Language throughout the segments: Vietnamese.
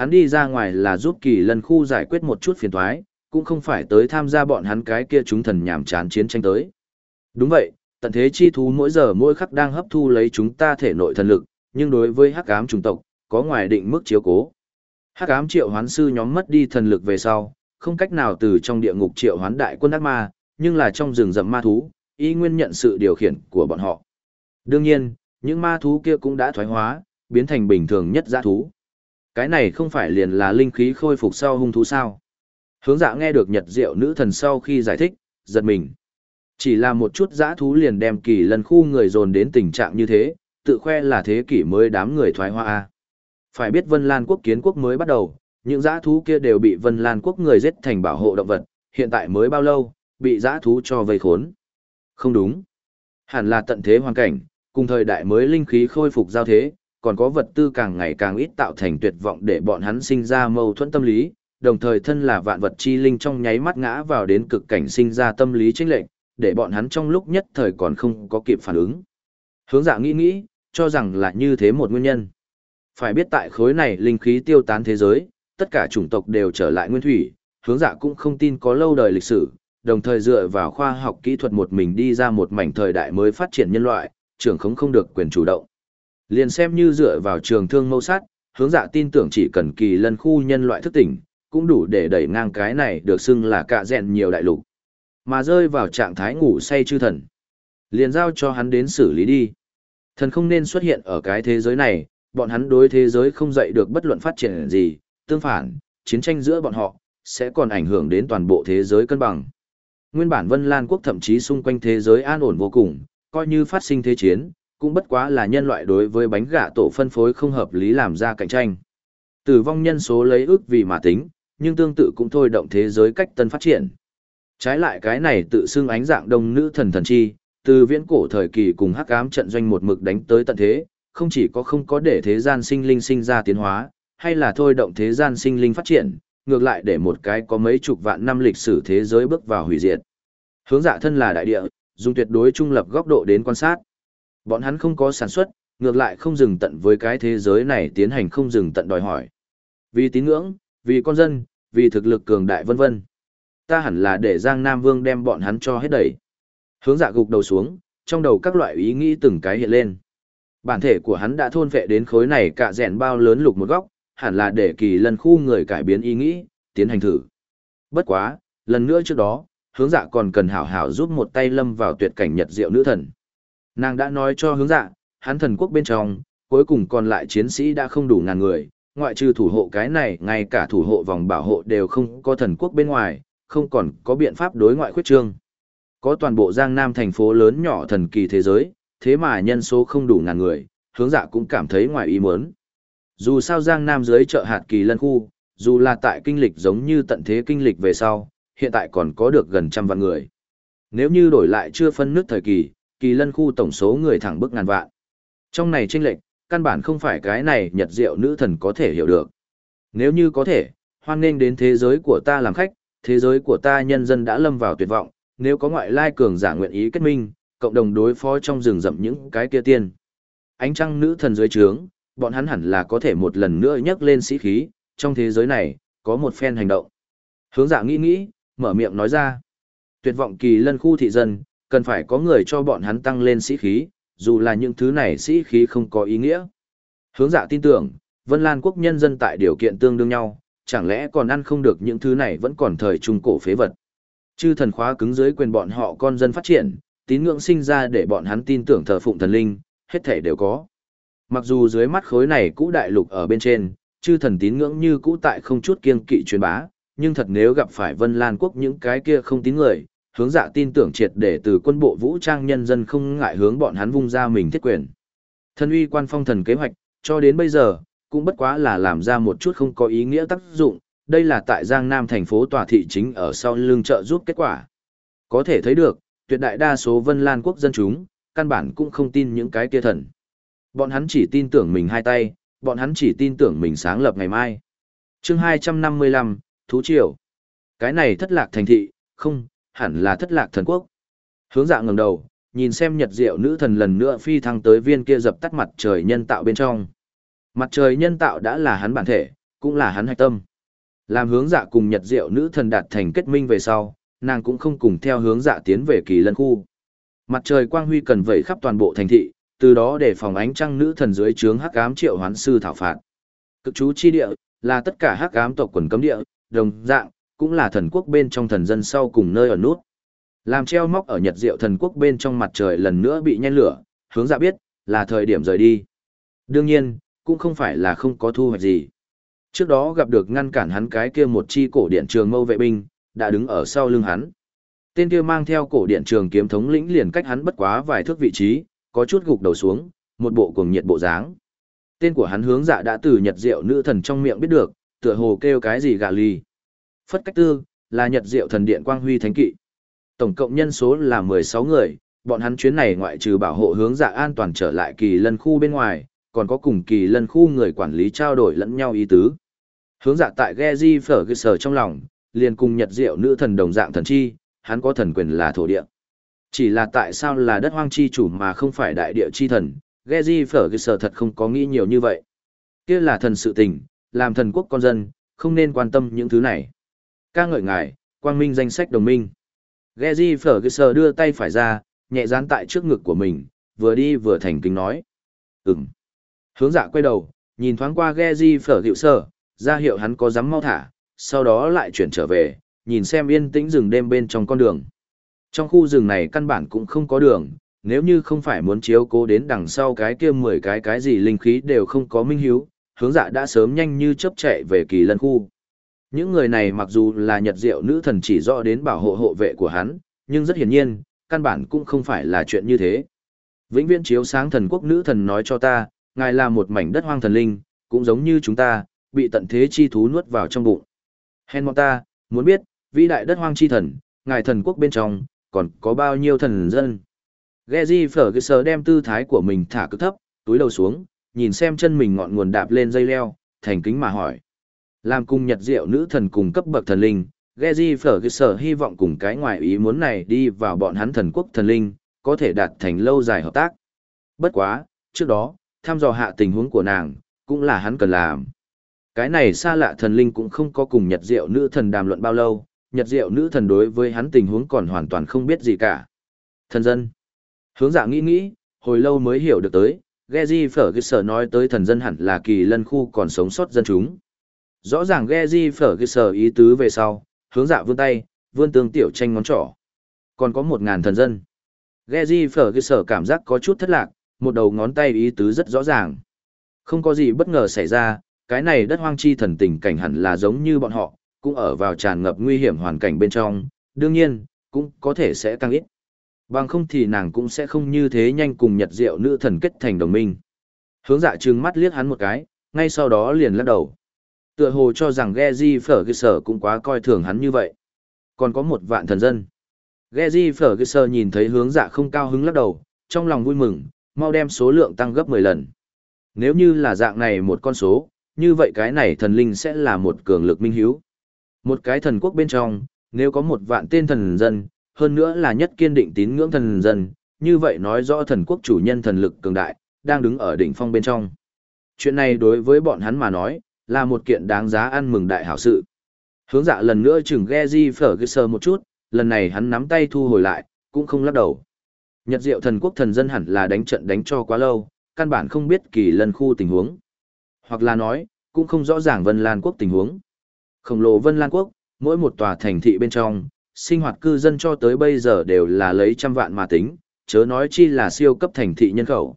hắn đi ra ngoài là giúp kỳ lân khu giải quyết một chút phiền thoái, cũng không phải tới tham gia bọn hắn cái kia chúng thần nhảm chán chiến tranh tới. Đúng vậy, tận thế chi thú mỗi giờ mỗi khắc đang hấp thu lấy chúng ta thể nội thần lực, nhưng đối với hắc ám chủng tộc, có ngoài định mức chiếu cố. Hắc ám triệu hoán sư nhóm mất đi thần lực về sau, không cách nào từ trong địa ngục triệu hoán đại quân ác ma, nhưng là trong rừng rậm ma thú, y nguyên nhận sự điều khiển của bọn họ. Đương nhiên, những ma thú kia cũng đã thoái hóa, biến thành bình thường nhất dã thú. Cái này không phải liền là linh khí khôi phục sau hung thú sao? Hướng dạ nghe được nhật diệu nữ thần sau khi giải thích, giật mình. Chỉ là một chút dã thú liền đem kỳ lần khu người dồn đến tình trạng như thế, tự khoe là thế kỷ mới đám người thoái hoa. Phải biết Vân Lan quốc kiến quốc mới bắt đầu, những dã thú kia đều bị Vân Lan quốc người giết thành bảo hộ động vật, hiện tại mới bao lâu, bị dã thú cho vây khốn. Không đúng. Hẳn là tận thế hoàn cảnh, cùng thời đại mới linh khí khôi phục giao thế, còn có vật tư càng ngày càng ít tạo thành tuyệt vọng để bọn hắn sinh ra mâu thuẫn tâm lý, đồng thời thân là vạn vật chi linh trong nháy mắt ngã vào đến cực cảnh sinh ra tâm lý chênh lệch, để bọn hắn trong lúc nhất thời còn không có kịp phản ứng. Hướng dạ nghĩ nghĩ, cho rằng là như thế một nguyên nhân. Phải biết tại khối này linh khí tiêu tán thế giới, tất cả chủng tộc đều trở lại nguyên thủy, hướng dạ cũng không tin có lâu đời lịch sử, đồng thời dựa vào khoa học kỹ thuật một mình đi ra một mảnh thời đại mới phát triển nhân loại, trưởng không không được quyền chủ động. Liền xem như dựa vào trường thương mâu sát, hướng dạ tin tưởng chỉ cần kỳ lân khu nhân loại thức tỉnh, cũng đủ để đẩy ngang cái này được xưng là cạ rèn nhiều đại lục. Mà rơi vào trạng thái ngủ say chư thần. Liền giao cho hắn đến xử lý đi. Thần không nên xuất hiện ở cái thế giới này, bọn hắn đối thế giới không dạy được bất luận phát triển gì, tương phản, chiến tranh giữa bọn họ, sẽ còn ảnh hưởng đến toàn bộ thế giới cân bằng. Nguyên bản Vân Lan quốc thậm chí xung quanh thế giới an ổn vô cùng, coi như phát sinh thế chiến, cũng bất quá là nhân loại đối với bánh gạ tổ phân phối không hợp lý làm ra cạnh tranh. Tử vong nhân số lấy ước vì mà tính, nhưng tương tự cũng thôi động thế giới cách tân phát triển. Trái lại cái này tự xưng ánh dạng đông nữ thần thần chi, từ viễn cổ thời kỳ cùng hắc ám trận doanh một mực đánh tới tận thế, không chỉ có không có để thế gian sinh linh sinh ra tiến hóa, hay là thôi động thế gian sinh linh phát triển, ngược lại để một cái có mấy chục vạn năm lịch sử thế giới bước vào hủy diệt. Hướng dạ thân là đại địa, dùng tuyệt đối trung lập góc độ đến quan sát. Bọn hắn không có sản xuất, ngược lại không dừng tận với cái thế giới này tiến hành không dừng tận đòi hỏi. Vì tín ngưỡng, vì con dân, vì thực lực cường đại vân vân. Ta hẳn là để Giang Nam Vương đem bọn hắn cho hết đẩy. Hướng dạ gục đầu xuống, trong đầu các loại ý nghĩ từng cái hiện lên. Bản thể của hắn đã thôn vệ đến khối này cả rèn bao lớn lục một góc, hẳn là để kỳ lần khu người cải biến ý nghĩ, tiến hành thử. Bất quá, lần nữa trước đó, hướng dạ còn cần hảo hảo giúp một tay lâm vào tuyệt cảnh nhật diệu nữ thần. Nàng đã nói cho hướng dạ, hắn thần quốc bên trong, cuối cùng còn lại chiến sĩ đã không đủ ngàn người, ngoại trừ thủ hộ cái này, ngay cả thủ hộ vòng bảo hộ đều không có thần quốc bên ngoài, không còn có biện pháp đối ngoại khuyết trương. Có toàn bộ Giang Nam thành phố lớn nhỏ thần kỳ thế giới, thế mà nhân số không đủ ngàn người, hướng dạ cũng cảm thấy ngoài ý muốn. Dù sao Giang Nam dưới chợ hạt kỳ lân khu, dù là tại kinh lịch giống như tận thế kinh lịch về sau, hiện tại còn có được gần trăm vạn người. Nếu như đổi lại chưa phân nước thời kỳ, kỳ lân khu tổng số người thẳng bức ngàn vạn. Trong này tranh lệch, căn bản không phải cái này nhật diệu nữ thần có thể hiểu được. Nếu như có thể, hoan nghênh đến thế giới của ta làm khách, thế giới của ta nhân dân đã lâm vào tuyệt vọng, nếu có ngoại lai cường giả nguyện ý kết minh, cộng đồng đối phó trong rừng rậm những cái kia tiên. Ánh trăng nữ thần dưới trướng, bọn hắn hẳn là có thể một lần nữa nhấc lên sĩ khí, trong thế giới này, có một phen hành động. Hướng dạ nghĩ nghĩ, mở miệng nói ra. Tuyệt vọng kỳ lân khu thị dân, cần phải có người cho bọn hắn tăng lên sĩ khí, dù là những thứ này sĩ khí không có ý nghĩa. Hướng dạ tin tưởng, Vân Lan quốc nhân dân tại điều kiện tương đương nhau, chẳng lẽ còn ăn không được những thứ này vẫn còn thời trung cổ phế vật. Chư thần khóa cứng dưới quyền bọn họ con dân phát triển, tín ngưỡng sinh ra để bọn hắn tin tưởng thờ phụng thần linh, hết thể đều có. Mặc dù dưới mắt khối này cũ đại lục ở bên trên, chư thần tín ngưỡng như cũ tại không chút kiên kỵ truyền bá, nhưng thật nếu gặp phải Vân Lan quốc những cái kia không tín người, hướng dạ tin tưởng triệt để từ quân bộ vũ trang nhân dân không ngại hướng bọn hắn vung ra mình thiết quyền. Thân uy quan phong thần kế hoạch, cho đến bây giờ, cũng bất quá là làm ra một chút không có ý nghĩa tác dụng, đây là tại Giang Nam thành phố tòa thị chính ở sau lưng trợ giúp kết quả. Có thể thấy được, tuyệt đại đa số Vân Lan quốc dân chúng, căn bản cũng không tin những cái kia thần. Bọn hắn chỉ tin tưởng mình hai tay, bọn hắn chỉ tin tưởng mình sáng lập ngày mai. chương 255, Thú Triều. Cái này thất lạc thành thị, không, hẳn là thất lạc thần quốc. Hướng dạ ngẩng đầu, nhìn xem nhật diệu nữ thần lần nữa phi thăng tới viên kia dập tắt mặt trời nhân tạo bên trong. Mặt trời nhân tạo đã là hắn bản thể, cũng là hắn hạch tâm. Làm hướng dạ cùng nhật diệu nữ thần đạt thành kết minh về sau, nàng cũng không cùng theo hướng dạ tiến về kỳ lân khu. Mặt trời quang huy cần vẩy khắp toàn bộ thành thị, từ đó để phòng ánh trăng nữ thần dưới trướng hắc ám triệu hoán sư thảo phạt. Cực chú chi địa là tất cả hắc ám tộc quần cấm địa, đồng dạng cũng là thần quốc bên trong thần dân sau cùng nơi ở nút. Làm treo móc ở Nhật Diệu thần quốc bên trong mặt trời lần nữa bị nhen lửa, hướng dạ biết, là thời điểm rời đi. Đương nhiên, cũng không phải là không có thu hoạch gì. Trước đó gặp được ngăn cản hắn cái kia một chi cổ điện trường mâu vệ binh, đã đứng ở sau lưng hắn. Tên kia mang theo cổ điện trường kiếm thống lĩnh liền cách hắn bất quá vài thước vị trí, có chút gục đầu xuống, một bộ cuồng nhiệt bộ dáng. Tên của hắn hướng dạ đã từ Nhật Diệu nữ thần trong miệng biết được, tựa hồ kêu cái gì gà ly. Phất cách tư, là Nhật Diệu thần điện quang huy thánh kỵ. Tổng cộng nhân số là 16 người, bọn hắn chuyến này ngoại trừ bảo hộ hướng dạ an toàn trở lại kỳ lân khu bên ngoài, còn có cùng kỳ lân khu người quản lý trao đổi lẫn nhau ý tứ. Hướng dạ tại Geji phở cơ sở trong lòng, liền cùng Nhật Diệu nữ thần đồng dạng thần chi, hắn có thần quyền là thổ địa. Chỉ là tại sao là đất hoang chi chủ mà không phải đại địa chi thần, Geji phở cơ sở thật không có nghĩ nhiều như vậy. kia là thần sự tình, làm thần quốc con dân, không nên quan tâm những thứ này ca ngợi ngài, quang minh danh sách đồng minh. Geji Ferguson đưa tay phải ra, nhẹ dán tại trước ngực của mình, vừa đi vừa thành kính nói. Ừm. Hướng dạ quay đầu, nhìn thoáng qua Geji Ferguson, ra hiệu hắn có dám mau thả, sau đó lại chuyển trở về, nhìn xem yên tĩnh rừng đêm bên trong con đường. Trong khu rừng này căn bản cũng không có đường, nếu như không phải muốn chiếu cố đến đằng sau cái kia 10 cái cái gì linh khí đều không có minh hiếu, hướng dạ đã sớm nhanh như chớp chạy về kỳ lân khu. Những người này mặc dù là nhật diệu nữ thần chỉ rõ đến bảo hộ hộ vệ của hắn, nhưng rất hiển nhiên, căn bản cũng không phải là chuyện như thế. Vĩnh viễn chiếu sáng thần quốc nữ thần nói cho ta, ngài là một mảnh đất hoang thần linh, cũng giống như chúng ta, bị tận thế chi thú nuốt vào trong bụng. Hèn mong ta, muốn biết, vĩ đại đất hoang chi thần, ngài thần quốc bên trong, còn có bao nhiêu thần dân. Gezi Ferguson đem tư thái của mình thả cực thấp, túi đầu xuống, nhìn xem chân mình ngọn nguồn đạp lên dây leo, thành kính mà hỏi. Làm cùng nhật diệu nữ thần cùng cấp bậc thần linh, Gezi Ferguson hy vọng cùng cái ngoại ý muốn này đi vào bọn hắn thần quốc thần linh, có thể đạt thành lâu dài hợp tác. Bất quá, trước đó, thăm dò hạ tình huống của nàng, cũng là hắn cần làm. Cái này xa lạ thần linh cũng không có cùng nhật diệu nữ thần đàm luận bao lâu, nhật diệu nữ thần đối với hắn tình huống còn hoàn toàn không biết gì cả. Thần dân. Hướng dạ nghĩ nghĩ, hồi lâu mới hiểu được tới, Gezi Ferguson nói tới thần dân hẳn là kỳ lân khu còn sống sót dân chúng. Rõ ràng Geji phở cái sở ý tứ về sau, hướng dạ vươn tay, vươn tương tiểu tranh ngón trỏ. Còn có một ngàn thần dân. Geji phở cái sở cảm giác có chút thất lạc, một đầu ngón tay ý tứ rất rõ ràng. Không có gì bất ngờ xảy ra, cái này đất hoang chi thần tình cảnh hẳn là giống như bọn họ, cũng ở vào tràn ngập nguy hiểm hoàn cảnh bên trong, đương nhiên, cũng có thể sẽ tăng ít. Bằng không thì nàng cũng sẽ không như thế nhanh cùng nhật diệu nữ thần kết thành đồng minh. Hướng dạ trừng mắt liếc hắn một cái, ngay sau đó liền lắc đầu. Tựa hồ cho rằng Geji Ferguson cũng quá coi thường hắn như vậy. Còn có một vạn thần dân. Geji Ferguson nhìn thấy hướng dạ không cao hứng lắc đầu, trong lòng vui mừng, mau đem số lượng tăng gấp 10 lần. Nếu như là dạng này một con số, như vậy cái này thần linh sẽ là một cường lực minh hiếu. Một cái thần quốc bên trong, nếu có một vạn tên thần dân, hơn nữa là nhất kiên định tín ngưỡng thần dân, như vậy nói rõ thần quốc chủ nhân thần lực cường đại, đang đứng ở đỉnh phong bên trong. Chuyện này đối với bọn hắn mà nói, là một kiện đáng giá ăn mừng đại hảo sự. Hướng dạ lần nữa chừng Geji sờ một chút, lần này hắn nắm tay thu hồi lại, cũng không lắc đầu. Nhật diệu thần quốc thần dân hẳn là đánh trận đánh cho quá lâu, căn bản không biết kỳ lần khu tình huống. Hoặc là nói, cũng không rõ ràng Vân Lan quốc tình huống. Khổng lồ Vân Lan quốc, mỗi một tòa thành thị bên trong, sinh hoạt cư dân cho tới bây giờ đều là lấy trăm vạn mà tính, chớ nói chi là siêu cấp thành thị nhân khẩu.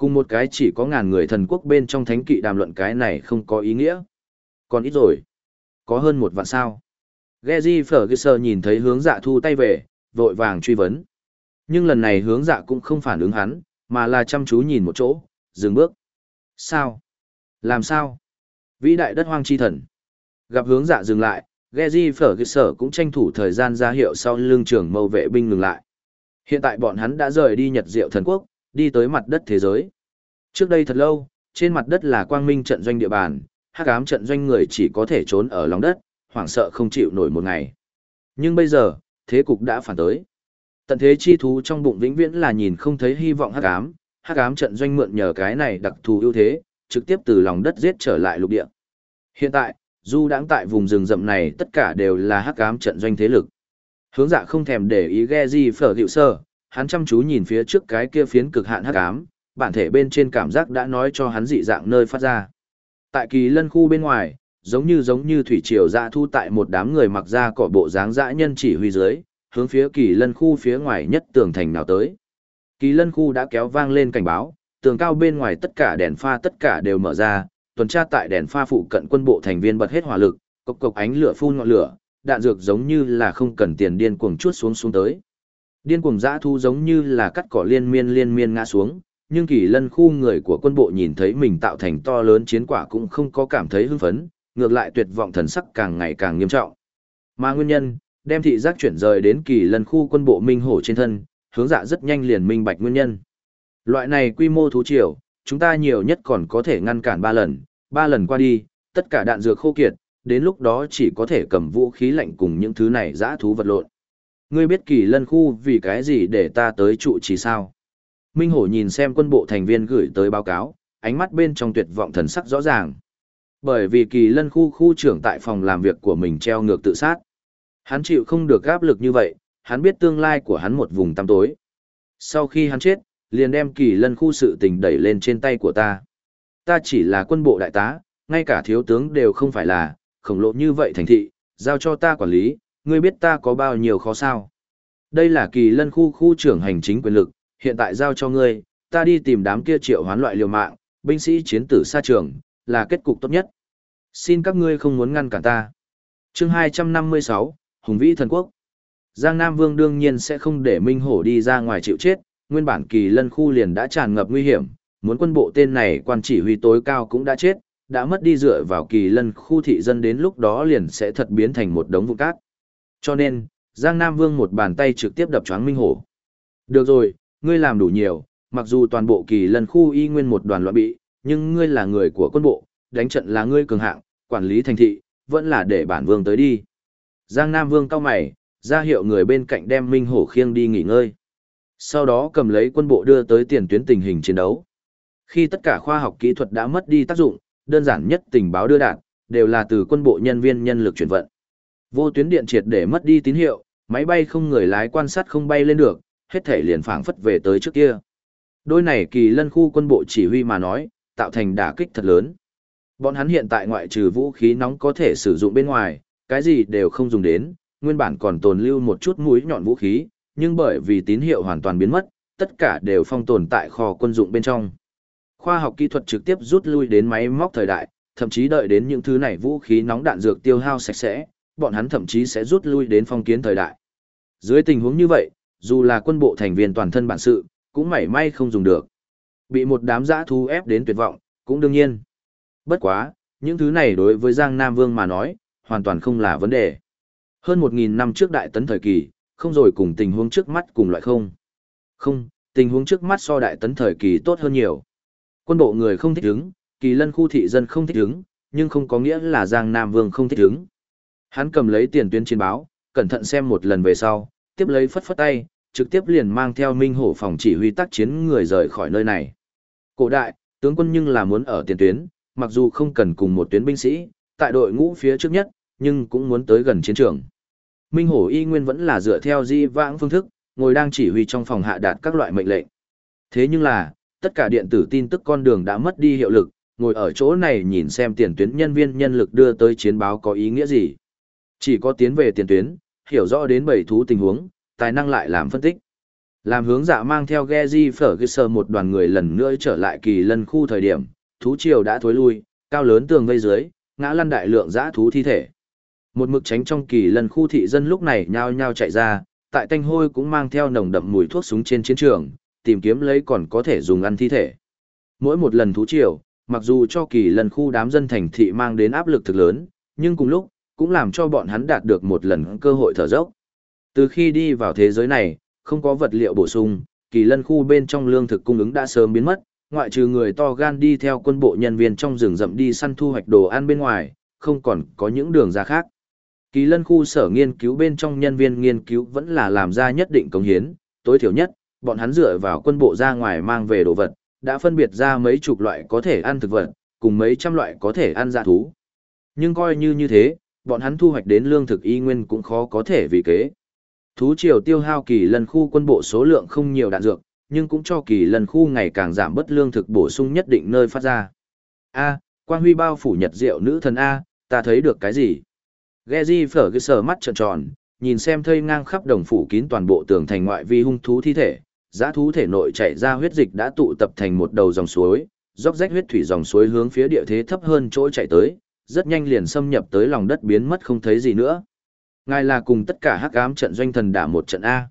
Cùng một cái chỉ có ngàn người thần quốc bên trong thánh kỵ đàm luận cái này không có ý nghĩa. Còn ít rồi. Có hơn một vạn sao. Gezi Ferguson nhìn thấy hướng dạ thu tay về, vội vàng truy vấn. Nhưng lần này hướng dạ cũng không phản ứng hắn, mà là chăm chú nhìn một chỗ, dừng bước. Sao? Làm sao? Vĩ đại đất hoang chi thần. Gặp hướng dạ dừng lại, Gezi Ferguson cũng tranh thủ thời gian ra hiệu sau lưng trưởng mâu vệ binh ngừng lại. Hiện tại bọn hắn đã rời đi Nhật Diệu thần quốc, đi tới mặt đất thế giới. Trước đây thật lâu, trên mặt đất là quang minh trận doanh địa bàn, hắc ám trận doanh người chỉ có thể trốn ở lòng đất, hoảng sợ không chịu nổi một ngày. Nhưng bây giờ, thế cục đã phản tới. Tận thế chi thú trong bụng vĩnh viễn là nhìn không thấy hy vọng hắc ám, hắc ám trận doanh mượn nhờ cái này đặc thù ưu thế, trực tiếp từ lòng đất giết trở lại lục địa. Hiện tại, du đãng tại vùng rừng rậm này tất cả đều là hắc ám trận doanh thế lực. Hướng dạ không thèm để ý ghe gì phở hiệu sơ, hắn chăm chú nhìn phía trước cái kia phiến cực hạn hắc ám, bản thể bên trên cảm giác đã nói cho hắn dị dạng nơi phát ra. Tại kỳ lân khu bên ngoài, giống như giống như thủy triều dạ thu tại một đám người mặc ra cỏ bộ dáng dã nhân chỉ huy dưới, hướng phía kỳ lân khu phía ngoài nhất tường thành nào tới. Kỳ lân khu đã kéo vang lên cảnh báo, tường cao bên ngoài tất cả đèn pha tất cả đều mở ra, tuần tra tại đèn pha phụ cận quân bộ thành viên bật hết hỏa lực, cộc cộc ánh lửa phun ngọn lửa, đạn dược giống như là không cần tiền điên cuồng chuốt xuống xuống tới. Điên cuồng dã thu giống như là cắt cỏ liên miên liên miên ngã xuống, nhưng kỳ lân khu người của quân bộ nhìn thấy mình tạo thành to lớn chiến quả cũng không có cảm thấy hưng phấn, ngược lại tuyệt vọng thần sắc càng ngày càng nghiêm trọng. Mà nguyên nhân, đem thị giác chuyển rời đến kỳ lân khu quân bộ minh hổ trên thân, hướng dạ rất nhanh liền minh bạch nguyên nhân. Loại này quy mô thú triều, chúng ta nhiều nhất còn có thể ngăn cản 3 lần, 3 lần qua đi, tất cả đạn dược khô kiệt, đến lúc đó chỉ có thể cầm vũ khí lạnh cùng những thứ này dã thú vật lộn. Ngươi biết kỳ lân khu vì cái gì để ta tới trụ trì sao? Minh Hổ nhìn xem quân bộ thành viên gửi tới báo cáo, ánh mắt bên trong tuyệt vọng thần sắc rõ ràng. Bởi vì kỳ lân khu khu trưởng tại phòng làm việc của mình treo ngược tự sát. Hắn chịu không được áp lực như vậy, hắn biết tương lai của hắn một vùng tăm tối. Sau khi hắn chết, liền đem kỳ lân khu sự tình đẩy lên trên tay của ta. Ta chỉ là quân bộ đại tá, ngay cả thiếu tướng đều không phải là, khổng lồ như vậy thành thị, giao cho ta quản lý, ngươi biết ta có bao nhiêu khó sao. Đây là kỳ lân khu khu trưởng hành chính quyền lực, hiện tại giao cho ngươi, ta đi tìm đám kia triệu hoán loại liều mạng, binh sĩ chiến tử xa trường, là kết cục tốt nhất. Xin các ngươi không muốn ngăn cản ta. chương 256, Hùng Vĩ Thần Quốc. Giang Nam Vương đương nhiên sẽ không để Minh Hổ đi ra ngoài chịu chết, nguyên bản kỳ lân khu liền đã tràn ngập nguy hiểm, muốn quân bộ tên này quan chỉ huy tối cao cũng đã chết, đã mất đi dựa vào kỳ lân khu thị dân đến lúc đó liền sẽ thật biến thành một đống vụ cát. Cho nên, Giang Nam Vương một bàn tay trực tiếp đập choáng Minh Hổ. Được rồi, ngươi làm đủ nhiều, mặc dù toàn bộ kỳ lần khu y nguyên một đoàn loạn bị, nhưng ngươi là người của quân bộ, đánh trận là ngươi cường hạng, quản lý thành thị, vẫn là để bản vương tới đi. Giang Nam Vương cao mày, ra hiệu người bên cạnh đem Minh Hổ khiêng đi nghỉ ngơi. Sau đó cầm lấy quân bộ đưa tới tiền tuyến tình hình chiến đấu. Khi tất cả khoa học kỹ thuật đã mất đi tác dụng, đơn giản nhất tình báo đưa đạt, đều là từ quân bộ nhân viên nhân lực chuyển vận. Vô tuyến điện triệt để mất đi tín hiệu, máy bay không người lái quan sát không bay lên được, hết thể liền phảng phất về tới trước kia. Đôi này kỳ lân khu quân bộ chỉ huy mà nói, tạo thành đả kích thật lớn. Bọn hắn hiện tại ngoại trừ vũ khí nóng có thể sử dụng bên ngoài, cái gì đều không dùng đến, nguyên bản còn tồn lưu một chút mũi nhọn vũ khí, nhưng bởi vì tín hiệu hoàn toàn biến mất, tất cả đều phong tồn tại kho quân dụng bên trong. Khoa học kỹ thuật trực tiếp rút lui đến máy móc thời đại, thậm chí đợi đến những thứ này vũ khí nóng đạn dược tiêu hao sạch sẽ, bọn hắn thậm chí sẽ rút lui đến phong kiến thời đại. Dưới tình huống như vậy, dù là quân bộ thành viên toàn thân bản sự, cũng mảy may không dùng được. Bị một đám giã thu ép đến tuyệt vọng, cũng đương nhiên. Bất quá, những thứ này đối với Giang Nam Vương mà nói, hoàn toàn không là vấn đề. Hơn 1.000 năm trước đại tấn thời kỳ, không rồi cùng tình huống trước mắt cùng loại không. Không, tình huống trước mắt so đại tấn thời kỳ tốt hơn nhiều. Quân bộ người không thích ứng, kỳ lân khu thị dân không thích ứng, nhưng không có nghĩa là Giang Nam Vương không thích ứng. Hắn cầm lấy tiền tuyến chiến báo, cẩn thận xem một lần về sau, tiếp lấy phất phất tay, trực tiếp liền mang theo minh hổ phòng chỉ huy tác chiến người rời khỏi nơi này. Cổ đại, tướng quân nhưng là muốn ở tiền tuyến, mặc dù không cần cùng một tuyến binh sĩ, tại đội ngũ phía trước nhất, nhưng cũng muốn tới gần chiến trường. Minh hổ y nguyên vẫn là dựa theo di vãng phương thức, ngồi đang chỉ huy trong phòng hạ đạt các loại mệnh lệnh. Thế nhưng là, tất cả điện tử tin tức con đường đã mất đi hiệu lực, ngồi ở chỗ này nhìn xem tiền tuyến nhân viên nhân lực đưa tới chiến báo có ý nghĩa gì. Chỉ có tiến về tiền tuyến, hiểu rõ đến bảy thú tình huống, tài năng lại làm phân tích. Làm hướng dạ mang theo Geji Ferguson một đoàn người lần nữa trở lại kỳ lân khu thời điểm, thú triều đã thối lui, cao lớn tường vây dưới, ngã lăn đại lượng dã thú thi thể. Một mực tránh trong kỳ lân khu thị dân lúc này nhao nhao chạy ra, tại tanh hôi cũng mang theo nồng đậm mùi thuốc súng trên chiến trường, tìm kiếm lấy còn có thể dùng ăn thi thể. Mỗi một lần thú triều, mặc dù cho kỳ lân khu đám dân thành thị mang đến áp lực thực lớn, nhưng cùng lúc, cũng làm cho bọn hắn đạt được một lần cơ hội thở dốc. Từ khi đi vào thế giới này, không có vật liệu bổ sung, kỳ lân khu bên trong lương thực cung ứng đã sớm biến mất, ngoại trừ người to gan đi theo quân bộ nhân viên trong rừng rậm đi săn thu hoạch đồ ăn bên ngoài, không còn có những đường ra khác. Kỳ lân khu sở nghiên cứu bên trong nhân viên nghiên cứu vẫn là làm ra nhất định công hiến, tối thiểu nhất, bọn hắn dựa vào quân bộ ra ngoài mang về đồ vật, đã phân biệt ra mấy chục loại có thể ăn thực vật, cùng mấy trăm loại có thể ăn dạ thú. Nhưng coi như như thế, bọn hắn thu hoạch đến lương thực y nguyên cũng khó có thể vì kế. Thú triều tiêu hao kỳ lần khu quân bộ số lượng không nhiều đạn dược, nhưng cũng cho kỳ lần khu ngày càng giảm bất lương thực bổ sung nhất định nơi phát ra. A, quan huy bao phủ nhật diệu nữ thần A, ta thấy được cái gì? Geji phở cái sờ mắt trợn tròn, nhìn xem thây ngang khắp đồng phủ kín toàn bộ tường thành ngoại vi hung thú thi thể, giã thú thể nội chảy ra huyết dịch đã tụ tập thành một đầu dòng suối, dốc rách huyết thủy dòng suối hướng phía địa thế thấp hơn chỗ chạy tới, rất nhanh liền xâm nhập tới lòng đất biến mất không thấy gì nữa. Ngài là cùng tất cả hắc ám trận doanh thần đả một trận A.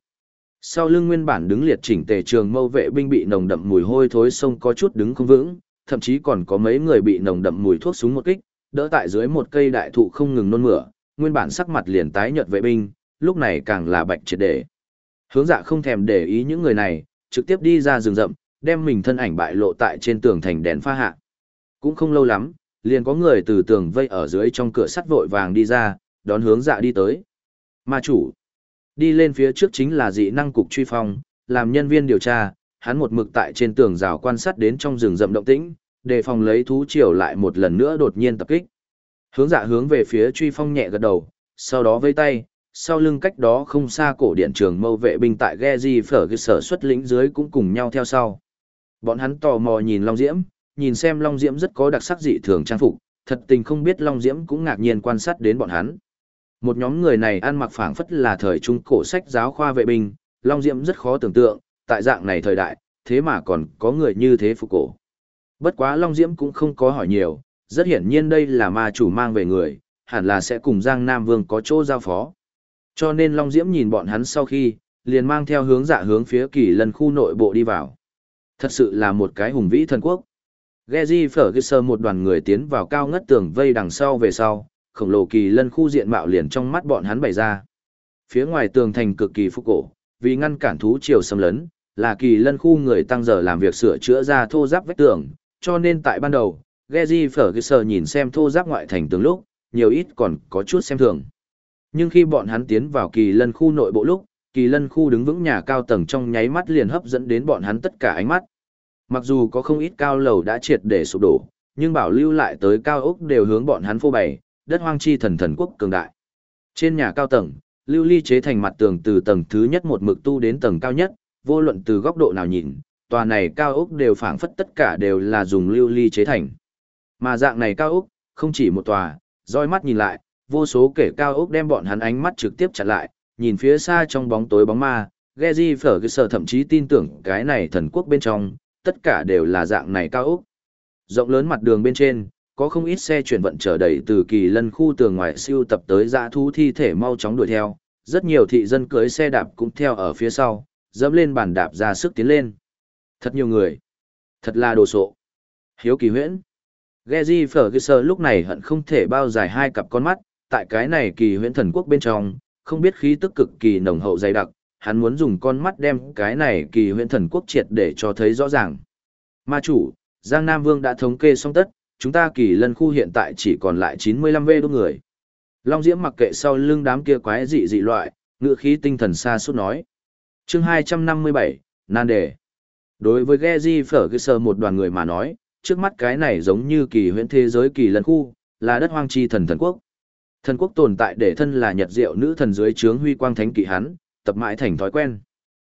Sau lưng nguyên bản đứng liệt chỉnh tề trường mâu vệ binh bị nồng đậm mùi hôi thối sông có chút đứng không vững, thậm chí còn có mấy người bị nồng đậm mùi thuốc súng một kích, đỡ tại dưới một cây đại thụ không ngừng nôn mửa, nguyên bản sắc mặt liền tái nhợt vệ binh, lúc này càng là bạch triệt để. Hướng dạ không thèm để ý những người này, trực tiếp đi ra rừng rậm, đem mình thân ảnh bại lộ tại trên tường thành đèn pha hạ. Cũng không lâu lắm, liền có người từ tường vây ở dưới trong cửa sắt vội vàng đi ra, đón hướng dạ đi tới. Ma chủ, đi lên phía trước chính là dị năng cục truy phong, làm nhân viên điều tra, hắn một mực tại trên tường rào quan sát đến trong rừng rậm động tĩnh, đề phòng lấy thú triều lại một lần nữa đột nhiên tập kích. Hướng dạ hướng về phía truy phong nhẹ gật đầu, sau đó vây tay, sau lưng cách đó không xa cổ điện trường mâu vệ binh tại Geji phở cái sở xuất lĩnh dưới cũng cùng nhau theo sau. Bọn hắn tò mò nhìn Long Diễm, nhìn xem Long Diễm rất có đặc sắc dị thường trang phục, thật tình không biết Long Diễm cũng ngạc nhiên quan sát đến bọn hắn. Một nhóm người này ăn mặc phảng phất là thời trung cổ sách giáo khoa vệ binh, Long Diễm rất khó tưởng tượng, tại dạng này thời đại, thế mà còn có người như thế phục cổ. Bất quá Long Diễm cũng không có hỏi nhiều, rất hiển nhiên đây là ma chủ mang về người, hẳn là sẽ cùng Giang Nam Vương có chỗ giao phó. Cho nên Long Diễm nhìn bọn hắn sau khi, liền mang theo hướng dạ hướng phía kỳ lần khu nội bộ đi vào. Thật sự là một cái hùng vĩ thần quốc. Geji Ferguson một đoàn người tiến vào cao ngất tường vây đằng sau về sau, khổng lồ kỳ lân khu diện mạo liền trong mắt bọn hắn bày ra. Phía ngoài tường thành cực kỳ phúc cổ, vì ngăn cản thú triều xâm lấn, là kỳ lân khu người tăng giờ làm việc sửa chữa ra thô giáp vách tường, cho nên tại ban đầu, Geji Ferguson nhìn xem thô giáp ngoại thành tường lúc, nhiều ít còn có chút xem thường. Nhưng khi bọn hắn tiến vào kỳ lân khu nội bộ lúc, kỳ lân khu đứng vững nhà cao tầng trong nháy mắt liền hấp dẫn đến bọn hắn tất cả ánh mắt. Mặc dù có không ít cao lầu đã triệt để sụp đổ, nhưng bảo lưu lại tới cao ốc đều hướng bọn hắn phô bày, đất hoang chi thần thần quốc cường đại. Trên nhà cao tầng, lưu ly chế thành mặt tường từ tầng thứ nhất một mực tu đến tầng cao nhất, vô luận từ góc độ nào nhìn, tòa này cao ốc đều phảng phất tất cả đều là dùng lưu ly chế thành. Mà dạng này cao ốc, không chỉ một tòa, roi mắt nhìn lại, vô số kể cao ốc đem bọn hắn ánh mắt trực tiếp chặn lại, nhìn phía xa trong bóng tối bóng ma, Geji phở cơ sở thậm chí tin tưởng cái này thần quốc bên trong, tất cả đều là dạng này cao ốc. Rộng lớn mặt đường bên trên, có không ít xe chuyển vận trở đầy từ kỳ lân khu tường ngoài siêu tập tới dã thú thi thể mau chóng đuổi theo, rất nhiều thị dân cưới xe đạp cũng theo ở phía sau, dẫm lên bàn đạp ra sức tiến lên. Thật nhiều người. Thật là đồ sộ. Hiếu kỳ huyễn. Gezi Ferguson lúc này hận không thể bao dài hai cặp con mắt, tại cái này kỳ huyễn thần quốc bên trong, không biết khí tức cực kỳ nồng hậu dày đặc, hắn muốn dùng con mắt đem cái này kỳ huyện thần quốc triệt để cho thấy rõ ràng. Ma chủ, Giang Nam Vương đã thống kê xong tất, chúng ta kỳ lân khu hiện tại chỉ còn lại 95 vê đốt người. Long Diễm mặc kệ sau lưng đám kia quái dị dị loại, ngựa khí tinh thần xa suốt nói. chương 257, nan đề. Đối với Geji Ferguson một đoàn người mà nói, trước mắt cái này giống như kỳ huyện thế giới kỳ lân khu, là đất hoang chi thần thần quốc. Thần quốc tồn tại để thân là nhật diệu nữ thần dưới trướng huy quang thánh kỵ hắn, tập mãi thành thói quen.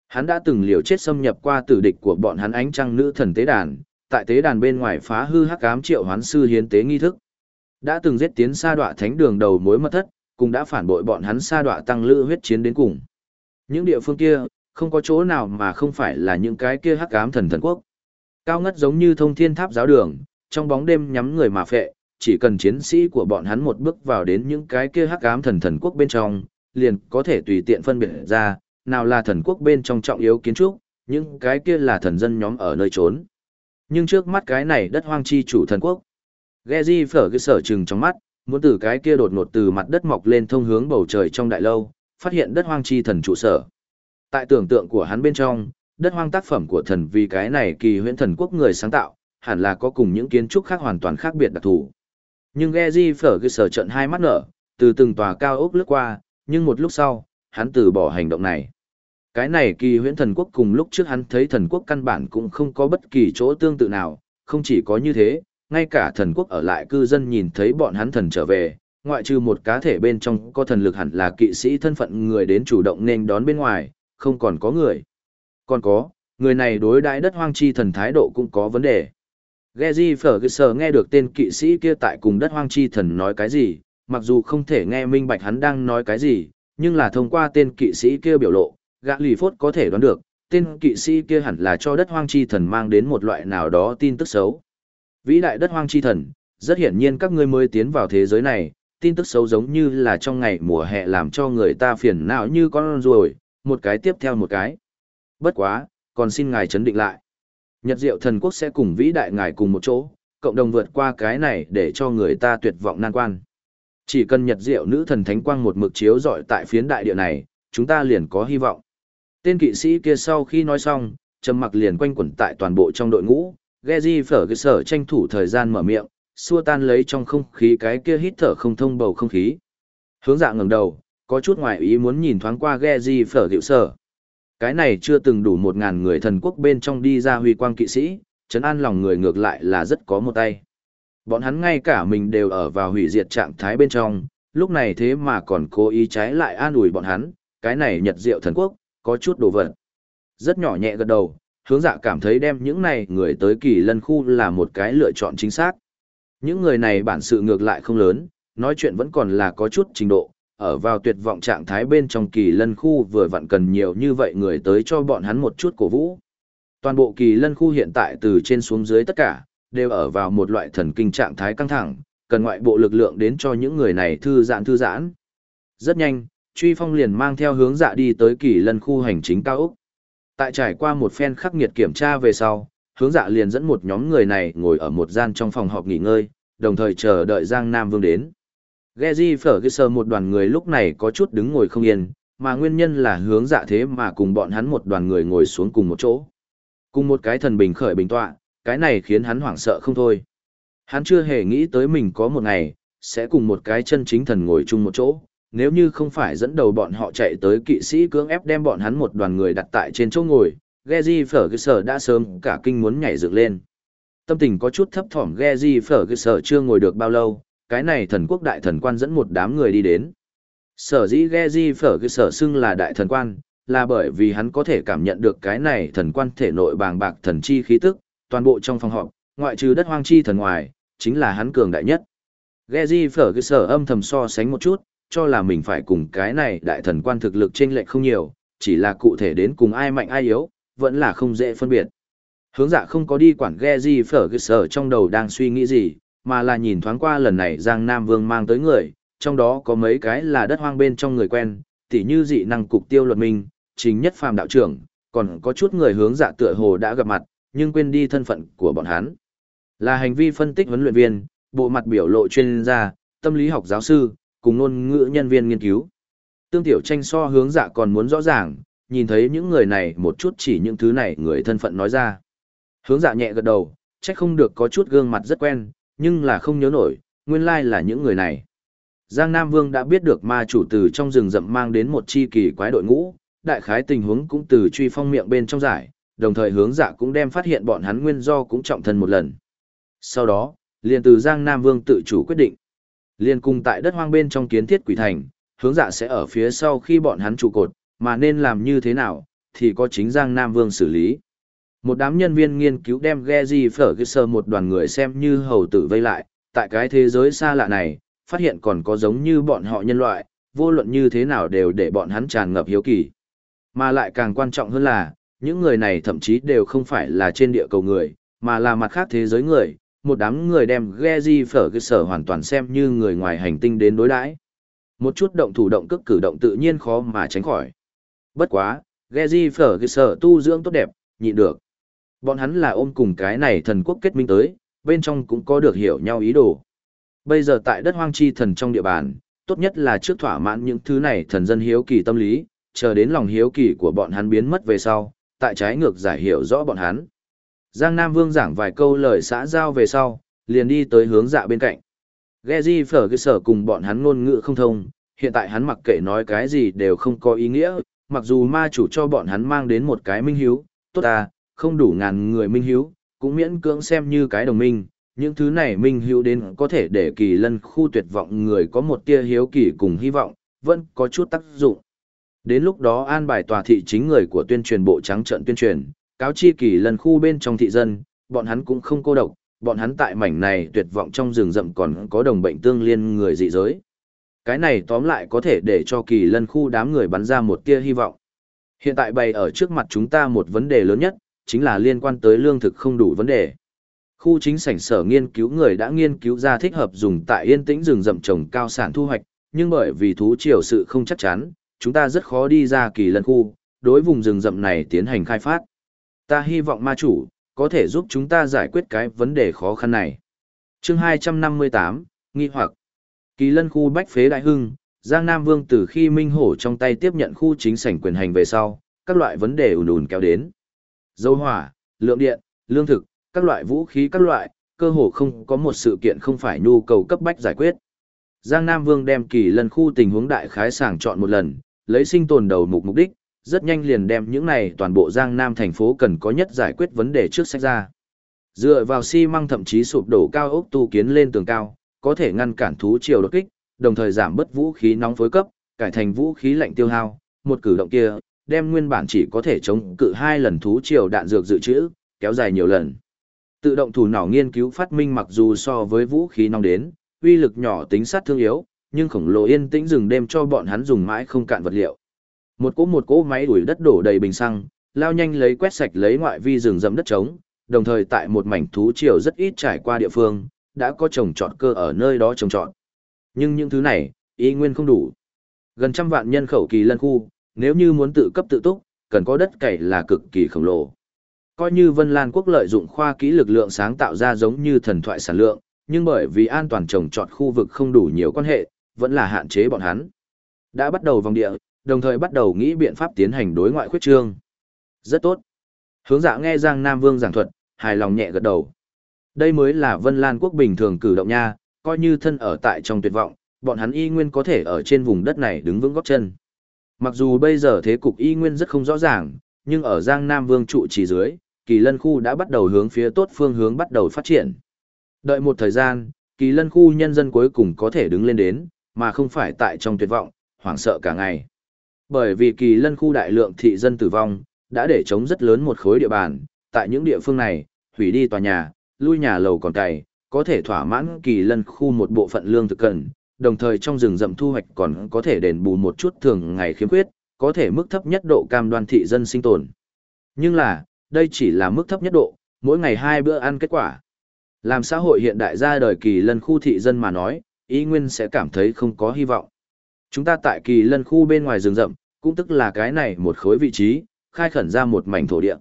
Hắn đã từng liều chết xâm nhập qua tử địch của bọn hắn ánh trăng nữ thần tế đàn, tại tế đàn bên ngoài phá hư hắc ám triệu hoán sư hiến tế nghi thức. Đã từng giết tiến sa đọa thánh đường đầu mối mật thất, cũng đã phản bội bọn hắn sa đọa tăng lữ huyết chiến đến cùng. Những địa phương kia, không có chỗ nào mà không phải là những cái kia hắc ám thần thần quốc. Cao ngất giống như thông thiên tháp giáo đường, trong bóng đêm nhắm người mà phệ, chỉ cần chiến sĩ của bọn hắn một bước vào đến những cái kia hắc ám thần thần quốc bên trong, liền có thể tùy tiện phân biệt ra, nào là thần quốc bên trong trọng yếu kiến trúc, những cái kia là thần dân nhóm ở nơi trốn. Nhưng trước mắt cái này đất hoang chi chủ thần quốc. Geji phở cái sở trừng trong mắt, muốn từ cái kia đột ngột từ mặt đất mọc lên thông hướng bầu trời trong đại lâu, phát hiện đất hoang chi thần trụ sở. Tại tưởng tượng của hắn bên trong, đất hoang tác phẩm của thần vì cái này kỳ huyễn thần quốc người sáng tạo, hẳn là có cùng những kiến trúc khác hoàn toàn khác biệt đặc thù. Nhưng Geji phở cái sở trận hai mắt nở, từ từng tòa cao ốc lướt qua, nhưng một lúc sau, hắn từ bỏ hành động này. Cái này kỳ huyễn thần quốc cùng lúc trước hắn thấy thần quốc căn bản cũng không có bất kỳ chỗ tương tự nào, không chỉ có như thế, ngay cả thần quốc ở lại cư dân nhìn thấy bọn hắn thần trở về, ngoại trừ một cá thể bên trong có thần lực hẳn là kỵ sĩ thân phận người đến chủ động nên đón bên ngoài, không còn có người. Còn có, người này đối đãi đất hoang chi thần thái độ cũng có vấn đề. Gezi Ferguson nghe được tên kỵ sĩ kia tại cùng đất hoang chi thần nói cái gì, mặc dù không thể nghe minh bạch hắn đang nói cái gì, nhưng là thông qua tên kỵ sĩ kia biểu lộ, gã lì phốt có thể đoán được, tên kỵ sĩ kia hẳn là cho đất hoang chi thần mang đến một loại nào đó tin tức xấu. Vĩ đại đất hoang chi thần, rất hiển nhiên các ngươi mới tiến vào thế giới này, tin tức xấu giống như là trong ngày mùa hè làm cho người ta phiền não như con ruồi, một cái tiếp theo một cái. Bất quá, còn xin ngài chấn định lại. Nhật diệu thần quốc sẽ cùng vĩ đại ngài cùng một chỗ, cộng đồng vượt qua cái này để cho người ta tuyệt vọng nan quan. Chỉ cần nhật diệu nữ thần thánh quang một mực chiếu rọi tại phiến đại địa này, chúng ta liền có hy vọng. Tên kỵ sĩ kia sau khi nói xong, trầm mặc liền quanh quẩn tại toàn bộ trong đội ngũ, Geji phở cái sở tranh thủ thời gian mở miệng, xua tan lấy trong không khí cái kia hít thở không thông bầu không khí. Hướng dạ ngẩng đầu, có chút ngoài ý muốn nhìn thoáng qua Geji phở hiệu sở. Cái này chưa từng đủ một ngàn người thần quốc bên trong đi ra huy quang kỵ sĩ, chấn an lòng người ngược lại là rất có một tay. Bọn hắn ngay cả mình đều ở vào hủy diệt trạng thái bên trong, lúc này thế mà còn cố ý trái lại an ủi bọn hắn, cái này nhật diệu thần quốc, có chút đồ vật. Rất nhỏ nhẹ gật đầu, hướng dạ cảm thấy đem những này người tới kỳ lân khu là một cái lựa chọn chính xác. Những người này bản sự ngược lại không lớn, nói chuyện vẫn còn là có chút trình độ, ở vào tuyệt vọng trạng thái bên trong kỳ lân khu vừa vặn cần nhiều như vậy người tới cho bọn hắn một chút cổ vũ. Toàn bộ kỳ lân khu hiện tại từ trên xuống dưới tất cả, đều ở vào một loại thần kinh trạng thái căng thẳng, cần ngoại bộ lực lượng đến cho những người này thư giãn thư giãn. Rất nhanh, Truy Phong liền mang theo hướng dạ đi tới kỳ lân khu hành chính cao Úc. Tại trải qua một phen khắc nghiệt kiểm tra về sau, hướng dạ liền dẫn một nhóm người này ngồi ở một gian trong phòng họp nghỉ ngơi, đồng thời chờ đợi Giang Nam Vương đến. Geji Ferguson một đoàn người lúc này có chút đứng ngồi không yên, mà nguyên nhân là hướng dạ thế mà cùng bọn hắn một đoàn người ngồi xuống cùng một chỗ. Cùng một cái thần bình khởi bình tọa, cái này khiến hắn hoảng sợ không thôi. Hắn chưa hề nghĩ tới mình có một ngày, sẽ cùng một cái chân chính thần ngồi chung một chỗ, nếu như không phải dẫn đầu bọn họ chạy tới kỵ sĩ cưỡng ép đem bọn hắn một đoàn người đặt tại trên chỗ ngồi, Geji Ferguson đã sớm cả kinh muốn nhảy dựng lên. Tâm tình có chút thấp thỏm Geji Ferguson chưa ngồi được bao lâu, cái này thần quốc đại thần quan dẫn một đám người đi đến. Sở dĩ Geji Ferguson xưng là đại thần quan, là bởi vì hắn có thể cảm nhận được cái này thần quan thể nội bàng bạc thần chi khí tức, toàn bộ trong phòng họp, ngoại trừ đất hoang chi thần ngoài, chính là hắn cường đại nhất. Geji sở âm thầm so sánh một chút, cho là mình phải cùng cái này đại thần quan thực lực chênh lệch không nhiều, chỉ là cụ thể đến cùng ai mạnh ai yếu, vẫn là không dễ phân biệt. Hướng dạ không có đi quản ghe phở cơ sở trong đầu đang suy nghĩ gì, mà là nhìn thoáng qua lần này Giang Nam Vương mang tới người, trong đó có mấy cái là đất hoang bên trong người quen, tỉ như dị năng cục tiêu luật minh, chính nhất phàm đạo trưởng, còn có chút người hướng dạ tựa hồ đã gặp mặt, nhưng quên đi thân phận của bọn hắn. Là hành vi phân tích huấn luyện viên, bộ mặt biểu lộ chuyên gia, tâm lý học giáo sư, cùng ngôn ngữ nhân viên nghiên cứu. Tương tiểu tranh so hướng dạ còn muốn rõ ràng, nhìn thấy những người này một chút chỉ những thứ này người thân phận nói ra. Hướng dạ nhẹ gật đầu, trách không được có chút gương mặt rất quen, nhưng là không nhớ nổi, nguyên lai là những người này. Giang Nam Vương đã biết được ma chủ từ trong rừng rậm mang đến một chi kỳ quái đội ngũ, đại khái tình huống cũng từ truy phong miệng bên trong giải, đồng thời hướng dạ cũng đem phát hiện bọn hắn nguyên do cũng trọng thân một lần. Sau đó, liền từ Giang Nam Vương tự chủ quyết định. Liên cùng tại đất hoang bên trong kiến thiết quỷ thành, hướng dạ sẽ ở phía sau khi bọn hắn trụ cột, mà nên làm như thế nào, thì có chính Giang Nam Vương xử lý. Một đám nhân viên nghiên cứu đem Geji Ferguson một đoàn người xem như hầu tử vây lại, tại cái thế giới xa lạ này, phát hiện còn có giống như bọn họ nhân loại, vô luận như thế nào đều để bọn hắn tràn ngập hiếu kỳ. Mà lại càng quan trọng hơn là, những người này thậm chí đều không phải là trên địa cầu người, mà là mặt khác thế giới người, một đám người đem Gezi phở cơ sở hoàn toàn xem như người ngoài hành tinh đến đối đãi. Một chút động thủ động cước cử động tự nhiên khó mà tránh khỏi. Bất quá, Gezi phở cơ sở tu dưỡng tốt đẹp, nhịn được. Bọn hắn là ôm cùng cái này thần quốc kết minh tới, bên trong cũng có được hiểu nhau ý đồ. Bây giờ tại đất hoang chi thần trong địa bàn, tốt nhất là trước thỏa mãn những thứ này thần dân hiếu kỳ tâm lý, chờ đến lòng hiếu kỳ của bọn hắn biến mất về sau, tại trái ngược giải hiểu rõ bọn hắn. Giang Nam Vương giảng vài câu lời xã giao về sau, liền đi tới hướng dạ bên cạnh. Gezi phở cơ sở cùng bọn hắn ngôn ngữ không thông, hiện tại hắn mặc kệ nói cái gì đều không có ý nghĩa, mặc dù ma chủ cho bọn hắn mang đến một cái minh hiếu, tốt à, không đủ ngàn người minh hiếu, cũng miễn cưỡng xem như cái đồng minh, những thứ này minh hiếu đến có thể để kỳ lân khu tuyệt vọng người có một tia hiếu kỳ cùng hy vọng, vẫn có chút tác dụng. Đến lúc đó an bài tòa thị chính người của tuyên truyền bộ trắng trận tuyên truyền, cáo chi kỳ lân khu bên trong thị dân, bọn hắn cũng không cô độc, bọn hắn tại mảnh này tuyệt vọng trong rừng rậm còn có đồng bệnh tương liên người dị giới. Cái này tóm lại có thể để cho kỳ lân khu đám người bắn ra một tia hy vọng. Hiện tại bày ở trước mặt chúng ta một vấn đề lớn nhất, chính là liên quan tới lương thực không đủ vấn đề. Khu chính sảnh sở nghiên cứu người đã nghiên cứu ra thích hợp dùng tại yên tĩnh rừng rậm trồng cao sản thu hoạch, nhưng bởi vì thú triều sự không chắc chắn, chúng ta rất khó đi ra kỳ lân khu, đối vùng rừng rậm này tiến hành khai phát. Ta hy vọng ma chủ, có thể giúp chúng ta giải quyết cái vấn đề khó khăn này. chương 258, nghi hoặc Kỳ lân khu Bách Phế Đại Hưng, Giang Nam Vương từ khi Minh Hổ trong tay tiếp nhận khu chính sảnh quyền hành về sau, các loại vấn đề ùn ùn kéo đến. Dâu hỏa, lượng điện, lương thực, các loại vũ khí các loại, cơ hồ không có một sự kiện không phải nhu cầu cấp bách giải quyết. Giang Nam Vương đem kỳ lân khu tình huống đại khái sàng chọn một lần, lấy sinh tồn đầu mục mục đích, rất nhanh liền đem những này toàn bộ Giang Nam thành phố cần có nhất giải quyết vấn đề trước sách ra. Dựa vào xi măng thậm chí sụp đổ cao ốc tu kiến lên tường cao, có thể ngăn cản thú triều đột kích, đồng thời giảm bớt vũ khí nóng phối cấp, cải thành vũ khí lạnh tiêu hao, một cử động kia, đem nguyên bản chỉ có thể chống cự hai lần thú triều đạn dược dự trữ, kéo dài nhiều lần. Tự động thủ nỏ nghiên cứu phát minh mặc dù so với vũ khí nóng đến, uy lực nhỏ tính sát thương yếu, nhưng khổng lồ yên tĩnh rừng đêm cho bọn hắn dùng mãi không cạn vật liệu. Một cỗ một cỗ máy đuổi đất đổ đầy bình xăng, lao nhanh lấy quét sạch lấy ngoại vi rừng rậm đất trống, đồng thời tại một mảnh thú triều rất ít trải qua địa phương, đã có trồng trọt cơ ở nơi đó trồng trọt. Nhưng những thứ này, y nguyên không đủ. Gần trăm vạn nhân khẩu kỳ lân khu, nếu như muốn tự cấp tự túc, cần có đất cày là cực kỳ khổng lồ. Coi như Vân Lan quốc lợi dụng khoa kỹ lực lượng sáng tạo ra giống như thần thoại sản lượng, nhưng bởi vì an toàn trồng trọt khu vực không đủ nhiều quan hệ, vẫn là hạn chế bọn hắn. Đã bắt đầu vòng địa, đồng thời bắt đầu nghĩ biện pháp tiến hành đối ngoại khuyết trương. Rất tốt. Hướng dạ nghe Giang Nam Vương giảng thuật, hài lòng nhẹ gật đầu. Đây mới là Vân Lan quốc bình thường cử động nha, coi như thân ở tại trong tuyệt vọng, bọn hắn y nguyên có thể ở trên vùng đất này đứng vững góp chân. Mặc dù bây giờ thế cục y nguyên rất không rõ ràng, nhưng ở Giang Nam Vương trụ trì dưới, kỳ lân khu đã bắt đầu hướng phía tốt phương hướng bắt đầu phát triển. Đợi một thời gian, kỳ lân khu nhân dân cuối cùng có thể đứng lên đến, mà không phải tại trong tuyệt vọng, hoảng sợ cả ngày. Bởi vì kỳ lân khu đại lượng thị dân tử vong, đã để chống rất lớn một khối địa bàn, tại những địa phương này, hủy đi tòa nhà, lui nhà lầu còn cày, có thể thỏa mãn kỳ lân khu một bộ phận lương thực cần, đồng thời trong rừng rậm thu hoạch còn có thể đền bù một chút thường ngày khiếm khuyết, có thể mức thấp nhất độ cam đoan thị dân sinh tồn. Nhưng là, đây chỉ là mức thấp nhất độ, mỗi ngày hai bữa ăn kết quả. Làm xã hội hiện đại ra đời kỳ lân khu thị dân mà nói, ý nguyên sẽ cảm thấy không có hy vọng. Chúng ta tại kỳ lân khu bên ngoài rừng rậm, cũng tức là cái này một khối vị trí, khai khẩn ra một mảnh thổ địa.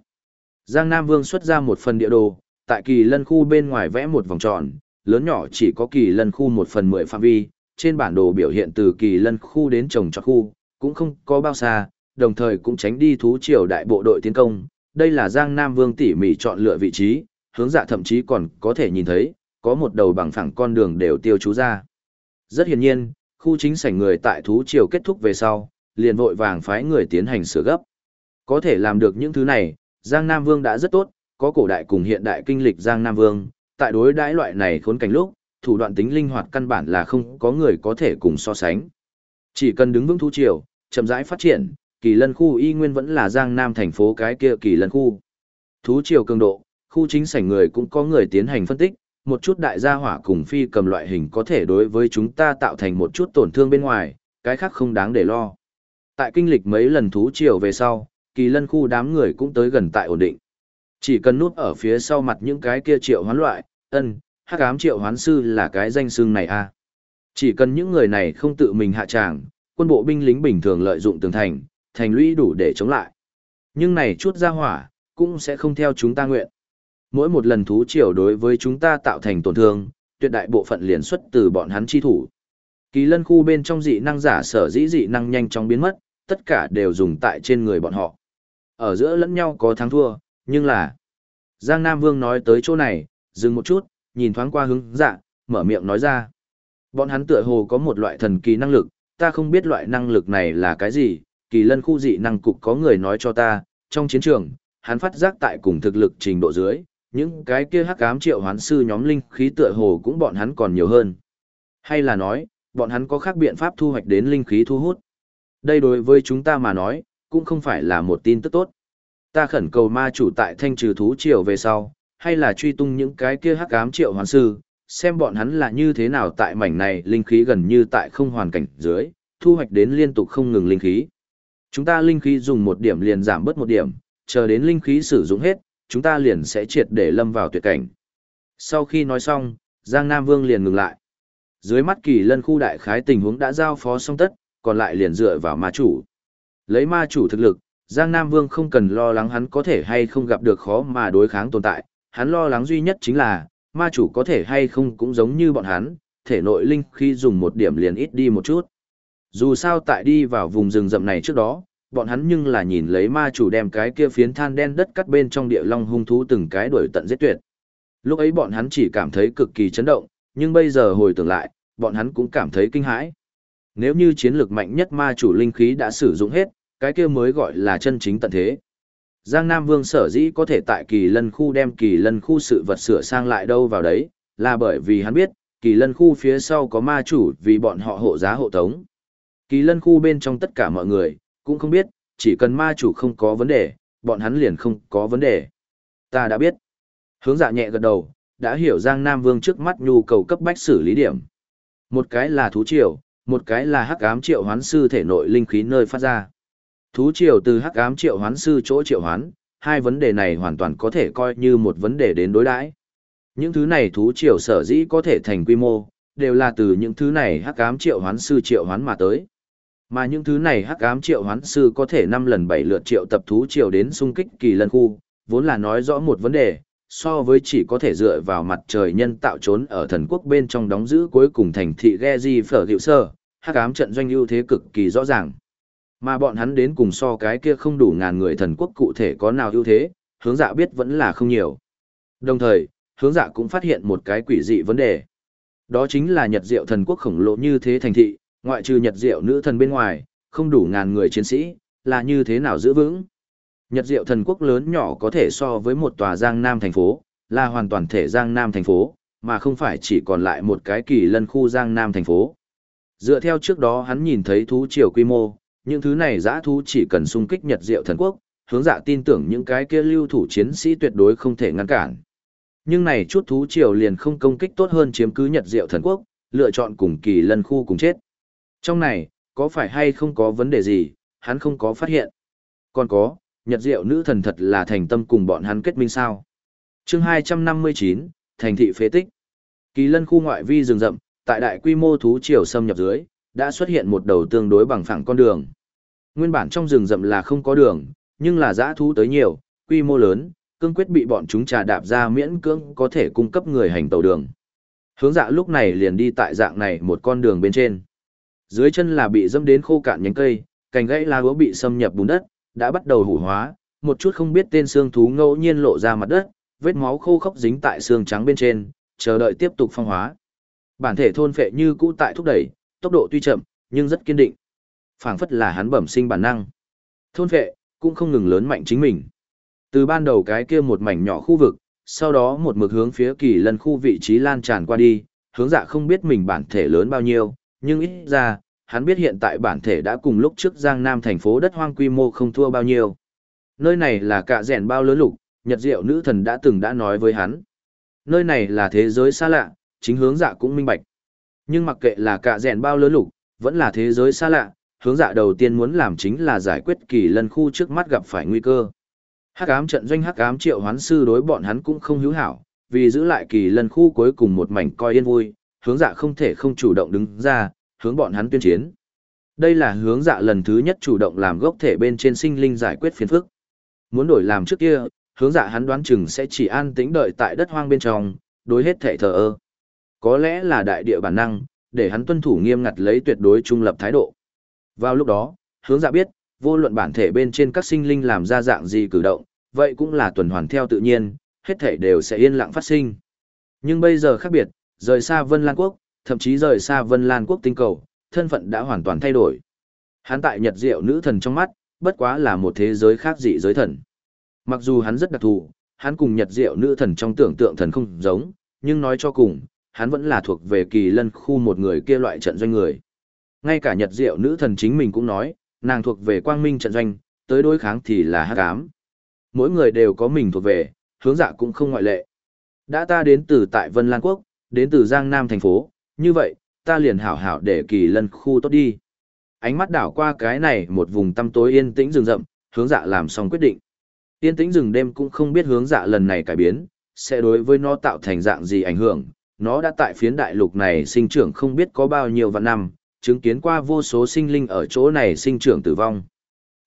Giang Nam Vương xuất ra một phần địa đồ, tại kỳ lân khu bên ngoài vẽ một vòng tròn, lớn nhỏ chỉ có kỳ lân khu một phần mười phạm vi, trên bản đồ biểu hiện từ kỳ lân khu đến trồng trọt khu, cũng không có bao xa, đồng thời cũng tránh đi thú triều đại bộ đội tiến công. Đây là Giang Nam Vương tỉ mỉ chọn lựa vị trí, hướng dạ thậm chí còn có thể nhìn thấy, có một đầu bằng phẳng con đường đều tiêu chú ra. Rất hiển nhiên, khu chính sảnh người tại thú triều kết thúc về sau, liền vội vàng phái người tiến hành sửa gấp. Có thể làm được những thứ này, Giang Nam Vương đã rất tốt, có cổ đại cùng hiện đại kinh lịch Giang Nam Vương, tại đối đãi loại này khốn cảnh lúc, thủ đoạn tính linh hoạt căn bản là không có người có thể cùng so sánh. Chỉ cần đứng vững thú triều, chậm rãi phát triển, kỳ lân khu y nguyên vẫn là Giang Nam thành phố cái kia kỳ lân khu. Thú triều cường độ, khu chính sảnh người cũng có người tiến hành phân tích, một chút đại gia hỏa cùng phi cầm loại hình có thể đối với chúng ta tạo thành một chút tổn thương bên ngoài, cái khác không đáng để lo. Tại kinh lịch mấy lần thú triều về sau, kỳ lân khu đám người cũng tới gần tại ổn định. Chỉ cần nút ở phía sau mặt những cái kia triệu hoán loại, ân, hắc ám triệu hoán sư là cái danh xưng này a. À. Chỉ cần những người này không tự mình hạ tràng, quân bộ binh lính bình thường lợi dụng tường thành, thành lũy đủ để chống lại. Nhưng này chút ra hỏa, cũng sẽ không theo chúng ta nguyện. Mỗi một lần thú triều đối với chúng ta tạo thành tổn thương, tuyệt đại bộ phận liền xuất từ bọn hắn chi thủ. Kỳ lân khu bên trong dị năng giả sở dĩ dị năng nhanh chóng biến mất, tất cả đều dùng tại trên người bọn họ. Ở giữa lẫn nhau có thắng thua, nhưng là... Giang Nam Vương nói tới chỗ này, dừng một chút, nhìn thoáng qua hướng dạ, mở miệng nói ra. Bọn hắn tựa hồ có một loại thần kỳ năng lực, ta không biết loại năng lực này là cái gì, kỳ lân khu dị năng cục có người nói cho ta, trong chiến trường, hắn phát giác tại cùng thực lực trình độ dưới, những cái kia hắc ám triệu hoán sư nhóm linh khí tựa hồ cũng bọn hắn còn nhiều hơn. Hay là nói, bọn hắn có khác biện pháp thu hoạch đến linh khí thu hút. Đây đối với chúng ta mà nói, cũng không phải là một tin tức tốt. Ta khẩn cầu ma chủ tại thanh trừ thú triều về sau, hay là truy tung những cái kia hắc ám triệu hoán sư, xem bọn hắn là như thế nào tại mảnh này linh khí gần như tại không hoàn cảnh dưới, thu hoạch đến liên tục không ngừng linh khí. Chúng ta linh khí dùng một điểm liền giảm bớt một điểm, chờ đến linh khí sử dụng hết, chúng ta liền sẽ triệt để lâm vào tuyệt cảnh. Sau khi nói xong, Giang Nam Vương liền ngừng lại. Dưới mắt kỳ lân khu đại khái tình huống đã giao phó xong tất, còn lại liền dựa vào ma chủ. Lấy ma chủ thực lực, Giang Nam Vương không cần lo lắng hắn có thể hay không gặp được khó mà đối kháng tồn tại, hắn lo lắng duy nhất chính là, ma chủ có thể hay không cũng giống như bọn hắn, thể nội linh khi dùng một điểm liền ít đi một chút. Dù sao tại đi vào vùng rừng rậm này trước đó, bọn hắn nhưng là nhìn lấy ma chủ đem cái kia phiến than đen đất cắt bên trong địa long hung thú từng cái đuổi tận giết tuyệt. Lúc ấy bọn hắn chỉ cảm thấy cực kỳ chấn động, nhưng bây giờ hồi tưởng lại, bọn hắn cũng cảm thấy kinh hãi. Nếu như chiến lược mạnh nhất ma chủ linh khí đã sử dụng hết, cái kia mới gọi là chân chính tận thế. Giang Nam Vương sở dĩ có thể tại kỳ lân khu đem kỳ lân khu sự vật sửa sang lại đâu vào đấy, là bởi vì hắn biết, kỳ lân khu phía sau có ma chủ vì bọn họ hộ giá hộ tống. Kỳ lân khu bên trong tất cả mọi người, cũng không biết, chỉ cần ma chủ không có vấn đề, bọn hắn liền không có vấn đề. Ta đã biết. Hướng dạ nhẹ gật đầu, đã hiểu Giang Nam Vương trước mắt nhu cầu cấp bách xử lý điểm. Một cái là thú triều, một cái là hắc ám triệu hoán sư thể nội linh khí nơi phát ra. Thú triều từ hắc ám triệu hoán sư chỗ triệu hoán, hai vấn đề này hoàn toàn có thể coi như một vấn đề đến đối đãi. Những thứ này thú triều sở dĩ có thể thành quy mô, đều là từ những thứ này hắc ám triệu hoán sư triệu hoán mà tới. Mà những thứ này hắc ám triệu hoán sư có thể năm lần bảy lượt triệu tập thú triều đến xung kích kỳ lân khu, vốn là nói rõ một vấn đề, so với chỉ có thể dựa vào mặt trời nhân tạo trốn ở thần quốc bên trong đóng giữ cuối cùng thành thị Gezi phở hiệu sơ, hắc ám trận doanh ưu thế cực kỳ rõ ràng. Mà bọn hắn đến cùng so cái kia không đủ ngàn người thần quốc cụ thể có nào ưu thế, hướng dạ biết vẫn là không nhiều. Đồng thời, hướng dạ cũng phát hiện một cái quỷ dị vấn đề. Đó chính là nhật diệu thần quốc khổng lồ như thế thành thị, ngoại trừ nhật diệu nữ thần bên ngoài, không đủ ngàn người chiến sĩ, là như thế nào giữ vững. Nhật diệu thần quốc lớn nhỏ có thể so với một tòa giang nam thành phố, là hoàn toàn thể giang nam thành phố, mà không phải chỉ còn lại một cái kỳ lân khu giang nam thành phố. Dựa theo trước đó hắn nhìn thấy thú triều quy mô, những thứ này giã thú chỉ cần xung kích nhật diệu thần quốc, hướng dạ tin tưởng những cái kia lưu thủ chiến sĩ tuyệt đối không thể ngăn cản. Nhưng này chút thú triều liền không công kích tốt hơn chiếm cứ nhật diệu thần quốc, lựa chọn cùng kỳ lân khu cùng chết. Trong này, có phải hay không có vấn đề gì, hắn không có phát hiện. Còn có, nhật diệu nữ thần thật là thành tâm cùng bọn hắn kết minh sao. chương 259, thành thị phế tích. Kỳ lân khu ngoại vi rừng rậm, tại đại quy mô thú triều xâm nhập dưới, đã xuất hiện một đầu tương đối bằng phẳng con đường. Nguyên bản trong rừng rậm là không có đường, nhưng là dã thú tới nhiều, quy mô lớn, cương quyết bị bọn chúng trà đạp ra miễn cưỡng có thể cung cấp người hành tàu đường. Hướng dạ lúc này liền đi tại dạng này một con đường bên trên. Dưới chân là bị dâm đến khô cạn nhánh cây, cành gãy lá gỗ bị xâm nhập bùn đất, đã bắt đầu hủ hóa, một chút không biết tên xương thú ngẫu nhiên lộ ra mặt đất, vết máu khô khốc dính tại xương trắng bên trên, chờ đợi tiếp tục phong hóa. Bản thể thôn phệ như cũ tại thúc đẩy, tốc độ tuy chậm, nhưng rất kiên định. Phảng phất là hắn bẩm sinh bản năng. Thôn phệ cũng không ngừng lớn mạnh chính mình. Từ ban đầu cái kia một mảnh nhỏ khu vực, sau đó một mực hướng phía kỳ lân khu vị trí lan tràn qua đi, hướng dạ không biết mình bản thể lớn bao nhiêu, nhưng ít ra, hắn biết hiện tại bản thể đã cùng lúc trước Giang Nam thành phố đất hoang quy mô không thua bao nhiêu. Nơi này là cạ rèn bao lớn lục, Nhật Diệu nữ thần đã từng đã nói với hắn. Nơi này là thế giới xa lạ, chính hướng dạ cũng minh bạch. Nhưng mặc kệ là cạ rèn bao lớn lục, vẫn là thế giới xa lạ, hướng dạ đầu tiên muốn làm chính là giải quyết kỳ lân khu trước mắt gặp phải nguy cơ. Hắc ám trận doanh hắc ám triệu hoán sư đối bọn hắn cũng không hữu hảo, vì giữ lại kỳ lân khu cuối cùng một mảnh coi yên vui, hướng dạ không thể không chủ động đứng ra, hướng bọn hắn tuyên chiến. Đây là hướng dạ lần thứ nhất chủ động làm gốc thể bên trên sinh linh giải quyết phiền phức. Muốn đổi làm trước kia, hướng dạ hắn đoán chừng sẽ chỉ an tĩnh đợi tại đất hoang bên trong, đối hết thể thờ ơ. Có lẽ là đại địa bản năng, để hắn tuân thủ nghiêm ngặt lấy tuyệt đối trung lập thái độ. Vào lúc đó, hướng dạ biết, vô luận bản thể bên trên các sinh linh làm ra dạng gì cử động, vậy cũng là tuần hoàn theo tự nhiên, hết thể đều sẽ yên lặng phát sinh. Nhưng bây giờ khác biệt, rời xa Vân Lan Quốc, thậm chí rời xa Vân Lan Quốc tinh cầu, thân phận đã hoàn toàn thay đổi. Hắn tại Nhật Diệu nữ thần trong mắt, bất quá là một thế giới khác dị giới thần. Mặc dù hắn rất đặc thù, hắn cùng nhật diệu nữ thần trong tưởng tượng thần không giống, nhưng nói cho cùng, hắn vẫn là thuộc về kỳ lân khu một người kia loại trận doanh người. Ngay cả nhật diệu nữ thần chính mình cũng nói, nàng thuộc về quang minh trận doanh, tới đối kháng thì là hắc ám. Mỗi người đều có mình thuộc về, hướng dạ cũng không ngoại lệ. Đã ta đến từ tại Vân Lan Quốc, đến từ Giang Nam thành phố, như vậy, ta liền hảo hảo để kỳ lân khu tốt đi. Ánh mắt đảo qua cái này một vùng tăm tối yên tĩnh rừng rậm, hướng dạ làm xong quyết định. Yên tĩnh rừng đêm cũng không biết hướng dạ lần này cải biến, sẽ đối với nó tạo thành dạng gì ảnh hưởng. Nó đã tại phiến đại lục này sinh trưởng không biết có bao nhiêu vạn năm, chứng kiến qua vô số sinh linh ở chỗ này sinh trưởng tử vong.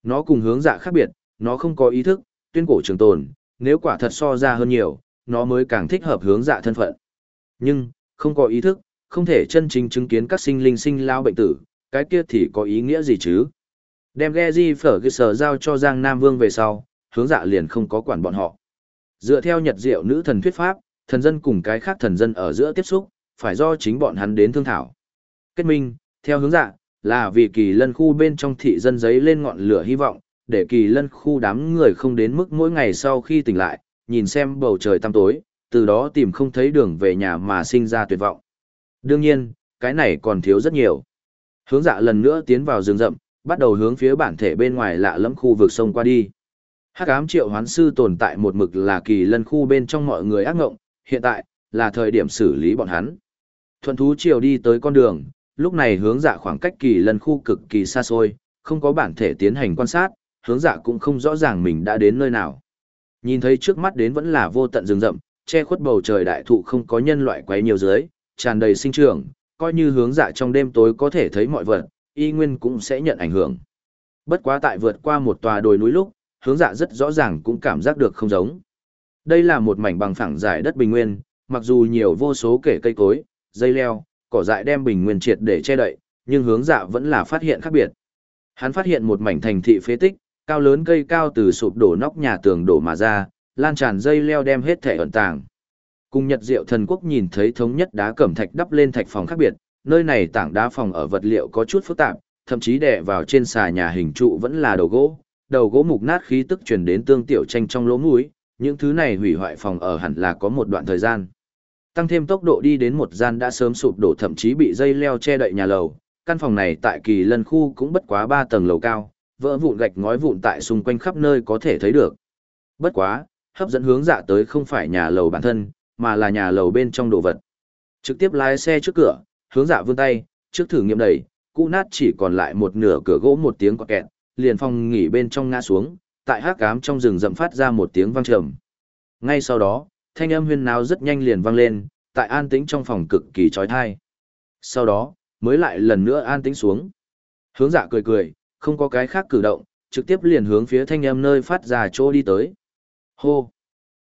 Nó cùng hướng dạ khác biệt, nó không có ý thức, tuyên cổ trường tồn, nếu quả thật so ra hơn nhiều, nó mới càng thích hợp hướng dạ thân phận. Nhưng, không có ý thức, không thể chân chính chứng kiến các sinh linh sinh lao bệnh tử, cái kia thì có ý nghĩa gì chứ? Đem Geji phở cái sở giao cho Giang Nam Vương về sau, hướng dạ liền không có quản bọn họ. Dựa theo nhật diệu nữ thần thuyết pháp, thần dân cùng cái khác thần dân ở giữa tiếp xúc, phải do chính bọn hắn đến thương thảo. Kết minh, theo hướng dạ, là vì kỳ lân khu bên trong thị dân giấy lên ngọn lửa hy vọng, để kỳ lân khu đám người không đến mức mỗi ngày sau khi tỉnh lại, nhìn xem bầu trời tăm tối, từ đó tìm không thấy đường về nhà mà sinh ra tuyệt vọng. Đương nhiên, cái này còn thiếu rất nhiều. Hướng dạ lần nữa tiến vào rừng rậm, bắt đầu hướng phía bản thể bên ngoài lạ lẫm khu vực sông qua đi. Hắc ám triệu hoán sư tồn tại một mực là kỳ lân khu bên trong mọi người ác ngộng, hiện tại, là thời điểm xử lý bọn hắn. Thuận thú triều đi tới con đường, lúc này hướng dạ khoảng cách kỳ lân khu cực kỳ xa xôi, không có bản thể tiến hành quan sát, hướng dạ cũng không rõ ràng mình đã đến nơi nào. Nhìn thấy trước mắt đến vẫn là vô tận rừng rậm, che khuất bầu trời đại thụ không có nhân loại quấy nhiều dưới, tràn đầy sinh trưởng, coi như hướng dạ trong đêm tối có thể thấy mọi vật, y nguyên cũng sẽ nhận ảnh hưởng. Bất quá tại vượt qua một tòa đồi núi lúc, hướng dạ rất rõ ràng cũng cảm giác được không giống. Đây là một mảnh bằng phẳng dài đất bình nguyên, mặc dù nhiều vô số kể cây cối, dây leo, cỏ dại đem bình nguyên triệt để che đậy, nhưng hướng dạ vẫn là phát hiện khác biệt. Hắn phát hiện một mảnh thành thị phế tích, cao lớn cây cao từ sụp đổ nóc nhà tường đổ mà ra, lan tràn dây leo đem hết thể ẩn tàng. Cùng Nhật Diệu Thần Quốc nhìn thấy thống nhất đá cẩm thạch đắp lên thạch phòng khác biệt, nơi này tảng đá phòng ở vật liệu có chút phức tạp, thậm chí đè vào trên xà nhà hình trụ vẫn là đầu gỗ, đầu gỗ mục nát khí tức truyền đến tương tiểu tranh trong lỗ mũi, những thứ này hủy hoại phòng ở hẳn là có một đoạn thời gian. Tăng thêm tốc độ đi đến một gian đã sớm sụp đổ thậm chí bị dây leo che đậy nhà lầu, căn phòng này tại kỳ lân khu cũng bất quá 3 tầng lầu cao, vỡ vụn gạch ngói vụn tại xung quanh khắp nơi có thể thấy được. Bất quá, hấp dẫn hướng dạ tới không phải nhà lầu bản thân, mà là nhà lầu bên trong đồ vật. Trực tiếp lái xe trước cửa, hướng dạ vươn tay, trước thử nghiệm đẩy, cũ nát chỉ còn lại một nửa cửa gỗ một tiếng quạt kẹt, liền phong nghỉ bên trong ngã xuống, tại hát cám trong rừng rậm phát ra một tiếng vang trầm. Ngay sau đó, thanh âm huyên náo rất nhanh liền vang lên, tại an tĩnh trong phòng cực kỳ trói thai. Sau đó, mới lại lần nữa an tĩnh xuống. Hướng dạ cười cười, không có cái khác cử động, trực tiếp liền hướng phía thanh âm nơi phát ra chỗ đi tới. Hô!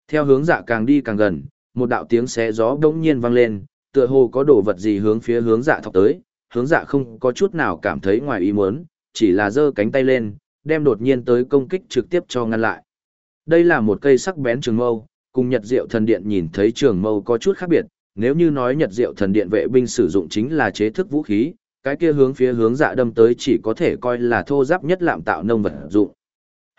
Theo hướng dạ càng đi càng gần, một đạo tiếng xé gió đống nhiên vang lên, tựa hồ có đồ vật gì hướng phía hướng dạ thọc tới, hướng dạ không có chút nào cảm thấy ngoài ý muốn, chỉ là giơ cánh tay lên, đem đột nhiên tới công kích trực tiếp cho ngăn lại. Đây là một cây sắc bén trường mâu, cùng Nhật Diệu Thần Điện nhìn thấy trường mâu có chút khác biệt, nếu như nói Nhật Diệu Thần Điện vệ binh sử dụng chính là chế thức vũ khí, cái kia hướng phía hướng dạ đâm tới chỉ có thể coi là thô giáp nhất lạm tạo nông vật dụng.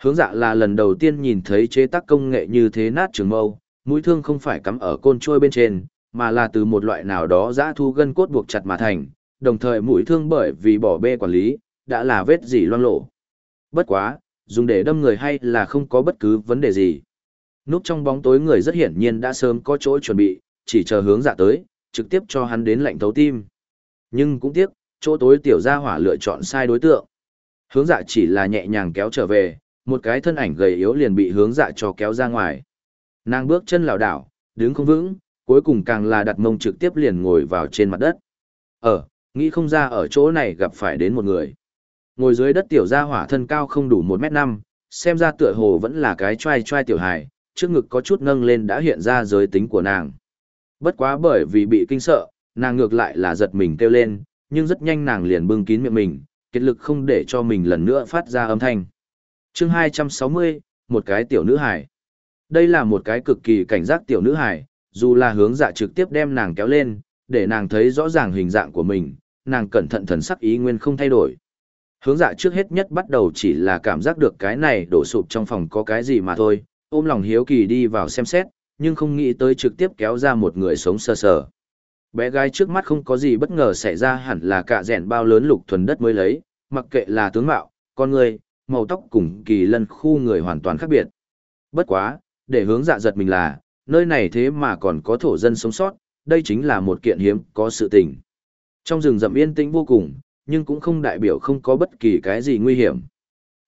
Hướng dạ là lần đầu tiên nhìn thấy chế tác công nghệ như thế nát trường mâu, mũi thương không phải cắm ở côn trôi bên trên, mà là từ một loại nào đó giã thu gân cốt buộc chặt mà thành, đồng thời mũi thương bởi vì bỏ bê quản lý, đã là vết gì loang lộ. Bất quá, dùng để đâm người hay là không có bất cứ vấn đề gì. Núp trong bóng tối người rất hiển nhiên đã sớm có chỗ chuẩn bị, chỉ chờ hướng dạ tới, trực tiếp cho hắn đến lạnh thấu tim. Nhưng cũng tiếc, chỗ tối tiểu gia hỏa lựa chọn sai đối tượng. Hướng dạ chỉ là nhẹ nhàng kéo trở về, một cái thân ảnh gầy yếu liền bị hướng dạ cho kéo ra ngoài. Nàng bước chân lảo đảo, đứng không vững, cuối cùng càng là đặt mông trực tiếp liền ngồi vào trên mặt đất. Ở, nghĩ không ra ở chỗ này gặp phải đến một người. Ngồi dưới đất tiểu gia hỏa thân cao không đủ 1 mét 5 xem ra tựa hồ vẫn là cái trai trai tiểu hài, trước ngực có chút nâng lên đã hiện ra giới tính của nàng. Bất quá bởi vì bị kinh sợ, nàng ngược lại là giật mình kêu lên, nhưng rất nhanh nàng liền bưng kín miệng mình, kết lực không để cho mình lần nữa phát ra âm thanh chương 260, một cái tiểu nữ hài. Đây là một cái cực kỳ cảnh giác tiểu nữ hài, dù là hướng dạ trực tiếp đem nàng kéo lên, để nàng thấy rõ ràng hình dạng của mình, nàng cẩn thận thần sắc ý nguyên không thay đổi. Hướng dạ trước hết nhất bắt đầu chỉ là cảm giác được cái này đổ sụp trong phòng có cái gì mà thôi, ôm lòng hiếu kỳ đi vào xem xét, nhưng không nghĩ tới trực tiếp kéo ra một người sống sờ sờ. Bé gái trước mắt không có gì bất ngờ xảy ra hẳn là cả rèn bao lớn lục thuần đất mới lấy, mặc kệ là tướng mạo, con người, màu tóc cùng kỳ lân khu người hoàn toàn khác biệt. Bất quá, để hướng dạ giật mình là, nơi này thế mà còn có thổ dân sống sót, đây chính là một kiện hiếm có sự tình. Trong rừng rậm yên tĩnh vô cùng, nhưng cũng không đại biểu không có bất kỳ cái gì nguy hiểm.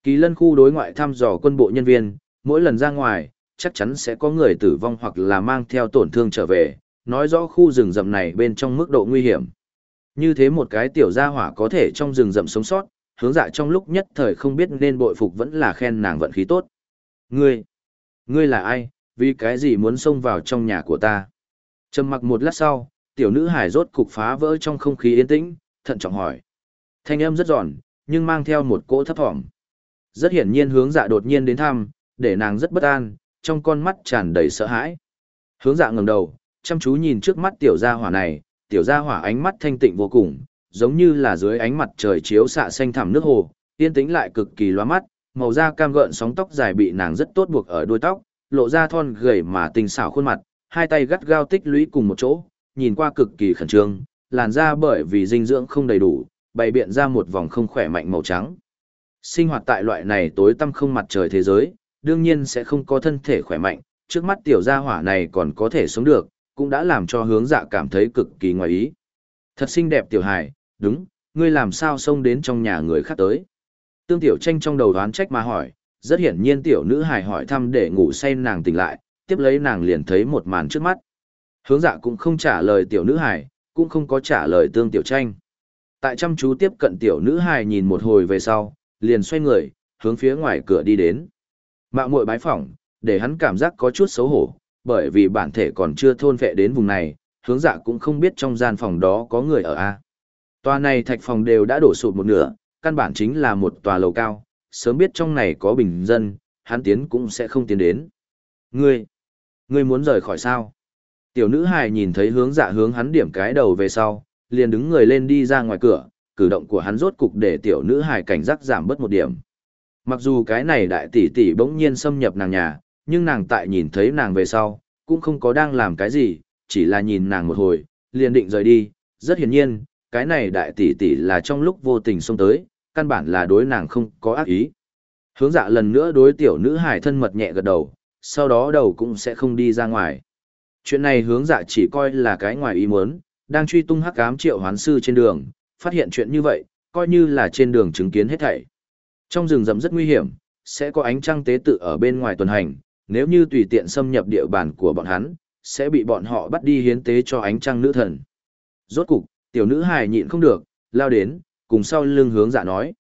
Kỳ lân khu đối ngoại thăm dò quân bộ nhân viên, mỗi lần ra ngoài, chắc chắn sẽ có người tử vong hoặc là mang theo tổn thương trở về, nói rõ khu rừng rậm này bên trong mức độ nguy hiểm. Như thế một cái tiểu gia hỏa có thể trong rừng rậm sống sót, hướng dạ trong lúc nhất thời không biết nên bội phục vẫn là khen nàng vận khí tốt. Ngươi, ngươi là ai, vì cái gì muốn xông vào trong nhà của ta? Trầm mặc một lát sau, tiểu nữ hải rốt cục phá vỡ trong không khí yên tĩnh, thận trọng hỏi. Thanh âm rất giòn, nhưng mang theo một cỗ thấp thỏm. Rất hiển nhiên hướng dạ đột nhiên đến thăm, để nàng rất bất an, trong con mắt tràn đầy sợ hãi. Hướng dạ ngẩng đầu, chăm chú nhìn trước mắt tiểu gia hỏa này, tiểu gia hỏa ánh mắt thanh tịnh vô cùng, giống như là dưới ánh mặt trời chiếu xạ xanh thẳm nước hồ, yên tĩnh lại cực kỳ loa mắt, màu da cam gợn sóng tóc dài bị nàng rất tốt buộc ở đuôi tóc, lộ ra thon gầy mà tinh xảo khuôn mặt, hai tay gắt gao tích lũy cùng một chỗ, nhìn qua cực kỳ khẩn trương, làn da bởi vì dinh dưỡng không đầy đủ, bày biện ra một vòng không khỏe mạnh màu trắng. Sinh hoạt tại loại này tối tăm không mặt trời thế giới, đương nhiên sẽ không có thân thể khỏe mạnh, trước mắt tiểu gia hỏa này còn có thể sống được, cũng đã làm cho hướng dạ cảm thấy cực kỳ ngoài ý. Thật xinh đẹp tiểu hài, đúng, ngươi làm sao xông đến trong nhà người khác tới. Tương tiểu tranh trong đầu đoán trách mà hỏi, rất hiển nhiên tiểu nữ hài hỏi thăm để ngủ say nàng tỉnh lại, tiếp lấy nàng liền thấy một màn trước mắt. Hướng dạ cũng không trả lời tiểu nữ hài, cũng không có trả lời tương tiểu tranh. Tại chăm chú tiếp cận tiểu nữ hài nhìn một hồi về sau, liền xoay người, hướng phía ngoài cửa đi đến. Mạo muội bái phỏng, để hắn cảm giác có chút xấu hổ, bởi vì bản thể còn chưa thôn vệ đến vùng này, hướng dạ cũng không biết trong gian phòng đó có người ở A. Tòa này thạch phòng đều đã đổ sụt một nửa, căn bản chính là một tòa lầu cao, sớm biết trong này có bình dân, hắn tiến cũng sẽ không tiến đến. Ngươi, ngươi muốn rời khỏi sao? Tiểu nữ hài nhìn thấy hướng dạ hướng hắn điểm cái đầu về sau, liền đứng người lên đi ra ngoài cửa, cử động của hắn rốt cục để tiểu nữ hài cảnh giác giảm bớt một điểm. Mặc dù cái này đại tỷ tỷ bỗng nhiên xâm nhập nàng nhà, nhưng nàng tại nhìn thấy nàng về sau, cũng không có đang làm cái gì, chỉ là nhìn nàng một hồi, liền định rời đi, rất hiển nhiên, cái này đại tỷ tỷ là trong lúc vô tình xông tới, căn bản là đối nàng không có ác ý. Hướng dạ lần nữa đối tiểu nữ hải thân mật nhẹ gật đầu, sau đó đầu cũng sẽ không đi ra ngoài. Chuyện này hướng dạ chỉ coi là cái ngoài ý muốn, đang truy tung hắc ám triệu hoán sư trên đường, phát hiện chuyện như vậy, coi như là trên đường chứng kiến hết thảy. Trong rừng rậm rất nguy hiểm, sẽ có ánh trăng tế tự ở bên ngoài tuần hành, nếu như tùy tiện xâm nhập địa bàn của bọn hắn, sẽ bị bọn họ bắt đi hiến tế cho ánh trăng nữ thần. Rốt cục, tiểu nữ hài nhịn không được, lao đến, cùng sau lưng hướng dạ nói.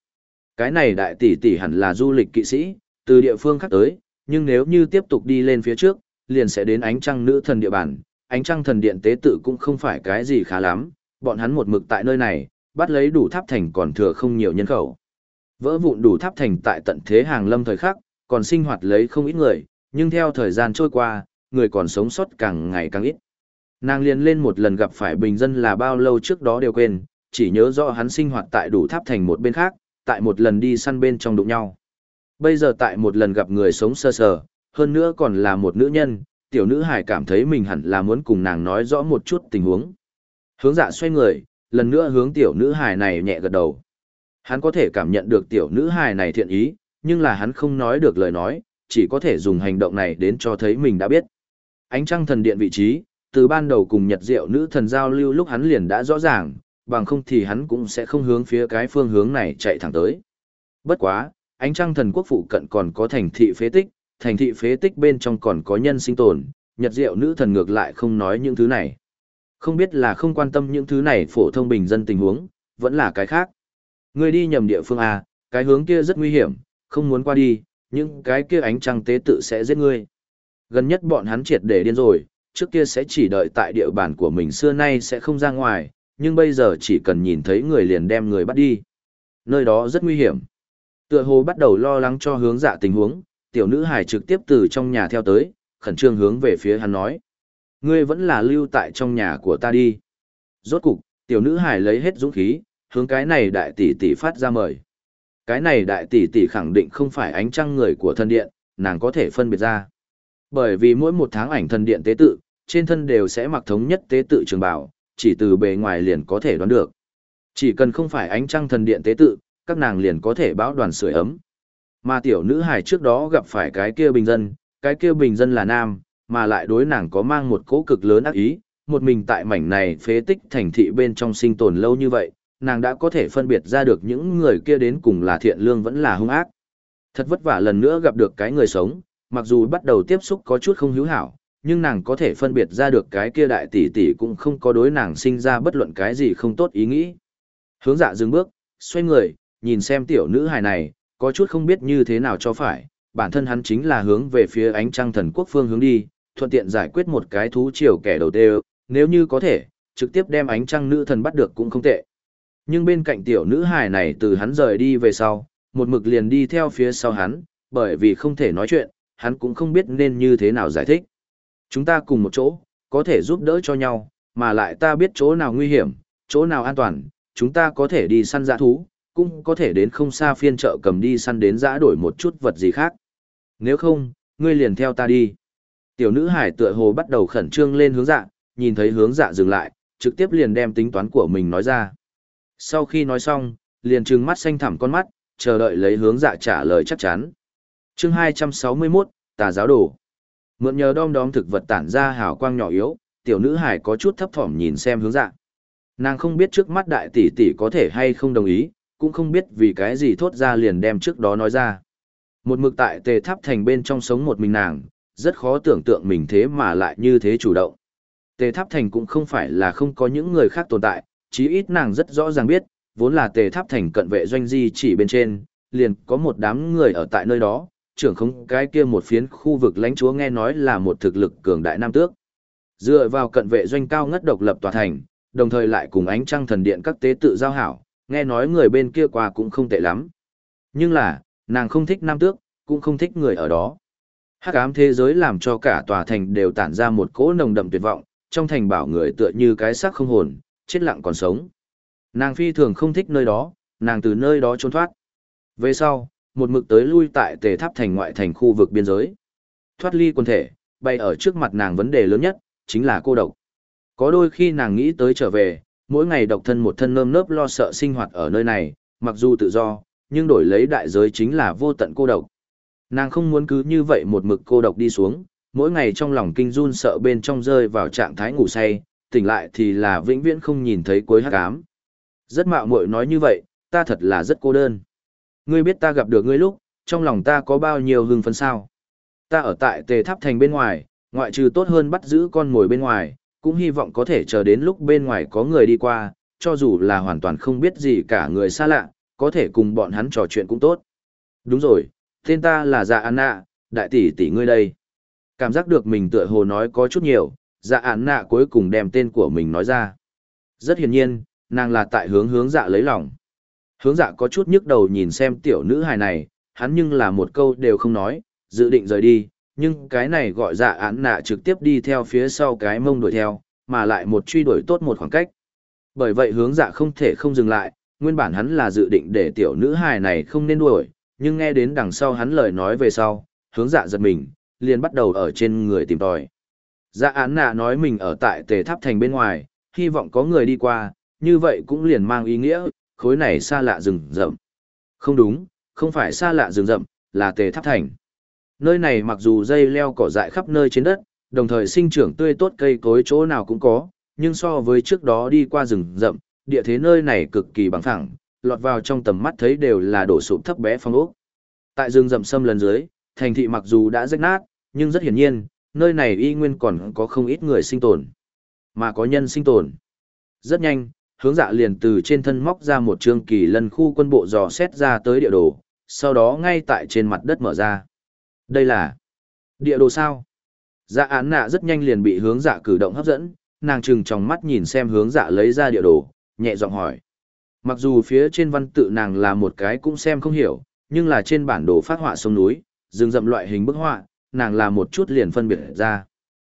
Cái này đại tỷ tỷ hẳn là du lịch kỵ sĩ, từ địa phương khác tới, nhưng nếu như tiếp tục đi lên phía trước, liền sẽ đến ánh trăng nữ thần địa bàn. Ánh trăng thần điện tế tự cũng không phải cái gì khá lắm, bọn hắn một mực tại nơi này, bắt lấy đủ tháp thành còn thừa không nhiều nhân khẩu. Vỡ vụn đủ tháp thành tại tận thế hàng lâm thời khắc, còn sinh hoạt lấy không ít người, nhưng theo thời gian trôi qua, người còn sống sót càng ngày càng ít. Nàng liền lên một lần gặp phải bình dân là bao lâu trước đó đều quên, chỉ nhớ rõ hắn sinh hoạt tại đủ tháp thành một bên khác, tại một lần đi săn bên trong đụng nhau. Bây giờ tại một lần gặp người sống sơ sờ, hơn nữa còn là một nữ nhân, tiểu nữ hải cảm thấy mình hẳn là muốn cùng nàng nói rõ một chút tình huống. Hướng dạ xoay người, lần nữa hướng tiểu nữ hải này nhẹ gật đầu. Hắn có thể cảm nhận được tiểu nữ hải này thiện ý, nhưng là hắn không nói được lời nói, chỉ có thể dùng hành động này đến cho thấy mình đã biết. Ánh trăng thần điện vị trí, từ ban đầu cùng nhật diệu nữ thần giao lưu lúc hắn liền đã rõ ràng, bằng không thì hắn cũng sẽ không hướng phía cái phương hướng này chạy thẳng tới. Bất quá, ánh trăng thần quốc phụ cận còn có thành thị phế tích, thành thị phế tích bên trong còn có nhân sinh tồn, nhật diệu nữ thần ngược lại không nói những thứ này. Không biết là không quan tâm những thứ này phổ thông bình dân tình huống, vẫn là cái khác. Người đi nhầm địa phương A, cái hướng kia rất nguy hiểm, không muốn qua đi, những cái kia ánh trăng tế tự sẽ giết ngươi. Gần nhất bọn hắn triệt để điên rồi, trước kia sẽ chỉ đợi tại địa bàn của mình xưa nay sẽ không ra ngoài, nhưng bây giờ chỉ cần nhìn thấy người liền đem người bắt đi. Nơi đó rất nguy hiểm. Tựa hồ bắt đầu lo lắng cho hướng dạ tình huống, tiểu nữ hải trực tiếp từ trong nhà theo tới, khẩn trương hướng về phía hắn nói. Ngươi vẫn là lưu tại trong nhà của ta đi. Rốt cục, tiểu nữ hải lấy hết dũng khí, hướng cái này đại tỷ tỷ phát ra mời. Cái này đại tỷ tỷ khẳng định không phải ánh trăng người của thân điện, nàng có thể phân biệt ra. Bởi vì mỗi một tháng ảnh thần điện tế tự, trên thân đều sẽ mặc thống nhất tế tự trường bảo, chỉ từ bề ngoài liền có thể đoán được. Chỉ cần không phải ánh trăng thần điện tế tự, các nàng liền có thể báo đoàn sưởi ấm. Mà tiểu nữ hài trước đó gặp phải cái kia bình dân, cái kia bình dân là nam, mà lại đối nàng có mang một cố cực lớn ác ý, một mình tại mảnh này phế tích thành thị bên trong sinh tồn lâu như vậy, nàng đã có thể phân biệt ra được những người kia đến cùng là thiện lương vẫn là hung ác. Thật vất vả lần nữa gặp được cái người sống, mặc dù bắt đầu tiếp xúc có chút không hữu hảo, nhưng nàng có thể phân biệt ra được cái kia đại tỷ tỷ cũng không có đối nàng sinh ra bất luận cái gì không tốt ý nghĩ. Hướng dạ dừng bước, xoay người, nhìn xem tiểu nữ hài này, có chút không biết như thế nào cho phải, bản thân hắn chính là hướng về phía ánh trăng thần quốc phương hướng đi, thuận tiện giải quyết một cái thú triều kẻ đầu tê nếu như có thể, trực tiếp đem ánh trăng nữ thần bắt được cũng không tệ. Nhưng bên cạnh tiểu nữ hài này từ hắn rời đi về sau, một mực liền đi theo phía sau hắn, bởi vì không thể nói chuyện, hắn cũng không biết nên như thế nào giải thích. Chúng ta cùng một chỗ, có thể giúp đỡ cho nhau, mà lại ta biết chỗ nào nguy hiểm, chỗ nào an toàn, chúng ta có thể đi săn dã thú, cũng có thể đến không xa phiên chợ cầm đi săn đến dã đổi một chút vật gì khác. Nếu không, ngươi liền theo ta đi. Tiểu nữ hải tựa hồ bắt đầu khẩn trương lên hướng dạ, nhìn thấy hướng dạ dừng lại, trực tiếp liền đem tính toán của mình nói ra. Sau khi nói xong, liền trừng mắt xanh thẳm con mắt, chờ đợi lấy hướng dạ trả lời chắc chắn chương 261, tà giáo đồ. Mượn nhờ đom đóm thực vật tản ra hào quang nhỏ yếu, tiểu nữ hải có chút thấp thỏm nhìn xem hướng dạ. Nàng không biết trước mắt đại tỷ tỷ có thể hay không đồng ý, cũng không biết vì cái gì thốt ra liền đem trước đó nói ra. Một mực tại tề tháp thành bên trong sống một mình nàng, rất khó tưởng tượng mình thế mà lại như thế chủ động. Tề tháp thành cũng không phải là không có những người khác tồn tại, chí ít nàng rất rõ ràng biết, vốn là tề tháp thành cận vệ doanh di chỉ bên trên, liền có một đám người ở tại nơi đó, trưởng không cái kia một phiến khu vực lãnh chúa nghe nói là một thực lực cường đại nam tước. Dựa vào cận vệ doanh cao ngất độc lập tòa thành, đồng thời lại cùng ánh trăng thần điện các tế tự giao hảo, nghe nói người bên kia qua cũng không tệ lắm. Nhưng là, nàng không thích nam tước, cũng không thích người ở đó. Hắc ám thế giới làm cho cả tòa thành đều tản ra một cỗ nồng đậm tuyệt vọng, trong thành bảo người tựa như cái xác không hồn, chết lặng còn sống. Nàng phi thường không thích nơi đó, nàng từ nơi đó trốn thoát. Về sau, một mực tới lui tại tề tháp thành ngoại thành khu vực biên giới. Thoát ly quân thể, bay ở trước mặt nàng vấn đề lớn nhất, chính là cô độc. Có đôi khi nàng nghĩ tới trở về, mỗi ngày độc thân một thân nơm nớp lo sợ sinh hoạt ở nơi này, mặc dù tự do, nhưng đổi lấy đại giới chính là vô tận cô độc. Nàng không muốn cứ như vậy một mực cô độc đi xuống, mỗi ngày trong lòng kinh run sợ bên trong rơi vào trạng thái ngủ say, tỉnh lại thì là vĩnh viễn không nhìn thấy cuối hắc ám. Rất mạo muội nói như vậy, ta thật là rất cô đơn. Ngươi biết ta gặp được ngươi lúc, trong lòng ta có bao nhiêu hưng phấn sao? Ta ở tại tề tháp thành bên ngoài, ngoại trừ tốt hơn bắt giữ con mồi bên ngoài, cũng hy vọng có thể chờ đến lúc bên ngoài có người đi qua, cho dù là hoàn toàn không biết gì cả người xa lạ, có thể cùng bọn hắn trò chuyện cũng tốt. Đúng rồi, tên ta là Dạ Anna, đại tỷ tỷ ngươi đây. Cảm giác được mình tựa hồ nói có chút nhiều, Dạ Anna cuối cùng đem tên của mình nói ra. Rất hiển nhiên, nàng là tại hướng hướng dạ lấy lòng. Hướng dạ có chút nhức đầu nhìn xem tiểu nữ hài này, hắn nhưng là một câu đều không nói, dự định rời đi, nhưng cái này gọi dạ án nạ trực tiếp đi theo phía sau cái mông đuổi theo, mà lại một truy đuổi tốt một khoảng cách. Bởi vậy hướng dạ không thể không dừng lại, nguyên bản hắn là dự định để tiểu nữ hài này không nên đuổi, nhưng nghe đến đằng sau hắn lời nói về sau, hướng dạ giật mình, liền bắt đầu ở trên người tìm tòi. Dạ án nạ nói mình ở tại tề tháp thành bên ngoài, hy vọng có người đi qua, như vậy cũng liền mang ý nghĩa, khối này xa lạ rừng rậm. Không đúng, không phải xa lạ rừng rậm, là tề tháp thành. Nơi này mặc dù dây leo cỏ dại khắp nơi trên đất, đồng thời sinh trưởng tươi tốt cây cối chỗ nào cũng có, nhưng so với trước đó đi qua rừng rậm, địa thế nơi này cực kỳ bằng phẳng, lọt vào trong tầm mắt thấy đều là đổ sụp thấp bé phong ốc. Tại rừng rậm sâm lần dưới, thành thị mặc dù đã rách nát, nhưng rất hiển nhiên, nơi này y nguyên còn có không ít người sinh tồn, mà có nhân sinh tồn. Rất nhanh, hướng dạ liền từ trên thân móc ra một trương kỳ lân khu quân bộ dò xét ra tới địa đồ, sau đó ngay tại trên mặt đất mở ra. Đây là địa đồ sao? Dạ án nạ rất nhanh liền bị hướng dạ cử động hấp dẫn, nàng trừng trong mắt nhìn xem hướng dạ lấy ra địa đồ, nhẹ giọng hỏi. Mặc dù phía trên văn tự nàng là một cái cũng xem không hiểu, nhưng là trên bản đồ phát họa sông núi, rừng rậm loại hình bức họa, nàng là một chút liền phân biệt ra.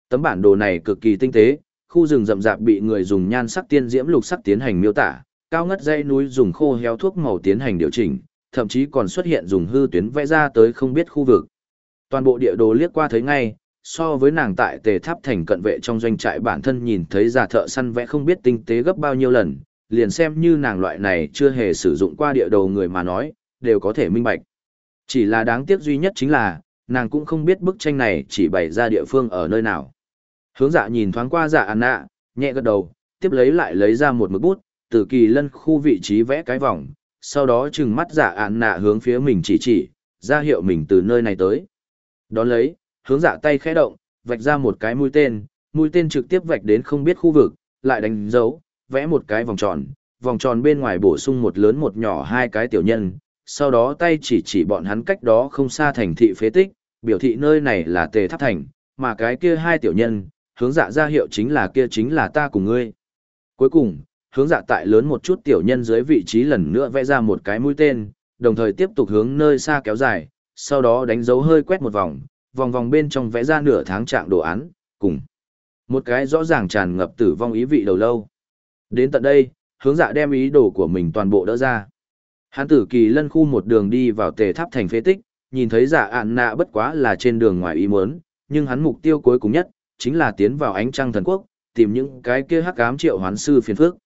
Tấm bản đồ này cực kỳ tinh tế, khu rừng rậm rạp bị người dùng nhan sắc tiên diễm lục sắc tiến hành miêu tả, cao ngất dãy núi dùng khô héo thuốc màu tiến hành điều chỉnh, thậm chí còn xuất hiện dùng hư tuyến vẽ ra tới không biết khu vực. Toàn bộ địa đồ liếc qua thấy ngay, so với nàng tại tề tháp thành cận vệ trong doanh trại bản thân nhìn thấy giả thợ săn vẽ không biết tinh tế gấp bao nhiêu lần, liền xem như nàng loại này chưa hề sử dụng qua địa đồ người mà nói, đều có thể minh bạch. Chỉ là đáng tiếc duy nhất chính là, nàng cũng không biết bức tranh này chỉ bày ra địa phương ở nơi nào. Hướng dạ nhìn thoáng qua dạ ăn nạ, nhẹ gật đầu, tiếp lấy lại lấy ra một mực bút, từ kỳ lân khu vị trí vẽ cái vòng, sau đó trừng mắt dạ ản nạ hướng phía mình chỉ chỉ, ra hiệu mình từ nơi này tới. Đón lấy, hướng dạ tay khẽ động, vạch ra một cái mũi tên, mũi tên trực tiếp vạch đến không biết khu vực, lại đánh dấu, vẽ một cái vòng tròn, vòng tròn bên ngoài bổ sung một lớn một nhỏ hai cái tiểu nhân, sau đó tay chỉ chỉ bọn hắn cách đó không xa thành thị phế tích, biểu thị nơi này là tề tháp thành, mà cái kia hai tiểu nhân, hướng dạ ra hiệu chính là kia chính là ta cùng ngươi. Cuối cùng, hướng dạ tại lớn một chút tiểu nhân dưới vị trí lần nữa vẽ ra một cái mũi tên, đồng thời tiếp tục hướng nơi xa kéo dài, sau đó đánh dấu hơi quét một vòng, vòng vòng bên trong vẽ ra nửa tháng trạng đồ án, cùng một cái rõ ràng tràn ngập tử vong ý vị đầu lâu. Đến tận đây, hướng dạ đem ý đồ của mình toàn bộ đỡ ra. Hán tử kỳ lân khu một đường đi vào tề tháp thành phế tích, nhìn thấy dạ ạn nạ bất quá là trên đường ngoài ý muốn, nhưng hắn mục tiêu cuối cùng nhất, chính là tiến vào ánh trăng thần quốc, tìm những cái kia hắc ám triệu hoán sư phiền phức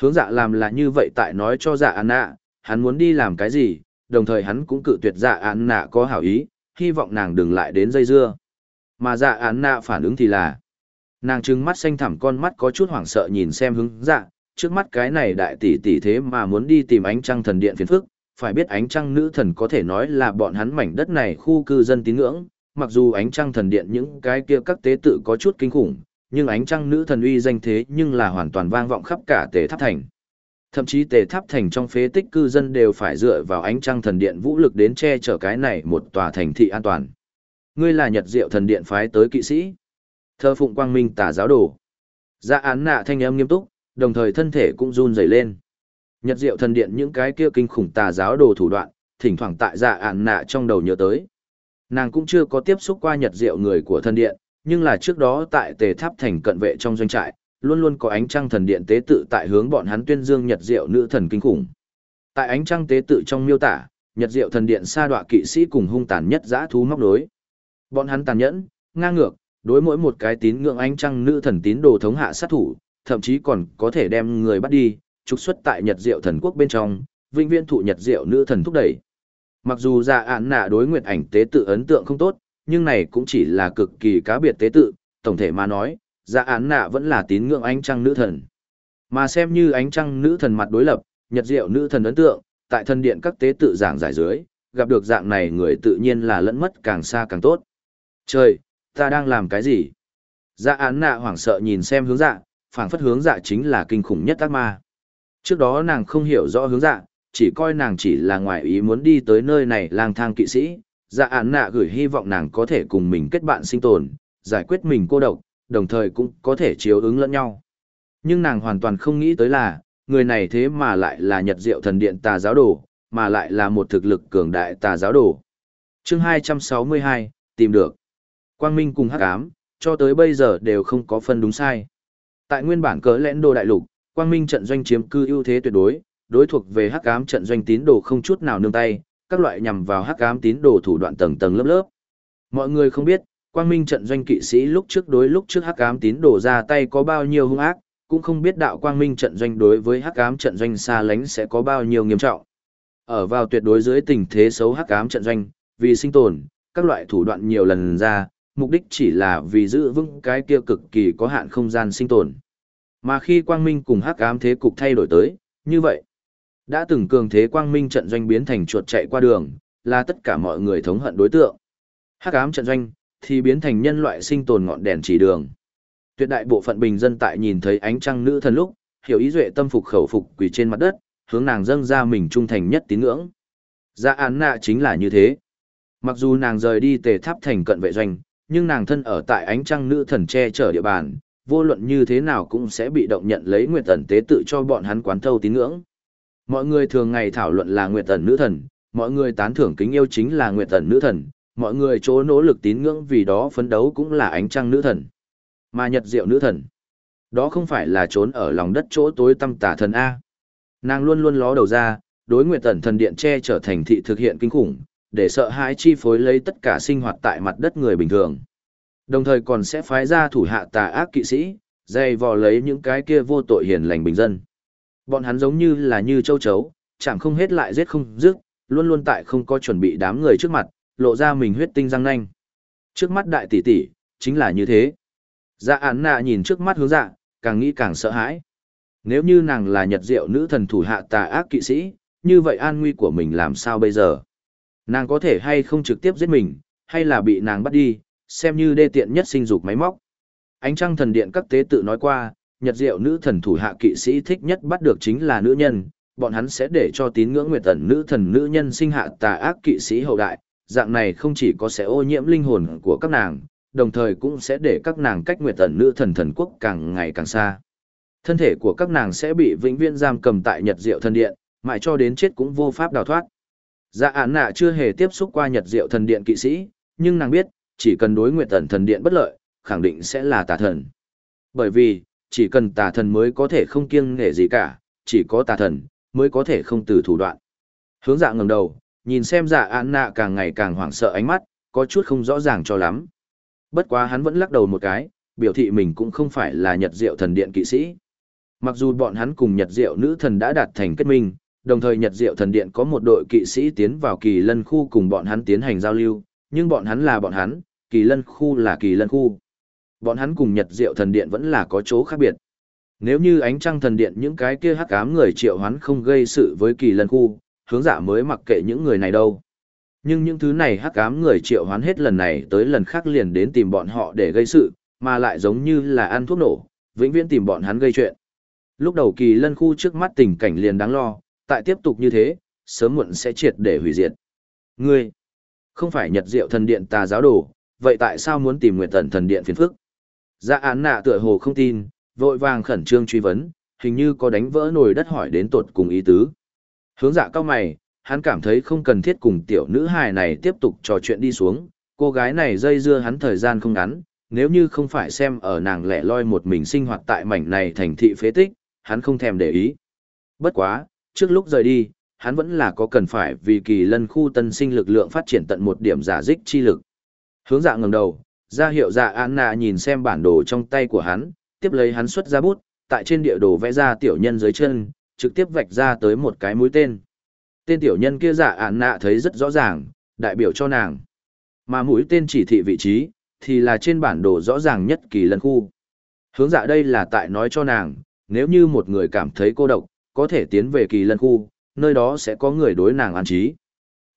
Hướng dạ làm là như vậy tại nói cho dạ Anna, hắn muốn đi làm cái gì, đồng thời hắn cũng cự tuyệt dạ Anna có hảo ý, hy vọng nàng đừng lại đến dây dưa. Mà dạ Anna phản ứng thì là, nàng trừng mắt xanh thẳm con mắt có chút hoảng sợ nhìn xem hướng dạ, trước mắt cái này đại tỷ tỷ thế mà muốn đi tìm ánh trăng thần điện phiền phức, phải biết ánh trăng nữ thần có thể nói là bọn hắn mảnh đất này khu cư dân tín ngưỡng, mặc dù ánh trăng thần điện những cái kia các tế tự có chút kinh khủng, nhưng ánh trăng nữ thần uy danh thế nhưng là hoàn toàn vang vọng khắp cả tề tháp thành. Thậm chí tề tháp thành trong phế tích cư dân đều phải dựa vào ánh trăng thần điện vũ lực đến che chở cái này một tòa thành thị an toàn. Ngươi là nhật diệu thần điện phái tới kỵ sĩ. Thơ phụng quang minh tà giáo đồ. Dạ án nạ thanh âm nghiêm túc, đồng thời thân thể cũng run rẩy lên. Nhật diệu thần điện những cái kia kinh khủng tà giáo đồ thủ đoạn, thỉnh thoảng tại dạ án nạ trong đầu nhớ tới. Nàng cũng chưa có tiếp xúc qua nhật diệu người của thần điện, nhưng là trước đó tại tề tháp thành cận vệ trong doanh trại, luôn luôn có ánh trăng thần điện tế tự tại hướng bọn hắn tuyên dương nhật diệu nữ thần kinh khủng. Tại ánh trăng tế tự trong miêu tả, nhật diệu thần điện sa đọa kỵ sĩ cùng hung tàn nhất dã thú móc đối. Bọn hắn tàn nhẫn, ngang ngược, đối mỗi một cái tín ngưỡng ánh trăng nữ thần tín đồ thống hạ sát thủ, thậm chí còn có thể đem người bắt đi, trục xuất tại Nhật Diệu thần quốc bên trong, vinh viên thụ Nhật Diệu nữ thần thúc đẩy. Mặc dù dạ án nạ đối nguyệt ảnh tế tự ấn tượng không tốt, nhưng này cũng chỉ là cực kỳ cá biệt tế tự, tổng thể mà nói, dạ án nạ vẫn là tín ngưỡng ánh trăng nữ thần. Mà xem như ánh trăng nữ thần mặt đối lập, Nhật Diệu nữ thần ấn tượng, tại thân điện các tế tự giảng giải dưới, gặp được dạng này người tự nhiên là lẫn mất càng xa càng tốt. Trời, ta đang làm cái gì? Dạ án nạ hoảng sợ nhìn xem hướng dạ, phảng phất hướng dạ chính là kinh khủng nhất ác ma. Trước đó nàng không hiểu rõ hướng dạ, chỉ coi nàng chỉ là ngoại ý muốn đi tới nơi này lang thang kỵ sĩ, dạ án nạ gửi hy vọng nàng có thể cùng mình kết bạn sinh tồn, giải quyết mình cô độc, đồng thời cũng có thể chiếu ứng lẫn nhau. Nhưng nàng hoàn toàn không nghĩ tới là, người này thế mà lại là nhật diệu thần điện tà giáo đồ, mà lại là một thực lực cường đại tà giáo đồ. chương 262, tìm được. Quang Minh cùng Hắc Ám, cho tới bây giờ đều không có phân đúng sai. Tại nguyên bản cỡ lẽn đồ đại lục, quang minh trận doanh chiếm cư ưu thế tuyệt đối, đối thuộc về hắc ám trận doanh tín đồ không chút nào nương tay, các loại nhằm vào hắc ám tín đồ thủ đoạn tầng tầng lớp lớp. Mọi người không biết, quang minh trận doanh kỵ sĩ lúc trước đối lúc trước hắc ám tín đồ ra tay có bao nhiêu hung ác, cũng không biết đạo quang minh trận doanh đối với hắc ám trận doanh xa lánh sẽ có bao nhiêu nghiêm trọng. Ở vào tuyệt đối dưới tình thế xấu hắc ám trận doanh, vì sinh tồn, các loại thủ đoạn nhiều lần ra, mục đích chỉ là vì giữ vững cái kia cực kỳ có hạn không gian sinh tồn. Mà khi quang minh cùng hắc ám thế cục thay đổi tới, như vậy, đã từng cường thế quang minh trận doanh biến thành chuột chạy qua đường, là tất cả mọi người thống hận đối tượng. Hắc ám trận doanh thì biến thành nhân loại sinh tồn ngọn đèn chỉ đường. Tuyệt đại bộ phận bình dân tại nhìn thấy ánh trăng nữ thần lúc, hiểu ý duệ tâm phục khẩu phục quỳ trên mặt đất, hướng nàng dâng ra mình trung thành nhất tín ngưỡng. Dạ án nạ chính là như thế. Mặc dù nàng rời đi tề tháp thành cận vệ doanh, nhưng nàng thân ở tại ánh trăng nữ thần che chở địa bàn, vô luận như thế nào cũng sẽ bị động nhận lấy nguyệt tần tế tự cho bọn hắn quán thâu tín ngưỡng. Mọi người thường ngày thảo luận là nguyệt tần nữ thần, mọi người tán thưởng kính yêu chính là nguyệt tần nữ thần, mọi người chỗ nỗ lực tín ngưỡng vì đó phấn đấu cũng là ánh trăng nữ thần. Mà nhật diệu nữ thần, đó không phải là trốn ở lòng đất chỗ tối tăm tả thần A. Nàng luôn luôn ló đầu ra, đối nguyệt tần thần điện che trở thành thị thực hiện kinh khủng, để sợ hãi chi phối lấy tất cả sinh hoạt tại mặt đất người bình thường. Đồng thời còn sẽ phái ra thủ hạ tà ác kỵ sĩ, dày vò lấy những cái kia vô tội hiền lành bình dân. Bọn hắn giống như là như châu chấu, chẳng không hết lại giết không dứt, luôn luôn tại không có chuẩn bị đám người trước mặt, lộ ra mình huyết tinh răng nanh. Trước mắt đại tỷ tỷ, chính là như thế. Dạ án nạ nhìn trước mắt hướng dạ, càng nghĩ càng sợ hãi. Nếu như nàng là nhật diệu nữ thần thủ hạ tà ác kỵ sĩ, như vậy an nguy của mình làm sao bây giờ? Nàng có thể hay không trực tiếp giết mình, hay là bị nàng bắt đi, xem như đê tiện nhất sinh dục máy móc. Ánh trăng thần điện các tế tự nói qua, nhật diệu nữ thần thủ hạ kỵ sĩ thích nhất bắt được chính là nữ nhân, bọn hắn sẽ để cho tín ngưỡng nguyệt tần nữ thần nữ nhân sinh hạ tà ác kỵ sĩ hậu đại, dạng này không chỉ có sẽ ô nhiễm linh hồn của các nàng, đồng thời cũng sẽ để các nàng cách nguyệt tần nữ thần thần quốc càng ngày càng xa. Thân thể của các nàng sẽ bị vĩnh viễn giam cầm tại Nhật Diệu Thần Điện, mãi cho đến chết cũng vô pháp đào thoát. Dạ án nạ chưa hề tiếp xúc qua Nhật Diệu Thần Điện kỵ sĩ, nhưng nàng biết, chỉ cần đối nguyệt tần thần điện bất lợi, khẳng định sẽ là tà thần. Bởi vì, chỉ cần tà thần mới có thể không kiêng nể gì cả, chỉ có tà thần mới có thể không từ thủ đoạn. Hướng dạ ngẩng đầu, nhìn xem dạ án nạ càng ngày càng hoảng sợ ánh mắt, có chút không rõ ràng cho lắm. Bất quá hắn vẫn lắc đầu một cái, biểu thị mình cũng không phải là Nhật Diệu Thần Điện kỵ sĩ. Mặc dù bọn hắn cùng Nhật Diệu Nữ Thần đã đạt thành kết minh, đồng thời Nhật Diệu Thần Điện có một đội kỵ sĩ tiến vào kỳ lân khu cùng bọn hắn tiến hành giao lưu, nhưng bọn hắn là bọn hắn, kỳ lân khu là kỳ lân khu. Bọn hắn cùng Nhật Diệu Thần Điện vẫn là có chỗ khác biệt. Nếu như ánh trăng thần điện những cái kia hắc ám người triệu hoán không gây sự với kỳ lân khu, hướng giả mới mặc kệ những người này đâu. Nhưng những thứ này hắc ám người triệu hoán hết lần này tới lần khác liền đến tìm bọn họ để gây sự, mà lại giống như là ăn thuốc nổ, vĩnh viễn tìm bọn hắn gây chuyện. Lúc đầu kỳ lân khu trước mắt tình cảnh liền đáng lo, tại tiếp tục như thế, sớm muộn sẽ triệt để hủy diệt. Ngươi, không phải nhật diệu thần điện tà giáo đồ, vậy tại sao muốn tìm nguyện tần thần điện phiền phức? Dạ án nạ tựa hồ không tin, vội vàng khẩn trương truy vấn, hình như có đánh vỡ nồi đất hỏi đến tột cùng ý tứ. Hướng dạ cao mày, hắn cảm thấy không cần thiết cùng tiểu nữ hài này tiếp tục trò chuyện đi xuống, cô gái này dây dưa hắn thời gian không ngắn, nếu như không phải xem ở nàng lẻ loi một mình sinh hoạt tại mảnh này thành thị phế tích, hắn không thèm để ý. Bất quá, trước lúc rời đi, hắn vẫn là có cần phải vì kỳ lân khu tân sinh lực lượng phát triển tận một điểm giả dích chi lực. Hướng dạ ngẩng đầu, ra hiệu dạ Anna nhìn xem bản đồ trong tay của hắn, tiếp lấy hắn xuất ra bút, tại trên địa đồ vẽ ra tiểu nhân dưới chân, trực tiếp vạch ra tới một cái mũi tên. Tên tiểu nhân kia dạ Anna thấy rất rõ ràng, đại biểu cho nàng. Mà mũi tên chỉ thị vị trí, thì là trên bản đồ rõ ràng nhất kỳ lân khu. Hướng dạ đây là tại nói cho nàng, nếu như một người cảm thấy cô độc, có thể tiến về kỳ lân khu, nơi đó sẽ có người đối nàng an trí.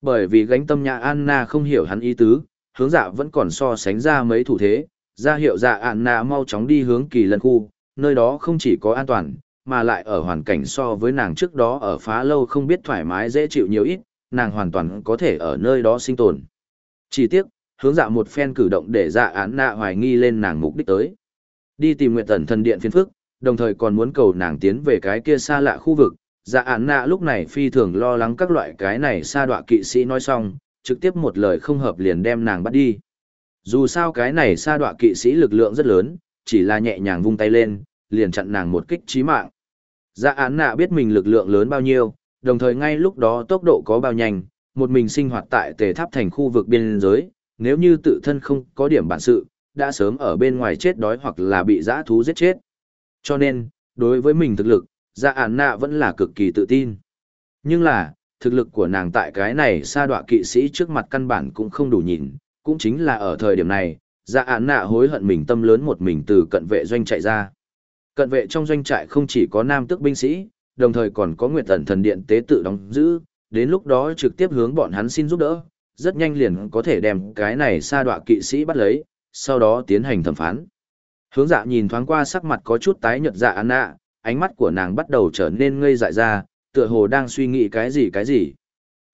Bởi vì gánh tâm nhà Anna không hiểu hắn ý tứ, hướng dạ vẫn còn so sánh ra mấy thủ thế, ra hiệu dạ Anna mau chóng đi hướng kỳ lân khu, nơi đó không chỉ có an toàn, mà lại ở hoàn cảnh so với nàng trước đó ở phá lâu không biết thoải mái dễ chịu nhiều ít, nàng hoàn toàn có thể ở nơi đó sinh tồn. Chỉ tiếc, hướng dạ một phen cử động để dạ án nạ hoài nghi lên nàng mục đích tới. Đi tìm nguyện tần thần điện phiên phức, đồng thời còn muốn cầu nàng tiến về cái kia xa lạ khu vực. Dạ án nạ lúc này phi thường lo lắng các loại cái này xa đọa kỵ sĩ nói xong, trực tiếp một lời không hợp liền đem nàng bắt đi. Dù sao cái này sa đọa kỵ sĩ lực lượng rất lớn, chỉ là nhẹ nhàng vung tay lên, liền chặn nàng một kích chí mạng. Dạ án nạ biết mình lực lượng lớn bao nhiêu, đồng thời ngay lúc đó tốc độ có bao nhanh, một mình sinh hoạt tại tề tháp thành khu vực biên giới, nếu như tự thân không có điểm bản sự, đã sớm ở bên ngoài chết đói hoặc là bị dã thú giết chết. Cho nên, đối với mình thực lực, dạ án nạ vẫn là cực kỳ tự tin. Nhưng là, thực lực của nàng tại cái này sa đọa kỵ sĩ trước mặt căn bản cũng không đủ nhìn, cũng chính là ở thời điểm này, dạ án nạ hối hận mình tâm lớn một mình từ cận vệ doanh chạy ra. Cận vệ trong doanh trại không chỉ có nam tước binh sĩ, đồng thời còn có nguyệt tần thần điện tế tự đóng giữ, đến lúc đó trực tiếp hướng bọn hắn xin giúp đỡ, rất nhanh liền có thể đem cái này sa đọa kỵ sĩ bắt lấy, sau đó tiến hành thẩm phán. Hướng dạ nhìn thoáng qua sắc mặt có chút tái nhợt dạ Anna, ánh mắt của nàng bắt đầu trở nên ngây dại ra, tựa hồ đang suy nghĩ cái gì cái gì.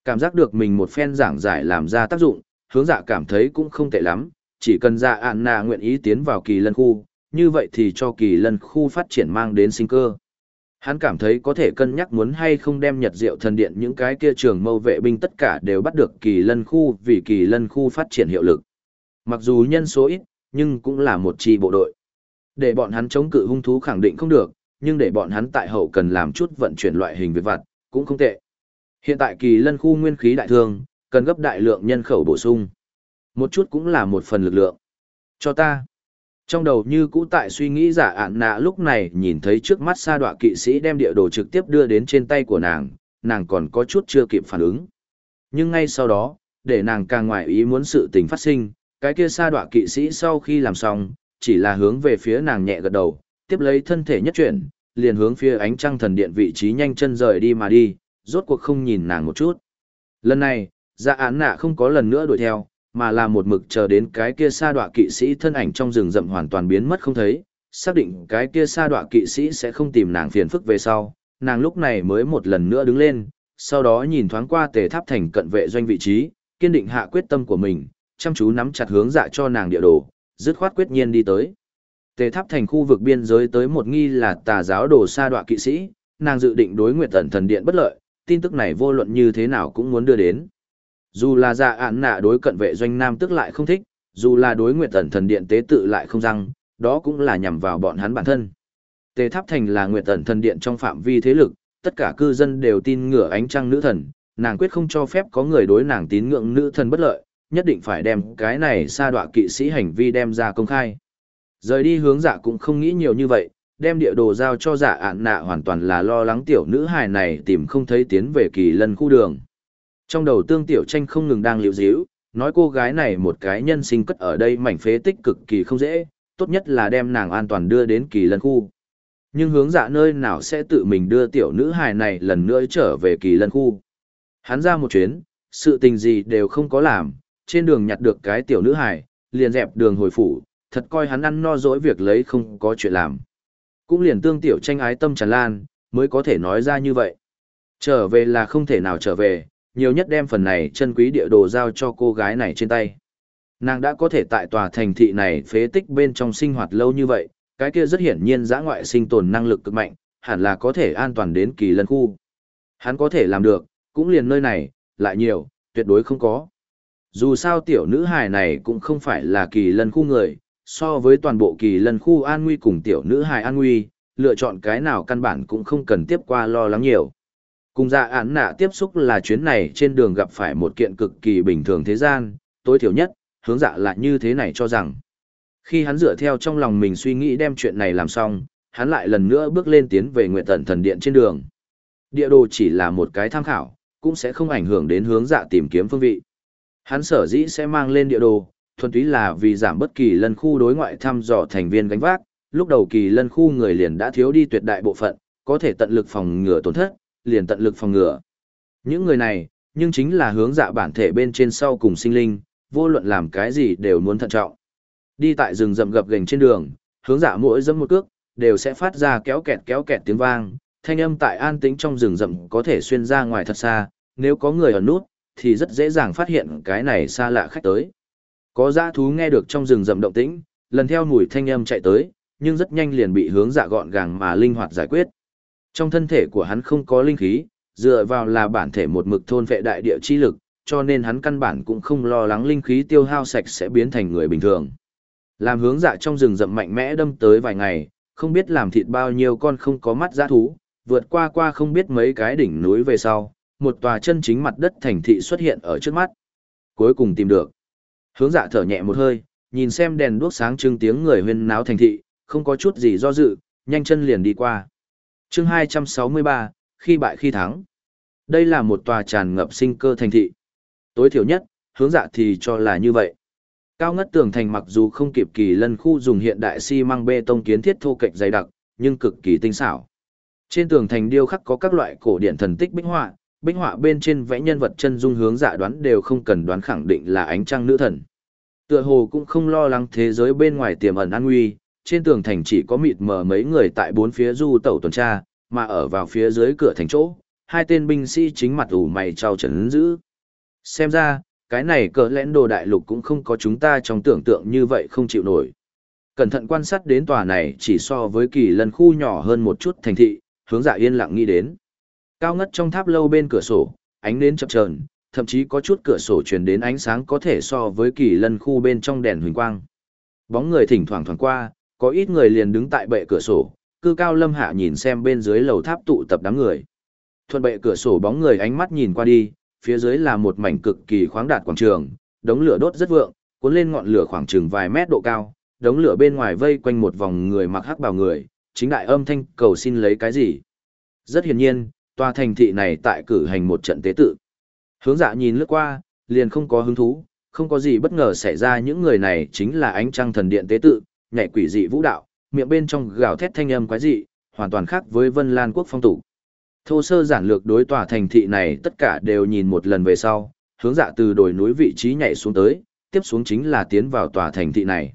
Cảm giác được mình một phen giảng giải làm ra tác dụng, hướng dạ cảm thấy cũng không tệ lắm, chỉ cần dạ ạn nạ nguyện ý tiến vào kỳ lân khu, như vậy thì cho kỳ lân khu phát triển mang đến sinh cơ. Hắn cảm thấy có thể cân nhắc muốn hay không đem Nhật Diệu Thần Điện những cái kia trường mâu vệ binh tất cả đều bắt được kỳ lân khu vì kỳ lân khu phát triển hiệu lực. Mặc dù nhân số ít, nhưng cũng là một chi bộ đội. Để bọn hắn chống cự hung thú khẳng định không được, nhưng để bọn hắn tại hậu cần làm chút vận chuyển loại hình việc vặt, cũng không tệ. Hiện tại kỳ lân khu nguyên khí đại thương, cần gấp đại lượng nhân khẩu bổ sung. Một chút cũng là một phần lực lượng. Cho ta. Trong đầu như cũ tại suy nghĩ giả ạn nạ lúc này nhìn thấy trước mắt sa đọa kỵ sĩ đem địa đồ trực tiếp đưa đến trên tay của nàng, nàng còn có chút chưa kịp phản ứng. Nhưng ngay sau đó, để nàng càng ngoài ý muốn sự tình phát sinh, cái kia sa đọa kỵ sĩ sau khi làm xong, chỉ là hướng về phía nàng nhẹ gật đầu, tiếp lấy thân thể nhất chuyển, liền hướng phía ánh trăng thần điện vị trí nhanh chân rời đi mà đi, rốt cuộc không nhìn nàng một chút. Lần này, dạ án nạ không có lần nữa đuổi theo, mà là một mực chờ đến cái kia sa đọa kỵ sĩ thân ảnh trong rừng rậm hoàn toàn biến mất không thấy, xác định cái kia sa đọa kỵ sĩ sẽ không tìm nàng phiền phức về sau, nàng lúc này mới một lần nữa đứng lên, sau đó nhìn thoáng qua tề tháp thành cận vệ doanh vị trí, kiên định hạ quyết tâm của mình, chăm chú nắm chặt hướng dạ cho nàng địa đồ, dứt khoát quyết nhiên đi tới. Tề tháp thành khu vực biên giới tới một nghi là tà giáo đồ sa đọa kỵ sĩ, nàng dự định đối nguyệt tần thần điện bất lợi, tin tức này vô luận như thế nào cũng muốn đưa đến. Dù là dạ ản nạ đối cận vệ doanh nam tức lại không thích, dù là đối nguyệt tần thần điện tế tự lại không răng, đó cũng là nhằm vào bọn hắn bản thân. Tề Tháp Thành là nguyệt tần thần điện trong phạm vi thế lực, tất cả cư dân đều tin ngửa ánh trăng nữ thần, nàng quyết không cho phép có người đối nàng tín ngưỡng nữ thần bất lợi, nhất định phải đem cái này sa đọa kỵ sĩ hành vi đem ra công khai. Rời đi hướng dạ cũng không nghĩ nhiều như vậy, đem địa đồ giao cho dạ ạn nạ hoàn toàn là lo lắng tiểu nữ hài này tìm không thấy tiến về kỳ lân khu đường. Trong đầu tương tiểu tranh không ngừng đang liễu díu, nói cô gái này một cái nhân sinh cất ở đây mảnh phế tích cực kỳ không dễ, tốt nhất là đem nàng an toàn đưa đến kỳ lân khu. Nhưng hướng dạ nơi nào sẽ tự mình đưa tiểu nữ hài này lần nữa trở về kỳ lân khu. Hắn ra một chuyến, sự tình gì đều không có làm, trên đường nhặt được cái tiểu nữ hài, liền dẹp đường hồi phủ, thật coi hắn ăn no dỗi việc lấy không có chuyện làm. Cũng liền tương tiểu tranh ái tâm tràn lan, mới có thể nói ra như vậy. Trở về là không thể nào trở về, nhiều nhất đem phần này chân quý địa đồ giao cho cô gái này trên tay. Nàng đã có thể tại tòa thành thị này phế tích bên trong sinh hoạt lâu như vậy, cái kia rất hiển nhiên giã ngoại sinh tồn năng lực cực mạnh, hẳn là có thể an toàn đến kỳ lân khu. Hắn có thể làm được, cũng liền nơi này, lại nhiều, tuyệt đối không có. Dù sao tiểu nữ hài này cũng không phải là kỳ lân khu người, so với toàn bộ kỳ lân khu an nguy cùng tiểu nữ hài an nguy, lựa chọn cái nào căn bản cũng không cần tiếp qua lo lắng nhiều. Cùng dạ án nạ tiếp xúc là chuyến này trên đường gặp phải một kiện cực kỳ bình thường thế gian, tối thiểu nhất, hướng dạ lại như thế này cho rằng. Khi hắn dựa theo trong lòng mình suy nghĩ đem chuyện này làm xong, hắn lại lần nữa bước lên tiến về nguyện tận thần điện trên đường. Địa đồ chỉ là một cái tham khảo, cũng sẽ không ảnh hưởng đến hướng dạ tìm kiếm phương vị. Hắn sở dĩ sẽ mang lên địa đồ, thuần túy là vì giảm bất kỳ lân khu đối ngoại thăm dò thành viên gánh vác, lúc đầu kỳ lân khu người liền đã thiếu đi tuyệt đại bộ phận, có thể tận lực phòng ngừa tổn thất, liền tận lực phòng ngừa. Những người này, nhưng chính là hướng dạ bản thể bên trên sau cùng sinh linh, vô luận làm cái gì đều muốn thận trọng. Đi tại rừng rậm gập gành trên đường, hướng dạ mỗi dẫm một cước, đều sẽ phát ra kéo kẹt kéo kẹt tiếng vang, thanh âm tại an tĩnh trong rừng rậm có thể xuyên ra ngoài thật xa, nếu có người ở nút, thì rất dễ dàng phát hiện cái này xa lạ khách tới. Có dã thú nghe được trong rừng rậm động tĩnh, lần theo mùi thanh âm chạy tới, nhưng rất nhanh liền bị hướng dạ gọn gàng mà linh hoạt giải quyết. Trong thân thể của hắn không có linh khí, dựa vào là bản thể một mực thôn vệ đại địa chi lực, cho nên hắn căn bản cũng không lo lắng linh khí tiêu hao sạch sẽ biến thành người bình thường. Làm hướng dạ trong rừng rậm mạnh mẽ đâm tới vài ngày, không biết làm thịt bao nhiêu con không có mắt dã thú, vượt qua qua không biết mấy cái đỉnh núi về sau, một tòa chân chính mặt đất thành thị xuất hiện ở trước mắt. Cuối cùng tìm được. Hướng dạ thở nhẹ một hơi, nhìn xem đèn đuốc sáng trưng tiếng người huyên náo thành thị, không có chút gì do dự, nhanh chân liền đi qua. chương 263, khi bại khi thắng. Đây là một tòa tràn ngập sinh cơ thành thị. Tối thiểu nhất, hướng dạ thì cho là như vậy. Cao ngất tường thành mặc dù không kịp kỳ lân khu dùng hiện đại xi măng bê tông kiến thiết thô kệch dày đặc, nhưng cực kỳ tinh xảo. Trên tường thành điêu khắc có các loại cổ điển thần tích bích họa, bích họa bên trên vẽ nhân vật chân dung hướng dạ đoán đều không cần đoán khẳng định là ánh trăng nữ thần. Tựa hồ cũng không lo lắng thế giới bên ngoài tiềm ẩn an nguy, trên tường thành chỉ có mịt mờ mấy người tại bốn phía du tẩu tuần tra, mà ở vào phía dưới cửa thành chỗ, hai tên binh sĩ chính mặt ủ mày trao trấn giữ. Xem ra, cái này cỡ lẽn đồ đại lục cũng không có chúng ta trong tưởng tượng như vậy không chịu nổi. Cẩn thận quan sát đến tòa này chỉ so với kỳ lần khu nhỏ hơn một chút thành thị, hướng dạ yên lặng nghĩ đến. Cao ngất trong tháp lâu bên cửa sổ, ánh nến chập chờn, thậm chí có chút cửa sổ truyền đến ánh sáng có thể so với kỳ lân khu bên trong đèn huỳnh quang. Bóng người thỉnh thoảng thoảng qua, có ít người liền đứng tại bệ cửa sổ, cư cao lâm hạ nhìn xem bên dưới lầu tháp tụ tập đám người. Thuận bệ cửa sổ bóng người ánh mắt nhìn qua đi, phía dưới là một mảnh cực kỳ khoáng đạt quảng trường, đống lửa đốt rất vượng, cuốn lên ngọn lửa khoảng chừng vài mét độ cao, đống lửa bên ngoài vây quanh một vòng người mặc hắc bào người, chính đại âm thanh cầu xin lấy cái gì. Rất hiển nhiên, tòa thành thị này tại cử hành một trận tế tự. Hướng dạ nhìn lướt qua, liền không có hứng thú, không có gì bất ngờ xảy ra những người này chính là ánh trăng thần điện tế tự, nhảy quỷ dị vũ đạo, miệng bên trong gào thét thanh âm quái dị, hoàn toàn khác với Vân Lan quốc phong tục. Thô sơ giản lược đối tòa thành thị này tất cả đều nhìn một lần về sau, hướng dạ từ đồi núi vị trí nhảy xuống tới, tiếp xuống chính là tiến vào tòa thành thị này.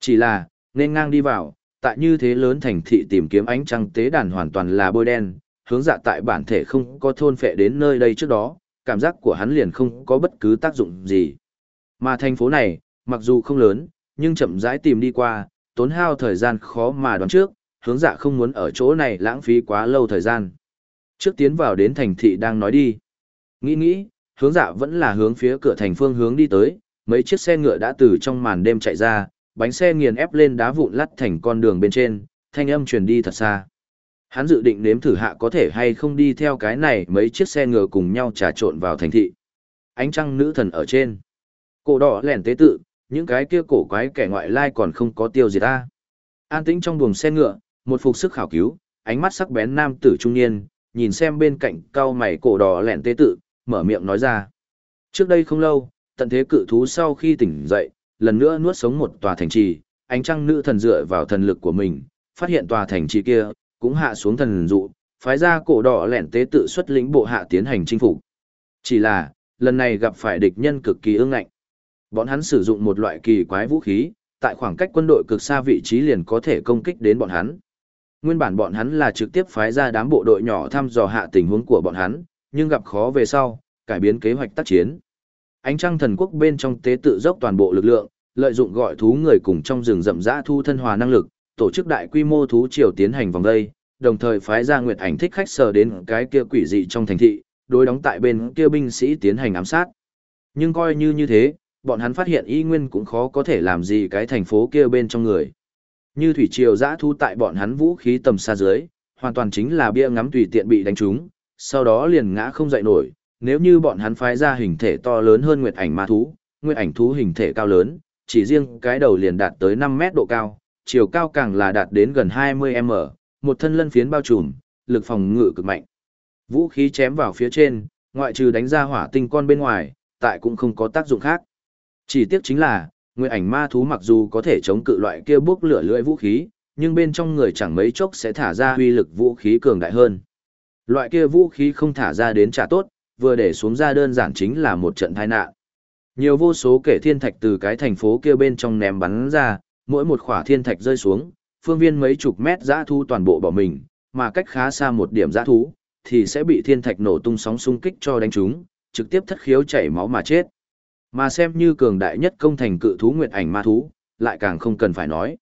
Chỉ là, nên ngang đi vào, tại như thế lớn thành thị tìm kiếm ánh trăng tế đàn hoàn toàn là bôi đen, hướng dạ tại bản thể không có thôn phệ đến nơi đây trước đó, cảm giác của hắn liền không có bất cứ tác dụng gì. Mà thành phố này, mặc dù không lớn, nhưng chậm rãi tìm đi qua, tốn hao thời gian khó mà đoán trước, hướng dạ không muốn ở chỗ này lãng phí quá lâu thời gian. Trước tiến vào đến thành thị đang nói đi. Nghĩ nghĩ, hướng dạ vẫn là hướng phía cửa thành phương hướng đi tới, mấy chiếc xe ngựa đã từ trong màn đêm chạy ra, bánh xe nghiền ép lên đá vụn lắt thành con đường bên trên, thanh âm truyền đi thật xa. Hắn dự định nếm thử hạ có thể hay không đi theo cái này mấy chiếc xe ngựa cùng nhau trà trộn vào thành thị. Ánh trăng nữ thần ở trên. Cổ đỏ lẻn tế tự, những cái kia cổ quái kẻ ngoại lai còn không có tiêu gì ta. An tĩnh trong buồng xe ngựa, một phục sức khảo cứu, ánh mắt sắc bén nam tử trung niên, nhìn xem bên cạnh cao mày cổ đỏ lẻn tế tự, mở miệng nói ra. Trước đây không lâu, tận thế cự thú sau khi tỉnh dậy, lần nữa nuốt sống một tòa thành trì, ánh trăng nữ thần dựa vào thần lực của mình, phát hiện tòa thành trì kia, cũng hạ xuống thần dụ, phái ra cổ đỏ lẻn tế tự xuất lĩnh bộ hạ tiến hành chinh phục. Chỉ là, lần này gặp phải địch nhân cực kỳ ương ngạnh. Bọn hắn sử dụng một loại kỳ quái vũ khí, tại khoảng cách quân đội cực xa vị trí liền có thể công kích đến bọn hắn. Nguyên bản bọn hắn là trực tiếp phái ra đám bộ đội nhỏ thăm dò hạ tình huống của bọn hắn, nhưng gặp khó về sau, cải biến kế hoạch tác chiến. Ánh trăng thần quốc bên trong tế tự dốc toàn bộ lực lượng, lợi dụng gọi thú người cùng trong rừng rậm rã thu thân hòa năng lực, tổ chức đại quy mô thú triều tiến hành vòng đây, đồng thời phái ra nguyệt ảnh thích khách sờ đến cái kia quỷ dị trong thành thị, đối đóng tại bên kia binh sĩ tiến hành ám sát. Nhưng coi như như thế, bọn hắn phát hiện y nguyên cũng khó có thể làm gì cái thành phố kia bên trong người. Như thủy triều dã thu tại bọn hắn vũ khí tầm xa dưới, hoàn toàn chính là bia ngắm tùy tiện bị đánh trúng, sau đó liền ngã không dậy nổi. Nếu như bọn hắn phái ra hình thể to lớn hơn nguyệt ảnh ma thú, nguyệt ảnh thú hình thể cao lớn, chỉ riêng cái đầu liền đạt tới 5 mét độ cao, chiều cao càng là đạt đến gần 20m, một thân lân phiến bao trùm, lực phòng ngự cực mạnh. Vũ khí chém vào phía trên, ngoại trừ đánh ra hỏa tinh con bên ngoài, tại cũng không có tác dụng khác. Chỉ tiếc chính là, người ảnh ma thú mặc dù có thể chống cự loại kia bước lửa lưỡi vũ khí, nhưng bên trong người chẳng mấy chốc sẽ thả ra huy lực vũ khí cường đại hơn. Loại kia vũ khí không thả ra đến trả tốt, vừa để xuống ra đơn giản chính là một trận tai nạn. Nhiều vô số kẻ thiên thạch từ cái thành phố kia bên trong ném bắn ra, mỗi một khỏa thiên thạch rơi xuống, phương viên mấy chục mét giã thu toàn bộ bỏ mình, mà cách khá xa một điểm giã thú, thì sẽ bị thiên thạch nổ tung sóng xung kích cho đánh trúng, trực tiếp thất khiếu chảy máu mà chết. Mà xem như cường đại nhất công thành cự thú nguyệt ảnh ma thú, lại càng không cần phải nói.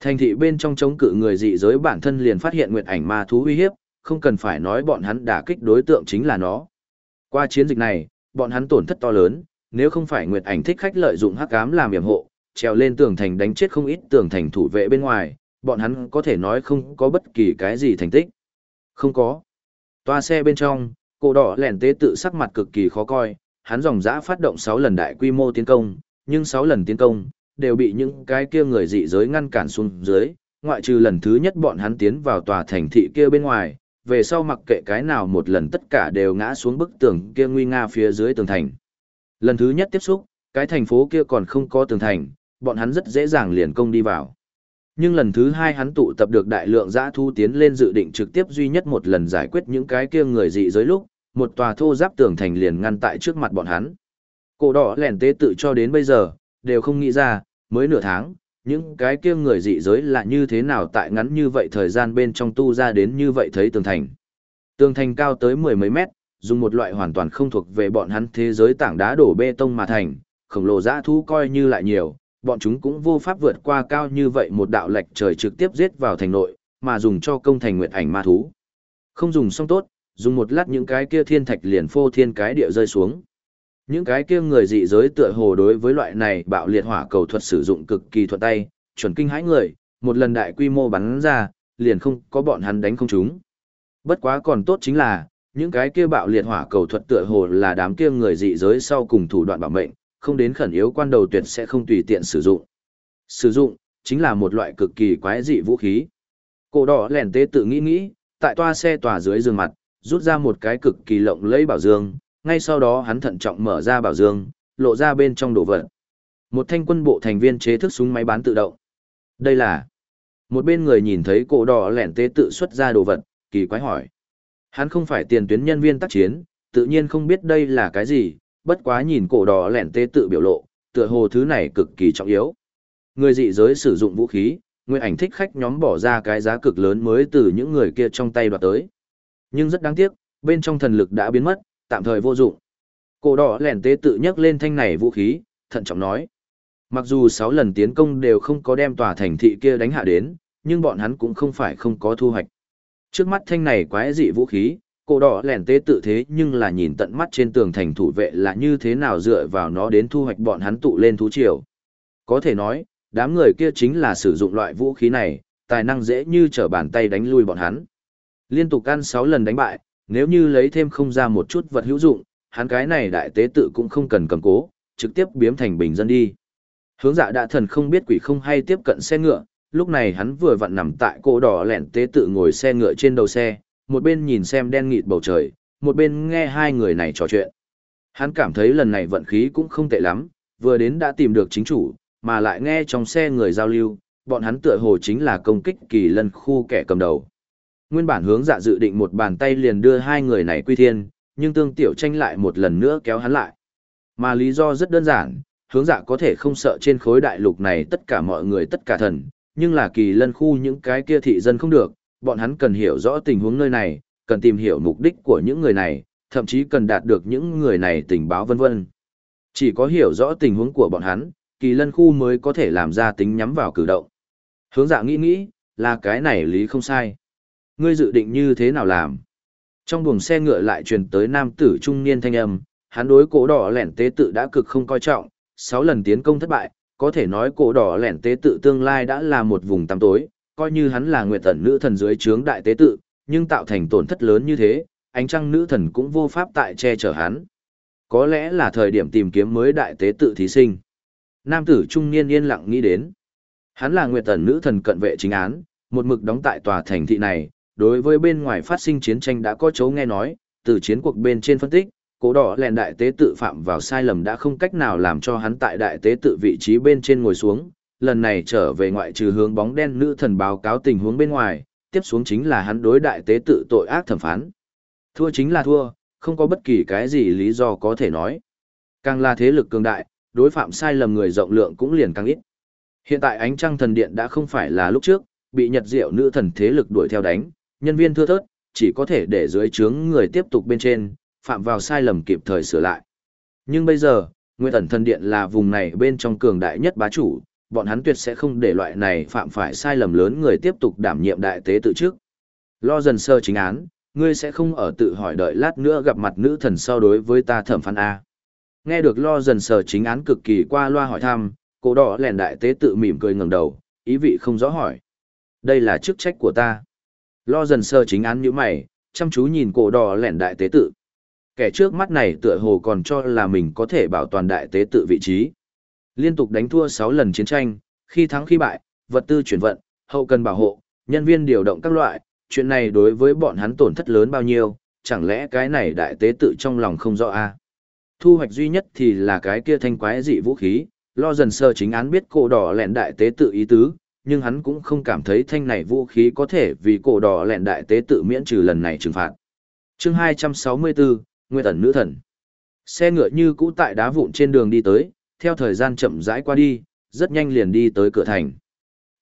Thành thị bên trong chống cự người dị giới bản thân liền phát hiện nguyệt ảnh ma thú uy hiếp, không cần phải nói bọn hắn đả kích đối tượng chính là nó. Qua chiến dịch này, bọn hắn tổn thất to lớn, nếu không phải nguyệt ảnh thích khách lợi dụng hắc ám làm yểm hộ, trèo lên tường thành đánh chết không ít tường thành thủ vệ bên ngoài, bọn hắn có thể nói không có bất kỳ cái gì thành tích. Không có. Toa xe bên trong, cổ đỏ lẻn tế tự sắc mặt cực kỳ khó coi, hắn dòng dã phát động 6 lần đại quy mô tiến công, nhưng 6 lần tiến công, đều bị những cái kia người dị giới ngăn cản xuống dưới, ngoại trừ lần thứ nhất bọn hắn tiến vào tòa thành thị kia bên ngoài, về sau mặc kệ cái nào một lần tất cả đều ngã xuống bức tường kia nguy nga phía dưới tường thành. Lần thứ nhất tiếp xúc, cái thành phố kia còn không có tường thành, bọn hắn rất dễ dàng liền công đi vào. Nhưng lần thứ hai hắn tụ tập được đại lượng giã thu tiến lên dự định trực tiếp duy nhất một lần giải quyết những cái kia người dị giới lúc, một tòa thô giáp tường thành liền ngăn tại trước mặt bọn hắn. Cổ đỏ lẻn tế tự cho đến bây giờ, đều không nghĩ ra, mới nửa tháng, những cái kia người dị giới là như thế nào tại ngắn như vậy thời gian bên trong tu ra đến như vậy thấy tường thành. Tường thành cao tới mười mấy mét, dùng một loại hoàn toàn không thuộc về bọn hắn thế giới tảng đá đổ bê tông mà thành, khổng lồ dã thu coi như lại nhiều, bọn chúng cũng vô pháp vượt qua cao như vậy một đạo lệch trời trực tiếp giết vào thành nội, mà dùng cho công thành nguyệt ảnh ma thú. Không dùng xong tốt, dùng một lát những cái kia thiên thạch liền phô thiên cái địa rơi xuống. Những cái kia người dị giới tựa hồ đối với loại này bạo liệt hỏa cầu thuật sử dụng cực kỳ thuận tay, chuẩn kinh hãi người, một lần đại quy mô bắn ra, liền không có bọn hắn đánh không chúng. Bất quá còn tốt chính là, những cái kia bạo liệt hỏa cầu thuật tựa hồ là đám kia người dị giới sau cùng thủ đoạn bảo mệnh, không đến khẩn yếu quan đầu tuyệt sẽ không tùy tiện sử dụng. Sử dụng, chính là một loại cực kỳ quái dị vũ khí. Cổ đỏ lèn tế tự nghĩ nghĩ, tại toa xe tòa dưới giường mặt, rút ra một cái cực kỳ lộng lẫy bảo dương, ngay sau đó hắn thận trọng mở ra bảo dương, lộ ra bên trong đồ vật. Một thanh quân bộ thành viên chế thức súng máy bán tự động. Đây là... Một bên người nhìn thấy cổ đỏ lẻn tế tự xuất ra đồ vật, kỳ quái hỏi. Hắn không phải tiền tuyến nhân viên tác chiến, tự nhiên không biết đây là cái gì, bất quá nhìn cổ đỏ lẻn tê tự biểu lộ, tựa hồ thứ này cực kỳ trọng yếu. Người dị giới sử dụng vũ khí, nguyên ảnh thích khách nhóm bỏ ra cái giá cực lớn mới từ những người kia trong tay đoạt tới. Nhưng rất đáng tiếc, bên trong thần lực đã biến mất, tạm thời vô dụng. Cổ đỏ lẻn tê tự nhắc lên thanh này vũ khí, thận trọng nói. Mặc dù 6 lần tiến công đều không có đem tòa thành thị kia đánh hạ đến, nhưng bọn hắn cũng không phải không có thu hoạch. Trước mắt thanh này quái dị vũ khí, cổ đỏ lẻn tế tự thế nhưng là nhìn tận mắt trên tường thành thủ vệ là như thế nào dựa vào nó đến thu hoạch bọn hắn tụ lên thú triều. Có thể nói, đám người kia chính là sử dụng loại vũ khí này, tài năng dễ như trở bàn tay đánh lui bọn hắn. Liên tục ăn 6 lần đánh bại, nếu như lấy thêm không ra một chút vật hữu dụng, hắn cái này đại tế tự cũng không cần cầm cố, trực tiếp biếm thành bình dân đi. Hướng dạ đã thần không biết quỷ không hay tiếp cận xe ngựa, lúc này hắn vừa vặn nằm tại cổ đỏ lẻn tế tự ngồi xe ngựa trên đầu xe, một bên nhìn xem đen nghịt bầu trời, một bên nghe hai người này trò chuyện. Hắn cảm thấy lần này vận khí cũng không tệ lắm, vừa đến đã tìm được chính chủ, mà lại nghe trong xe người giao lưu, bọn hắn tựa hồ chính là công kích kỳ lân khu kẻ cầm đầu. Nguyên bản hướng dạ dự định một bàn tay liền đưa hai người này quy thiên, nhưng tương tiểu tranh lại một lần nữa kéo hắn lại. Mà lý do rất đơn giản, hướng dạ có thể không sợ trên khối đại lục này tất cả mọi người tất cả thần, nhưng là kỳ lân khu những cái kia thị dân không được, bọn hắn cần hiểu rõ tình huống nơi này, cần tìm hiểu mục đích của những người này, thậm chí cần đạt được những người này tình báo vân vân. Chỉ có hiểu rõ tình huống của bọn hắn, kỳ lân khu mới có thể làm ra tính nhắm vào cử động. Hướng dạ nghĩ nghĩ, là cái này lý không sai. Ngươi dự định như thế nào làm? Trong buồng xe ngựa lại truyền tới nam tử trung niên thanh âm, hắn đối cổ đỏ lẻn tế tự đã cực không coi trọng, sáu lần tiến công thất bại, có thể nói cổ đỏ lẻn tế tự tương lai đã là một vùng tăm tối, coi như hắn là nguyệt tần nữ thần dưới trướng đại tế tự, nhưng tạo thành tổn thất lớn như thế, ánh trăng nữ thần cũng vô pháp tại che chở hắn. Có lẽ là thời điểm tìm kiếm mới đại tế tự thí sinh. Nam tử trung niên yên lặng nghĩ đến. Hắn là nguyệt tần nữ thần cận vệ chính án, một mực đóng tại tòa thành thị này, đối với bên ngoài phát sinh chiến tranh đã có chấu nghe nói, từ chiến cuộc bên trên phân tích, cố đỏ lèn đại tế tự phạm vào sai lầm đã không cách nào làm cho hắn tại đại tế tự vị trí bên trên ngồi xuống, lần này trở về ngoại trừ hướng bóng đen nữ thần báo cáo tình huống bên ngoài, tiếp xuống chính là hắn đối đại tế tự tội ác thẩm phán. Thua chính là thua, không có bất kỳ cái gì lý do có thể nói. Càng là thế lực cường đại, đối phạm sai lầm người rộng lượng cũng liền càng ít. Hiện tại ánh trăng thần điện đã không phải là lúc trước, bị nhật diệu nữ thần thế lực đuổi theo đánh, nhân viên thưa thớt, chỉ có thể để dưới trướng người tiếp tục bên trên, phạm vào sai lầm kịp thời sửa lại. Nhưng bây giờ, Nguyên ẩn thần điện là vùng này bên trong cường đại nhất bá chủ, bọn hắn tuyệt sẽ không để loại này phạm phải sai lầm lớn người tiếp tục đảm nhiệm đại tế tự trước. Lo dần sơ chính án, ngươi sẽ không ở tự hỏi đợi lát nữa gặp mặt nữ thần sau đối với ta thẩm phán A. Nghe được lo dần sờ chính án cực kỳ qua loa hỏi thăm, cổ đỏ lèn đại tế tự mỉm cười ngẩng đầu, ý vị không rõ hỏi. Đây là chức trách của ta. Lo dần sờ chính án như mày, chăm chú nhìn cổ đỏ lẻn đại tế tự. Kẻ trước mắt này tựa hồ còn cho là mình có thể bảo toàn đại tế tự vị trí. Liên tục đánh thua 6 lần chiến tranh, khi thắng khi bại, vật tư chuyển vận, hậu cần bảo hộ, nhân viên điều động các loại, chuyện này đối với bọn hắn tổn thất lớn bao nhiêu, chẳng lẽ cái này đại tế tự trong lòng không rõ a? À? Thu hoạch duy nhất thì là cái kia thanh quái dị vũ khí, lo dần sơ chính án biết cổ đỏ lẹn đại tế tự ý tứ, nhưng hắn cũng không cảm thấy thanh này vũ khí có thể vì cổ đỏ lẹn đại tế tự miễn trừ lần này trừng phạt. chương 264, Nguyên ẩn nữ thần. Xe ngựa như cũ tại đá vụn trên đường đi tới, theo thời gian chậm rãi qua đi, rất nhanh liền đi tới cửa thành.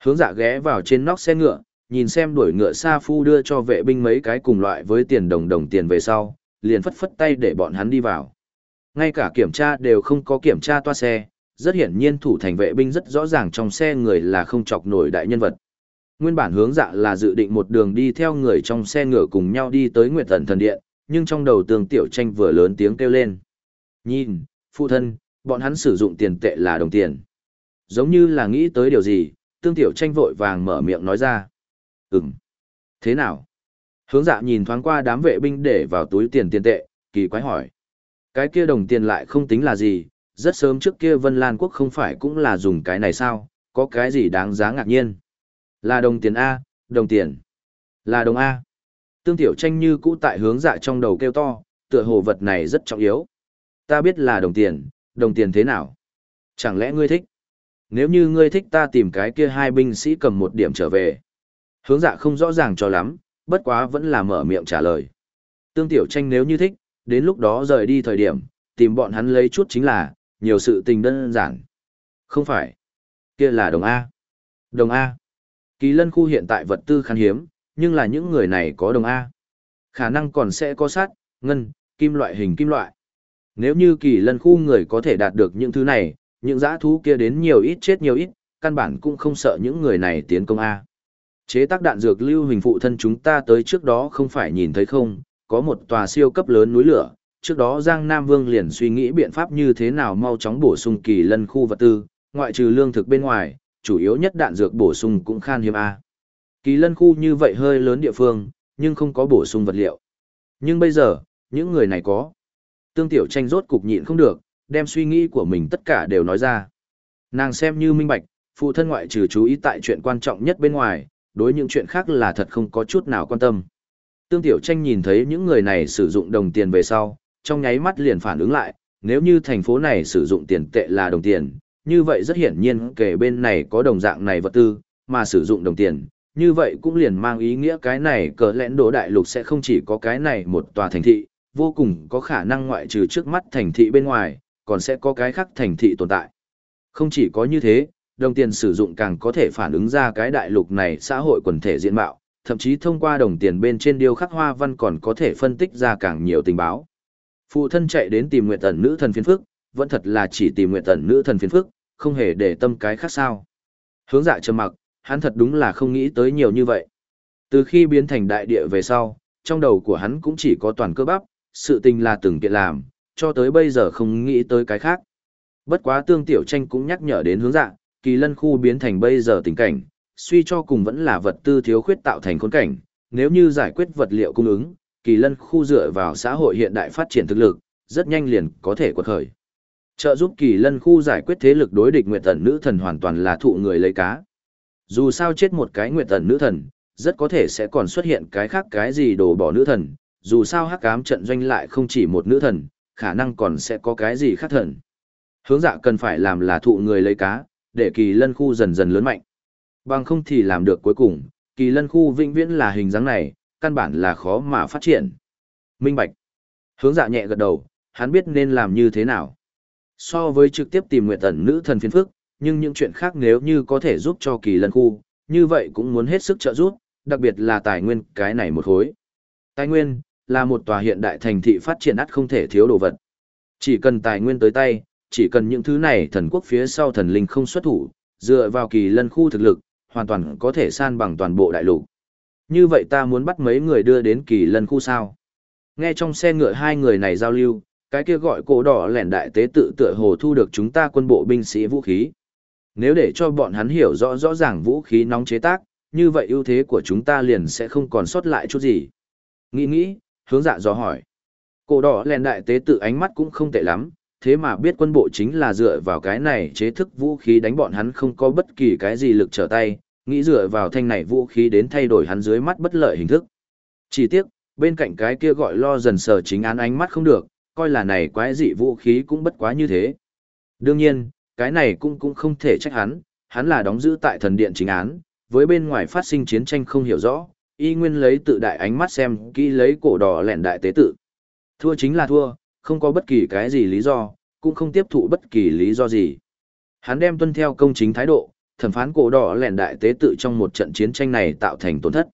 Hướng dạ ghé vào trên nóc xe ngựa, nhìn xem đuổi ngựa xa Phu đưa cho vệ binh mấy cái cùng loại với tiền đồng đồng tiền về sau, liền phất phất tay để bọn hắn đi vào. Ngay cả kiểm tra đều không có kiểm tra toa xe, rất hiển nhiên thủ thành vệ binh rất rõ ràng trong xe người là không chọc nổi đại nhân vật. Nguyên bản hướng dạ là dự định một đường đi theo người trong xe ngựa cùng nhau đi tới Nguyệt Thần Thần Điện, nhưng trong đầu tường tiểu tranh vừa lớn tiếng kêu lên. Nhìn, phụ thân, bọn hắn sử dụng tiền tệ là đồng tiền. Giống như là nghĩ tới điều gì, tương tiểu tranh vội vàng mở miệng nói ra. Ừm. Thế nào? Hướng dạ nhìn thoáng qua đám vệ binh để vào túi tiền tiền tệ, kỳ quái hỏi. Cái kia đồng tiền lại không tính là gì, rất sớm trước kia Vân Lan Quốc không phải cũng là dùng cái này sao, có cái gì đáng giá ngạc nhiên. Là đồng tiền A, đồng tiền. Là đồng A. Tương tiểu tranh như cũ tại hướng dạ trong đầu kêu to, tựa hồ vật này rất trọng yếu. Ta biết là đồng tiền, đồng tiền thế nào? Chẳng lẽ ngươi thích? Nếu như ngươi thích ta tìm cái kia hai binh sĩ cầm một điểm trở về. Hướng dạ không rõ ràng cho lắm, bất quá vẫn là mở miệng trả lời. Tương tiểu tranh nếu như thích, đến lúc đó rời đi thời điểm, tìm bọn hắn lấy chút chính là, nhiều sự tình đơn giản. Không phải. Kia là đồng A. Đồng A. Kỳ lân khu hiện tại vật tư khan hiếm, nhưng là những người này có đồng A. Khả năng còn sẽ có sát, ngân, kim loại hình kim loại. Nếu như kỳ lân khu người có thể đạt được những thứ này, những giã thú kia đến nhiều ít chết nhiều ít, căn bản cũng không sợ những người này tiến công A. Chế tác đạn dược lưu hình phụ thân chúng ta tới trước đó không phải nhìn thấy không, có một tòa siêu cấp lớn núi lửa, trước đó Giang Nam Vương liền suy nghĩ biện pháp như thế nào mau chóng bổ sung kỳ lân khu vật tư, ngoại trừ lương thực bên ngoài, chủ yếu nhất đạn dược bổ sung cũng khan hiếm A. Kỳ lân khu như vậy hơi lớn địa phương, nhưng không có bổ sung vật liệu. Nhưng bây giờ, những người này có. Tương tiểu tranh rốt cục nhịn không được, đem suy nghĩ của mình tất cả đều nói ra. Nàng xem như minh bạch, phụ thân ngoại trừ chú ý tại chuyện quan trọng nhất bên ngoài, đối những chuyện khác là thật không có chút nào quan tâm. Tương tiểu tranh nhìn thấy những người này sử dụng đồng tiền về sau, trong nháy mắt liền phản ứng lại, nếu như thành phố này sử dụng tiền tệ là đồng tiền, như vậy rất hiển nhiên kể bên này có đồng dạng này vật tư, mà sử dụng đồng tiền, như vậy cũng liền mang ý nghĩa cái này cờ lẽn đổ đại lục sẽ không chỉ có cái này một tòa thành thị, vô cùng có khả năng ngoại trừ trước mắt thành thị bên ngoài, còn sẽ có cái khác thành thị tồn tại. Không chỉ có như thế, đồng tiền sử dụng càng có thể phản ứng ra cái đại lục này xã hội quần thể diện mạo, thậm chí thông qua đồng tiền bên trên điêu khắc hoa văn còn có thể phân tích ra càng nhiều tình báo. Phụ thân chạy đến tìm nguyện tần nữ thần phiến phức, vẫn thật là chỉ tìm nguyện tần nữ thần phiến phức, không hề để tâm cái khác sao. Hướng dạ trầm mặc, hắn thật đúng là không nghĩ tới nhiều như vậy. Từ khi biến thành đại địa về sau, trong đầu của hắn cũng chỉ có toàn cơ bắp, sự tình là từng kiện làm, cho tới bây giờ không nghĩ tới cái khác. Bất quá tương tiểu tranh cũng nhắc nhở đến hướng dạ, kỳ lân khu biến thành bây giờ tình cảnh, suy cho cùng vẫn là vật tư thiếu khuyết tạo thành khốn cảnh, nếu như giải quyết vật liệu cung ứng, kỳ lân khu dựa vào xã hội hiện đại phát triển thực lực, rất nhanh liền có thể quật khởi. Trợ giúp kỳ lân khu giải quyết thế lực đối địch nguyệt tần nữ thần hoàn toàn là thụ người lấy cá. Dù sao chết một cái nguyệt tần nữ thần, rất có thể sẽ còn xuất hiện cái khác cái gì đổ bỏ nữ thần, dù sao hắc ám trận doanh lại không chỉ một nữ thần, khả năng còn sẽ có cái gì khác thần. Hướng dạ cần phải làm là thụ người lấy cá, để kỳ lân khu dần dần lớn mạnh. Bằng không thì làm được cuối cùng, kỳ lân khu vĩnh viễn là hình dáng này, căn bản là khó mà phát triển. Minh Bạch. Hướng dạ nhẹ gật đầu, hắn biết nên làm như thế nào. So với trực tiếp tìm nguyện tần nữ thần phiền phức, nhưng những chuyện khác nếu như có thể giúp cho kỳ lân khu, như vậy cũng muốn hết sức trợ giúp, đặc biệt là tài nguyên cái này một khối. Tài nguyên, là một tòa hiện đại thành thị phát triển ắt không thể thiếu đồ vật. Chỉ cần tài nguyên tới tay, chỉ cần những thứ này thần quốc phía sau thần linh không xuất thủ, dựa vào kỳ lân khu thực lực, hoàn toàn có thể san bằng toàn bộ đại lục. Như vậy ta muốn bắt mấy người đưa đến kỳ lân khu sao? Nghe trong xe ngựa hai người này giao lưu, cái kia gọi cổ đỏ lẻn đại tế tự tựa hồ thu được chúng ta quân bộ binh sĩ vũ khí. Nếu để cho bọn hắn hiểu rõ rõ ràng vũ khí nóng chế tác, như vậy ưu thế của chúng ta liền sẽ không còn sót lại chút gì. Nghĩ nghĩ, hướng dạ dò hỏi. Cổ đỏ lèn đại tế tự ánh mắt cũng không tệ lắm, thế mà biết quân bộ chính là dựa vào cái này chế thức vũ khí đánh bọn hắn không có bất kỳ cái gì lực trở tay, nghĩ dựa vào thanh này vũ khí đến thay đổi hắn dưới mắt bất lợi hình thức. Chỉ tiếc, bên cạnh cái kia gọi lo dần sờ chính án ánh mắt không được, coi là này quái dị vũ khí cũng bất quá như thế. Đương nhiên, cái này cũng cũng không thể trách hắn, hắn là đóng giữ tại thần điện chính án, với bên ngoài phát sinh chiến tranh không hiểu rõ, y nguyên lấy tự đại ánh mắt xem kỹ lấy cổ đỏ lẻn đại tế tự. Thua chính là thua, không có bất kỳ cái gì lý do, cũng không tiếp thụ bất kỳ lý do gì. Hắn đem tuân theo công chính thái độ, thẩm phán cổ đỏ lẻn đại tế tự trong một trận chiến tranh này tạo thành tổn thất.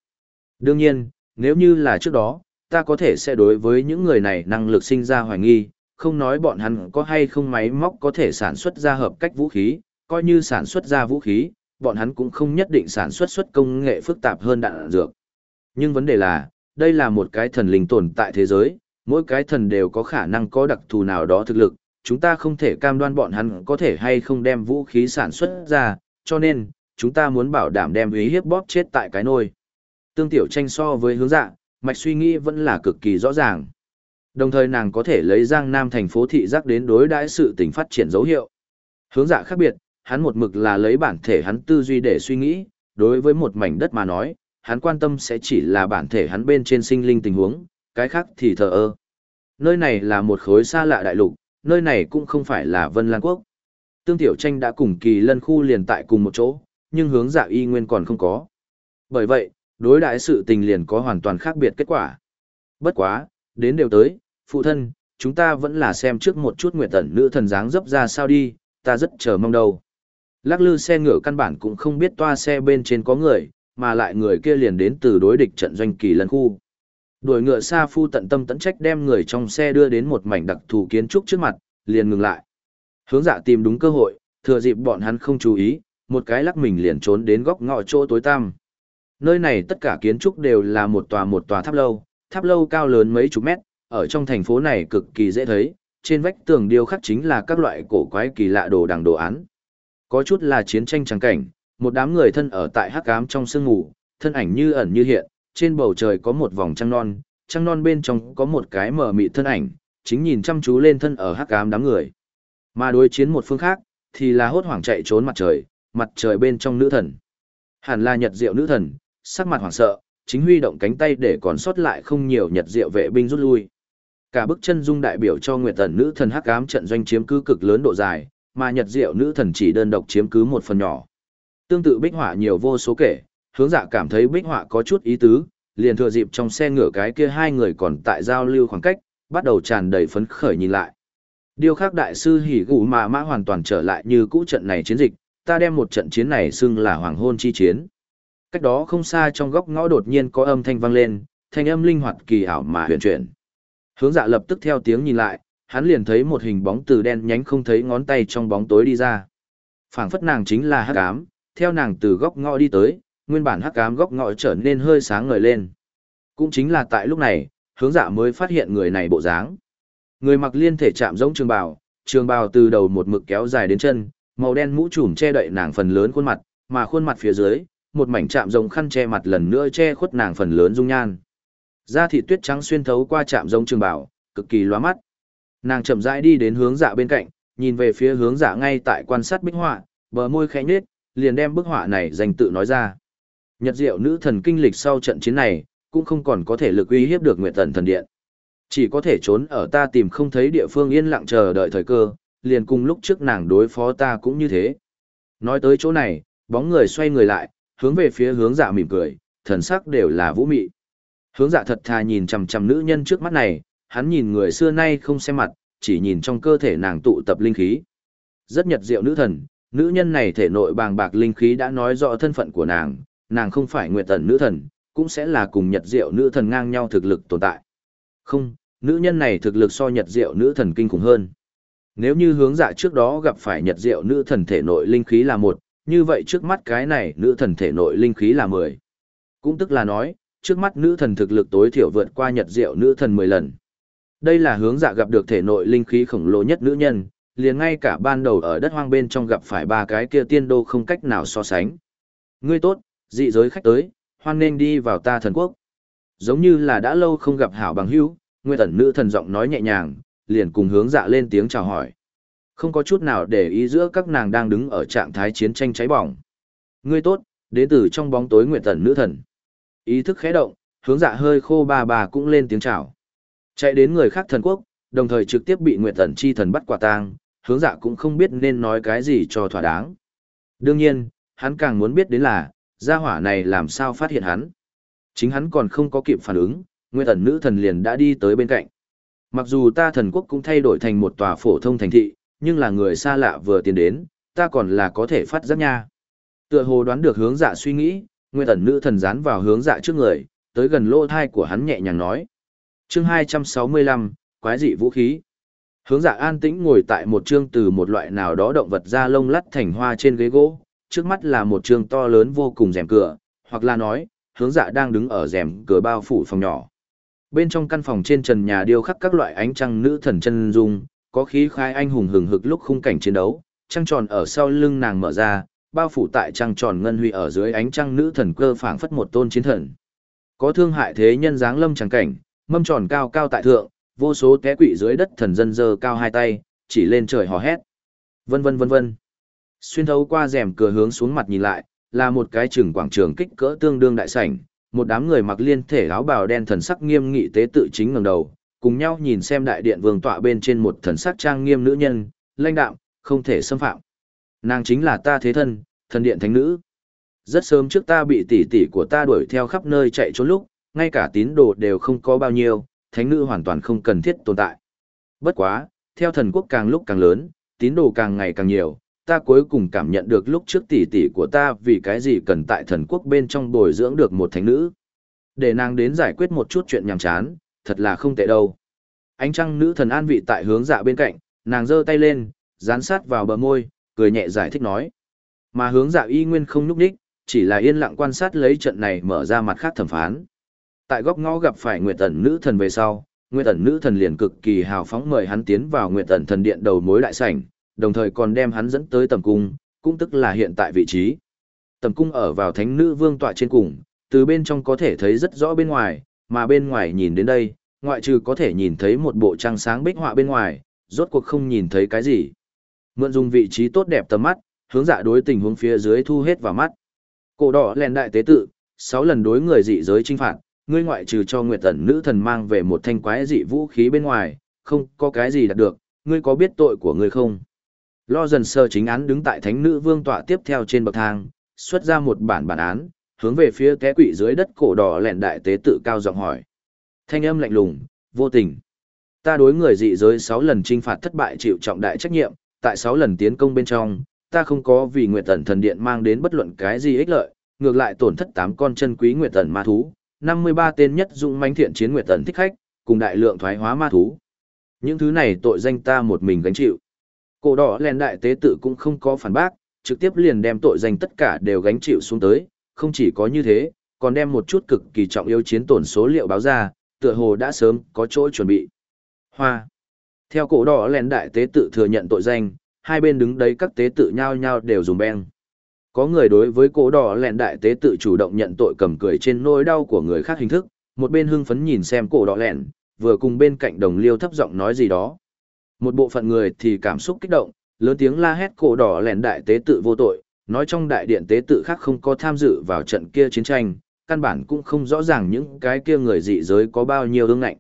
Đương nhiên, nếu như là trước đó, ta có thể sẽ đối với những người này năng lực sinh ra hoài nghi, không nói bọn hắn có hay không máy móc có thể sản xuất ra hợp cách vũ khí, coi như sản xuất ra vũ khí, bọn hắn cũng không nhất định sản xuất xuất công nghệ phức tạp hơn đạn dược. Nhưng vấn đề là, đây là một cái thần linh tồn tại thế giới, mỗi cái thần đều có khả năng có đặc thù nào đó thực lực, chúng ta không thể cam đoan bọn hắn có thể hay không đem vũ khí sản xuất ra, cho nên, chúng ta muốn bảo đảm đem ý hiếp bóp chết tại cái nôi. Tương tiểu tranh so với hướng dạ, mạch suy nghĩ vẫn là cực kỳ rõ ràng. Đồng thời nàng có thể lấy Giang Nam thành phố thị giác đến đối đãi sự tình phát triển dấu hiệu. Hướng dạ khác biệt, hắn một mực là lấy bản thể hắn tư duy để suy nghĩ, đối với một mảnh đất mà nói, hắn quan tâm sẽ chỉ là bản thể hắn bên trên sinh linh tình huống, cái khác thì thờ ơ. Nơi này là một khối xa lạ đại lục, nơi này cũng không phải là Vân Lan Quốc. Tương Tiểu Tranh đã cùng kỳ lân khu liền tại cùng một chỗ, nhưng hướng dạ y nguyên còn không có. Bởi vậy, đối đại sự tình liền có hoàn toàn khác biệt kết quả. Bất quá, đến đều tới, phụ thân, chúng ta vẫn là xem trước một chút nguyệt tẩn nữ thần dáng dấp ra sao đi, ta rất chờ mong đâu. Lắc lư xe ngựa căn bản cũng không biết toa xe bên trên có người, mà lại người kia liền đến từ đối địch trận doanh kỳ lân khu. Đuổi ngựa xa phu tận tâm tận trách đem người trong xe đưa đến một mảnh đặc thù kiến trúc trước mặt, liền ngừng lại. Hướng dạ tìm đúng cơ hội, thừa dịp bọn hắn không chú ý, một cái lắc mình liền trốn đến góc ngõ chỗ tối tăm. Nơi này tất cả kiến trúc đều là một tòa một tòa tháp lâu, tháp lâu cao lớn mấy chục mét, ở trong thành phố này cực kỳ dễ thấy, trên vách tường điêu khắc chính là các loại cổ quái kỳ lạ đồ đằng đồ án. Có chút là chiến tranh trắng cảnh, một đám người thân ở tại hắc ám trong sương ngủ, thân ảnh như ẩn như hiện, trên bầu trời có một vòng trăng non, trăng non bên trong có một cái mờ mịt thân ảnh, chính nhìn chăm chú lên thân ở hắc ám đám người. Mà đối chiến một phương khác, thì là hốt hoảng chạy trốn mặt trời, mặt trời bên trong nữ thần. Hẳn là nhật diệu nữ thần, sắc mặt hoảng sợ, chính huy động cánh tay để còn sót lại không nhiều nhật diệu vệ binh rút lui. Cả bức chân dung đại biểu cho Nguyệt Tần nữ thần hắc ám trận doanh chiếm cứ cực lớn độ dài, mà Nhật Diệu nữ thần chỉ đơn độc chiếm cứ một phần nhỏ. Tương tự bích họa nhiều vô số kể, hướng dạ cảm thấy bích họa có chút ý tứ, liền thừa dịp trong xe ngửa cái kia hai người còn tại giao lưu khoảng cách, bắt đầu tràn đầy phấn khởi nhìn lại. Điều khác đại sư hỉ gù mà mã hoàn toàn trở lại như cũ trận này chiến dịch, ta đem một trận chiến này xưng là hoàng hôn chi chiến. Cách đó không xa trong góc ngõ đột nhiên có âm thanh vang lên, thanh âm linh hoạt kỳ ảo mà huyền chuyển. Hướng dạ lập tức theo tiếng nhìn lại, hắn liền thấy một hình bóng từ đen nhánh không thấy ngón tay trong bóng tối đi ra. phảng phất nàng chính là hắc ám, theo nàng từ góc ngõ đi tới, nguyên bản hắc ám góc ngõ trở nên hơi sáng ngời lên. Cũng chính là tại lúc này, hướng dạ mới phát hiện người này bộ dáng. Người mặc liên thể chạm giống trường bào, trường bào từ đầu một mực kéo dài đến chân, màu đen mũ trùm che đậy nàng phần lớn khuôn mặt, mà khuôn mặt phía dưới, một mảnh chạm giống khăn che mặt lần nữa che khuất nàng phần lớn dung nhan. Da thịt tuyết trắng xuyên thấu qua chạm giống trường bào, cực kỳ loa mắt. Nàng chậm rãi đi đến hướng dạ bên cạnh, nhìn về phía hướng dạ ngay tại quan sát bích họa, bờ môi khẽ nhếch, liền đem bức họa này danh tự nói ra. Nhật diệu nữ thần kinh lịch sau trận chiến này, cũng không còn có thể lực uy hiếp được Nguyệt Tần thần điện. Chỉ có thể trốn ở ta tìm không thấy địa phương yên lặng chờ đợi thời cơ, liền cùng lúc trước nàng đối phó ta cũng như thế. Nói tới chỗ này, bóng người xoay người lại, hướng về phía hướng dạ mỉm cười, thần sắc đều là vũ mị. Hướng dạ thật thà nhìn chằm chằm nữ nhân trước mắt này, hắn nhìn người xưa nay không xem mặt, chỉ nhìn trong cơ thể nàng tụ tập linh khí. Rất nhật diệu nữ thần, nữ nhân này thể nội bàng bạc linh khí đã nói rõ thân phận của nàng, nàng không phải nguyệt tần nữ thần, cũng sẽ là cùng nhật diệu nữ thần ngang nhau thực lực tồn tại. Không, nữ nhân này thực lực so nhật diệu nữ thần kinh khủng hơn. Nếu như hướng dạ trước đó gặp phải nhật diệu nữ thần thể nội linh khí là một, như vậy trước mắt cái này nữ thần thể nội linh khí là mười. Cũng tức là nói, trước mắt nữ thần thực lực tối thiểu vượt qua nhật diệu nữ thần mười lần. Đây là hướng dạ gặp được thể nội linh khí khổng lồ nhất nữ nhân, liền ngay cả ban đầu ở đất hoang bên trong gặp phải ba cái kia tiên đô không cách nào so sánh. Ngươi tốt, dị giới khách tới, hoan nên đi vào ta thần quốc. Giống như là đã lâu không gặp hảo bằng hữu, nguyên thần nữ thần giọng nói nhẹ nhàng, liền cùng hướng dạ lên tiếng chào hỏi. Không có chút nào để ý giữa các nàng đang đứng ở trạng thái chiến tranh cháy bỏng. Ngươi tốt, đến từ trong bóng tối nguyện thần nữ thần. Ý thức khẽ động, hướng dạ hơi khô bà bà cũng lên tiếng chào. Chạy đến người khác thần quốc, đồng thời trực tiếp bị nguyện thần chi thần bắt quả tang, hướng dạ cũng không biết nên nói cái gì cho thỏa đáng. Đương nhiên, hắn càng muốn biết đến là, gia hỏa này làm sao phát hiện hắn. Chính hắn còn không có kịp phản ứng, nguyên ẩn nữ thần liền đã đi tới bên cạnh. Mặc dù ta thần quốc cũng thay đổi thành một tòa phổ thông thành thị, nhưng là người xa lạ vừa tiến đến, ta còn là có thể phát giác nha. Tựa hồ đoán được hướng dạ suy nghĩ, nguyên ẩn nữ thần dán vào hướng dạ trước người, tới gần lỗ thai của hắn nhẹ nhàng nói. chương 265, quái dị vũ khí. Hướng dạ an tĩnh ngồi tại một chương từ một loại nào đó động vật da lông lắt thành hoa trên ghế gỗ, trước mắt là một chương to lớn vô cùng rèm cửa, hoặc là nói, hướng dạ đang đứng ở rèm cửa bao phủ phòng nhỏ. Bên trong căn phòng trên trần nhà điêu khắc các loại ánh trăng nữ thần chân dung, có khí khai anh hùng hừng hực lúc khung cảnh chiến đấu, trăng tròn ở sau lưng nàng mở ra, bao phủ tại trăng tròn ngân huy ở dưới ánh trăng nữ thần cơ phảng phất một tôn chiến thần. Có thương hại thế nhân dáng lâm chẳng cảnh, mâm tròn cao cao tại thượng, vô số té quỵ dưới đất thần dân dơ cao hai tay, chỉ lên trời hò hét. Vân vân vân vân. Xuyên thấu qua rèm cửa hướng xuống mặt nhìn lại, là một cái trường quảng trường kích cỡ tương đương đại sảnh, một đám người mặc liên thể áo bào đen thần sắc nghiêm nghị tế tự chính ngẩng đầu, cùng nhau nhìn xem đại điện vương tọa bên trên một thần sắc trang nghiêm nữ nhân, lãnh đạm, không thể xâm phạm. Nàng chính là ta thế thân, thần điện thánh nữ. Rất sớm trước ta bị tỷ tỷ của ta đuổi theo khắp nơi chạy trốn lúc, ngay cả tín đồ đều không có bao nhiêu, thánh nữ hoàn toàn không cần thiết tồn tại. Bất quá, theo thần quốc càng lúc càng lớn, tín đồ càng ngày càng nhiều, ta cuối cùng cảm nhận được lúc trước tỷ tỷ của ta vì cái gì cần tại thần quốc bên trong bồi dưỡng được một thánh nữ. Để nàng đến giải quyết một chút chuyện nhàm chán, thật là không tệ đâu. Ánh trăng nữ thần an vị tại hướng dạ bên cạnh, nàng giơ tay lên, dán sát vào bờ môi, cười nhẹ giải thích nói. Mà hướng dạ y nguyên không nhúc đích, chỉ là yên lặng quan sát lấy trận này mở ra mặt khác thẩm phán. Tại góc ngõ gặp phải Nguyệt Tần nữ thần về sau, Nguyệt Tần nữ thần liền cực kỳ hào phóng mời hắn tiến vào Nguyệt Tần thần điện đầu mối đại sảnh, đồng thời còn đem hắn dẫn tới tầm cung, cũng tức là hiện tại vị trí. Tầm cung ở vào thánh nữ vương tọa trên cùng, từ bên trong có thể thấy rất rõ bên ngoài, mà bên ngoài nhìn đến đây, ngoại trừ có thể nhìn thấy một bộ trang sáng bích họa bên ngoài, rốt cuộc không nhìn thấy cái gì. Mượn dùng vị trí tốt đẹp tầm mắt, hướng dạ đối tình huống phía dưới thu hết vào mắt. Cổ đỏ lèn đại tế tự, sáu lần đối người dị giới trinh phạt, ngươi ngoại trừ cho Nguyệt Tần nữ thần mang về một thanh quái dị vũ khí bên ngoài, không có cái gì đạt được, ngươi có biết tội của ngươi không? Lo dần sơ chính án đứng tại thánh nữ vương tọa tiếp theo trên bậc thang, xuất ra một bản bản án, hướng về phía té quỷ dưới đất cổ đỏ lẹn đại tế tự cao giọng hỏi. Thanh âm lạnh lùng, vô tình. Ta đối người dị giới 6 lần trinh phạt thất bại chịu trọng đại trách nhiệm, tại 6 lần tiến công bên trong, ta không có vì Nguyệt Tần thần điện mang đến bất luận cái gì ích lợi, ngược lại tổn thất 8 con chân quý Nguyệt Tần ma thú, 53 tên nhất dụng mãnh thiện chiến Nguyệt Tần thích khách, cùng đại lượng thoái hóa ma thú. Những thứ này tội danh ta một mình gánh chịu. Cổ đỏ lèn đại tế tự cũng không có phản bác, trực tiếp liền đem tội danh tất cả đều gánh chịu xuống tới, không chỉ có như thế, còn đem một chút cực kỳ trọng yếu chiến tổn số liệu báo ra, tựa hồ đã sớm có chỗ chuẩn bị. Hoa. Theo cổ đỏ lèn đại tế tự thừa nhận tội danh, hai bên đứng đấy các tế tự nhau nhau đều dùng beng. Có người đối với cổ đỏ lẹn đại tế tự chủ động nhận tội cầm cười trên nỗi đau của người khác hình thức, một bên hưng phấn nhìn xem cổ đỏ lẹn vừa cùng bên cạnh đồng liêu thấp giọng nói gì đó. Một bộ phận người thì cảm xúc kích động, lớn tiếng la hét cổ đỏ lẹn đại tế tự vô tội, nói trong đại điện tế tự khác không có tham dự vào trận kia chiến tranh, căn bản cũng không rõ ràng những cái kia người dị giới có bao nhiêu ương ngạnh.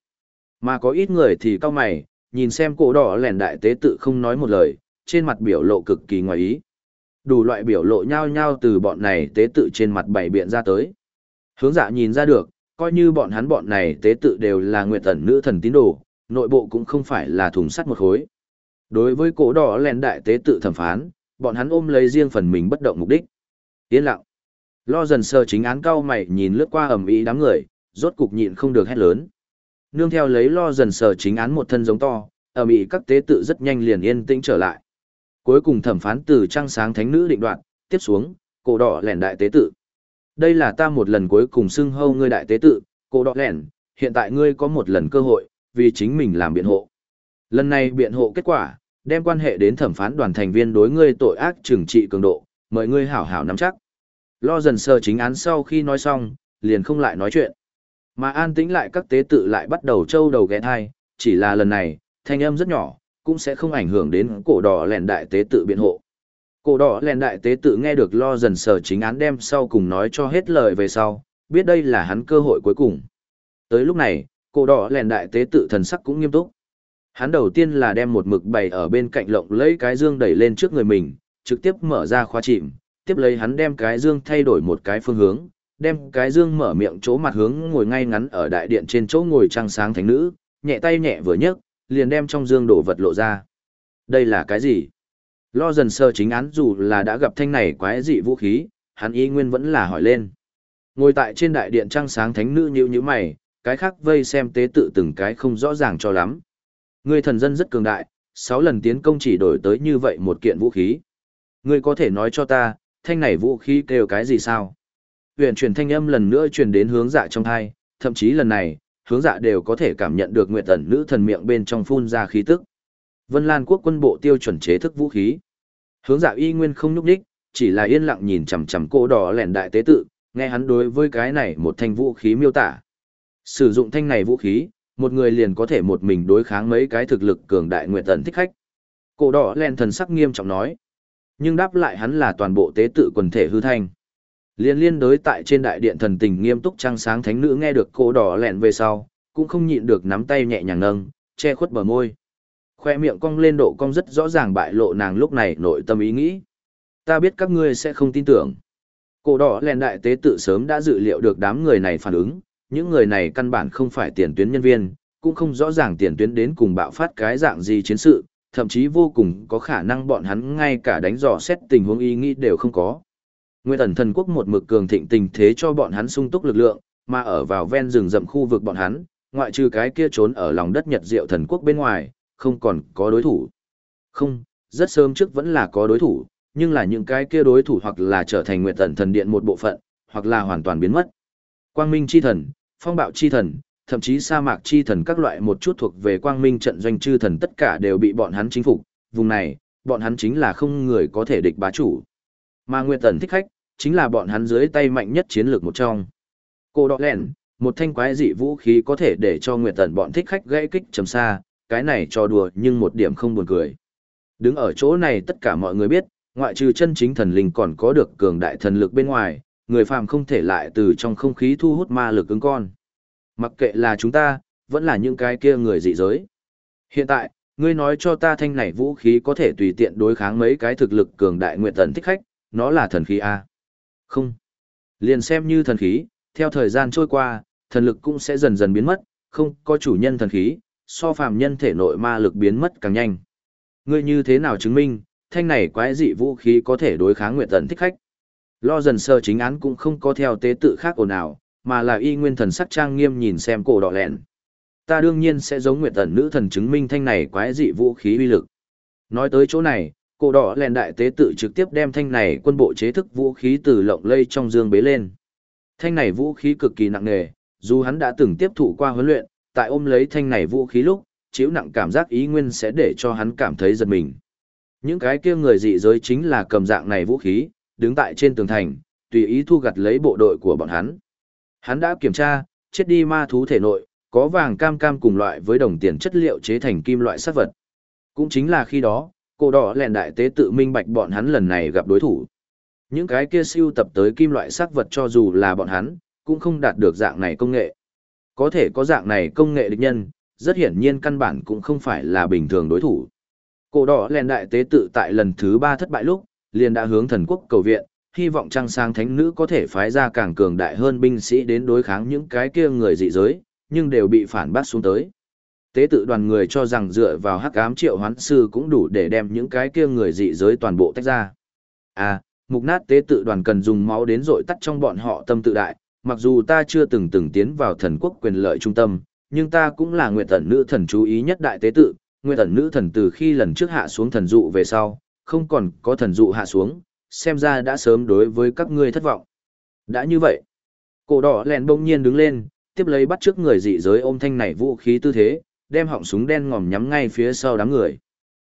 Mà có ít người thì cao mày, nhìn xem cổ đỏ lẹn đại tế tự không nói một lời, trên mặt biểu lộ cực kỳ ngoài ý. Đủ loại biểu lộ nhau nhau từ bọn này tế tự trên mặt bảy biện ra tới. Hướng dạ nhìn ra được, coi như bọn hắn bọn này tế tự đều là nguyệt thần nữ thần tín đồ, nội bộ cũng không phải là thùng sắt một khối. Đối với cổ đỏ lèn đại tế tự thẩm phán, bọn hắn ôm lấy riêng phần mình bất động mục đích. Yên lặng. Lo dần sơ chính án cao mày nhìn lướt qua ẩm ý đám người, rốt cục nhịn không được hét lớn. Nương theo lấy lo dần sờ chính án một thân giống to, ẩm ý các tế tự rất nhanh liền yên tĩnh trở lại. Cuối cùng thẩm phán từ trăng sáng thánh nữ định đoạn, tiếp xuống, cổ đỏ lẻn đại tế tự. Đây là ta một lần cuối cùng xưng hâu ngươi đại tế tự, cổ đỏ lẻn, hiện tại ngươi có một lần cơ hội, vì chính mình làm biện hộ. Lần này biện hộ kết quả, đem quan hệ đến thẩm phán đoàn thành viên đối ngươi tội ác trừng trị cường độ, mời ngươi hảo hảo nắm chắc. Lo dần sờ chính án sau khi nói xong, liền không lại nói chuyện. Mà an tĩnh lại các tế tự lại bắt đầu trâu đầu ghé thai, chỉ là lần này, thanh âm rất nhỏ, cũng sẽ không ảnh hưởng đến cổ đỏ lèn đại tế tự biện hộ. Cổ đỏ lèn đại tế tự nghe được lo dần sở chính án đem sau cùng nói cho hết lời về sau, biết đây là hắn cơ hội cuối cùng. Tới lúc này, cổ đỏ lèn đại tế tự thần sắc cũng nghiêm túc. Hắn đầu tiên là đem một mực bày ở bên cạnh lộng lấy cái dương đẩy lên trước người mình, trực tiếp mở ra khóa chìm, tiếp lấy hắn đem cái dương thay đổi một cái phương hướng, đem cái dương mở miệng chỗ mặt hướng ngồi ngay ngắn ở đại điện trên chỗ ngồi trăng sáng thánh nữ, nhẹ tay nhẹ vừa nhấc, liền đem trong dương đổ vật lộ ra. Đây là cái gì? Lo dần sơ chính án dù là đã gặp thanh này quái dị vũ khí, hắn y nguyên vẫn là hỏi lên. Ngồi tại trên đại điện trăng sáng thánh nữ nhíu nhíu mày, cái khác vây xem tế tự từng cái không rõ ràng cho lắm. Ngươi thần dân rất cường đại, sáu lần tiến công chỉ đổi tới như vậy một kiện vũ khí. Ngươi có thể nói cho ta, thanh này vũ khí kêu cái gì sao? Huyền truyền thanh âm lần nữa truyền đến hướng dạ trong thai, thậm chí lần này, hướng dạ đều có thể cảm nhận được nguyệt tần nữ thần miệng bên trong phun ra khí tức. Vân Lan quốc quân bộ tiêu chuẩn chế thức vũ khí. Hướng dạ y nguyên không nhúc đích, chỉ là yên lặng nhìn chằm chằm cô đỏ lẻn đại tế tự, nghe hắn đối với cái này một thanh vũ khí miêu tả. Sử dụng thanh này vũ khí, một người liền có thể một mình đối kháng mấy cái thực lực cường đại nguyệt tần thích khách. Cổ đỏ len thần sắc nghiêm trọng nói. Nhưng đáp lại hắn là toàn bộ tế tự quần thể hư thanh. Liên liên đối tại trên đại điện thần tình nghiêm túc trăng sáng thánh nữ nghe được cô đỏ lẹn về sau, cũng không nhịn được nắm tay nhẹ nhàng nâng, che khuất bờ môi. Khoe miệng cong lên độ cong rất rõ ràng bại lộ nàng lúc này nội tâm ý nghĩ. Ta biết các ngươi sẽ không tin tưởng. Cổ đỏ lẹn đại tế tự sớm đã dự liệu được đám người này phản ứng, những người này căn bản không phải tiền tuyến nhân viên, cũng không rõ ràng tiền tuyến đến cùng bạo phát cái dạng gì chiến sự, thậm chí vô cùng có khả năng bọn hắn ngay cả đánh dò xét tình huống ý nghĩ đều không có. Nguyên ẩn thần quốc một mực cường thịnh tình thế cho bọn hắn sung túc lực lượng, mà ở vào ven rừng rậm khu vực bọn hắn, ngoại trừ cái kia trốn ở lòng đất Nhật Diệu thần quốc bên ngoài, không còn có đối thủ. Không, rất sớm trước vẫn là có đối thủ, nhưng là những cái kia đối thủ hoặc là trở thành nguyện tận thần điện một bộ phận, hoặc là hoàn toàn biến mất. Quang minh chi thần, phong bạo chi thần, thậm chí sa mạc chi thần các loại một chút thuộc về quang minh trận doanh chư thần tất cả đều bị bọn hắn chính phục, vùng này, bọn hắn chính là không người có thể địch bá chủ. Mà Nguyệt Tần thích khách, chính là bọn hắn dưới tay mạnh nhất chiến lược một trong. Cô Đọ Lẹn, một thanh quái dị vũ khí có thể để cho Nguyệt Tần bọn thích khách gãy kích trầm xa, cái này cho đùa nhưng một điểm không buồn cười. Đứng ở chỗ này tất cả mọi người biết, ngoại trừ chân chính thần linh còn có được cường đại thần lực bên ngoài, người phàm không thể lại từ trong không khí thu hút ma lực ứng con. Mặc kệ là chúng ta, vẫn là những cái kia người dị giới. Hiện tại, ngươi nói cho ta thanh này vũ khí có thể tùy tiện đối kháng mấy cái thực lực cường đại nguyện tần thích khách, nó là thần khí A. Không. Liền xem như thần khí, theo thời gian trôi qua, thần lực cũng sẽ dần dần biến mất, không có chủ nhân thần khí, so phàm nhân thể nội ma lực biến mất càng nhanh. Ngươi như thế nào chứng minh, thanh này quái dị vũ khí có thể đối kháng nguyện tần thích khách? Lo dần sơ chính án cũng không có theo tế tự khác ồn ào, mà là y nguyên thần sắc trang nghiêm nhìn xem cổ đỏ lẹn. Ta đương nhiên sẽ giống nguyện tần nữ thần chứng minh thanh này quái dị vũ khí uy lực. Nói tới chỗ này, cổ đỏ lèn đại tế tự trực tiếp đem thanh này quân bộ chế thức vũ khí từ lộng lây trong dương bế lên. Thanh này vũ khí cực kỳ nặng nề, dù hắn đã từng tiếp thụ qua huấn luyện, tại ôm lấy thanh này vũ khí lúc, chịu nặng cảm giác ý nguyên sẽ để cho hắn cảm thấy giật mình. Những cái kia người dị giới chính là cầm dạng này vũ khí, đứng tại trên tường thành, tùy ý thu gặt lấy bộ đội của bọn hắn. Hắn đã kiểm tra, chết đi ma thú thể nội, có vàng cam cam cùng loại với đồng tiền chất liệu chế thành kim loại sát vật. Cũng chính là khi đó, cổ đỏ lèn đại tế tự minh bạch bọn hắn lần này gặp đối thủ. Những cái kia siêu tập tới kim loại sắc vật cho dù là bọn hắn, cũng không đạt được dạng này công nghệ. Có thể có dạng này công nghệ địch nhân, rất hiển nhiên căn bản cũng không phải là bình thường đối thủ. Cổ đỏ lèn đại tế tự tại lần thứ ba thất bại lúc, liền đã hướng thần quốc cầu viện, hy vọng trăng sang thánh nữ có thể phái ra càng cường đại hơn binh sĩ đến đối kháng những cái kia người dị giới, nhưng đều bị phản bác xuống tới. Tế tự đoàn người cho rằng dựa vào hắc ám triệu hoán sư cũng đủ để đem những cái kia người dị giới toàn bộ tách ra. À, mục nát tế tự đoàn cần dùng máu đến dội tắt trong bọn họ tâm tự đại, mặc dù ta chưa từng từng tiến vào thần quốc quyền lợi trung tâm, nhưng ta cũng là nguyện tẩn nữ thần chú ý nhất đại tế tự, nguyện tẩn nữ thần từ khi lần trước hạ xuống thần dụ về sau, không còn có thần dụ hạ xuống, xem ra đã sớm đối với các ngươi thất vọng. Đã như vậy, cổ đỏ lèn bỗng nhiên đứng lên, tiếp lấy bắt trước người dị giới ôm thanh này vũ khí tư thế, đem họng súng đen ngòm nhắm ngay phía sau đám người.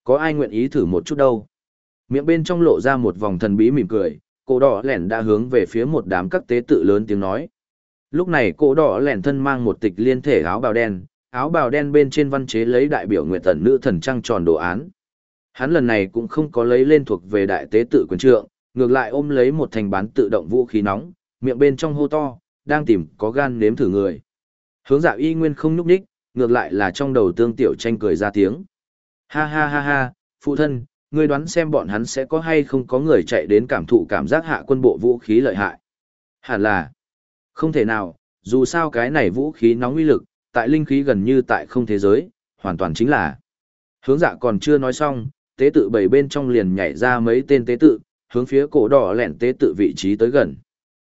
Có ai nguyện ý thử một chút đâu? Miệng bên trong lộ ra một vòng thần bí mỉm cười, cổ đỏ lẻn đã hướng về phía một đám các tế tự lớn tiếng nói. Lúc này cổ đỏ lẻn thân mang một tịch liên thể áo bào đen, áo bào đen bên trên văn chế lấy đại biểu nguyện tần nữ thần trăng tròn đồ án. Hắn lần này cũng không có lấy lên thuộc về đại tế tự quyền trượng, ngược lại ôm lấy một thành bán tự động vũ khí nóng, miệng bên trong hô to, đang tìm có gan nếm thử người. Hướng dạ y nguyên không nhúc đích, ngược lại là trong đầu tương tiểu tranh cười ra tiếng. Ha ha ha ha, phụ thân, ngươi đoán xem bọn hắn sẽ có hay không có người chạy đến cảm thụ cảm giác hạ quân bộ vũ khí lợi hại. Hẳn là, không thể nào, dù sao cái này vũ khí nóng uy lực, tại linh khí gần như tại không thế giới, hoàn toàn chính là. Hướng dạ còn chưa nói xong, tế tự bảy bên trong liền nhảy ra mấy tên tế tự, hướng phía cổ đỏ lẹn tế tự vị trí tới gần.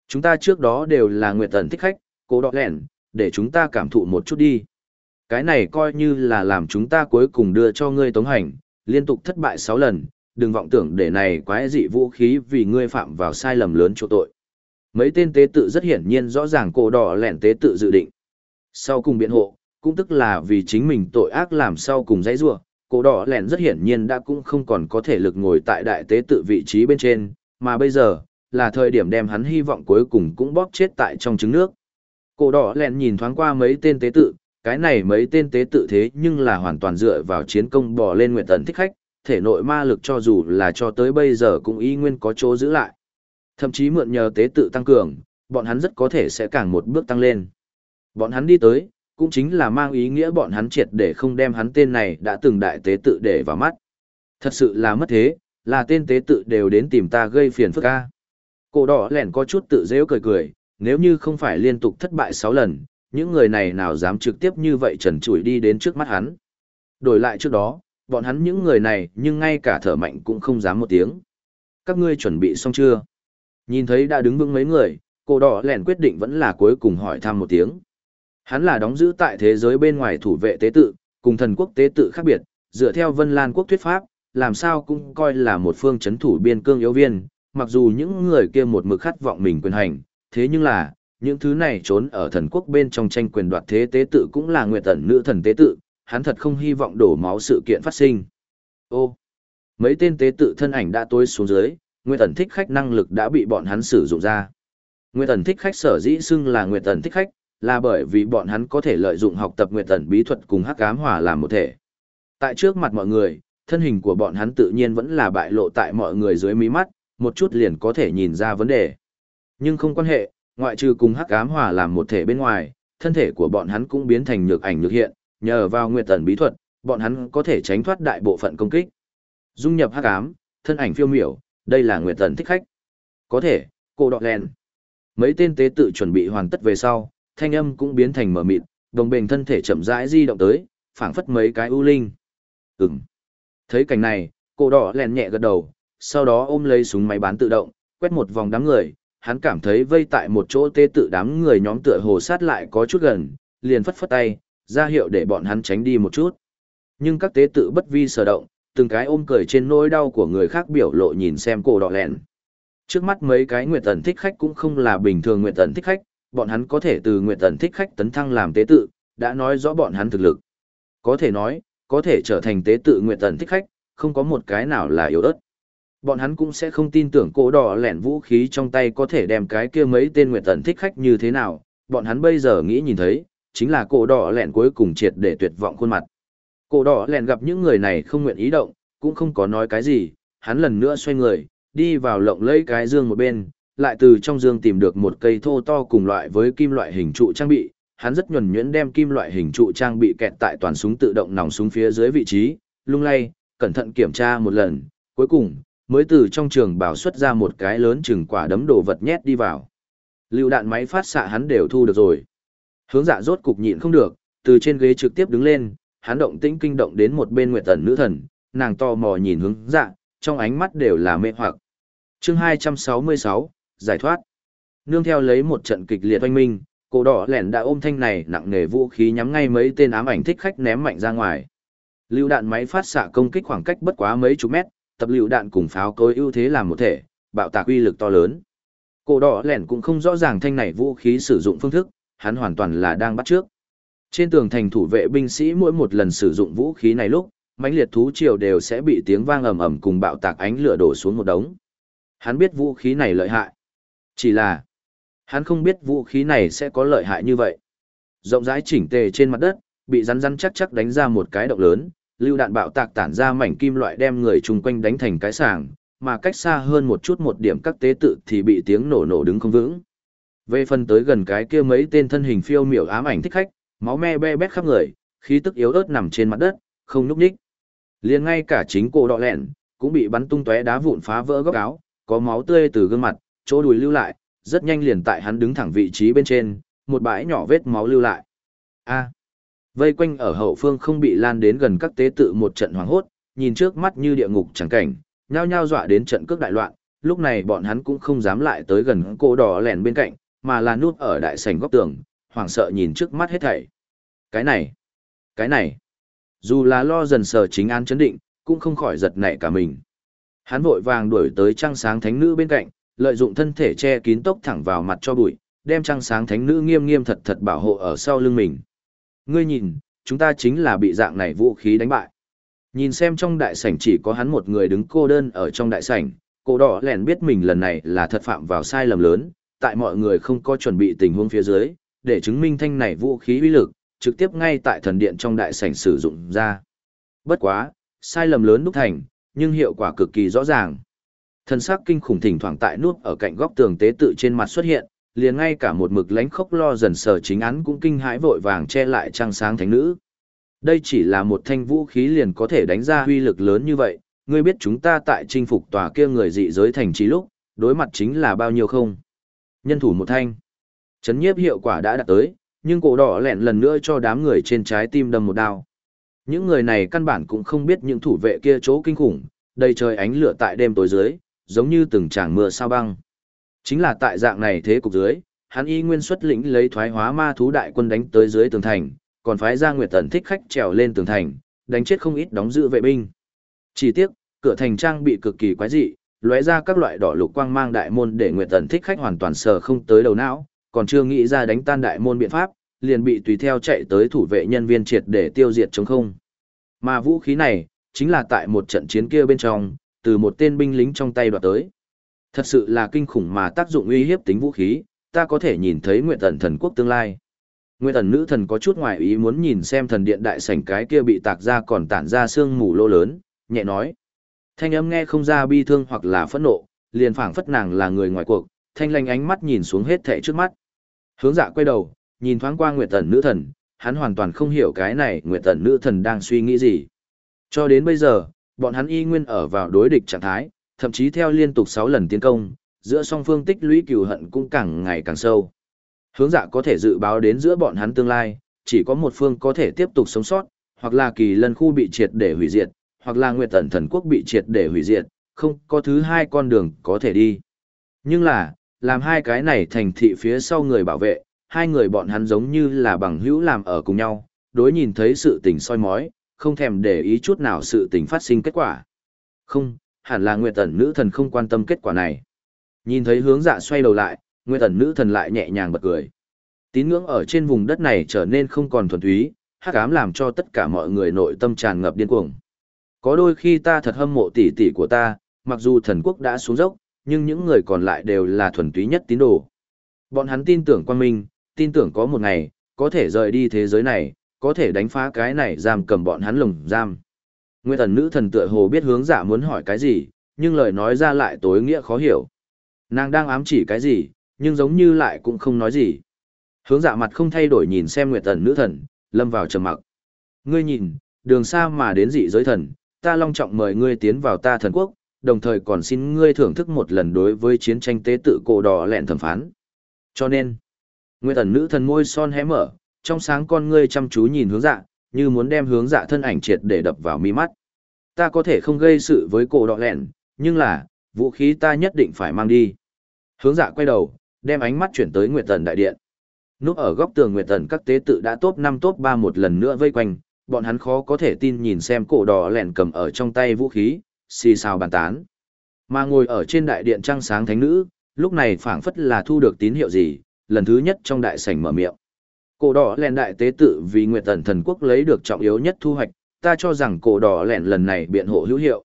Chúng ta trước đó đều là nguyệt tần thích khách, cổ đỏ lẹn, để chúng ta cảm thụ một chút đi. Cái này coi như là làm chúng ta cuối cùng đưa cho ngươi tống hành, liên tục thất bại 6 lần, đừng vọng tưởng để này quái dị vũ khí vì ngươi phạm vào sai lầm lớn chỗ tội. Mấy tên tế tự rất hiển nhiên rõ ràng cổ đỏ lẹn tế tự dự định. Sau cùng biện hộ, cũng tức là vì chính mình tội ác làm sau cùng dãy rua, cổ đỏ lẹn rất hiển nhiên đã cũng không còn có thể lực ngồi tại đại tế tự vị trí bên trên, mà bây giờ, là thời điểm đem hắn hy vọng cuối cùng cũng bóp chết tại trong trứng nước. Cổ đỏ lẹn nhìn thoáng qua mấy tên tế tự, cái này mấy tên tế tự thế nhưng là hoàn toàn dựa vào chiến công bỏ lên nguyện tần thích khách, thể nội ma lực cho dù là cho tới bây giờ cũng y nguyên có chỗ giữ lại. Thậm chí mượn nhờ tế tự tăng cường, bọn hắn rất có thể sẽ càng một bước tăng lên. Bọn hắn đi tới, cũng chính là mang ý nghĩa bọn hắn triệt để không đem hắn tên này đã từng đại tế tự để vào mắt. Thật sự là mất thế, là tên tế tự đều đến tìm ta gây phiền phức ca. Cổ đỏ lẻn có chút tự dễ cười cười, nếu như không phải liên tục thất bại 6 lần, những người này nào dám trực tiếp như vậy trần trụi đi đến trước mắt hắn. Đổi lại trước đó, bọn hắn những người này nhưng ngay cả thở mạnh cũng không dám một tiếng. Các ngươi chuẩn bị xong chưa? Nhìn thấy đã đứng vững mấy người, cổ đỏ lẻn quyết định vẫn là cuối cùng hỏi thăm một tiếng. Hắn là đóng giữ tại thế giới bên ngoài thủ vệ tế tự, cùng thần quốc tế tự khác biệt, dựa theo Vân Lan quốc thuyết pháp, làm sao cũng coi là một phương chấn thủ biên cương yếu viên, mặc dù những người kia một mực khát vọng mình quyền hành, thế nhưng là, những thứ này trốn ở thần quốc bên trong tranh quyền đoạt thế tế tự cũng là nguyệt tần nữ thần tế tự, hắn thật không hy vọng đổ máu sự kiện phát sinh. Ô, mấy tên tế tự thân ảnh đã tối xuống dưới, nguyệt tần thích khách năng lực đã bị bọn hắn sử dụng ra. Nguyệt tần thích khách sở dĩ xưng là nguyệt tần thích khách, là bởi vì bọn hắn có thể lợi dụng học tập nguyệt tần bí thuật cùng hắc ám hòa làm một thể. Tại trước mặt mọi người, thân hình của bọn hắn tự nhiên vẫn là bại lộ tại mọi người dưới mí mắt, một chút liền có thể nhìn ra vấn đề. Nhưng không quan hệ, ngoại trừ cùng hắc ám hòa làm một thể bên ngoài, thân thể của bọn hắn cũng biến thành nhược ảnh nhược hiện, nhờ vào nguyệt tần bí thuật, bọn hắn có thể tránh thoát đại bộ phận công kích. Dung nhập hắc ám, thân ảnh phiêu miểu, đây là nguyệt tần thích khách. Có thể, cô đọt len. Mấy tên tế tự chuẩn bị hoàn tất về sau, thanh âm cũng biến thành mở mịt, đồng bền thân thể chậm rãi di động tới, phảng phất mấy cái u linh. Ừm. Thấy cảnh này, cô đỏ lèn nhẹ gật đầu, sau đó ôm lấy súng máy bán tự động, quét một vòng đám người, hắn cảm thấy vây tại một chỗ tê tự đám người nhóm tựa hồ sát lại có chút gần, liền phất phất tay, ra hiệu để bọn hắn tránh đi một chút. Nhưng các tế tự bất vi sở động, từng cái ôm cười trên nỗi đau của người khác biểu lộ nhìn xem cổ đỏ lèn. Trước mắt mấy cái nguyện tần thích khách cũng không là bình thường nguyện tần thích khách, bọn hắn có thể từ nguyện tần thích khách tấn thăng làm tế tự, đã nói rõ bọn hắn thực lực. Có thể nói, có thể trở thành tế tự nguyện tần thích khách, không có một cái nào là yếu ớt. Bọn hắn cũng sẽ không tin tưởng cổ đỏ lẻn vũ khí trong tay có thể đem cái kia mấy tên nguyện tần thích khách như thế nào, bọn hắn bây giờ nghĩ nhìn thấy, chính là cổ đỏ lẻn cuối cùng triệt để tuyệt vọng khuôn mặt. Cổ đỏ lẻn gặp những người này không nguyện ý động, cũng không có nói cái gì, hắn lần nữa xoay người, đi vào lộng lấy cái dương một bên, lại từ trong dương tìm được một cây thô to cùng loại với kim loại hình trụ trang bị, hắn rất nhuần nhuyễn đem kim loại hình trụ trang bị kẹt tại toàn súng tự động nòng súng phía dưới vị trí, lung lay, cẩn thận kiểm tra một lần, cuối cùng, mới từ trong trường bảo xuất ra một cái lớn chừng quả đấm đồ vật nhét đi vào. Lưu đạn máy phát xạ hắn đều thu được rồi. Hướng dạ rốt cục nhịn không được, từ trên ghế trực tiếp đứng lên, hắn động tĩnh kinh động đến một bên nguyệt tần nữ thần, nàng to mò nhìn hướng dạ, trong ánh mắt đều là mê hoặc. chương 266, giải thoát. Nương theo lấy một trận kịch liệt oanh minh, cổ đỏ lẻn đã ôm thanh này nặng nề vũ khí nhắm ngay mấy tên ám ảnh thích khách ném mạnh ra ngoài. Lưu đạn máy phát xạ công kích khoảng cách bất quá mấy chục mét, tập lựu đạn cùng pháo cối ưu thế làm một thể, bạo tạc uy lực to lớn. Cổ đỏ lẻn cũng không rõ ràng thanh này vũ khí sử dụng phương thức, hắn hoàn toàn là đang bắt trước. Trên tường thành thủ vệ binh sĩ mỗi một lần sử dụng vũ khí này lúc, mãnh liệt thú triều đều sẽ bị tiếng vang ầm ầm cùng bạo tạc ánh lửa đổ xuống một đống. Hắn biết vũ khí này lợi hại. Chỉ là, hắn không biết vũ khí này sẽ có lợi hại như vậy. Rộng rãi chỉnh tề trên mặt đất, bị rắn rắn chắc chắc đánh ra một cái động lớn, lưu đạn bạo tạc tản ra mảnh kim loại đem người chung quanh đánh thành cái sàng, mà cách xa hơn một chút một điểm các tế tự thì bị tiếng nổ nổ đứng không vững. Về phần tới gần cái kia mấy tên thân hình phiêu miểu ám ảnh thích khách, máu me be bét khắp người, khí tức yếu ớt nằm trên mặt đất, không nhúc nhích. Liền ngay cả chính cổ đọ lẹn, cũng bị bắn tung tóe đá vụn phá vỡ góc áo, có máu tươi từ gương mặt, chỗ đùi lưu lại, rất nhanh liền tại hắn đứng thẳng vị trí bên trên, một bãi nhỏ vết máu lưu lại. A. Vây quanh ở hậu phương không bị lan đến gần các tế tự một trận hoảng hốt, nhìn trước mắt như địa ngục chẳng cảnh, nhao nhao dọa đến trận cước đại loạn, lúc này bọn hắn cũng không dám lại tới gần cô đỏ lẻn bên cạnh, mà là núp ở đại sảnh góc tường, hoảng sợ nhìn trước mắt hết thảy. Cái này, cái này, dù là lo dần sờ chính an chấn định, cũng không khỏi giật nảy cả mình. Hắn vội vàng đuổi tới trăng sáng thánh nữ bên cạnh, lợi dụng thân thể che kín tốc thẳng vào mặt cho bụi, đem trăng sáng thánh nữ nghiêm nghiêm thật thật bảo hộ ở sau lưng mình. Ngươi nhìn, chúng ta chính là bị dạng này vũ khí đánh bại. Nhìn xem trong đại sảnh chỉ có hắn một người đứng cô đơn ở trong đại sảnh, cổ đỏ lẻn biết mình lần này là thật phạm vào sai lầm lớn, tại mọi người không có chuẩn bị tình huống phía dưới, để chứng minh thanh này vũ khí uy lực, trực tiếp ngay tại thần điện trong đại sảnh sử dụng ra. Bất quá, sai lầm lớn đúc thành, nhưng hiệu quả cực kỳ rõ ràng. Thần sắc kinh khủng thỉnh thoảng tại nút ở cạnh góc tường tế tự trên mặt xuất hiện, liền ngay cả một mực lánh khốc lo dần sờ chính án cũng kinh hãi vội vàng che lại trăng sáng thánh nữ. Đây chỉ là một thanh vũ khí liền có thể đánh ra huy lực lớn như vậy, ngươi biết chúng ta tại chinh phục tòa kia người dị giới thành trí lúc, đối mặt chính là bao nhiêu không? Nhân thủ một thanh. Chấn nhiếp hiệu quả đã đạt tới, nhưng cổ đỏ lẹn lần nữa cho đám người trên trái tim đâm một đao. Những người này căn bản cũng không biết những thủ vệ kia chỗ kinh khủng, đầy trời ánh lửa tại đêm tối dưới, giống như từng tràng mưa sao băng. Chính là tại dạng này thế cục dưới, hắn y nguyên xuất lĩnh lấy thoái hóa ma thú đại quân đánh tới dưới tường thành, còn phái ra Nguyệt Tần thích khách trèo lên tường thành, đánh chết không ít đóng giữ vệ binh. Chỉ tiếc, cửa thành trang bị cực kỳ quái dị, lóe ra các loại đỏ lục quang mang đại môn để Nguyệt Tần thích khách hoàn toàn sờ không tới đầu não, còn chưa nghĩ ra đánh tan đại môn biện pháp, liền bị tùy theo chạy tới thủ vệ nhân viên triệt để tiêu diệt chống không. Mà vũ khí này, chính là tại một trận chiến kia bên trong, từ một tên binh lính trong tay đoạt tới. Thật sự là kinh khủng mà tác dụng uy hiếp tính vũ khí, ta có thể nhìn thấy nguyện tần thần quốc tương lai. Nguyện tần nữ thần có chút ngoài ý muốn nhìn xem thần điện đại sảnh cái kia bị tạc ra còn tản ra sương mù lô lớn, nhẹ nói. Thanh âm nghe không ra bi thương hoặc là phẫn nộ, liền phảng phất nàng là người ngoài cuộc, thanh lanh ánh mắt nhìn xuống hết thảy trước mắt. Hướng dạ quay đầu, nhìn thoáng qua Nguyệt Tần nữ thần, hắn hoàn toàn không hiểu cái này Nguyệt Tần nữ thần đang suy nghĩ gì. Cho đến bây giờ, bọn hắn y nguyên ở vào đối địch trạng thái, thậm chí theo liên tục 6 lần tiến công, giữa song phương tích lũy cừu hận cũng càng ngày càng sâu. Hướng dạ có thể dự báo đến giữa bọn hắn tương lai, chỉ có một phương có thể tiếp tục sống sót, hoặc là kỳ lân khu bị triệt để hủy diệt, hoặc là nguyệt tần thần quốc bị triệt để hủy diệt, không có thứ hai con đường có thể đi. Nhưng là, làm hai cái này thành thị phía sau người bảo vệ, hai người bọn hắn giống như là bằng hữu làm ở cùng nhau, đối nhìn thấy sự tình soi mói, không thèm để ý chút nào sự tình phát sinh kết quả. Không, hẳn là Nguyệt Tần nữ thần không quan tâm kết quả này. Nhìn thấy hướng dạ xoay đầu lại, Nguyệt Tần nữ thần lại nhẹ nhàng bật cười. Tín ngưỡng ở trên vùng đất này trở nên không còn thuần túy, hắc ám làm cho tất cả mọi người nội tâm tràn ngập điên cuồng. Có đôi khi ta thật hâm mộ tỷ tỷ của ta, mặc dù thần quốc đã xuống dốc, nhưng những người còn lại đều là thuần túy nhất tín đồ. Bọn hắn tin tưởng quan minh, tin tưởng có một ngày, có thể rời đi thế giới này, có thể đánh phá cái này giam cầm bọn hắn lồng giam. Nguyên thần nữ thần tựa hồ biết hướng dạ muốn hỏi cái gì, nhưng lời nói ra lại tối nghĩa khó hiểu. Nàng đang ám chỉ cái gì, nhưng giống như lại cũng không nói gì. Hướng dạ mặt không thay đổi nhìn xem Nguyệt Tần nữ thần, lâm vào trầm mặc. Ngươi nhìn, đường xa mà đến dị giới thần, ta long trọng mời ngươi tiến vào ta thần quốc, đồng thời còn xin ngươi thưởng thức một lần đối với chiến tranh tế tự cổ đỏ lẹn thẩm phán. Cho nên, Nguyệt Tần nữ thần môi son hé mở, trong sáng con ngươi chăm chú nhìn hướng dạ, như muốn đem hướng dạ thân ảnh triệt để đập vào mi mắt. Ta có thể không gây sự với cổ đỏ lẹn, nhưng là, vũ khí ta nhất định phải mang đi. Hướng dạ quay đầu, đem ánh mắt chuyển tới Nguyệt Tần đại điện. Núp ở góc tường Nguyệt Tần các tế tự đã top 5 top 3 một lần nữa vây quanh, bọn hắn khó có thể tin nhìn xem cổ đỏ lẹn cầm ở trong tay vũ khí, xì xào bàn tán. Mà ngồi ở trên đại điện trăng sáng thánh nữ, lúc này phảng phất là thu được tín hiệu gì, lần thứ nhất trong đại sảnh mở miệng. Cổ đỏ lẻn đại tế tự vì Nguyệt Tần thần quốc lấy được trọng yếu nhất thu hoạch, ta cho rằng cổ đỏ lẻn lần này biện hộ hữu hiệu.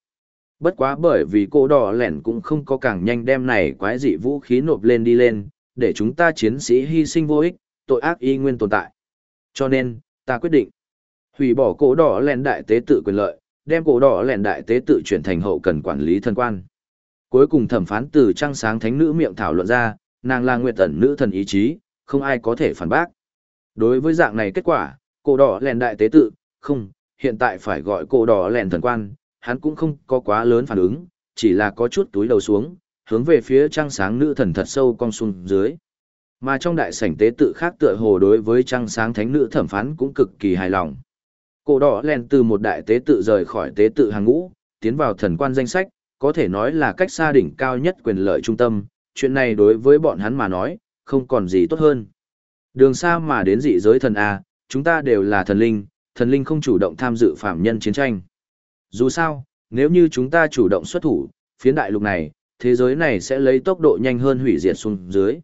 Bất quá bởi vì cổ đỏ lẻn cũng không có càng nhanh đem này quái dị vũ khí nộp lên đi lên, để chúng ta chiến sĩ hy sinh vô ích, tội ác y nguyên tồn tại. Cho nên, ta quyết định hủy bỏ cổ đỏ lẻn đại tế tự quyền lợi, đem cổ đỏ lẻn đại tế tự chuyển thành hậu cần quản lý thân quan. Cuối cùng thẩm phán từ trăng sáng thánh nữ miệng thảo luận ra, nàng là nguyệt tần nữ thần ý chí, không ai có thể phản bác. Đối với dạng này kết quả, cổ đỏ lèn đại tế tự, không, hiện tại phải gọi cổ đỏ lèn thần quan, hắn cũng không có quá lớn phản ứng, chỉ là có chút túi đầu xuống, hướng về phía trăng sáng nữ thần thật sâu cong xuống dưới. Mà trong đại sảnh tế tự khác tựa hồ đối với trăng sáng thánh nữ thẩm phán cũng cực kỳ hài lòng. Cổ đỏ lèn từ một đại tế tự rời khỏi tế tự hàng ngũ, tiến vào thần quan danh sách, có thể nói là cách xa đỉnh cao nhất quyền lợi trung tâm, chuyện này đối với bọn hắn mà nói, không còn gì tốt hơn. Đường xa mà đến dị giới thần A, chúng ta đều là thần linh, thần linh không chủ động tham dự phạm nhân chiến tranh. Dù sao, nếu như chúng ta chủ động xuất thủ, phiến đại lục này, thế giới này sẽ lấy tốc độ nhanh hơn hủy diệt xuống dưới.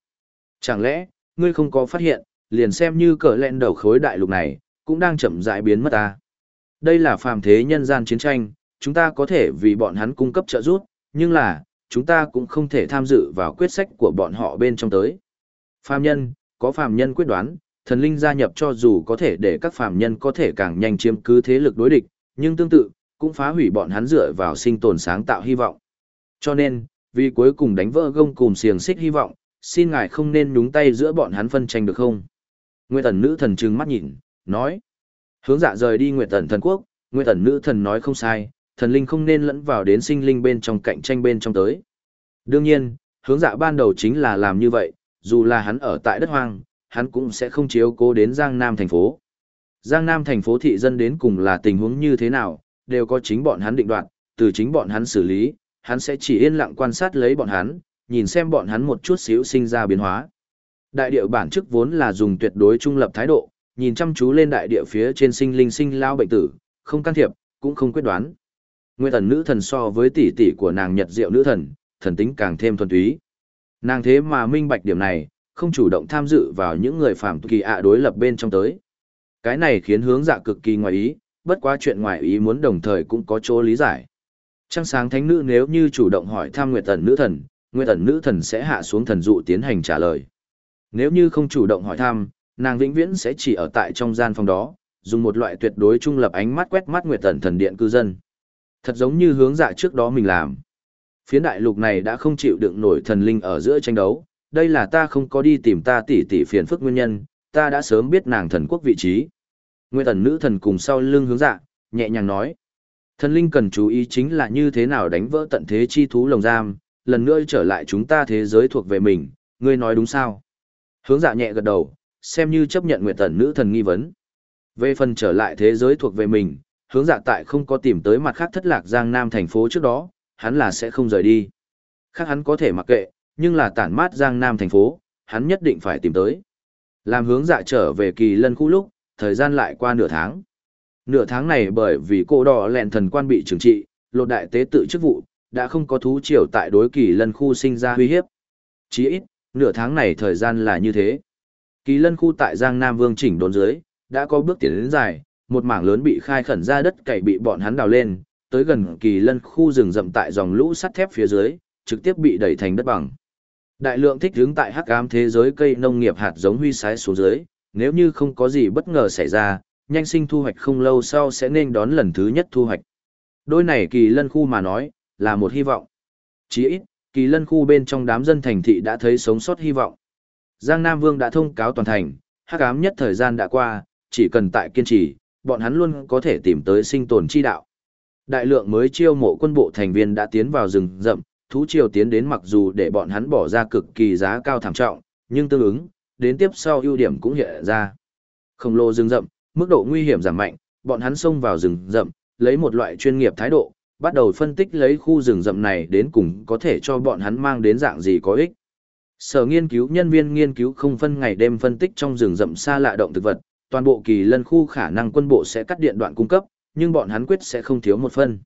Chẳng lẽ, ngươi không có phát hiện, liền xem như cờ lẹn đầu khối đại lục này, cũng đang chậm rãi biến mất ta. Đây là phàm thế nhân gian chiến tranh, chúng ta có thể vì bọn hắn cung cấp trợ giúp, nhưng là, chúng ta cũng không thể tham dự vào quyết sách của bọn họ bên trong tới. Phàm nhân, có phàm nhân quyết đoán, thần linh gia nhập cho dù có thể để các phàm nhân có thể càng nhanh chiếm cứ thế lực đối địch, nhưng tương tự, cũng phá hủy bọn hắn dựa vào sinh tồn sáng tạo hy vọng. Cho nên, vì cuối cùng đánh vỡ gông cùm xiềng xích hy vọng, xin ngài không nên nhúng tay giữa bọn hắn phân tranh được không? Nguyệt ẩn nữ thần trừng mắt nhìn, nói. Hướng dạ rời đi Nguyệt ẩn thần quốc, Nguyệt ẩn nữ thần nói không sai, thần linh không nên lẫn vào đến sinh linh bên trong cạnh tranh bên trong tới. Đương nhiên, hướng dạ ban đầu chính là làm như vậy, dù là hắn ở tại đất hoang, hắn cũng sẽ không chiếu cố đến Giang Nam thành phố. Giang Nam thành phố thị dân đến cùng là tình huống như thế nào, đều có chính bọn hắn định đoạt, từ chính bọn hắn xử lý, hắn sẽ chỉ yên lặng quan sát lấy bọn hắn, nhìn xem bọn hắn một chút xíu sinh ra biến hóa. Đại điệu bản chức vốn là dùng tuyệt đối trung lập thái độ, nhìn chăm chú lên đại địa phía trên sinh linh sinh lao bệnh tử, không can thiệp, cũng không quyết đoán. Nguyên thần nữ thần so với tỷ tỷ của nàng Nhật Diệu nữ thần, thần tính càng thêm thuần túy. Nàng thế mà minh bạch điểm này, không chủ động tham dự vào những người phạm kỳ ạ đối lập bên trong tới. Cái này khiến hướng dạ cực kỳ ngoài ý, bất quá chuyện ngoài ý muốn đồng thời cũng có chỗ lý giải. Trăng sáng thánh nữ nếu như chủ động hỏi thăm Nguyệt Tần nữ thần, Nguyệt Tần nữ thần sẽ hạ xuống thần dụ tiến hành trả lời. Nếu như không chủ động hỏi thăm, nàng vĩnh viễn sẽ chỉ ở tại trong gian phòng đó, dùng một loại tuyệt đối trung lập ánh mắt quét mắt Nguyệt Tần thần điện cư dân. Thật giống như hướng dạ trước đó mình làm. Phiến đại lục này đã không chịu đựng nổi thần linh ở giữa tranh đấu, đây là ta không có đi tìm ta tỉ tỉ phiền phức nguyên nhân, ta đã sớm biết nàng thần quốc vị trí. Nguyệt Tần nữ thần cùng sau lưng hướng dạ, nhẹ nhàng nói. Thần linh cần chú ý chính là như thế nào đánh vỡ tận thế chi thú lồng giam, lần nữa trở lại chúng ta thế giới thuộc về mình, ngươi nói đúng sao? Hướng dạ nhẹ gật đầu, xem như chấp nhận nguyện tần nữ thần nghi vấn. Về phần trở lại thế giới thuộc về mình, hướng dạ tại không có tìm tới mặt khác thất lạc giang nam thành phố trước đó, hắn là sẽ không rời đi. Khác hắn có thể mặc kệ, nhưng là tản mát giang nam thành phố, hắn nhất định phải tìm tới. Làm hướng dạ trở về kỳ lân khu lúc, thời gian lại qua nửa tháng. Nửa tháng này bởi vì cô đỏ lẹn thần quan bị trừng trị, lột đại tế tự chức vụ, đã không có thú triều tại đối kỳ lân khu sinh ra uy hiếp. Chỉ ít, nửa tháng này thời gian là như thế. Kỳ lân khu tại Giang Nam Vương chỉnh đốn dưới, đã có bước tiến đến dài, một mảng lớn bị khai khẩn ra đất cày bị bọn hắn đào lên, tới gần kỳ lân khu rừng rậm tại dòng lũ sắt thép phía dưới, trực tiếp bị đẩy thành đất bằng. Đại lượng thích hướng tại hắc ám thế giới cây nông nghiệp hạt giống huy sái xuống dưới, nếu như không có gì bất ngờ xảy ra, nhanh sinh thu hoạch không lâu sau sẽ nên đón lần thứ nhất thu hoạch. Đôi này kỳ lân khu mà nói, là một hy vọng. Chỉ ít, kỳ lân khu bên trong đám dân thành thị đã thấy sống sót hy vọng. Giang Nam Vương đã thông cáo toàn thành, hắc ám nhất thời gian đã qua, chỉ cần tại kiên trì, bọn hắn luôn có thể tìm tới sinh tồn chi đạo. Đại lượng mới chiêu mộ quân bộ thành viên đã tiến vào rừng rậm, thú triều tiến đến mặc dù để bọn hắn bỏ ra cực kỳ giá cao thảm trọng, nhưng tương ứng, đến tiếp sau ưu điểm cũng hiện ra. Khổng lồ rừng rậm, mức độ nguy hiểm giảm mạnh, bọn hắn xông vào rừng rậm, lấy một loại chuyên nghiệp thái độ, bắt đầu phân tích lấy khu rừng rậm này đến cùng có thể cho bọn hắn mang đến dạng gì có ích. Sở nghiên cứu nhân viên nghiên cứu không phân ngày đêm phân tích trong rừng rậm xa lạ động thực vật, toàn bộ kỳ lân khu khả năng quân bộ sẽ cắt điện đoạn cung cấp, nhưng bọn hắn quyết sẽ không thiếu một phân.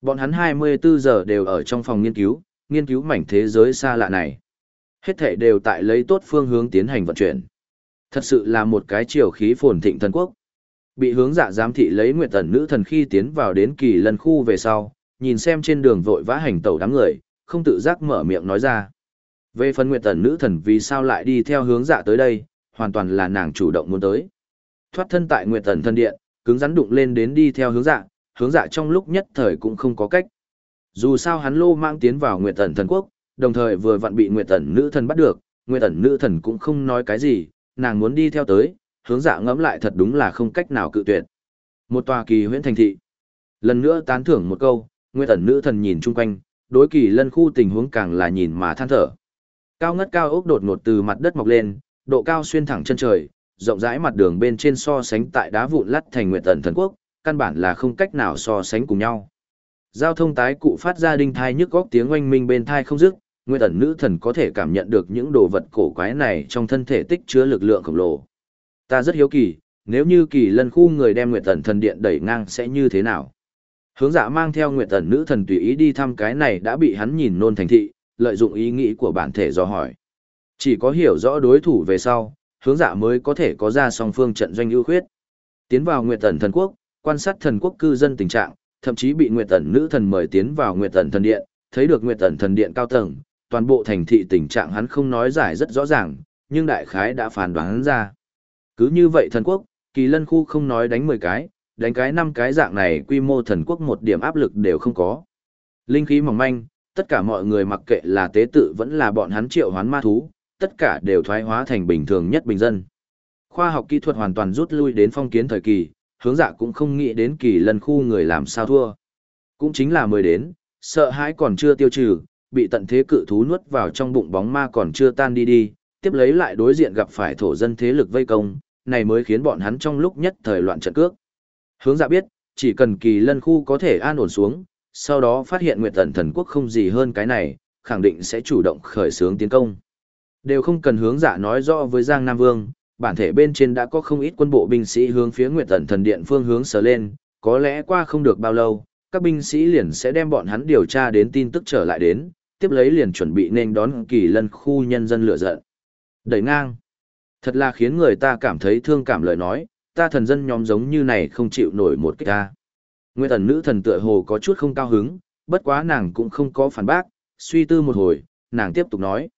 Bọn hắn 24 giờ đều ở trong phòng nghiên cứu, nghiên cứu mảnh thế giới xa lạ này. Hết thể đều tại lấy tốt phương hướng tiến hành vận chuyển. Thật sự là một cái chiều khí phồn thịnh thần quốc. Bị hướng dạ giám thị lấy nguyệt tần nữ thần khi tiến vào đến kỳ lần khu về sau, nhìn xem trên đường vội vã hành tẩu đám người, không tự giác mở miệng nói ra. Về phần nguyệt tần nữ thần vì sao lại đi theo hướng dạ tới đây, hoàn toàn là nàng chủ động muốn tới. Thoát thân tại nguyệt tần thân điện, cứng rắn đụng lên đến đi theo hướng dạ, hướng dạ trong lúc nhất thời cũng không có cách. Dù sao hắn lô mang tiến vào nguyệt tần thần quốc, đồng thời vừa vặn bị nguyệt tần nữ thần bắt được, nguyệt tần nữ thần cũng không nói cái gì, nàng muốn đi theo tới, hướng dạ ngẫm lại thật đúng là không cách nào cự tuyệt. Một tòa kỳ huyện thành thị. Lần nữa tán thưởng một câu, nguyệt tần nữ thần nhìn chung quanh, đối kỳ lân khu tình huống càng là nhìn mà than thở. Cao ngất cao ốc đột ngột từ mặt đất mọc lên, độ cao xuyên thẳng chân trời, rộng rãi mặt đường bên trên so sánh tại đá vụn lắt thành nguyện tần thần quốc, căn bản là không cách nào so sánh cùng nhau. Giao thông tái cụ phát ra đinh thai nhức góc tiếng oanh minh bên thai không dứt, nguyệt tần nữ thần có thể cảm nhận được những đồ vật cổ quái này trong thân thể tích chứa lực lượng khổng lồ. Ta rất hiếu kỳ, nếu như kỳ lân khu người đem nguyệt tần thần điện đẩy ngang sẽ như thế nào? Hướng dạ mang theo nguyệt tần nữ thần tùy ý đi thăm cái này đã bị hắn nhìn nôn thành thị, lợi dụng ý nghĩ của bản thể do hỏi. Chỉ có hiểu rõ đối thủ về sau, hướng dạ mới có thể có ra song phương trận doanh ưu khuyết. Tiến vào Nguyệt Tần thần quốc, quan sát thần quốc cư dân tình trạng, thậm chí bị Nguyệt Tần nữ thần mời tiến vào Nguyệt Tần thần điện, thấy được Nguyệt Tần thần điện cao tầng, toàn bộ thành thị tình trạng hắn không nói giải rất rõ ràng, nhưng đại khái đã phán đoán ra. Cứ như vậy thần quốc, kỳ lân khu không nói đánh 10 cái, đánh cái 5 cái dạng này quy mô thần quốc một điểm áp lực đều không có. Linh khí mỏng manh, tất cả mọi người mặc kệ là tế tự vẫn là bọn hắn triệu hoán ma thú, tất cả đều thoái hóa thành bình thường nhất bình dân. Khoa học kỹ thuật hoàn toàn rút lui đến phong kiến thời kỳ, hướng dạ cũng không nghĩ đến kỳ lân khu người làm sao thua. Cũng chính là mới đến, sợ hãi còn chưa tiêu trừ, bị tận thế cự thú nuốt vào trong bụng bóng ma còn chưa tan đi đi, tiếp lấy lại đối diện gặp phải thổ dân thế lực vây công, này mới khiến bọn hắn trong lúc nhất thời loạn trận cước. Hướng dạ biết, chỉ cần kỳ lân khu có thể an ổn xuống, sau đó phát hiện Nguyệt Tần Thần Quốc không gì hơn cái này, khẳng định sẽ chủ động khởi xướng tiến công. Đều không cần hướng giả nói rõ với Giang Nam Vương, bản thể bên trên đã có không ít quân bộ binh sĩ hướng phía Nguyệt Tần Thần Điện phương hướng sờ lên, có lẽ qua không được bao lâu, các binh sĩ liền sẽ đem bọn hắn điều tra đến tin tức trở lại đến, tiếp lấy liền chuẩn bị nên đón kỳ lân khu nhân dân lựa giận. Đẩy ngang. Thật là khiến người ta cảm thấy thương cảm lời nói, ta thần dân nhóm giống như này không chịu nổi một cái ta. Nguyệt Tần nữ thần tựa hồ có chút không cao hứng, bất quá nàng cũng không có phản bác, suy tư một hồi, nàng tiếp tục nói.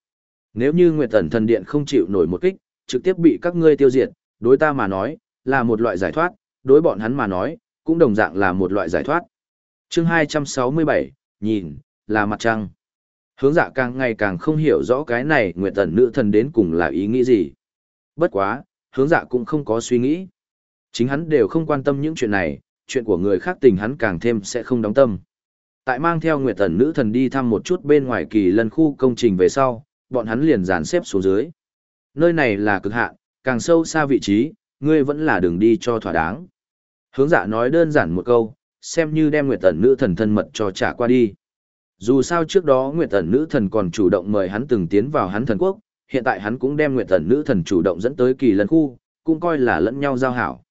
Nếu như Nguyệt Tần thần điện không chịu nổi một kích, trực tiếp bị các ngươi tiêu diệt, đối ta mà nói, là một loại giải thoát, đối bọn hắn mà nói, cũng đồng dạng là một loại giải thoát. chương 267, nhìn, là mặt trăng. Hướng dạ càng ngày càng không hiểu rõ cái này Nguyệt Tần nữ thần đến cùng là ý nghĩ gì. Bất quá, hướng dạ cũng không có suy nghĩ. Chính hắn đều không quan tâm những chuyện này, chuyện của người khác tình hắn càng thêm sẽ không đóng tâm. Tại mang theo Nguyệt Tần nữ thần đi thăm một chút bên ngoài kỳ lân khu công trình về sau, bọn hắn liền dàn xếp xuống dưới. Nơi này là cực hạn, càng sâu xa vị trí, ngươi vẫn là đường đi cho thỏa đáng. Hướng dạ nói đơn giản một câu, xem như đem Nguyệt Tần nữ thần thân mật cho trả qua đi. Dù sao trước đó Nguyệt Tần nữ thần còn chủ động mời hắn từng tiến vào hắn thần quốc, hiện tại hắn cũng đem Nguyệt Tần nữ thần chủ động dẫn tới kỳ lân khu, cũng coi là lẫn nhau giao hảo.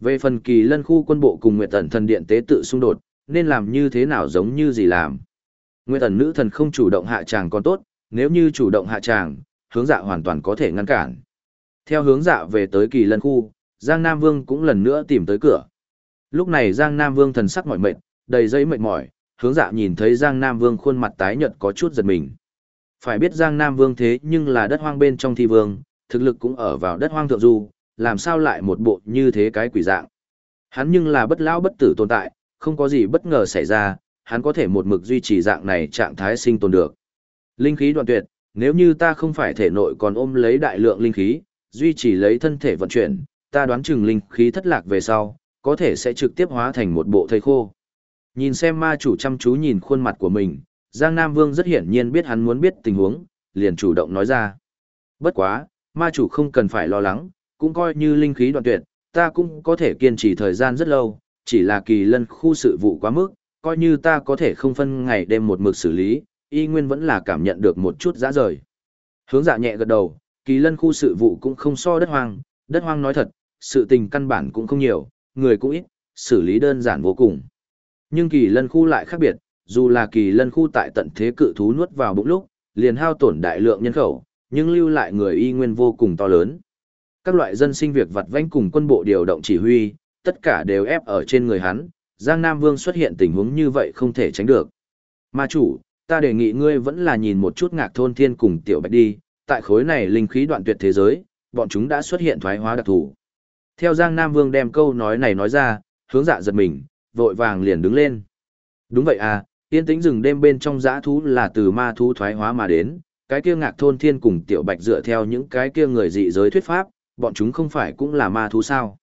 Về phần kỳ lân khu quân bộ cùng Nguyệt Tần thần điện tế tự xung đột, nên làm như thế nào giống như gì làm. Nguyệt Tần nữ thần không chủ động hạ tràng còn tốt, nếu như chủ động hạ tràng, hướng dạ hoàn toàn có thể ngăn cản. Theo hướng dạ về tới kỳ lân khu, Giang Nam Vương cũng lần nữa tìm tới cửa. Lúc này Giang Nam Vương thần sắc mỏi mệt, đầy dây mệt mỏi, hướng dạ nhìn thấy Giang Nam Vương khuôn mặt tái nhợt có chút giật mình. Phải biết Giang Nam Vương thế nhưng là đất hoang bên trong thi vương, thực lực cũng ở vào đất hoang thượng du, làm sao lại một bộ như thế cái quỷ dạng. Hắn nhưng là bất lão bất tử tồn tại, không có gì bất ngờ xảy ra, hắn có thể một mực duy trì dạng này trạng thái sinh tồn được. Linh khí đoạn tuyệt, nếu như ta không phải thể nội còn ôm lấy đại lượng linh khí, duy trì lấy thân thể vận chuyển, ta đoán chừng linh khí thất lạc về sau, có thể sẽ trực tiếp hóa thành một bộ thây khô. Nhìn xem ma chủ chăm chú nhìn khuôn mặt của mình, Giang Nam Vương rất hiển nhiên biết hắn muốn biết tình huống, liền chủ động nói ra. Bất quá, ma chủ không cần phải lo lắng, cũng coi như linh khí đoạn tuyệt, ta cũng có thể kiên trì thời gian rất lâu, chỉ là kỳ lân khu sự vụ quá mức, coi như ta có thể không phân ngày đêm một mực xử lý, y nguyên vẫn là cảm nhận được một chút dã rời. Hướng dạ nhẹ gật đầu, kỳ lân khu sự vụ cũng không so đất hoang, đất hoang nói thật, sự tình căn bản cũng không nhiều, người cũng ít, xử lý đơn giản vô cùng. Nhưng kỳ lân khu lại khác biệt, dù là kỳ lân khu tại tận thế cự thú nuốt vào bụng lúc, liền hao tổn đại lượng nhân khẩu, nhưng lưu lại người y nguyên vô cùng to lớn. Các loại dân sinh việc vặt vãnh cùng quân bộ điều động chỉ huy, tất cả đều ép ở trên người hắn, Giang Nam Vương xuất hiện tình huống như vậy không thể tránh được. Ma chủ, ta đề nghị ngươi vẫn là nhìn một chút ngạc thôn thiên cùng tiểu bạch đi, tại khối này linh khí đoạn tuyệt thế giới, bọn chúng đã xuất hiện thoái hóa đặc thù. Theo Giang Nam Vương đem câu nói này nói ra, hướng dạ giật mình, vội vàng liền đứng lên. Đúng vậy à, yên tĩnh rừng đêm bên trong giã thú là từ ma thú thoái hóa mà đến, cái kia ngạc thôn thiên cùng tiểu bạch dựa theo những cái kia người dị giới thuyết pháp, bọn chúng không phải cũng là ma thú sao.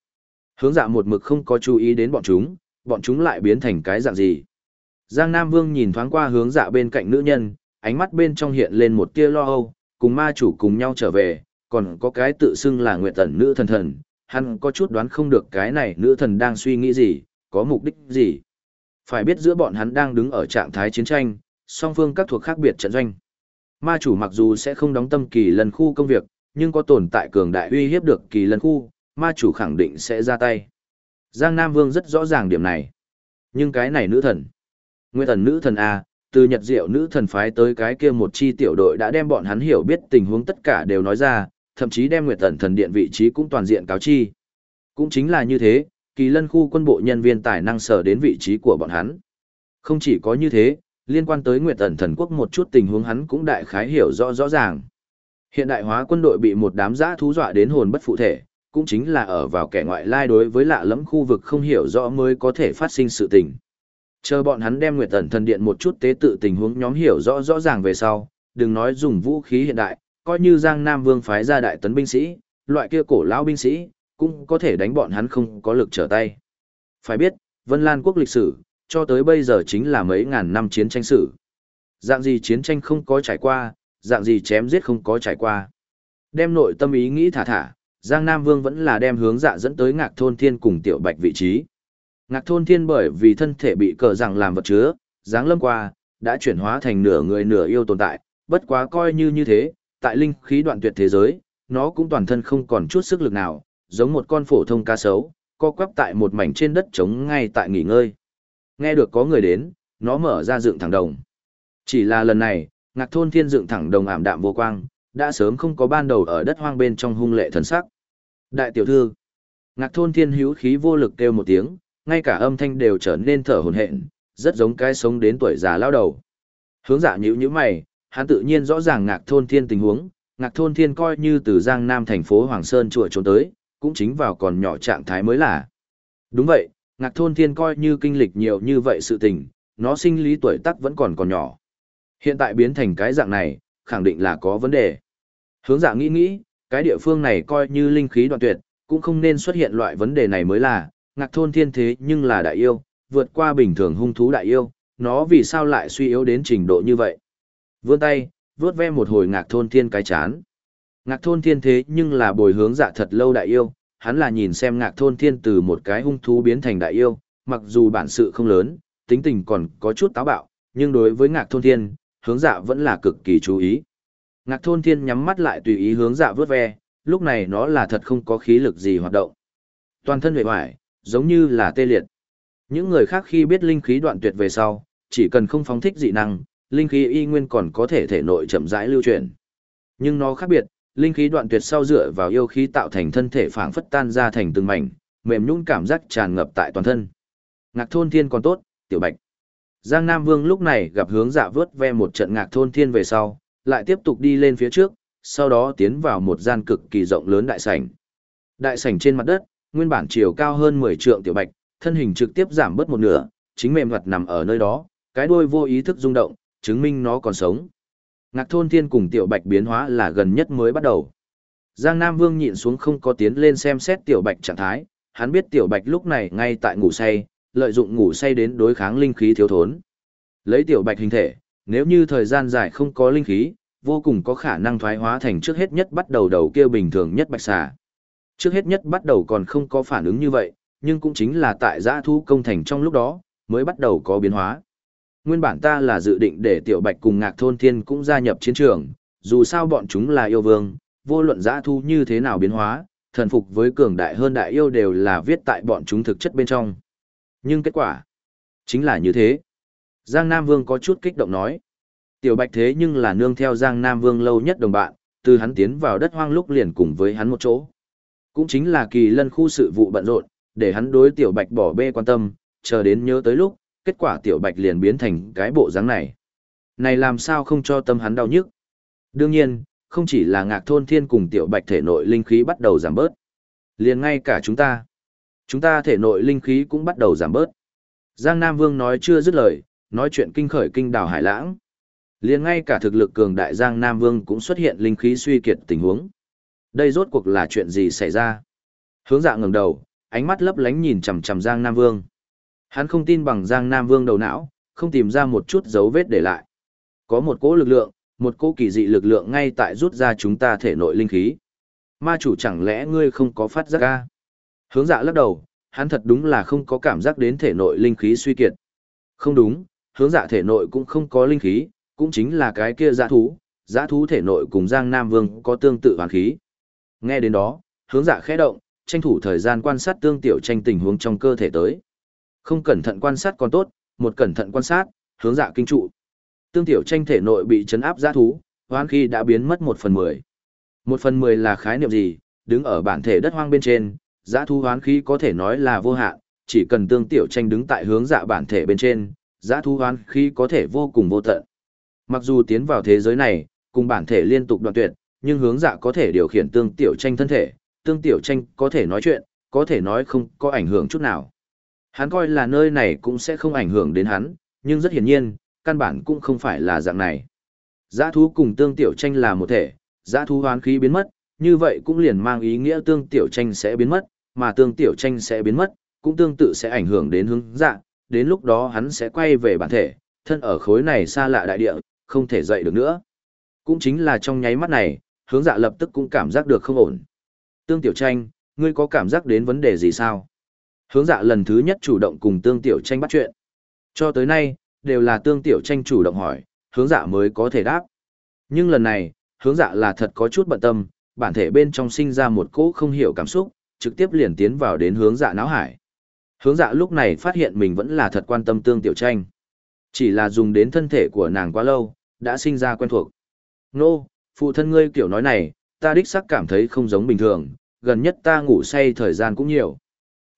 Hướng dạ một mực không có chú ý đến bọn chúng, bọn chúng lại biến thành cái dạng gì. Giang Nam Vương nhìn thoáng qua hướng dạ bên cạnh nữ nhân, ánh mắt bên trong hiện lên một tia lo âu, cùng ma chủ cùng nhau trở về, còn có cái tự xưng là nguyện tần nữ thần thần, hắn có chút đoán không được cái này nữ thần đang suy nghĩ gì, có mục đích gì. Phải biết giữa bọn hắn đang đứng ở trạng thái chiến tranh, song phương các thuộc khác biệt trận doanh. Ma chủ mặc dù sẽ không đóng tâm kỳ lần khu công việc, nhưng có tồn tại cường đại uy hiếp được kỳ lần khu, ma chủ khẳng định sẽ ra tay. Giang Nam Vương rất rõ ràng điểm này. Nhưng cái này nữ thần, nguyên thần nữ thần A, từ nhật diệu nữ thần phái tới cái kia một chi tiểu đội đã đem bọn hắn hiểu biết tình huống tất cả đều nói ra, thậm chí đem nguyệt thần thần điện vị trí cũng toàn diện cáo chi. Cũng chính là như thế, kỳ lân khu quân bộ nhân viên tài năng sở đến vị trí của bọn hắn. Không chỉ có như thế, liên quan tới nguyệt thần thần quốc một chút tình huống hắn cũng đại khái hiểu rõ rõ ràng. Hiện đại hóa quân đội bị một đám giã thú dọa đến hồn bất phụ thể, cũng chính là ở vào kẻ ngoại lai đối với lạ lẫm khu vực không hiểu rõ mới có thể phát sinh sự tình. Chờ bọn hắn đem Nguyệt Tần thần điện một chút tế tự tình huống nhóm hiểu rõ rõ ràng về sau, đừng nói dùng vũ khí hiện đại, coi như Giang Nam Vương phái ra đại tấn binh sĩ, loại kia cổ lão binh sĩ, cũng có thể đánh bọn hắn không có lực trở tay. Phải biết, Vân Lan quốc lịch sử, cho tới bây giờ chính là mấy ngàn năm chiến tranh sử. Dạng gì chiến tranh không có trải qua, dạng gì chém giết không có trải qua. Đem nội tâm ý nghĩ thả thả, Giang Nam Vương vẫn là đem hướng dạ dẫn tới ngạc thôn thiên cùng tiểu bạch vị trí. Ngạc thôn thiên bởi vì thân thể bị cờ rằng làm vật chứa, dáng lâm qua, đã chuyển hóa thành nửa người nửa yêu tồn tại, bất quá coi như như thế, tại linh khí đoạn tuyệt thế giới, nó cũng toàn thân không còn chút sức lực nào, giống một con phổ thông cá sấu, co quắp tại một mảnh trên đất trống ngay tại nghỉ ngơi. Nghe được có người đến, nó mở ra dựng thẳng đồng. Chỉ là lần này, ngạc thôn thiên dựng thẳng đồng ảm đạm vô quang, đã sớm không có ban đầu ở đất hoang bên trong hung lệ thần sắc. Đại tiểu thư, ngạc thôn thiên hữu khí vô lực kêu một tiếng, ngay cả âm thanh đều trở nên thở hổn hển, rất giống cái sống đến tuổi già lao đầu. Hướng dạ nhữ như mày, hắn tự nhiên rõ ràng ngạc thôn thiên tình huống, ngạc thôn thiên coi như từ Giang Nam thành phố Hoàng Sơn chùa trốn tới, cũng chính vào còn nhỏ trạng thái mới là. Đúng vậy, ngạc thôn thiên coi như kinh lịch nhiều như vậy sự tình, nó sinh lý tuổi tác vẫn còn còn nhỏ. Hiện tại biến thành cái dạng này, khẳng định là có vấn đề. Hướng dạ nghĩ nghĩ, cái địa phương này coi như linh khí đoạn tuyệt, cũng không nên xuất hiện loại vấn đề này mới là, ngạc thôn thiên thế nhưng là đại yêu, vượt qua bình thường hung thú đại yêu, nó vì sao lại suy yếu đến trình độ như vậy. Vươn tay, vướt ve một hồi ngạc thôn thiên cái chán. Ngạc thôn thiên thế nhưng là bồi hướng dạ thật lâu đại yêu, hắn là nhìn xem ngạc thôn thiên từ một cái hung thú biến thành đại yêu, mặc dù bản sự không lớn, tính tình còn có chút táo bạo, nhưng đối với ngạc thôn thiên, hướng dạ vẫn là cực kỳ chú ý. Ngạc thôn thiên nhắm mắt lại tùy ý hướng dạ vướt ve, lúc này nó là thật không có khí lực gì hoạt động. Toàn thân vệ hoài, giống như là tê liệt. Những người khác khi biết linh khí đoạn tuyệt về sau, chỉ cần không phóng thích dị năng, linh khí y nguyên còn có thể thể nội chậm rãi lưu chuyển. Nhưng nó khác biệt, linh khí đoạn tuyệt sau dựa vào yêu khí tạo thành thân thể phảng phất tan ra thành từng mảnh, mềm nhũn cảm giác tràn ngập tại toàn thân. Ngạc thôn thiên còn tốt, tiểu bạch. Giang Nam Vương lúc này gặp hướng dạ vớt ve một trận ngạc thôn thiên về sau, lại tiếp tục đi lên phía trước, sau đó tiến vào một gian cực kỳ rộng lớn đại sảnh. Đại sảnh trên mặt đất, nguyên bản chiều cao hơn 10 trượng tiểu bạch, thân hình trực tiếp giảm bớt một nửa, chính mềm mặt nằm ở nơi đó, cái đuôi vô ý thức rung động, chứng minh nó còn sống. Ngạc thôn thiên cùng tiểu bạch biến hóa là gần nhất mới bắt đầu. Giang Nam Vương nhịn xuống không có tiến lên xem xét tiểu bạch trạng thái, hắn biết tiểu bạch lúc này ngay tại ngủ say, lợi dụng ngủ say đến đối kháng linh khí thiếu thốn. Lấy tiểu bạch hình thể, nếu như thời gian dài không có linh khí, vô cùng có khả năng thoái hóa thành trước hết nhất bắt đầu đầu kia bình thường nhất bạch xà. Trước hết nhất bắt đầu còn không có phản ứng như vậy, nhưng cũng chính là tại giã thu công thành trong lúc đó, mới bắt đầu có biến hóa. Nguyên bản ta là dự định để tiểu bạch cùng ngạc thôn thiên cũng gia nhập chiến trường, dù sao bọn chúng là yêu vương, vô luận giã thu như thế nào biến hóa, thần phục với cường đại hơn đại yêu đều là viết tại bọn chúng thực chất bên trong. Nhưng kết quả, chính là như thế. Giang Nam Vương có chút kích động nói. Tiểu Bạch thế nhưng là nương theo Giang Nam Vương lâu nhất đồng bạn, từ hắn tiến vào đất hoang lúc liền cùng với hắn một chỗ. Cũng chính là kỳ lân khu sự vụ bận rộn, để hắn đối Tiểu Bạch bỏ bê quan tâm, chờ đến nhớ tới lúc, kết quả Tiểu Bạch liền biến thành cái bộ dáng này. Này làm sao không cho tâm hắn đau nhức? Đương nhiên, không chỉ là ngạc thôn thiên cùng Tiểu Bạch thể nội linh khí bắt đầu giảm bớt. Liền ngay cả chúng ta. Chúng ta thể nội linh khí cũng bắt đầu giảm bớt. Giang Nam Vương nói chưa dứt lời, nói chuyện kinh khởi kinh đào hải lãng. Liền ngay cả thực lực cường đại Giang Nam Vương cũng xuất hiện linh khí suy kiệt tình huống. Đây rốt cuộc là chuyện gì xảy ra? Hướng dạ ngẩng đầu, ánh mắt lấp lánh nhìn chằm chằm Giang Nam Vương. Hắn không tin bằng Giang Nam Vương đầu não, không tìm ra một chút dấu vết để lại. Có một cỗ lực lượng, một cỗ kỳ dị lực lượng ngay tại rút ra chúng ta thể nội linh khí. Ma chủ chẳng lẽ ngươi không có phát giác ra? Hướng dạ lắc đầu, hắn thật đúng là không có cảm giác đến thể nội linh khí suy kiệt. Không đúng, hướng dạ thể nội cũng không có linh khí, cũng chính là cái kia dã thú, dã thú thể nội cùng Giang Nam Vương có tương tự hoàn khí. Nghe đến đó, hướng dạ khẽ động, tranh thủ thời gian quan sát tương tiểu tranh tình huống trong cơ thể tới. Không cẩn thận quan sát còn tốt, một cẩn thận quan sát, hướng dạ kinh trụ. Tương tiểu tranh thể nội bị chấn áp giã thú, hoang khí đã biến mất một phần mười. Một phần mười là khái niệm gì, đứng ở bản thể đất hoang bên trên, giã thú hoán khí có thể nói là vô hạn, chỉ cần tương tiểu tranh đứng tại hướng dạ bản thể bên trên, giã thú hoán khí có thể vô cùng vô tận. Mặc dù tiến vào thế giới này, cùng bản thể liên tục đoạn tuyệt, nhưng hướng dạ có thể điều khiển tương tiểu tranh thân thể, tương tiểu tranh có thể nói chuyện, có thể nói không có ảnh hưởng chút nào. Hắn coi là nơi này cũng sẽ không ảnh hưởng đến hắn, nhưng rất hiển nhiên, căn bản cũng không phải là dạng này. Giã thú cùng tương tiểu tranh là một thể, giã thú hoán khí biến mất, như vậy cũng liền mang ý nghĩa tương tiểu tranh sẽ biến mất, mà tương tiểu tranh sẽ biến mất, cũng tương tự sẽ ảnh hưởng đến hướng dạ, đến lúc đó hắn sẽ quay về bản thể, thân ở khối này xa lạ đại địa, không thể dậy được nữa. Cũng chính là trong nháy mắt này, hướng dạ lập tức cũng cảm giác được không ổn. Tương tiểu tranh, ngươi có cảm giác đến vấn đề gì sao? Hướng dạ lần thứ nhất chủ động cùng tương tiểu tranh bắt chuyện. Cho tới nay, đều là tương tiểu tranh chủ động hỏi, hướng dạ mới có thể đáp. Nhưng lần này, hướng dạ là thật có chút bận tâm, bản thể bên trong sinh ra một cỗ không hiểu cảm xúc, trực tiếp liền tiến vào đến hướng dạ náo hải. Hướng dạ lúc này phát hiện mình vẫn là thật quan tâm tương tiểu tranh. Chỉ là dùng đến thân thể của nàng quá lâu, đã sinh ra quen thuộc. Nô, phụ thân ngươi kiểu nói này, ta đích xác cảm thấy không giống bình thường, gần nhất ta ngủ say thời gian cũng nhiều.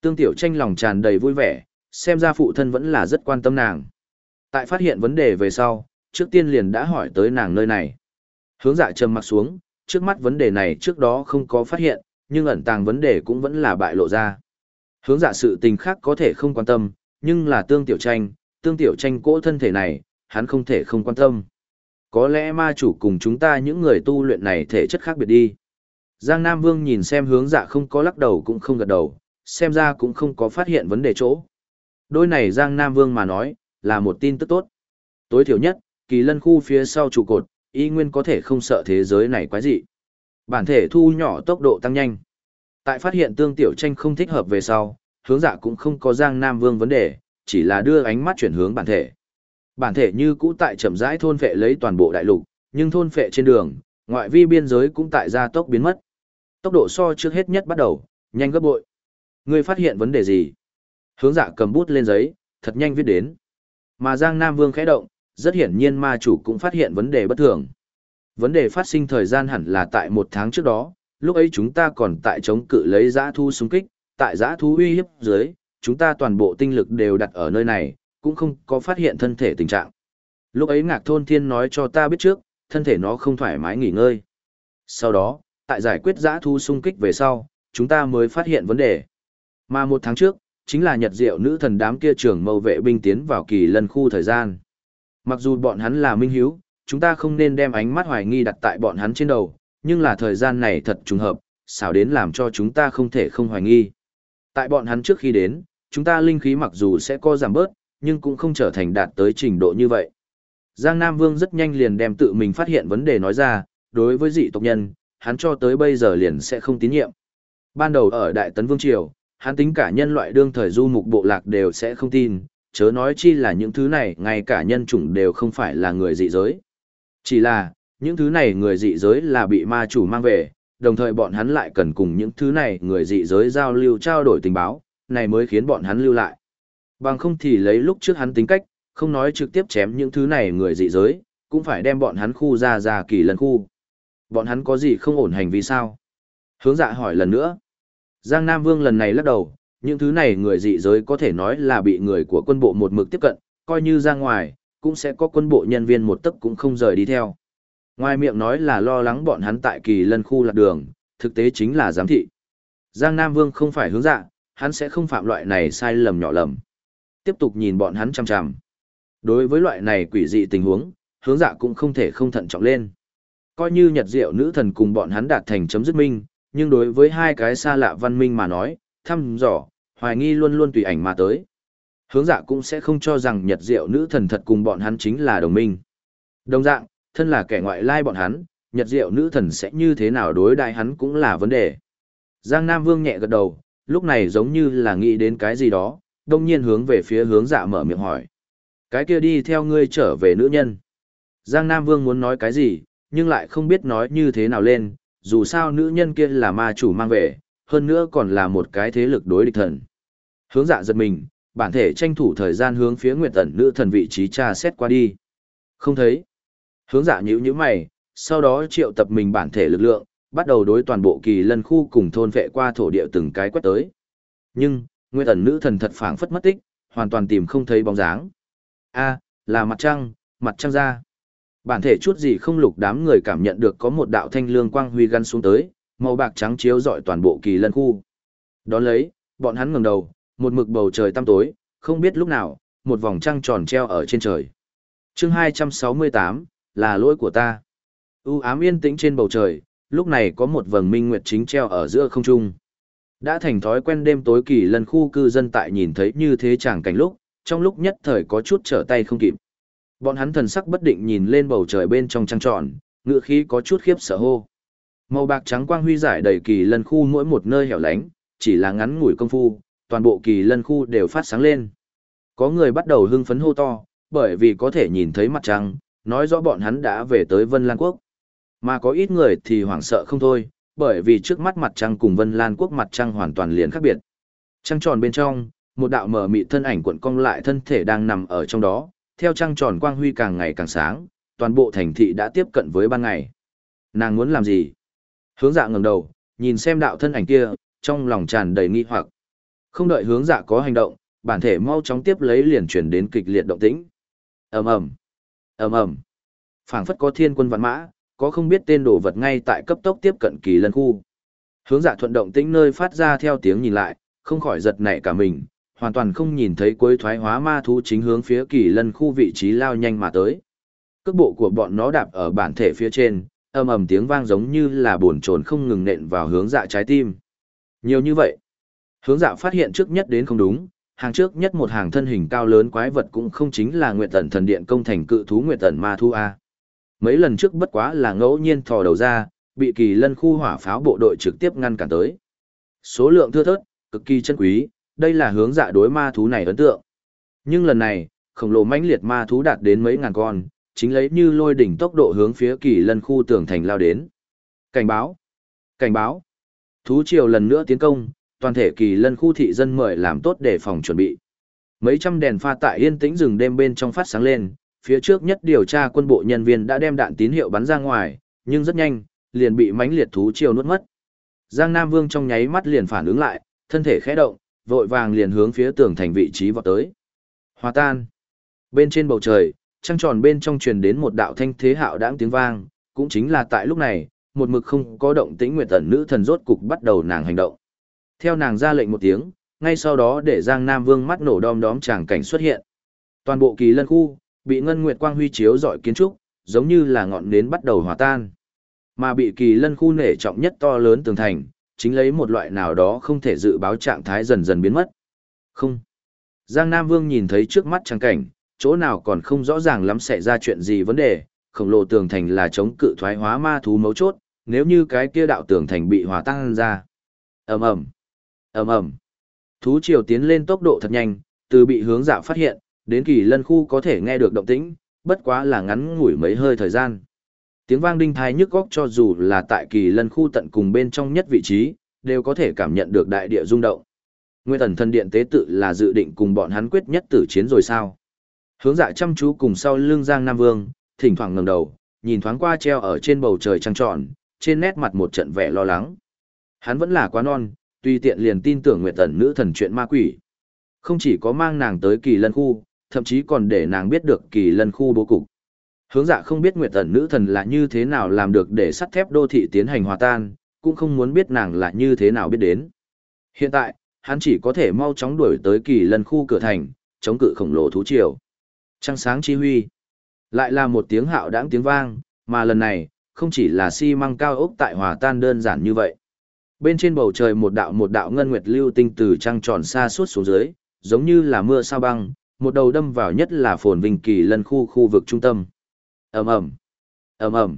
Tương tiểu tranh lòng tràn đầy vui vẻ, xem ra phụ thân vẫn là rất quan tâm nàng. Tại phát hiện vấn đề về sau, trước tiên liền đã hỏi tới nàng nơi này. Hướng dạ trầm mặt xuống, trước mắt vấn đề này trước đó không có phát hiện, nhưng ẩn tàng vấn đề cũng vẫn là bại lộ ra. Hướng dạ sự tình khác có thể không quan tâm, nhưng là tương tiểu tranh, tương tiểu tranh cỗ thân thể này, hắn không thể không quan tâm. Có lẽ ma chủ cùng chúng ta những người tu luyện này thể chất khác biệt đi. Giang Nam Vương nhìn xem hướng dạ không có lắc đầu cũng không gật đầu, xem ra cũng không có phát hiện vấn đề chỗ. Đôi này Giang Nam Vương mà nói, là một tin tức tốt. Tối thiểu nhất, kỳ lân khu phía sau trụ cột, y nguyên có thể không sợ thế giới này quái dị. Bản thể thu nhỏ tốc độ tăng nhanh. Tại phát hiện tương tiểu tranh không thích hợp về sau, hướng dạ cũng không có Giang Nam Vương vấn đề, chỉ là đưa ánh mắt chuyển hướng bản thể. Bản thể như cũ tại chậm rãi thôn phệ lấy toàn bộ đại lục, nhưng thôn phệ trên đường, ngoại vi biên giới cũng tại gia tốc biến mất. Tốc độ so trước hết nhất bắt đầu, nhanh gấp bội. Ngươi phát hiện vấn đề gì? Hướng dạ cầm bút lên giấy, thật nhanh viết đến. Mà Giang Nam Vương khẽ động, rất hiển nhiên ma chủ cũng phát hiện vấn đề bất thường. Vấn đề phát sinh thời gian hẳn là tại một tháng trước đó, lúc ấy chúng ta còn tại chống cự lấy giã thu xung kích, tại giã thu uy hiếp dưới, chúng ta toàn bộ tinh lực đều đặt ở nơi này, cũng không có phát hiện thân thể tình trạng. Lúc ấy ngạc thôn thiên nói cho ta biết trước, thân thể nó không thoải mái nghỉ ngơi. Sau đó, tại giải quyết giã thu xung kích về sau, chúng ta mới phát hiện vấn đề. Mà một tháng trước, chính là nhật diệu nữ thần đám kia trưởng mâu vệ binh tiến vào kỳ lân khu thời gian. Mặc dù bọn hắn là minh hiếu, chúng ta không nên đem ánh mắt hoài nghi đặt tại bọn hắn trên đầu, nhưng là thời gian này thật trùng hợp, xảo đến làm cho chúng ta không thể không hoài nghi. Tại bọn hắn trước khi đến, chúng ta linh khí mặc dù sẽ co giảm bớt, nhưng cũng không trở thành đạt tới trình độ như vậy. Giang Nam Vương rất nhanh liền đem tự mình phát hiện vấn đề nói ra, đối với dị tộc nhân, hắn cho tới bây giờ liền sẽ không tín nhiệm. Ban đầu ở Đại Tấn Vương Triều, hắn tính cả nhân loại đương thời du mục bộ lạc đều sẽ không tin, chớ nói chi là những thứ này ngay cả nhân chủng đều không phải là người dị giới. Chỉ là, những thứ này người dị giới là bị ma chủ mang về, đồng thời bọn hắn lại cần cùng những thứ này người dị giới giao lưu trao đổi tình báo, này mới khiến bọn hắn lưu lại. Bằng không thì lấy lúc trước hắn tính cách, không nói trực tiếp chém những thứ này người dị giới, cũng phải đem bọn hắn khu ra ra kỳ lần khu. Bọn hắn có gì không ổn hành vì sao? Hướng dạ hỏi lần nữa. Giang Nam Vương lần này lắc đầu, những thứ này người dị giới có thể nói là bị người của quân bộ một mực tiếp cận, coi như ra ngoài, cũng sẽ có quân bộ nhân viên một tấc cũng không rời đi theo. Ngoài miệng nói là lo lắng bọn hắn tại kỳ lân khu lạc đường, thực tế chính là giám thị. Giang Nam Vương không phải hướng dạ, hắn sẽ không phạm loại này sai lầm nhỏ lầm. Tiếp tục nhìn bọn hắn chằm chằm. Đối với loại này quỷ dị tình huống, hướng dạ cũng không thể không thận trọng lên. Coi như nhật diệu nữ thần cùng bọn hắn đạt thành chấm dứt minh, nhưng đối với hai cái xa lạ văn minh mà nói, thăm dò, hoài nghi luôn luôn tùy ảnh mà tới. Hướng dạ cũng sẽ không cho rằng nhật diệu nữ thần thật cùng bọn hắn chính là đồng minh. Đồng dạng, thân là kẻ ngoại lai bọn hắn, nhật diệu nữ thần sẽ như thế nào đối đại hắn cũng là vấn đề. Giang Nam Vương nhẹ gật đầu, lúc này giống như là nghĩ đến cái gì đó, đông nhiên hướng về phía hướng dạ mở miệng hỏi. Cái kia đi theo ngươi trở về nữ nhân. Giang Nam Vương muốn nói cái gì, nhưng lại không biết nói như thế nào lên, dù sao nữ nhân kia là ma chủ mang về, hơn nữa còn là một cái thế lực đối địch thần. Hướng dạ giật mình, bản thể tranh thủ thời gian hướng phía nguyệt tần nữ thần vị trí tra xét qua đi. Không thấy. Hướng dạ nhíu nhíu mày, sau đó triệu tập mình bản thể lực lượng, bắt đầu đối toàn bộ kỳ lân khu cùng thôn vệ qua thổ địa từng cái quét tới. Nhưng, nguyệt ẩn nữ thần thật phảng phất mất tích, hoàn toàn tìm không thấy bóng dáng. A, là mặt trăng, mặt trăng ra. Bản thể chút gì không lục đám người cảm nhận được có một đạo thanh lương quang huy gắn xuống tới, màu bạc trắng chiếu rọi toàn bộ kỳ lân khu. Đón lấy, bọn hắn ngẩng đầu, một mực bầu trời tăm tối, không biết lúc nào, một vòng trăng tròn treo ở trên trời. chương 268, là lỗi của ta. U ám yên tĩnh trên bầu trời, lúc này có một vầng minh nguyệt chính treo ở giữa không trung. Đã thành thói quen đêm tối kỳ lần khu cư dân tại nhìn thấy như thế chẳng cảnh lúc, trong lúc nhất thời có chút trở tay không kịp. Bọn hắn thần sắc bất định nhìn lên bầu trời bên trong trăng tròn, ngựa khí có chút khiếp sợ hô. Màu bạc trắng quang huy giải đầy kỳ lân khu mỗi một nơi hẻo lánh, chỉ là ngắn ngủi công phu, toàn bộ kỳ lân khu đều phát sáng lên. Có người bắt đầu hưng phấn hô to, bởi vì có thể nhìn thấy mặt trăng, nói rõ bọn hắn đã về tới Vân Lan Quốc. Mà có ít người thì hoảng sợ không thôi, bởi vì trước mắt mặt trăng cùng Vân Lan Quốc mặt trăng hoàn toàn liền khác biệt. Trăng tròn bên trong, một đạo mở mị thân ảnh cuộn cong lại thân thể đang nằm ở trong đó, theo trăng tròn quang huy càng ngày càng sáng, toàn bộ thành thị đã tiếp cận với ban ngày. Nàng muốn làm gì? Hướng dạ ngẩng đầu, nhìn xem đạo thân ảnh kia, trong lòng tràn đầy nghi hoặc. Không đợi hướng dạ có hành động, bản thể mau chóng tiếp lấy liền chuyển đến kịch liệt động tĩnh. ầm ầm, ầm ầm, phảng phất có thiên quân vạn mã, có không biết tên đồ vật ngay tại cấp tốc tiếp cận kỳ lân khu. Hướng dạ thuận động tĩnh nơi phát ra theo tiếng nhìn lại, không khỏi giật nảy cả mình, hoàn toàn không nhìn thấy cuối thoái hóa ma thú chính hướng phía kỳ lân khu vị trí lao nhanh mà tới. Cước bộ của bọn nó đạp ở bản thể phía trên, ầm ầm tiếng vang giống như là buồn trồn không ngừng nện vào hướng dạ trái tim. Nhiều như vậy. Hướng dạ phát hiện trước nhất đến không đúng, hàng trước nhất một hàng thân hình cao lớn quái vật cũng không chính là Nguyệt Tần thần điện công thành cự thú Nguyệt Tần ma thu a. Mấy lần trước bất quá là ngẫu nhiên thò đầu ra, bị kỳ lân khu hỏa pháo bộ đội trực tiếp ngăn cản tới. Số lượng thưa thớt, cực kỳ chân quý, đây là hướng dạ đối ma thú này ấn tượng. Nhưng lần này, khổng lồ mãnh liệt ma thú đạt đến mấy ngàn con, chính lấy như lôi đỉnh tốc độ hướng phía kỳ lân khu tường thành lao đến. Cảnh báo! Cảnh báo! Thú triều lần nữa tiến công, toàn thể kỳ lân khu thị dân mời làm tốt để phòng chuẩn bị. Mấy trăm đèn pha tại yên tĩnh rừng đêm bên trong phát sáng lên, phía trước nhất điều tra quân bộ nhân viên đã đem đạn tín hiệu bắn ra ngoài, nhưng rất nhanh, liền bị mãnh liệt thú triều nuốt mất. Giang Nam Vương trong nháy mắt liền phản ứng lại, thân thể khẽ động, vội vàng liền hướng phía tường thành vị trí vọt tới. Hòa tan. Bên trên bầu trời, trăng tròn bên trong truyền đến một đạo thanh thế hạo đãng tiếng vang, cũng chính là tại lúc này, một mực không có động tĩnh nguyệt tần nữ thần rốt cục bắt đầu nàng hành động. Theo nàng ra lệnh một tiếng, ngay sau đó để Giang Nam Vương mắt nổ đom đóm tràng cảnh xuất hiện. Toàn bộ kỳ lân khu, bị ngân nguyệt quang huy chiếu dọi kiến trúc, giống như là ngọn nến bắt đầu hòa tan. Mà bị kỳ lân khu nể trọng nhất to lớn tường thành, chính lấy một loại nào đó không thể dự báo trạng thái dần dần biến mất. Không. Giang Nam Vương nhìn thấy trước mắt trang cảnh, chỗ nào còn không rõ ràng lắm xảy ra chuyện gì vấn đề, khổng lồ tường thành là chống cự thoái hóa ma thú mấu chốt, nếu như cái kia đạo tường thành bị hòa tan ra. Ầm ầm. Ầm ầm. Thú triều tiến lên tốc độ thật nhanh, từ bị hướng dạ phát hiện, đến kỳ lân khu có thể nghe được động tĩnh, bất quá là ngắn ngủi mấy hơi thời gian. Tiếng vang đinh thai nhức góc cho dù là tại kỳ lân khu tận cùng bên trong nhất vị trí, đều có thể cảm nhận được đại địa rung động. Nguyên thần thần điện tế tự là dự định cùng bọn hắn quyết nhất tử chiến rồi sao? Hướng dạ chăm chú cùng sau lưng Giang Nam Vương, thỉnh thoảng ngẩng đầu, nhìn thoáng qua treo ở trên bầu trời trăng tròn, trên nét mặt một trận vẻ lo lắng. Hắn vẫn là quá non, tuy tiện liền tin tưởng Nguyệt Tần nữ thần chuyện ma quỷ. Không chỉ có mang nàng tới kỳ lân khu, thậm chí còn để nàng biết được kỳ lân khu bố cục. Hướng dạ không biết Nguyệt Tần nữ thần là như thế nào làm được để sắt thép đô thị tiến hành hòa tan, cũng không muốn biết nàng là như thế nào biết đến. Hiện tại, hắn chỉ có thể mau chóng đuổi tới kỳ lân khu cửa thành, chống cự khổng lồ thú triều. Trăng sáng chi huy. Lại là một tiếng hạo đãng tiếng vang, mà lần này, không chỉ là xi măng cao ốc tại hòa tan đơn giản như vậy. Bên trên bầu trời một đạo một đạo ngân nguyệt lưu tinh từ trăng tròn xa suốt xuống dưới, giống như là mưa sao băng, một đầu đâm vào nhất là phồn vinh kỳ lân khu khu vực trung tâm. Ầm ầm, ầm ầm.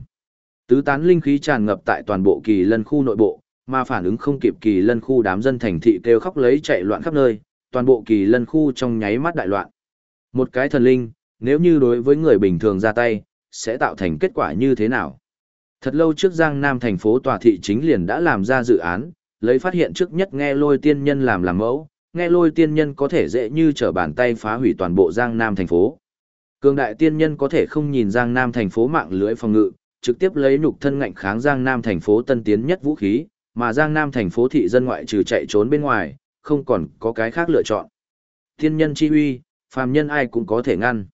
Tứ tán linh khí tràn ngập tại toàn bộ kỳ lân khu nội bộ, mà phản ứng không kịp kỳ lân khu đám dân thành thị kêu khóc lấy chạy loạn khắp nơi, toàn bộ kỳ lân khu trong nháy mắt đại loạn. Một cái thần linh, nếu như đối với người bình thường ra tay, sẽ tạo thành kết quả như thế nào? Thật lâu trước Giang Nam thành phố tòa thị chính liền đã làm ra dự án, lấy phát hiện trước nhất nghe lôi tiên nhân làm làm mẫu, nghe lôi tiên nhân có thể dễ như trở bàn tay phá hủy toàn bộ Giang Nam thành phố. Cường đại tiên nhân có thể không nhìn Giang Nam thành phố mạng lưới phòng ngự, trực tiếp lấy nhục thân ngạnh kháng Giang Nam thành phố tân tiến nhất vũ khí, mà Giang Nam thành phố thị dân ngoại trừ chạy trốn bên ngoài, không còn có cái khác lựa chọn. Tiên nhân chi uy, phàm nhân ai cũng có thể ngăn.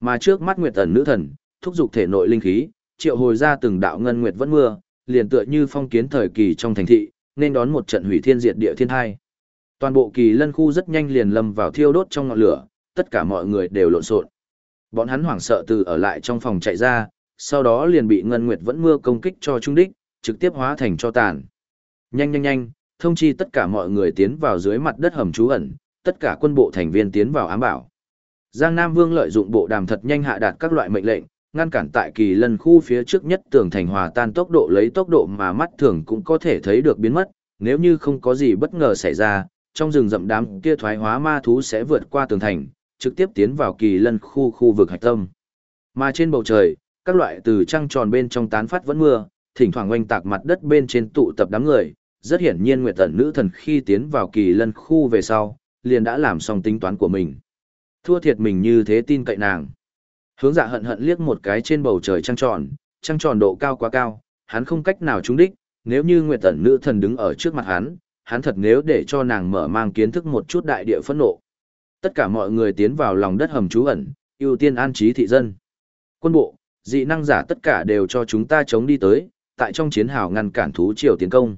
Mà trước mắt Nguyệt Ẩn nữ thần, thúc giục thể nội linh khí, triệu hồi ra từng đạo ngân nguyệt vẫn mưa, liền tựa như phong kiến thời kỳ trong thành thị, nên đón một trận hủy thiên diệt địa thiên hai. Toàn bộ kỳ lân khu rất nhanh liền lâm vào thiêu đốt trong ngọn lửa, tất cả mọi người đều lộn xộn. Bọn hắn hoảng sợ từ ở lại trong phòng chạy ra, sau đó liền bị Ngân Nguyệt vẫn mưa công kích cho trung đích, trực tiếp hóa thành cho tàn. Nhanh nhanh nhanh, thông chi tất cả mọi người tiến vào dưới mặt đất hầm trú ẩn, tất cả quân bộ thành viên tiến vào ám bảo. Giang Nam Vương lợi dụng bộ đàm thật nhanh hạ đạt các loại mệnh lệnh, ngăn cản tại kỳ lân khu phía trước nhất tường thành hòa tan tốc độ lấy tốc độ mà mắt thường cũng có thể thấy được biến mất, nếu như không có gì bất ngờ xảy ra, trong rừng rậm đám kia thoái hóa ma thú sẽ vượt qua tường thành, trực tiếp tiến vào kỳ lân khu khu vực hạch tâm. Mà trên bầu trời, các loại từ trăng tròn bên trong tán phát vẫn mưa, thỉnh thoảng oanh tạc mặt đất bên trên tụ tập đám người, rất hiển nhiên Nguyệt Tần nữ thần khi tiến vào kỳ lân khu về sau, liền đã làm xong tính toán của mình. Thua thiệt mình như thế tin cậy nàng. Hướng dạ hận hận liếc một cái trên bầu trời trăng tròn, trăng tròn độ cao quá cao, hắn không cách nào trúng đích, nếu như Nguyệt Tần nữ thần đứng ở trước mặt hắn, hắn thật nếu để cho nàng mở mang kiến thức một chút đại địa phẫn nộ. Tất cả mọi người tiến vào lòng đất hầm trú ẩn, ưu tiên an trí thị dân. Quân bộ, dị năng giả tất cả đều cho chúng ta chống đi tới, tại trong chiến hào ngăn cản thú triều tiến công.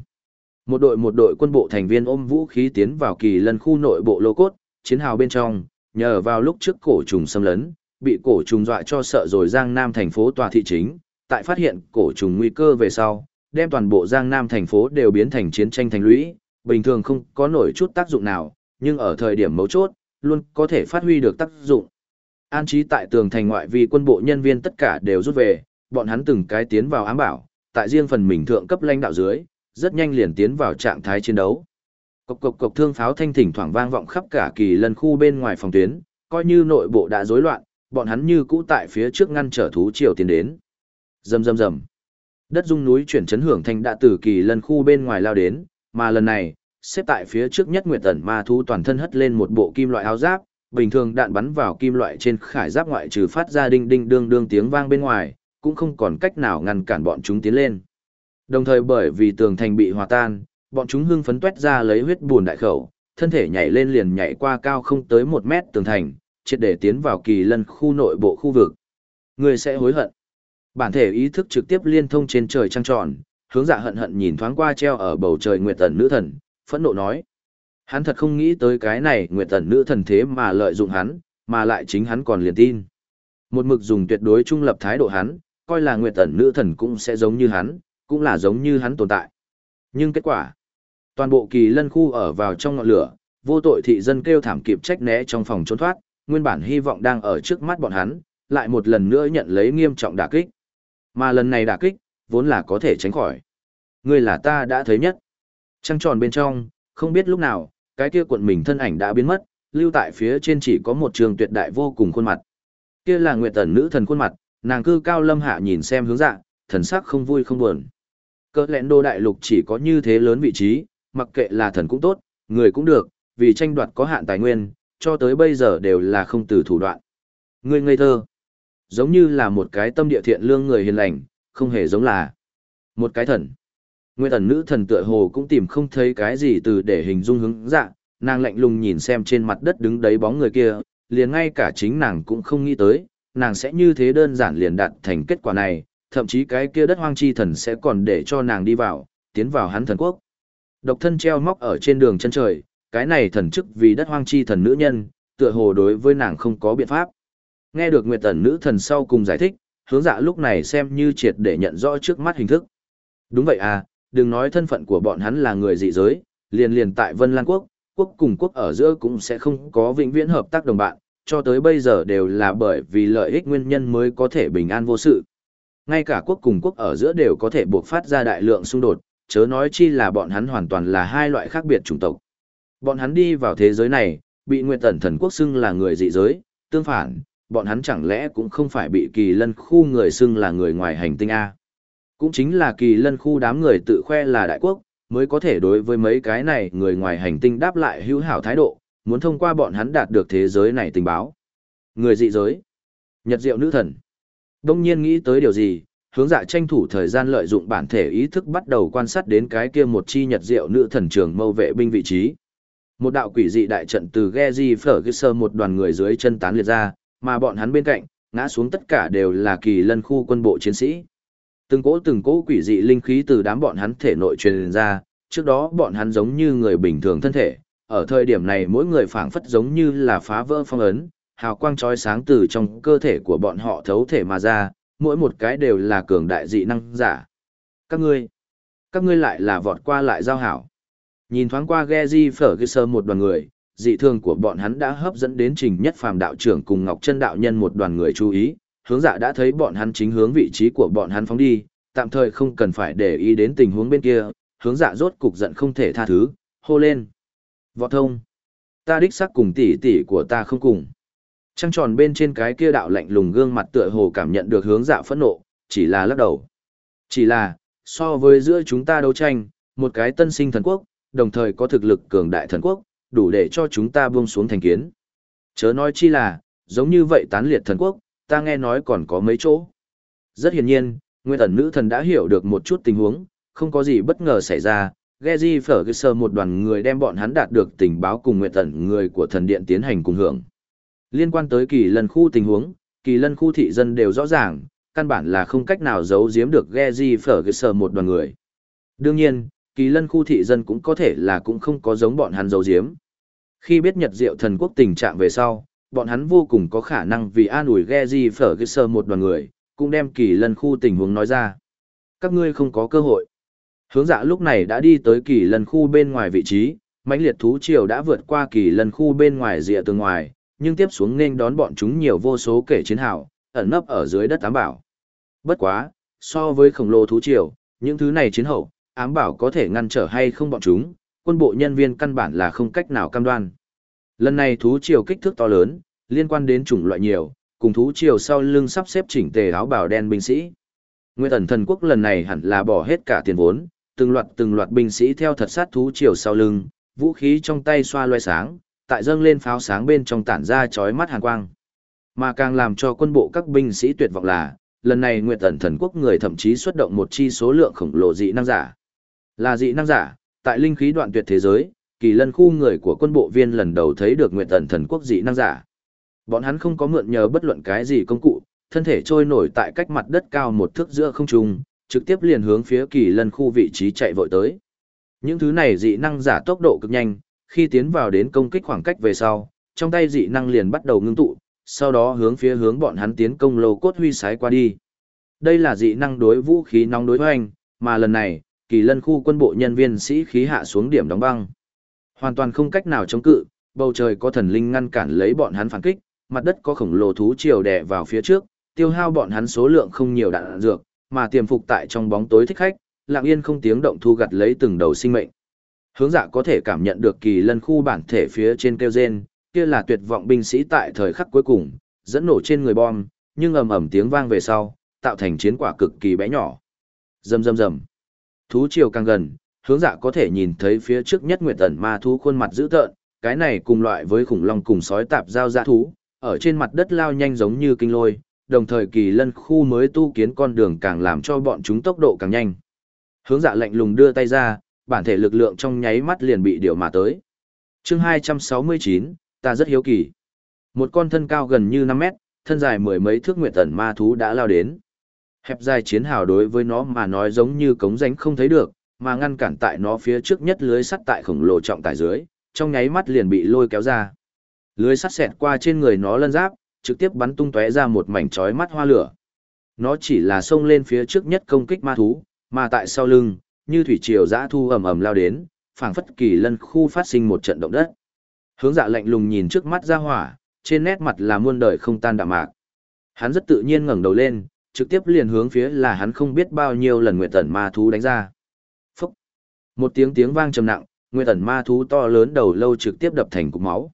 Một đội một đội quân bộ thành viên ôm vũ khí tiến vào kỳ lân khu nội bộ lô cốt, chiến hào bên trong, nhờ vào lúc trước cổ trùng xâm lấn, bị cổ trùng dọa cho sợ rồi Giang Nam thành phố tòa thị chính, tại phát hiện cổ trùng nguy cơ về sau, đem toàn bộ Giang Nam thành phố đều biến thành chiến tranh thành lũy, bình thường không có nổi chút tác dụng nào, nhưng ở thời điểm mấu chốt, luôn có thể phát huy được tác dụng. An trí tại tường thành ngoại vì quân bộ nhân viên tất cả đều rút về, bọn hắn từng cái tiến vào ám bảo, tại riêng phần mình thượng cấp lãnh đạo dưới, rất nhanh liền tiến vào trạng thái chiến đấu. Cộc cộc cộc thương pháo thanh thỉnh thoảng vang vọng khắp cả kỳ lân khu bên ngoài phòng tuyến, coi như nội bộ đã rối loạn, bọn hắn như cũ tại phía trước ngăn trở thú triều tiến đến. Rầm rầm rầm. Đất rung núi chuyển chấn hưởng thanh đã từ kỳ lân khu bên ngoài lao đến, mà lần này, xếp tại phía trước nhất Nguyệt Tần ma thú toàn thân hất lên một bộ kim loại áo giáp, bình thường đạn bắn vào kim loại trên khải giáp ngoại trừ phát ra đinh đinh đương đương tiếng vang bên ngoài, cũng không còn cách nào ngăn cản bọn chúng tiến lên. Đồng thời bởi vì tường thành bị hòa tan, bọn chúng hưng phấn tuét ra lấy huyết buồn đại khẩu, thân thể nhảy lên liền nhảy qua cao không tới một mét tường thành, triệt để tiến vào kỳ lân khu nội bộ khu vực. Người sẽ hối hận. Bản thể ý thức trực tiếp liên thông trên trời trăng tròn, hướng dạ hận hận nhìn thoáng qua treo ở bầu trời nguyệt tần nữ thần, phẫn nộ nói. Hắn thật không nghĩ tới cái này nguyệt tần nữ thần thế mà lợi dụng hắn, mà lại chính hắn còn liền tin. Một mực dùng tuyệt đối trung lập thái độ hắn, coi là nguyệt tần nữ thần cũng sẽ giống như hắn, cũng là giống như hắn tồn tại. Nhưng kết quả, toàn bộ kỳ lân khu ở vào trong ngọn lửa, vô tội thị dân kêu thảm kịp trách né trong phòng trốn thoát, nguyên bản hy vọng đang ở trước mắt bọn hắn, lại một lần nữa nhận lấy nghiêm trọng đả kích. Mà lần này đả kích, vốn là có thể tránh khỏi. Ngươi là ta đã thấy nhất. Trăng tròn bên trong, không biết lúc nào, cái kia cuộn mình thân ảnh đã biến mất, lưu tại phía trên chỉ có một trường tuyệt đại vô cùng khuôn mặt. Kia là Nguyệt Tần nữ thần khuôn mặt, nàng cư cao lâm hạ nhìn xem hướng dạ, thần sắc không vui không buồn. Cỡ lẹn đô đại lục chỉ có như thế lớn vị trí, mặc kệ là thần cũng tốt, người cũng được, vì tranh đoạt có hạn tài nguyên, cho tới bây giờ đều là không từ thủ đoạn. Người ngây thơ, giống như là một cái tâm địa thiện lương người hiền lành, không hề giống là một cái thần. Nguyên thần nữ thần tựa hồ cũng tìm không thấy cái gì từ để hình dung hướng dạng, nàng lạnh lùng nhìn xem trên mặt đất đứng đấy bóng người kia, liền ngay cả chính nàng cũng không nghĩ tới, nàng sẽ như thế đơn giản liền đạt thành kết quả này, thậm chí cái kia đất hoang chi thần sẽ còn để cho nàng đi vào, tiến vào hắn thần quốc. Độc thân treo móc ở trên đường chân trời, cái này thần chức vì đất hoang chi thần nữ nhân, tựa hồ đối với nàng không có biện pháp. Nghe được Nguyệt Tần nữ thần sau cùng giải thích, hướng dạ lúc này xem như triệt để nhận rõ trước mắt hình thức. Đúng vậy à, đừng nói thân phận của bọn hắn là người dị giới, liền liền tại Vân Lan Quốc, quốc cùng quốc ở giữa cũng sẽ không có vĩnh viễn hợp tác đồng bạn, cho tới bây giờ đều là bởi vì lợi ích nguyên nhân mới có thể bình an vô sự. Ngay cả quốc cùng quốc ở giữa đều có thể buộc phát ra đại lượng xung đột, chớ nói chi là bọn hắn hoàn toàn là hai loại khác biệt chủng tộc. Bọn hắn đi vào thế giới này, bị Nguyệt Tần Thần Quốc xưng là người dị giới, tương phản, bọn hắn chẳng lẽ cũng không phải bị kỳ lân khu người xưng là người ngoài hành tinh A. Cũng chính là kỳ lân khu đám người tự khoe là đại quốc, mới có thể đối với mấy cái này người ngoài hành tinh đáp lại hữu hảo thái độ, muốn thông qua bọn hắn đạt được thế giới này tình báo. Người dị giới. Nhật diệu nữ thần. Đông nhiên nghĩ tới điều gì, hướng dạ tranh thủ thời gian lợi dụng bản thể ý thức bắt đầu quan sát đến cái kia một chi nhật diệu nữ thần trường mâu vệ binh vị trí. Một đạo quỷ dị đại trận từ Gezi Ferguson một đoàn người dưới chân tán liệt ra, mà bọn hắn bên cạnh, ngã xuống tất cả đều là kỳ lân khu quân bộ chiến sĩ. Từng cỗ từng cỗ quỷ dị linh khí từ đám bọn hắn thể nội truyền ra, trước đó bọn hắn giống như người bình thường thân thể, ở thời điểm này mỗi người phảng phất giống như là phá vỡ phong ấn, hào quang chói sáng từ trong cơ thể của bọn họ thấu thể mà ra, mỗi một cái đều là cường đại dị năng giả. Các ngươi, các ngươi lại là vọt qua lại giao hảo. Nhìn thoáng qua Geji Ferguson một đoàn người, dị thường của bọn hắn đã hấp dẫn đến trình nhất phàm đạo trưởng cùng Ngọc Chân đạo nhân một đoàn người chú ý, hướng dạ đã thấy bọn hắn chính hướng vị trí của bọn hắn phóng đi, tạm thời không cần phải để ý đến tình huống bên kia, hướng dạ rốt cục giận không thể tha thứ, hô lên. Võ thông, ta đích xác cùng tỷ tỷ của ta không cùng. Trăng tròn bên trên cái kia đạo lạnh lùng gương mặt tựa hồ cảm nhận được hướng dạ phẫn nộ, chỉ là lắc đầu. Chỉ là, so với giữa chúng ta đấu tranh, một cái tân sinh thần quốc, đồng thời có thực lực cường đại thần quốc, đủ để cho chúng ta buông xuống thành kiến. Chớ nói chi là, giống như vậy tán liệt thần quốc, ta nghe nói còn có mấy chỗ. Rất hiển nhiên, nguyên ẩn nữ thần đã hiểu được một chút tình huống, không có gì bất ngờ xảy ra. Geji Ferguson một đoàn người đem bọn hắn đạt được tình báo cùng nguyện tận người của thần điện tiến hành cùng hưởng. Liên quan tới kỳ lân khu tình huống, kỳ lân khu thị dân đều rõ ràng, căn bản là không cách nào giấu giếm được Geji Ferguson một đoàn người. Đương nhiên, kỳ lân khu thị dân cũng có thể là cũng không có giống bọn hắn giấu giếm. Khi biết Nhật Diệu thần quốc tình trạng về sau, bọn hắn vô cùng có khả năng vì an ủi Geji Ferguson một đoàn người, cũng đem kỳ lân khu tình huống nói ra. Các ngươi không có cơ hội. Hướng dạ lúc này đã đi tới kỳ lân khu bên ngoài vị trí, mãnh liệt thú triều đã vượt qua kỳ lân khu bên ngoài rìa tường ngoài, nhưng tiếp xuống nên đón bọn chúng nhiều vô số kể chiến hào, ẩn nấp ở dưới đất tám bảo. Bất quá, so với khổng lồ thú triều, những thứ này chiến hậu, ám bảo có thể ngăn trở hay không bọn chúng, quân bộ nhân viên căn bản là không cách nào cam đoan. Lần này thú triều kích thước to lớn, liên quan đến chủng loại nhiều, cùng thú triều sau lưng sắp xếp chỉnh tề áo bào đen binh sĩ. Nguyên thần thần quốc lần này hẳn là bỏ hết cả tiền vốn, từng loạt từng loạt binh sĩ theo thật sát thú triều sau lưng, vũ khí trong tay xoa loe sáng, tại dâng lên pháo sáng bên trong tản ra chói mắt hàn quang. Mà càng làm cho quân bộ các binh sĩ tuyệt vọng là, lần này Nguyệt Tần Thần Quốc người thậm chí xuất động một chi số lượng khổng lồ dị năng giả. Là dị năng giả, tại linh khí đoạn tuyệt thế giới, kỳ lân khu người của quân bộ viên lần đầu thấy được Nguyệt Tần Thần Quốc dị năng giả. Bọn hắn không có mượn nhờ bất luận cái gì công cụ, thân thể trôi nổi tại cách mặt đất cao một thước giữa không trung, trực tiếp liền hướng phía kỳ lân khu vị trí chạy vội tới. Những thứ này dị năng giả tốc độ cực nhanh, khi tiến vào đến công kích khoảng cách về sau, trong tay dị năng liền bắt đầu ngưng tụ, sau đó hướng phía hướng bọn hắn tiến công lô cốt huy sái qua đi. Đây là dị năng đối vũ khí nóng đối hoành, mà lần này, kỳ lân khu quân bộ nhân viên sĩ khí hạ xuống điểm đóng băng. Hoàn toàn không cách nào chống cự, bầu trời có thần linh ngăn cản lấy bọn hắn phản kích, mặt đất có khổng lồ thú triều đè vào phía trước, tiêu hao bọn hắn số lượng không nhiều đạn dược, mà tiềm phục tại trong bóng tối thích khách, lặng yên không tiếng động thu gặt lấy từng đầu sinh mệnh. Hướng dạ có thể cảm nhận được kỳ lân khu bản thể phía trên kêu gen, kia là tuyệt vọng binh sĩ tại thời khắc cuối cùng, dẫn nổ trên người bom, nhưng ầm ầm tiếng vang về sau, tạo thành chiến quả cực kỳ bé nhỏ. Rầm rầm rầm. Thú triều càng gần, hướng dạ có thể nhìn thấy phía trước nhất nguyệt tần ma thú khuôn mặt dữ tợn, cái này cùng loại với khủng long cùng sói tạp giao dã thú, ở trên mặt đất lao nhanh giống như kinh lôi, đồng thời kỳ lân khu mới tu kiến con đường càng làm cho bọn chúng tốc độ càng nhanh. Hướng dạ lạnh lùng đưa tay ra, bản thể lực lượng trong nháy mắt liền bị điều mà tới. chương 269, ta rất hiếu kỳ. Một con thân cao gần như 5 mét, thân dài mười mấy thước nguyệt tần ma thú đã lao đến. Hẹp dài chiến hào đối với nó mà nói giống như cống rãnh không thấy được, mà ngăn cản tại nó phía trước nhất lưới sắt tại khổng lồ trọng tải dưới, trong nháy mắt liền bị lôi kéo ra. Lưới sắt xẹt qua trên người nó lân giáp, trực tiếp bắn tung tóe ra một mảnh chói mắt hoa lửa. Nó chỉ là xông lên phía trước nhất công kích ma thú, mà tại sau lưng, như thủy triều dã thu ầm ầm lao đến, phảng phất kỳ lân khu phát sinh một trận động đất. Hướng dạ lạnh lùng nhìn trước mắt ra hỏa, trên nét mặt là muôn đời không tan đạm mạc. Hắn rất tự nhiên ngẩng đầu lên, trực tiếp liền hướng phía là hắn không biết bao nhiêu lần nguyện tẩn ma thú đánh ra. Phúc! Một tiếng tiếng vang trầm nặng, nguyện tẩn ma thú to lớn đầu lâu trực tiếp đập thành cục máu.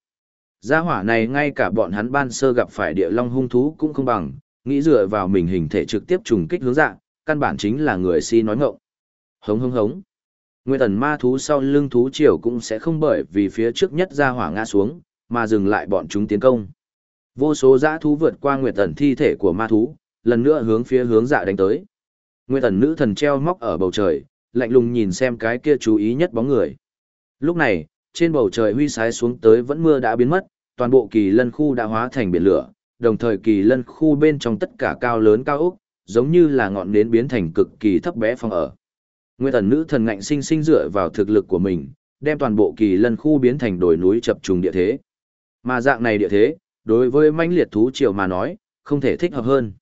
Gia hỏa này ngay cả bọn hắn ban sơ gặp phải địa long hung thú cũng không bằng, nghĩ dựa vào mình hình thể trực tiếp trùng kích hướng dạng, căn bản chính là người si nói ngọng. Hống hống hống. Nguyên tần ma thú sau lưng thú triều cũng sẽ không bởi vì phía trước nhất ra hỏa ngã xuống, mà dừng lại bọn chúng tiến công. Vô số dã thú vượt qua nguyệt tần thi thể của ma thú, lần nữa hướng phía hướng dạ đánh tới. Nguyên thần nữ thần treo móc ở bầu trời, lạnh lùng nhìn xem cái kia chú ý nhất bóng người. Lúc này, trên bầu trời huy sái xuống tới vẫn mưa đã biến mất, toàn bộ kỳ lân khu đã hóa thành biển lửa, đồng thời kỳ lân khu bên trong tất cả cao lớn cao ốc, giống như là ngọn nến biến thành cực kỳ thấp bé phòng ở. Nguyên thần nữ thần ngạnh sinh sinh dựa vào thực lực của mình, đem toàn bộ kỳ lân khu biến thành đồi núi chập trùng địa thế. Mà dạng này địa thế, đối với manh liệt thú triều mà nói, không thể thích hợp hơn.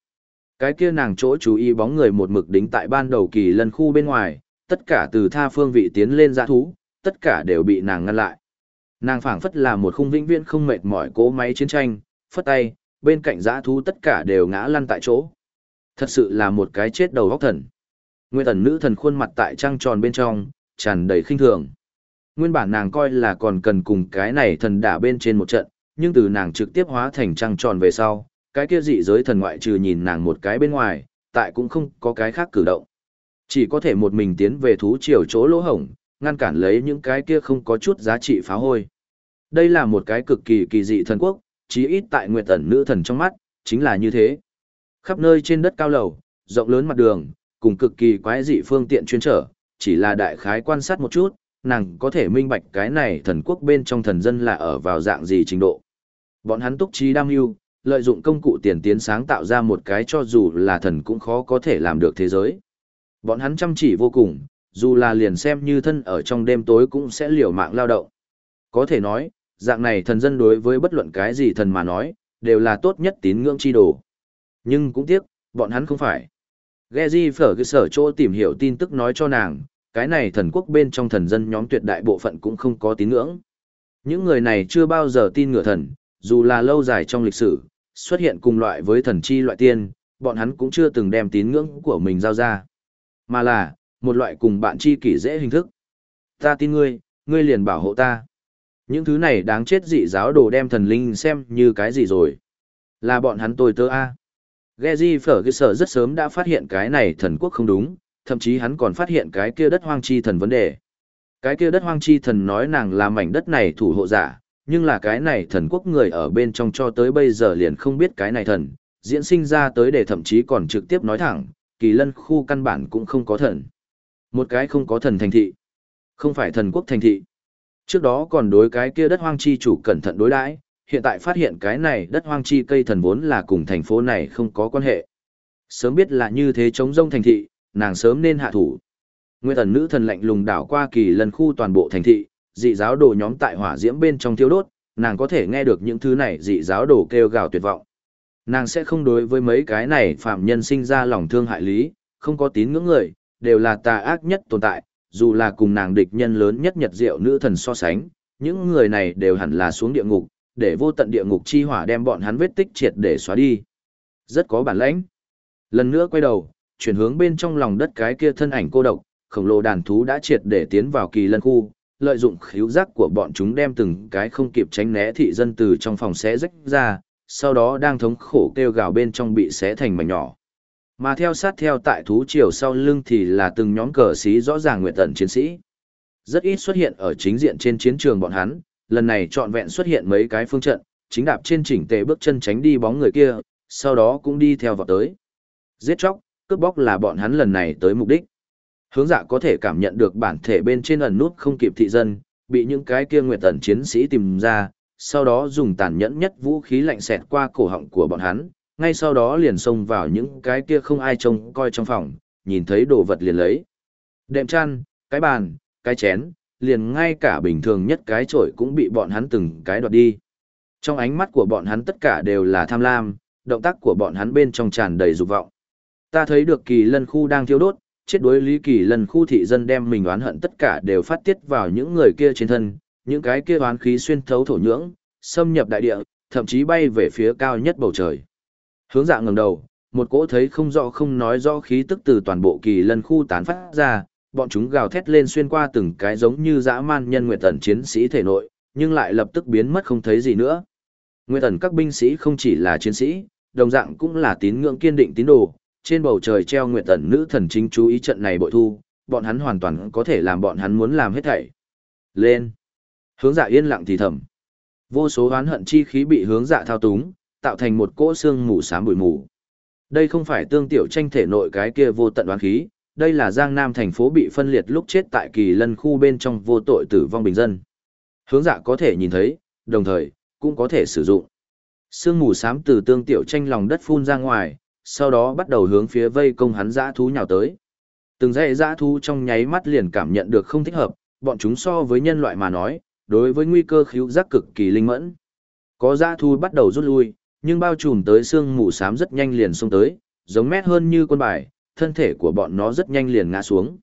Cái kia nàng chỗ chú ý bóng người một mực đính tại ban đầu kỳ lân khu bên ngoài, tất cả từ tha phương vị tiến lên giã thú, tất cả đều bị nàng ngăn lại. Nàng phảng phất là một khung vĩnh viễn không mệt mỏi cố máy chiến tranh, phất tay, bên cạnh giã thú tất cả đều ngã lăn tại chỗ. Thật sự là một cái chết đầu góc thần. Nguyên thần nữ thần khuôn mặt tại trăng tròn bên trong, tràn đầy khinh thường. Nguyên bản nàng coi là còn cần cùng cái này thần đả bên trên một trận, nhưng từ nàng trực tiếp hóa thành trăng tròn về sau, cái kia dị giới thần ngoại trừ nhìn nàng một cái bên ngoài, tại cũng không có cái khác cử động. Chỉ có thể một mình tiến về thú triều chỗ lỗ hổng, ngăn cản lấy những cái kia không có chút giá trị phá hôi. Đây là một cái cực kỳ kỳ dị thần quốc, chí ít tại nguyệt tẩn nữ thần trong mắt, chính là như thế. Khắp nơi trên đất cao lầu, rộng lớn mặt đường, cùng cực kỳ quái dị phương tiện chuyên trở, chỉ là đại khái quan sát một chút, nàng có thể minh bạch cái này thần quốc bên trong thần dân là ở vào dạng gì trình độ. Bọn hắn túc trí đam yêu lợi dụng công cụ tiền tiến sáng tạo ra một cái cho dù là thần cũng khó có thể làm được thế giới. Bọn hắn chăm chỉ vô cùng, dù là liền xem như thân ở trong đêm tối cũng sẽ liều mạng lao động. Có thể nói, dạng này thần dân đối với bất luận cái gì thần mà nói, đều là tốt nhất tín ngưỡng chi đồ. Nhưng cũng tiếc, bọn hắn không phải. Gezi phở cái sở chỗ tìm hiểu tin tức nói cho nàng, cái này thần quốc bên trong thần dân nhóm tuyệt đại bộ phận cũng không có tín ngưỡng. Những người này chưa bao giờ tin ngựa thần, dù là lâu dài trong lịch sử, xuất hiện cùng loại với thần chi loại tiên, bọn hắn cũng chưa từng đem tín ngưỡng của mình giao ra. Mà là, một loại cùng bạn chi kỷ dễ hình thức. Ta tin ngươi, ngươi liền bảo hộ ta. Những thứ này đáng chết dị giáo đồ đem thần linh xem như cái gì rồi. Là bọn hắn tôi tớ A. Gezi phở cái sở rất sớm đã phát hiện cái này thần quốc không đúng, thậm chí hắn còn phát hiện cái kia đất hoang chi thần vấn đề. Cái kia đất hoang chi thần nói nàng là mảnh đất này thủ hộ giả, nhưng là cái này thần quốc người ở bên trong cho tới bây giờ liền không biết cái này thần, diễn sinh ra tới để thậm chí còn trực tiếp nói thẳng, kỳ lân khu căn bản cũng không có thần. Một cái không có thần thành thị, không phải thần quốc thành thị. Trước đó còn đối cái kia đất hoang chi chủ cẩn thận đối đãi, hiện tại phát hiện cái này đất hoang chi cây thần vốn là cùng thành phố này không có quan hệ. Sớm biết là như thế chống rông thành thị, nàng sớm nên hạ thủ. Nguyên thần nữ thần lạnh lùng đảo qua kỳ lần khu toàn bộ thành thị, dị giáo đồ nhóm tại hỏa diễm bên trong thiêu đốt, nàng có thể nghe được những thứ này dị giáo đồ kêu gào tuyệt vọng. Nàng sẽ không đối với mấy cái này phạm nhân sinh ra lòng thương hại lý, không có tín ngưỡng người, đều là tà ác nhất tồn tại, dù là cùng nàng địch nhân lớn nhất nhật diệu nữ thần so sánh, những người này đều hẳn là xuống địa ngục, để vô tận địa ngục chi hỏa đem bọn hắn vết tích triệt để xóa đi. Rất có bản lãnh. Lần nữa quay đầu, chuyển hướng bên trong lòng đất cái kia thân ảnh cô độc, khổng lồ đàn thú đã triệt để tiến vào kỳ lân khu, lợi dụng khíu giác của bọn chúng đem từng cái không kịp tránh né thị dân từ trong phòng xé rách ra, sau đó đang thống khổ kêu gào bên trong bị xé thành mảnh nhỏ. Mà theo sát theo tại thú triều sau lưng thì là từng nhóm cờ sĩ rõ ràng nguyện tận chiến sĩ. Rất ít xuất hiện ở chính diện trên chiến trường bọn hắn, lần này trọn vẹn xuất hiện mấy cái phương trận, chính đạp trên chỉnh tề bước chân tránh đi bóng người kia, sau đó cũng đi theo vào tới. Giết chóc, cướp bóc là bọn hắn lần này tới mục đích. Hướng dạ có thể cảm nhận được bản thể bên trên ẩn nút không kịp thị dân, bị những cái kia nguyệt tần chiến sĩ tìm ra, sau đó dùng tàn nhẫn nhất vũ khí lạnh xẹt qua cổ họng của bọn hắn, ngay sau đó liền xông vào những cái kia không ai trông coi trong phòng, nhìn thấy đồ vật liền lấy. Đệm chăn, cái bàn, cái chén, liền ngay cả bình thường nhất cái chổi cũng bị bọn hắn từng cái đoạt đi. Trong ánh mắt của bọn hắn tất cả đều là tham lam, động tác của bọn hắn bên trong tràn đầy dục vọng. Ta thấy được kỳ lân khu đang thiêu đốt, chết đối lý kỳ lân khu thị dân đem mình oán hận tất cả đều phát tiết vào những người kia trên thân, những cái kia oán khí xuyên thấu thổ nhưỡng, xâm nhập đại địa, thậm chí bay về phía cao nhất bầu trời. Hướng dạ ngẩng đầu, một cỗ thấy không rõ không nói rõ khí tức từ toàn bộ kỳ lân khu tán phát ra, bọn chúng gào thét lên xuyên qua từng cái giống như dã man nhân nguyệt tần chiến sĩ thể nội, nhưng lại lập tức biến mất không thấy gì nữa. Nguyệt tần các binh sĩ không chỉ là chiến sĩ, đồng dạng cũng là tín ngưỡng kiên định tín đồ, trên bầu trời treo nguyện tần nữ thần chính chú ý trận này bội thu, bọn hắn hoàn toàn có thể làm bọn hắn muốn làm hết thảy. Lên! Hướng dạ yên lặng thì thầm. Vô số oán hận chi khí bị hướng dạ thao túng, tạo thành một cỗ xương mù xám bụi mù. Đây không phải tương tiểu tranh thể nội cái kia vô tận oán khí, đây là Giang Nam thành phố bị phân liệt lúc chết tại kỳ lân khu bên trong vô tội tử vong bình dân. Hướng dạ có thể nhìn thấy, đồng thời, cũng có thể sử dụng. Sương mù xám từ tương tiểu tranh lòng đất phun ra ngoài, sau đó bắt đầu hướng phía vây công hắn dã thú nhào tới. Từng dãy dã thú trong nháy mắt liền cảm nhận được không thích hợp, bọn chúng so với nhân loại mà nói, đối với nguy cơ khíu giác cực kỳ linh mẫn. Có dã thú bắt đầu rút lui, nhưng bao trùm tới xương mù xám rất nhanh liền xông tới, giống mét hơn như con bài, thân thể của bọn nó rất nhanh liền ngã xuống.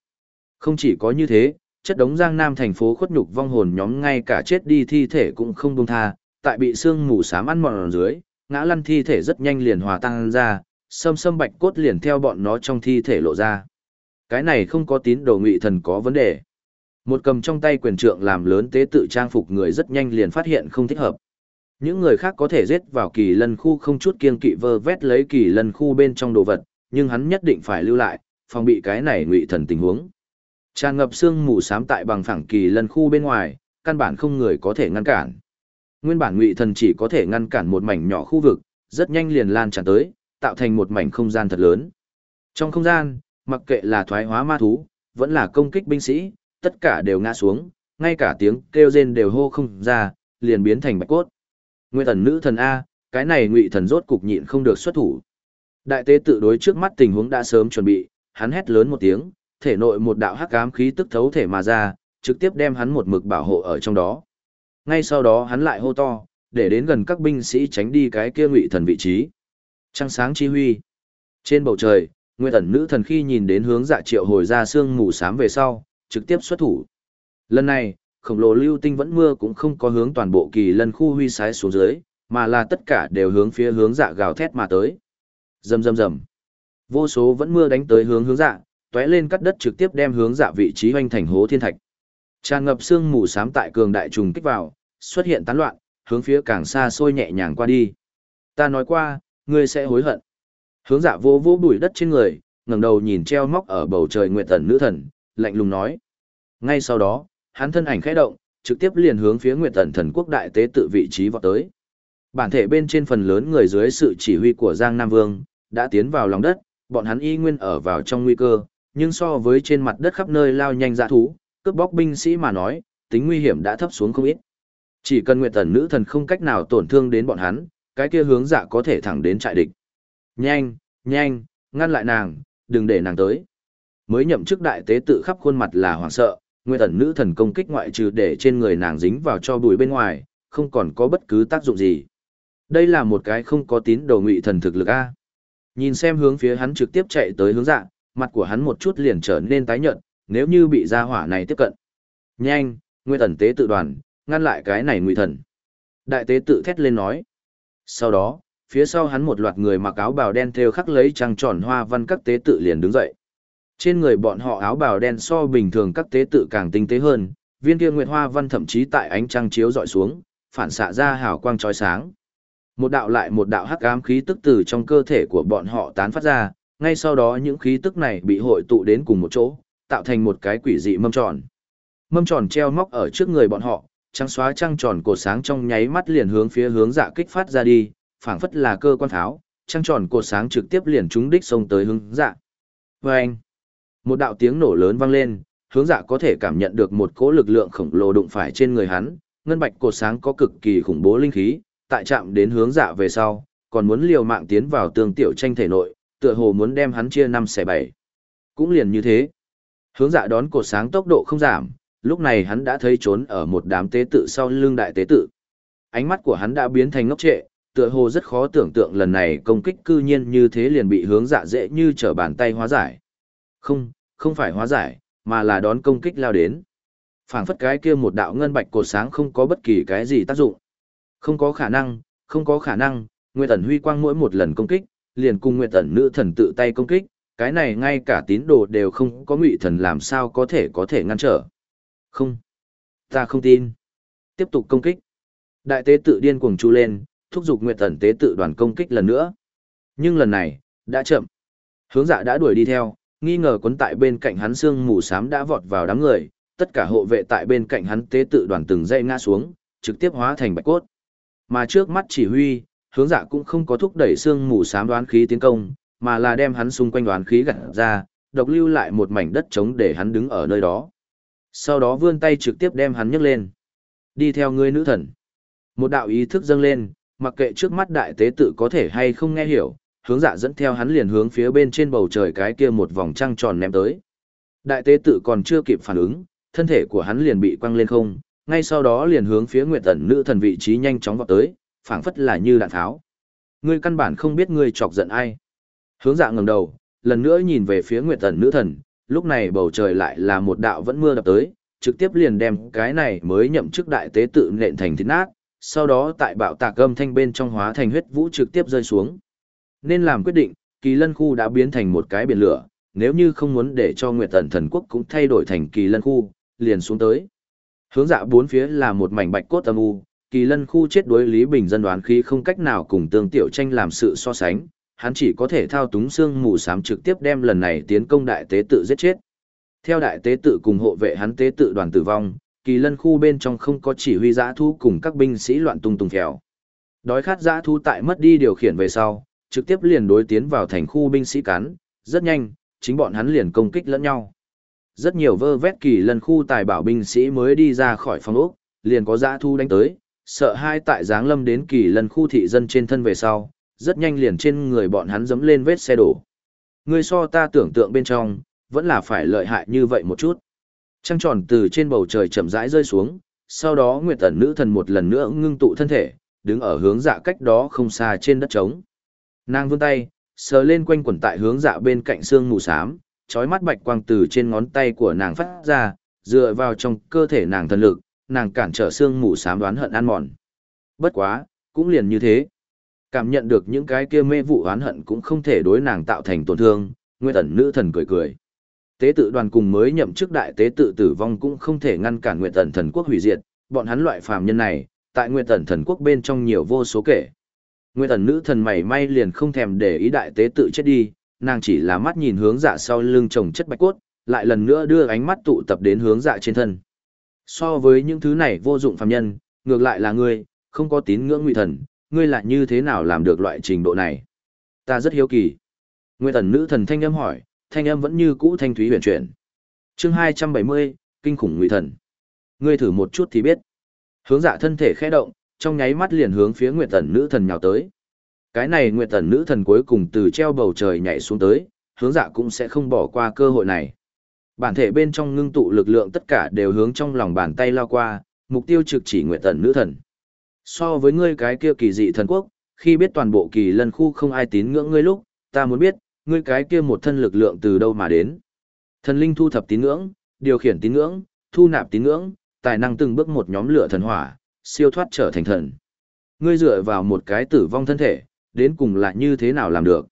Không chỉ có như thế, chất đống giang nam thành phố khuất nhục vong hồn nhóm ngay cả chết đi thi thể cũng không buông tha, tại bị xương mù xám ăn mòn dưới, ngã lăn thi thể rất nhanh liền hòa tan ra, sâm sâm bạch cốt liền theo bọn nó trong thi thể lộ ra. Cái này không có tín đồ ngụy thần có vấn đề. Một cầm trong tay quyền trượng làm lớn tế tự trang phục người rất nhanh liền phát hiện không thích hợp. Những người khác có thể giết vào kỳ lân khu không chút kiên kỵ vơ vét lấy kỳ lân khu bên trong đồ vật, nhưng hắn nhất định phải lưu lại, phòng bị cái này ngụy thần tình huống. Tràn ngập xương mù xám tại bằng phẳng kỳ lân khu bên ngoài, căn bản không người có thể ngăn cản. Nguyên bản ngụy thần chỉ có thể ngăn cản một mảnh nhỏ khu vực, rất nhanh liền lan tràn tới, tạo thành một mảnh không gian thật lớn. Trong không gian, mặc kệ là thoái hóa ma thú, vẫn là công kích binh sĩ, tất cả đều ngã xuống, ngay cả tiếng kêu rên đều hô không ra, liền biến thành bạch cốt. Nguyên thần nữ thần A, cái này ngụy thần rốt cục nhịn không được xuất thủ. Đại tế tự đối trước mắt tình huống đã sớm chuẩn bị, hắn hét lớn một tiếng, thể nội một đạo hắc ám khí tức thấu thể mà ra, trực tiếp đem hắn một mực bảo hộ ở trong đó. Ngay sau đó hắn lại hô to, để đến gần các binh sĩ tránh đi cái kia ngụy thần vị trí. Trăng sáng chi huy. Trên bầu trời, Nguyên ẩn nữ thần khi nhìn đến hướng dạ triệu hồi ra xương mù sám về sau, trực tiếp xuất thủ. Lần này, khổng lồ lưu tinh vẫn mưa cũng không có hướng toàn bộ kỳ lân khu huy sái xuống dưới, mà là tất cả đều hướng phía hướng dạ gào thét mà tới. Rầm rầm rầm. Vô số vẫn mưa đánh tới hướng hướng dạ, tóe lên cắt đất trực tiếp đem hướng dạ vị trí hoành thành hố thiên thạch. Tràn ngập xương mù sám tại cường đại trùng kích vào, xuất hiện tán loạn, hướng phía càng xa xôi nhẹ nhàng qua đi. Ta nói qua, ngươi sẽ hối hận. Hướng dạ vô vô bụi đất trên người, ngẩng đầu nhìn treo móc ở bầu trời nguyệt thần nữ thần, lạnh lùng nói. Ngay sau đó, hắn thân ảnh khẽ động, trực tiếp liền hướng phía nguyệt thần thần quốc đại tế tự vị trí vọt tới. Bản thể bên trên phần lớn người dưới sự chỉ huy của Giang Nam Vương, đã tiến vào lòng đất, bọn hắn y nguyên ở vào trong nguy cơ, nhưng so với trên mặt đất khắp nơi lao nhanh dã thú, cướp bóc binh sĩ mà nói, tính nguy hiểm đã thấp xuống không ít. Chỉ cần Nguyệt Tần nữ thần không cách nào tổn thương đến bọn hắn, cái kia hướng dạ có thể thẳng đến trại địch. Nhanh, nhanh, ngăn lại nàng, đừng để nàng tới. Mới nhậm chức đại tế tự khắp khuôn mặt là hoảng sợ, nguyên thần nữ thần công kích ngoại trừ để trên người nàng dính vào cho bụi bên ngoài, không còn có bất cứ tác dụng gì. Đây là một cái không có tín đồ ngụy thần thực lực a. Nhìn xem hướng phía hắn trực tiếp chạy tới hướng dạ, mặt của hắn một chút liền trở nên tái nhợt, nếu như bị gia hỏa này tiếp cận. Nhanh, Nguyên thần tế tự đoàn, ngăn lại cái này ngụy thần. Đại tế tự thét lên nói. Sau đó, phía sau hắn một loạt người mặc áo bào đen thêu khắc lấy trăng tròn hoa văn các tế tự liền đứng dậy. Trên người bọn họ áo bào đen so bình thường các tế tự càng tinh tế hơn, viên kia nguyệt hoa văn thậm chí tại ánh trăng chiếu dọi xuống, phản xạ ra hào quang chói sáng. Một đạo lại một đạo hắc ám khí tức từ trong cơ thể của bọn họ tán phát ra, ngay sau đó những khí tức này bị hội tụ đến cùng một chỗ, tạo thành một cái quỷ dị mâm tròn. Mâm tròn treo móc ở trước người bọn họ, trắng xóa trăng tròn cột sáng trong nháy mắt liền hướng phía hướng dạ kích phát ra đi, phảng phất là cơ quan tháo, trăng tròn cột sáng trực tiếp liền trúng đích xông tới hướng dạ. Và anh, một đạo tiếng nổ lớn vang lên, hướng dạ có thể cảm nhận được một cỗ lực lượng khổng lồ đụng phải trên người hắn, ngân bạch cột sáng có cực kỳ khủng bố linh khí, tại chạm đến hướng dạ về sau, còn muốn liều mạng tiến vào tương tiểu tranh thể nội, tựa hồ muốn đem hắn chia năm xẻ bảy. Cũng liền như thế. Hướng dạ đón cột sáng tốc độ không giảm, lúc này hắn đã thấy trốn ở một đám tế tự sau lưng đại tế tự. Ánh mắt của hắn đã biến thành ngốc trệ, tựa hồ rất khó tưởng tượng lần này công kích cư nhiên như thế liền bị hướng dạ dễ như trở bàn tay hóa giải. Không, không phải hóa giải, mà là đón công kích lao đến. phảng phất cái kia một đạo ngân bạch cột sáng không có bất kỳ cái gì tác dụng. Không có khả năng, không có khả năng, Nguyệt ẩn huy quang mỗi một lần công kích, liền cùng Nguyệt ẩn nữ thần tự tay công kích, cái này ngay cả tín đồ đều không có ngụy thần làm sao có thể có thể ngăn trở. Không, ta không tin. Tiếp tục công kích. Đại tế tự điên cuồng chu lên, thúc giục Nguyệt thần tế tự đoàn công kích lần nữa. Nhưng lần này, đã chậm. Hướng dạ đã đuổi đi theo, nghi ngờ quấn tại bên cạnh hắn xương mù xám đã vọt vào đám người, tất cả hộ vệ tại bên cạnh hắn tế tự đoàn từng dây ngã xuống, trực tiếp hóa thành bạch cốt. Mà trước mắt chỉ huy, hướng dạ cũng không có thúc đẩy xương mù xám đoán khí tiến công, mà là đem hắn xung quanh đoán khí gặt ra, độc lưu lại một mảnh đất trống để hắn đứng ở nơi đó. Sau đó vươn tay trực tiếp đem hắn nhấc lên. Đi theo ngươi nữ thần. Một đạo ý thức dâng lên, mặc kệ trước mắt đại tế tự có thể hay không nghe hiểu, hướng dạ dẫn theo hắn liền hướng phía bên trên bầu trời cái kia một vòng trăng tròn ném tới. Đại tế tự còn chưa kịp phản ứng, thân thể của hắn liền bị quăng lên không, ngay sau đó liền hướng phía Nguyệt Tần nữ thần vị trí nhanh chóng vọt tới, phảng phất là như đạn tháo. Ngươi căn bản không biết ngươi chọc giận ai. Hướng dạ ngẩng đầu, lần nữa nhìn về phía Nguyệt Tần nữ thần, lúc này bầu trời lại là một đạo vẫn mưa đập tới, trực tiếp liền đem cái này mới nhậm chức đại tế tự nện thành thịt nát, sau đó tại bạo tạc âm thanh bên trong hóa thành huyết vũ trực tiếp rơi xuống. Nên làm quyết định, kỳ lân khu đã biến thành một cái biển lửa, nếu như không muốn để cho Nguyệt Tần thần quốc cũng thay đổi thành kỳ lân khu, liền xuống tới. Hướng dạ bốn phía là một mảnh bạch cốt âm u, kỳ lân khu chết đuối Lý Bình dân đoán khí không cách nào cùng tương tiểu tranh làm sự so sánh, hắn chỉ có thể thao túng xương mù sám trực tiếp đem lần này tiến công đại tế tự giết chết. Theo đại tế tự cùng hộ vệ hắn tế tự đoàn tử vong, kỳ lân khu bên trong không có chỉ huy giã thu cùng các binh sĩ loạn tung tung phèo. Đói khát giã thu tại mất đi điều khiển về sau, trực tiếp liền đối tiến vào thành khu binh sĩ cắn, rất nhanh, chính bọn hắn liền công kích lẫn nhau. Rất nhiều vơ vét kỳ lân khu tài bảo binh sĩ mới đi ra khỏi phòng ốc, liền có giã thu đánh tới, sợ hai tại giáng lâm đến kỳ lân khu thị dân trên thân về sau, rất nhanh liền trên người bọn hắn dẫm lên vết xe đổ. Người so ta tưởng tượng bên trong, vẫn là phải lợi hại như vậy một chút. Trăng tròn từ trên bầu trời chậm rãi rơi xuống, sau đó Nguyệt Tần nữ thần một lần nữa ngưng tụ thân thể, đứng ở hướng dạ cách đó không xa trên đất trống. Nàng vươn tay, sờ lên quanh quần tại hướng dạ bên cạnh xương mù xám, chói mắt bạch quang từ trên ngón tay của nàng phát ra, dựa vào trong cơ thể nàng thần lực, nàng cản trở xương mù xám đoán hận ăn mòn. Bất quá, cũng liền như thế. Cảm nhận được những cái kia mê vụ oán hận cũng không thể đối nàng tạo thành tổn thương, Nguyệt Tần nữ thần cười cười. Tế tự đoàn cùng mới nhậm chức đại tế tự tử vong cũng không thể ngăn cản Nguyệt Tần thần quốc hủy diệt, bọn hắn loại phàm nhân này, tại Nguyệt Tần thần quốc bên trong nhiều vô số kể. Nguyệt Tần nữ thần mảy may liền không thèm để ý đại tế tự chết đi, nàng chỉ là mắt nhìn hướng dạ sau lưng chồng chất bạch cốt, lại lần nữa đưa ánh mắt tụ tập đến hướng dạ trên thân. So với những thứ này vô dụng phàm nhân, ngược lại là ngươi, không có tín ngưỡng ngụy thần, ngươi lại như thế nào làm được loại trình độ này? Ta rất hiếu kỳ. Nguyệt Tần nữ thần thanh âm hỏi, thanh âm vẫn như cũ thanh thúy huyền chuyển. Chương 270, kinh khủng ngụy thần. Ngươi thử một chút thì biết. Hướng dạ thân thể khẽ động, trong nháy mắt liền hướng phía Nguyệt Tần nữ thần nhào tới. Cái này Nguyệt Tần nữ thần cuối cùng từ treo bầu trời nhảy xuống tới, hướng dạ cũng sẽ không bỏ qua cơ hội này. Bản thể bên trong ngưng tụ lực lượng tất cả đều hướng trong lòng bàn tay lao qua, mục tiêu trực chỉ Nguyệt Tần nữ thần. So với ngươi cái kia kỳ dị thần quốc, khi biết toàn bộ kỳ lân khu không ai tín ngưỡng ngươi lúc, ta muốn biết, ngươi cái kia một thân lực lượng từ đâu mà đến. Thần linh thu thập tín ngưỡng, điều khiển tín ngưỡng, thu nạp tín ngưỡng, tài năng từng bước một nhóm lửa thần hỏa, siêu thoát trở thành thần. Ngươi dựa vào một cái tử vong thân thể, đến cùng là như thế nào làm được.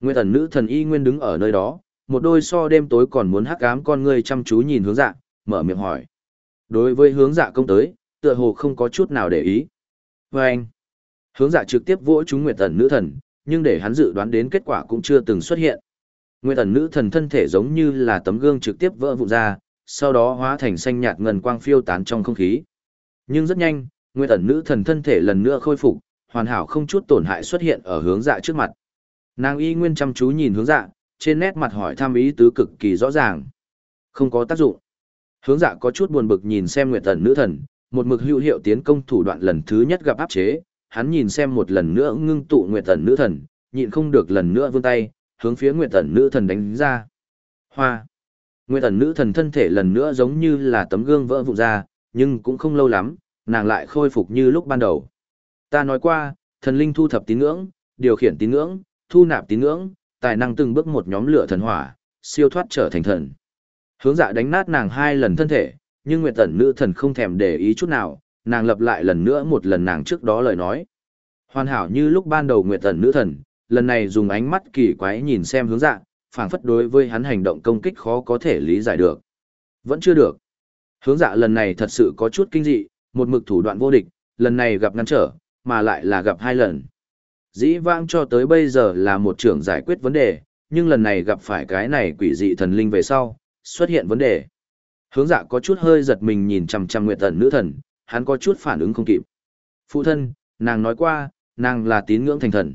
Nguyên thần nữ thần y nguyên đứng ở nơi đó, một đôi so đêm tối còn muốn hắc ám con ngươi chăm chú nhìn hướng dạ, mở miệng hỏi. Đối với hướng dạ công tới, tựa hồ không có chút nào để ý. Và anh, hướng dạ trực tiếp vỗ chúng nguyệt thần nữ thần, nhưng để hắn dự đoán đến kết quả cũng chưa từng xuất hiện. Nguyệt thần nữ thần thân thể giống như là tấm gương trực tiếp vỡ vụn ra, sau đó hóa thành xanh nhạt ngân quang phiêu tán trong không khí. Nhưng rất nhanh, Nguyệt thần nữ thần thân thể lần nữa khôi phục, hoàn hảo không chút tổn hại xuất hiện ở hướng dạ trước mặt. Nàng y nguyên chăm chú nhìn hướng dạ, trên nét mặt hỏi thăm ý tứ cực kỳ rõ ràng. Không có tác dụng. Hướng dạ có chút buồn bực nhìn xem Nguyệt thần nữ thần, một mực hữu hiệu tiến công thủ đoạn lần thứ nhất gặp áp chế, hắn nhìn xem một lần nữa ngưng tụ nguyệt tần nữ thần, nhịn không được lần nữa vươn tay, hướng phía nguyệt tần nữ thần đánh ra. Hoa. Nguyệt tần nữ thần thân thể lần nữa giống như là tấm gương vỡ vụn ra, nhưng cũng không lâu lắm, nàng lại khôi phục như lúc ban đầu. Ta nói qua, thần linh thu thập tín ngưỡng, điều khiển tín ngưỡng, thu nạp tín ngưỡng, tài năng từng bước một nhóm lửa thần hỏa, siêu thoát trở thành thần. Hướng dạ đánh nát nàng hai lần thân thể, nhưng Nguyệt Tẩn nữ thần không thèm để ý chút nào, nàng lập lại lần nữa một lần nàng trước đó lời nói. Hoàn hảo như lúc ban đầu Nguyệt Tẩn nữ thần, lần này dùng ánh mắt kỳ quái nhìn xem hướng dạng, phảng phất đối với hắn hành động công kích khó có thể lý giải được. Vẫn chưa được. Hướng dạ lần này thật sự có chút kinh dị, một mực thủ đoạn vô địch, lần này gặp ngăn trở, mà lại là gặp hai lần. Dĩ vãng cho tới bây giờ là một trưởng giải quyết vấn đề, nhưng lần này gặp phải cái này quỷ dị thần linh về sau, xuất hiện vấn đề. Hướng dạ có chút hơi giật mình nhìn chằm chằm Nguyệt Tần nữ thần, hắn có chút phản ứng không kịp. Phụ thân, nàng nói qua, nàng là tín ngưỡng thành thần.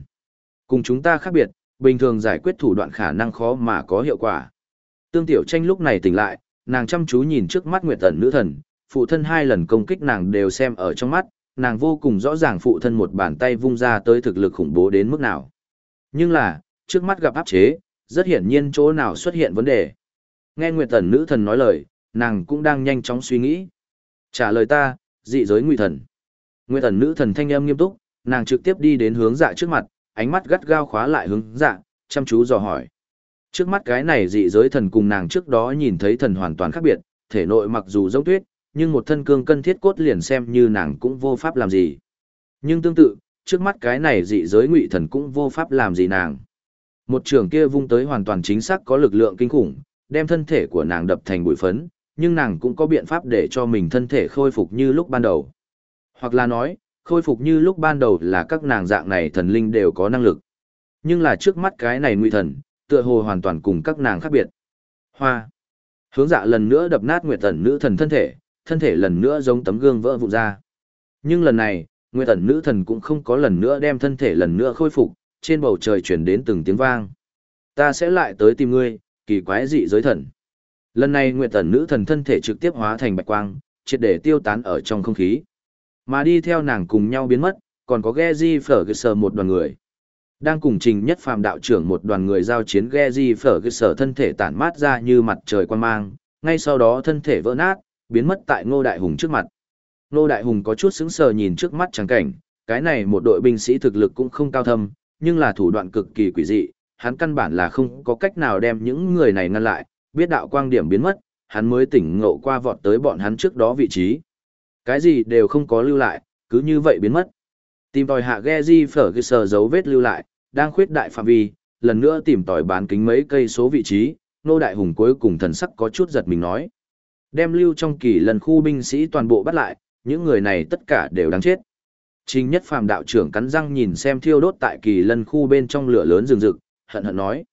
Cùng chúng ta khác biệt, bình thường giải quyết thủ đoạn khả năng khó mà có hiệu quả. Tương Tiểu Tranh lúc này tỉnh lại, nàng chăm chú nhìn trước mắt Nguyệt Tần nữ thần, phụ thân hai lần công kích nàng đều xem ở trong mắt, nàng vô cùng rõ ràng phụ thân một bàn tay vung ra tới thực lực khủng bố đến mức nào. Nhưng là, trước mắt gặp áp chế, rất hiển nhiên chỗ nào xuất hiện vấn đề. Nghe Nguyệt Tần nữ thần nói lời, nàng cũng đang nhanh chóng suy nghĩ. Trả lời ta, dị giới Ngụy thần. ngụy thần nữ thần thanh âm nghiêm túc, nàng trực tiếp đi đến hướng dạ trước mặt, ánh mắt gắt gao khóa lại hướng dạ, chăm chú dò hỏi. Trước mắt cái này dị giới thần cùng nàng trước đó nhìn thấy thần hoàn toàn khác biệt, thể nội mặc dù giống tuyết, nhưng một thân cương cân thiết cốt liền xem như nàng cũng vô pháp làm gì. Nhưng tương tự, trước mắt cái này dị giới ngụy thần cũng vô pháp làm gì nàng. Một trường kia vung tới hoàn toàn chính xác có lực lượng kinh khủng, đem thân thể của nàng đập thành bụi phấn, nhưng nàng cũng có biện pháp để cho mình thân thể khôi phục như lúc ban đầu. Hoặc là nói, khôi phục như lúc ban đầu là các nàng dạng này thần linh đều có năng lực. Nhưng là trước mắt cái này nguy thần, tựa hồ hoàn toàn cùng các nàng khác biệt. Hoa. Hướng dạ lần nữa đập nát nguyệt thần nữ thần thân thể, thân thể lần nữa giống tấm gương vỡ vụn ra. Nhưng lần này, nguyệt thần nữ thần cũng không có lần nữa đem thân thể lần nữa khôi phục, trên bầu trời chuyển đến từng tiếng vang. Ta sẽ lại tới tìm ngươi, kỳ quái dị giới thần. Lần này nguyệt thần nữ thần thân thể trực tiếp hóa thành bạch quang, triệt để tiêu tán ở trong không khí. Mà đi theo nàng cùng nhau biến mất, còn có Geji Ferguson một đoàn người. Đang cùng trình nhất phàm đạo trưởng một đoàn người giao chiến Geji Ferguson thân thể tản mát ra như mặt trời quan mang, ngay sau đó thân thể vỡ nát, biến mất tại Ngô Đại Hùng trước mặt. Ngô Đại Hùng có chút sững sờ nhìn trước mắt trắng cảnh, cái này một đội binh sĩ thực lực cũng không cao thâm, nhưng là thủ đoạn cực kỳ quỷ dị, hắn căn bản là không có cách nào đem những người này ngăn lại, biết đạo quang điểm biến mất, hắn mới tỉnh ngộ qua vọt tới bọn hắn trước đó vị trí. Cái gì đều không có lưu lại, cứ như vậy biến mất. Tìm tòi hạ Geji phở cái sờ dấu vết lưu lại, đang khuyết đại phạm vi, lần nữa tìm tòi bán kính mấy cây số vị trí, nô đại hùng cuối cùng thần sắc có chút giật mình nói. Đem lưu trong kỳ lần khu binh sĩ toàn bộ bắt lại, những người này tất cả đều đáng chết. Trình nhất phàm đạo trưởng cắn răng nhìn xem thiêu đốt tại kỳ lân khu bên trong lửa lớn rừng rực, hận hận nói.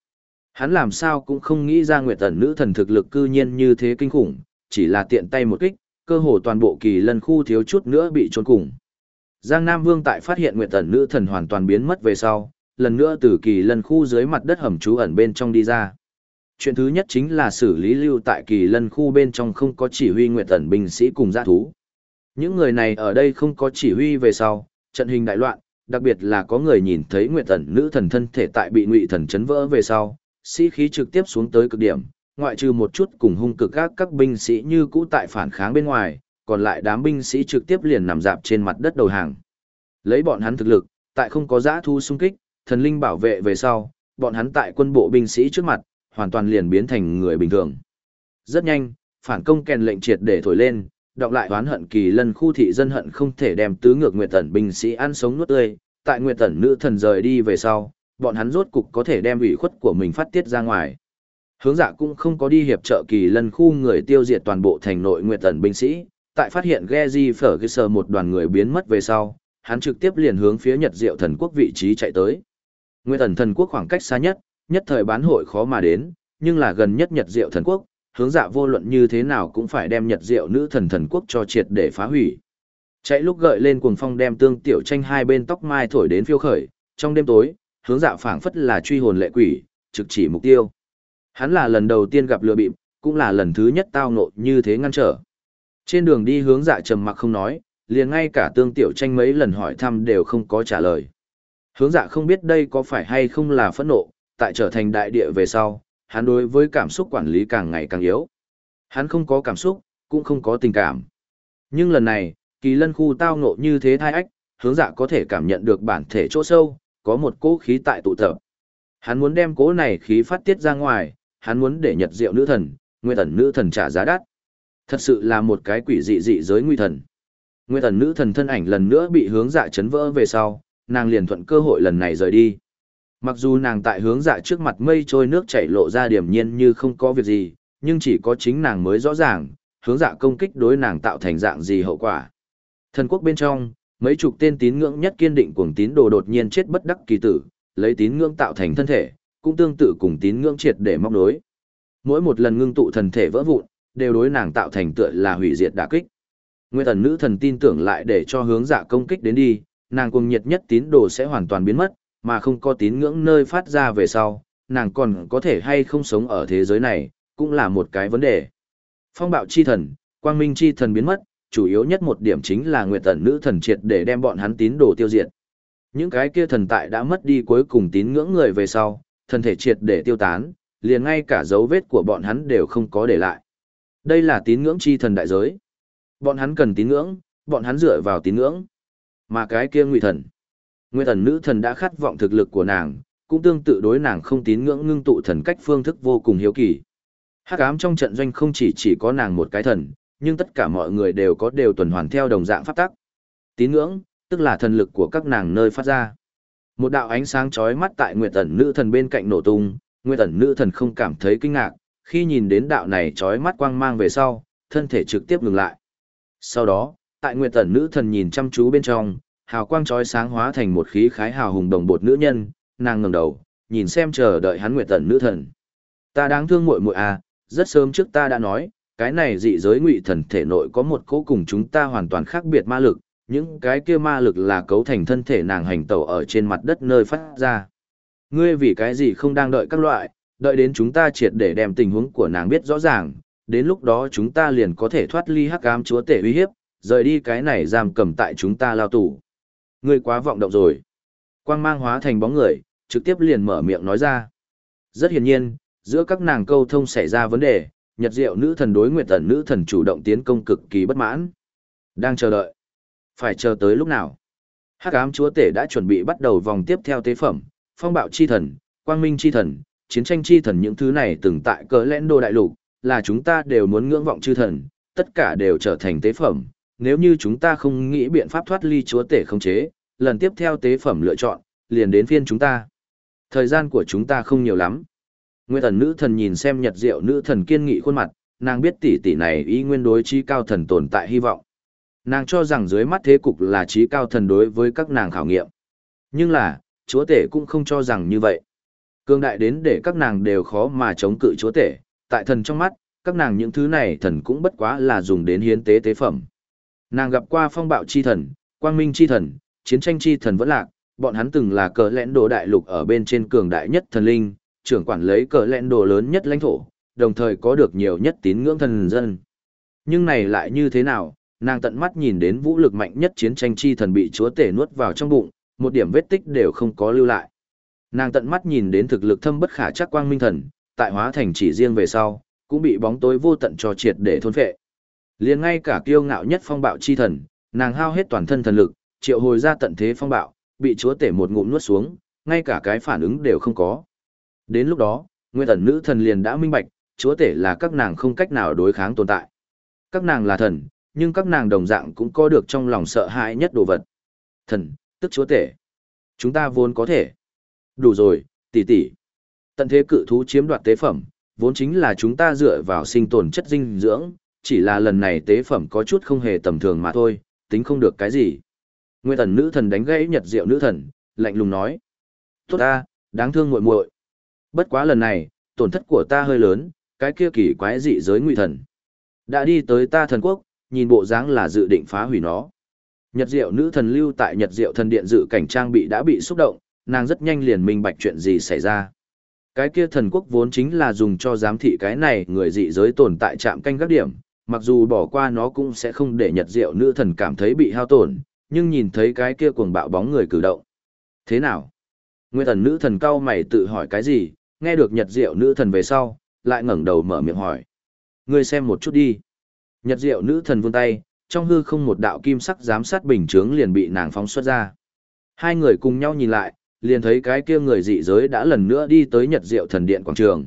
Hắn làm sao cũng không nghĩ ra nguyệt ẩn nữ thần thực lực cư nhiên như thế kinh khủng, chỉ là tiện tay một kích, cơ hồ toàn bộ kỳ lân khu thiếu chút nữa bị trốn cùng. Giang Nam Vương tại phát hiện nguyệt ẩn nữ thần hoàn toàn biến mất về sau, lần nữa từ kỳ lân khu dưới mặt đất hầm trú ẩn bên trong đi ra. Chuyện thứ nhất chính là xử lý lưu tại kỳ lân khu bên trong không có chỉ huy nguyệt ẩn binh sĩ cùng giã thú. Những người này ở đây không có chỉ huy về sau, trận hình đại loạn, đặc biệt là có người nhìn thấy nguyệt ẩn nữ thần thân thể tại bị ngụy thần chấn vỡ về sau, sĩ khí trực tiếp xuống tới cực điểm, ngoại trừ một chút cùng hung cực các các binh sĩ như cũ tại phản kháng bên ngoài, còn lại đám binh sĩ trực tiếp liền nằm dạp trên mặt đất đầu hàng. Lấy bọn hắn thực lực, tại không có giã thu xung kích, thần linh bảo vệ về sau, bọn hắn tại quân bộ binh sĩ trước mặt, hoàn toàn liền biến thành người bình thường. Rất nhanh, phản công kèn lệnh triệt để thổi lên, đọc lại oán hận kỳ lân khu thị dân hận không thể đem tứ ngược nguyệt tẩn binh sĩ ăn sống nuốt tươi, tại nguyệt tẩn nữ thần rời đi về sau, bọn hắn rốt cục có thể đem ủy khuất của mình phát tiết ra ngoài. Hướng dạ cũng không có đi hiệp trợ kỳ lân khu người tiêu diệt toàn bộ thành nội nguyệt tần binh sĩ, tại phát hiện Geji phở cái sờ một đoàn người biến mất về sau, hắn trực tiếp liền hướng phía Nhật Diệu thần quốc vị trí chạy tới. Nguyệt tần thần quốc khoảng cách xa nhất, nhất thời bán hội khó mà đến, nhưng là gần nhất Nhật Diệu thần quốc, hướng dạ vô luận như thế nào cũng phải đem Nhật Diệu nữ thần thần quốc cho triệt để phá hủy. Chạy lúc gợi lên cuồng phong đem tương tiểu tranh hai bên tóc mai thổi đến phiêu khởi, trong đêm tối, hướng dạ phảng phất là truy hồn lệ quỷ, trực chỉ mục tiêu. Hắn là lần đầu tiên gặp lừa bịp, cũng là lần thứ nhất tao ngộ như thế ngăn trở. Trên đường đi hướng dạ trầm mặc không nói, liền ngay cả tương tiểu tranh mấy lần hỏi thăm đều không có trả lời. Hướng dạ không biết đây có phải hay không là phẫn nộ, tại trở thành đại địa về sau, hắn đối với cảm xúc quản lý càng ngày càng yếu. Hắn không có cảm xúc, cũng không có tình cảm. Nhưng lần này, kỳ lân khu tao ngộ như thế thai ách, hướng dạ có thể cảm nhận được bản thể chỗ sâu, có một cỗ khí tại tụ tập. Hắn muốn đem cỗ này khí phát tiết ra ngoài, hắn muốn để nhật diệu nữ thần, nguyên thần nữ thần trả giá đắt. Thật sự là một cái quỷ dị dị giới nguy thần. Nguyên thần nữ thần thân ảnh lần nữa bị hướng dạ chấn vỡ về sau, nàng liền thuận cơ hội lần này rời đi. Mặc dù nàng tại hướng dạ trước mặt mây trôi nước chảy lộ ra điểm nhiên như không có việc gì, nhưng chỉ có chính nàng mới rõ ràng, hướng dạ công kích đối nàng tạo thành dạng gì hậu quả. Thần quốc bên trong, mấy chục tên tín ngưỡng nhất kiên định cuồng tín đồ đột nhiên chết bất đắc kỳ tử, lấy tín ngưỡng tạo thành thân thể, cũng tương tự cùng tín ngưỡng triệt để móc nối. Mỗi một lần ngưng tụ thần thể vỡ vụn, đều đối nàng tạo thành tựa là hủy diệt đả kích. Nguyên thần nữ thần tin tưởng lại để cho hướng dạ công kích đến đi, nàng cuồng nhiệt nhất tín đồ sẽ hoàn toàn biến mất, mà không có tín ngưỡng nơi phát ra về sau, nàng còn có thể hay không sống ở thế giới này, cũng là một cái vấn đề. Phong bạo chi thần, quang minh chi thần biến mất, chủ yếu nhất một điểm chính là nguyệt tần nữ thần triệt để đem bọn hắn tín đồ tiêu diệt. Những cái kia thần tại đã mất đi cuối cùng tín ngưỡng người về sau, thân thể triệt để tiêu tán, liền ngay cả dấu vết của bọn hắn đều không có để lại. Đây là tín ngưỡng chi thần đại giới. Bọn hắn cần tín ngưỡng, bọn hắn dựa vào tín ngưỡng. Mà cái kia ngụy thần, nguyệt thần nữ thần đã khát vọng thực lực của nàng, cũng tương tự đối nàng không tín ngưỡng ngưng tụ thần cách phương thức vô cùng hiếu kỳ. Hắc ám trong trận doanh không chỉ chỉ có nàng một cái thần, nhưng tất cả mọi người đều có đều tuần hoàn theo đồng dạng pháp tắc. Tín ngưỡng, tức là thần lực của các nàng nơi phát ra. Một đạo ánh sáng chói mắt tại Nguyệt Ẩn nữ thần bên cạnh nổ tung, Nguyệt Ẩn nữ thần không cảm thấy kinh ngạc, khi nhìn đến đạo này chói mắt quang mang về sau, thân thể trực tiếp ngừng lại. Sau đó, tại Nguyệt Ẩn nữ thần nhìn chăm chú bên trong, hào quang chói sáng hóa thành một khí khái hào hùng đồng bột nữ nhân, nàng ngẩng đầu, nhìn xem chờ đợi hắn Nguyệt Ẩn nữ thần. Ta đáng thương muội muội à, rất sớm trước ta đã nói, cái này dị giới ngụy thần thể nội có một cỗ cùng chúng ta hoàn toàn khác biệt ma lực, những cái kia ma lực là cấu thành thân thể nàng hành tẩu ở trên mặt đất nơi phát ra. Ngươi vì cái gì không đang đợi các loại, đợi đến chúng ta triệt để đem tình huống của nàng biết rõ ràng, đến lúc đó chúng ta liền có thể thoát ly hắc ám chúa tể uy hiếp, rời đi cái này giam cầm tại chúng ta lao tù. Ngươi quá vọng động rồi. Quang mang hóa thành bóng người, trực tiếp liền mở miệng nói ra. Rất hiển nhiên, giữa các nàng câu thông xảy ra vấn đề, nhật diệu nữ thần đối nguyệt tần nữ thần chủ động tiến công cực kỳ bất mãn. Đang chờ đợi. Phải chờ tới lúc nào? Hắc ám chúa tể đã chuẩn bị bắt đầu vòng tiếp theo tế phẩm, phong bạo chi thần, quang minh chi thần, chiến tranh chi thần những thứ này từng tại cỡ lẽn đô đại lục, là chúng ta đều muốn ngưỡng vọng chư thần, tất cả đều trở thành tế phẩm. Nếu như chúng ta không nghĩ biện pháp thoát ly chúa tể không chế, lần tiếp theo tế phẩm lựa chọn, liền đến phiên chúng ta. Thời gian của chúng ta không nhiều lắm. Nguyên thần nữ thần nhìn xem nhật diệu nữ thần kiên nghị khuôn mặt, nàng biết tỷ tỷ này ý nguyên đối trí cao thần tồn tại hy vọng. Nàng cho rằng dưới mắt thế cục là trí cao thần đối với các nàng khảo nghiệm. Nhưng là, chúa tể cũng không cho rằng như vậy. Cương đại đến để các nàng đều khó mà chống cự chúa tể, tại thần trong mắt, các nàng những thứ này thần cũng bất quá là dùng đến hiến tế tế phẩm. Nàng gặp qua phong bạo chi thần, quang minh chi thần, chiến tranh chi thần vẫn lạc, bọn hắn từng là cờ lẽn đồ đại lục ở bên trên cường đại nhất thần linh, trưởng quản lấy cờ lẹn đồ lớn nhất lãnh thổ, đồng thời có được nhiều nhất tín ngưỡng thần dân. Nhưng này lại như thế nào, nàng tận mắt nhìn đến vũ lực mạnh nhất chiến tranh chi thần bị chúa tể nuốt vào trong bụng, một điểm vết tích đều không có lưu lại. Nàng tận mắt nhìn đến thực lực thâm bất khả chắc quang minh thần, tại hóa thành chỉ riêng về sau, cũng bị bóng tối vô tận cho triệt để thôn phệ. Liền ngay cả kiêu ngạo nhất phong bạo chi thần, nàng hao hết toàn thân thần lực, triệu hồi ra tận thế phong bạo, bị chúa tể một ngụm nuốt xuống, ngay cả cái phản ứng đều không có. Đến lúc đó, nguyên thần nữ thần liền đã minh bạch, chúa tể là các nàng không cách nào đối kháng tồn tại. Các nàng là thần, nhưng các nàng đồng dạng cũng có được trong lòng sợ hãi nhất đồ vật. Thần, tức chúa tể. Chúng ta vốn có thể. Đủ rồi, tỷ tỷ. Tận thế cự thú chiếm đoạt tế phẩm, vốn chính là chúng ta dựa vào sinh tồn chất dinh dưỡng, chỉ là lần này tế phẩm có chút không hề tầm thường mà thôi, tính không được cái gì. Nguyên thần nữ thần đánh gãy nhật diệu nữ thần, lạnh lùng nói. Tốt ta, đáng thương muội muội. Bất quá lần này, tổn thất của ta hơi lớn, cái kia kỳ quái dị giới ngụy thần. Đã đi tới ta thần quốc, nhìn bộ dáng là dự định phá hủy nó. Nhật Diệu nữ thần lưu tại Nhật Diệu thần điện dự cảnh trang bị đã bị xúc động, nàng rất nhanh liền minh bạch chuyện gì xảy ra. Cái kia thần quốc vốn chính là dùng cho giám thị cái này người dị giới tồn tại trạm canh các điểm, mặc dù bỏ qua nó cũng sẽ không để Nhật Diệu nữ thần cảm thấy bị hao tổn, nhưng nhìn thấy cái kia cuồng bạo bóng người cử động. Thế nào? Nguyên thần nữ thần cao mày tự hỏi cái gì, nghe được Nhật Diệu nữ thần về sau, lại ngẩng đầu mở miệng hỏi. Ngươi xem một chút đi. Nhật diệu nữ thần vươn tay, trong hư không một đạo kim sắc giám sát bình chướng liền bị nàng phóng xuất ra. Hai người cùng nhau nhìn lại, liền thấy cái kia người dị giới đã lần nữa đi tới Nhật diệu thần điện quảng trường.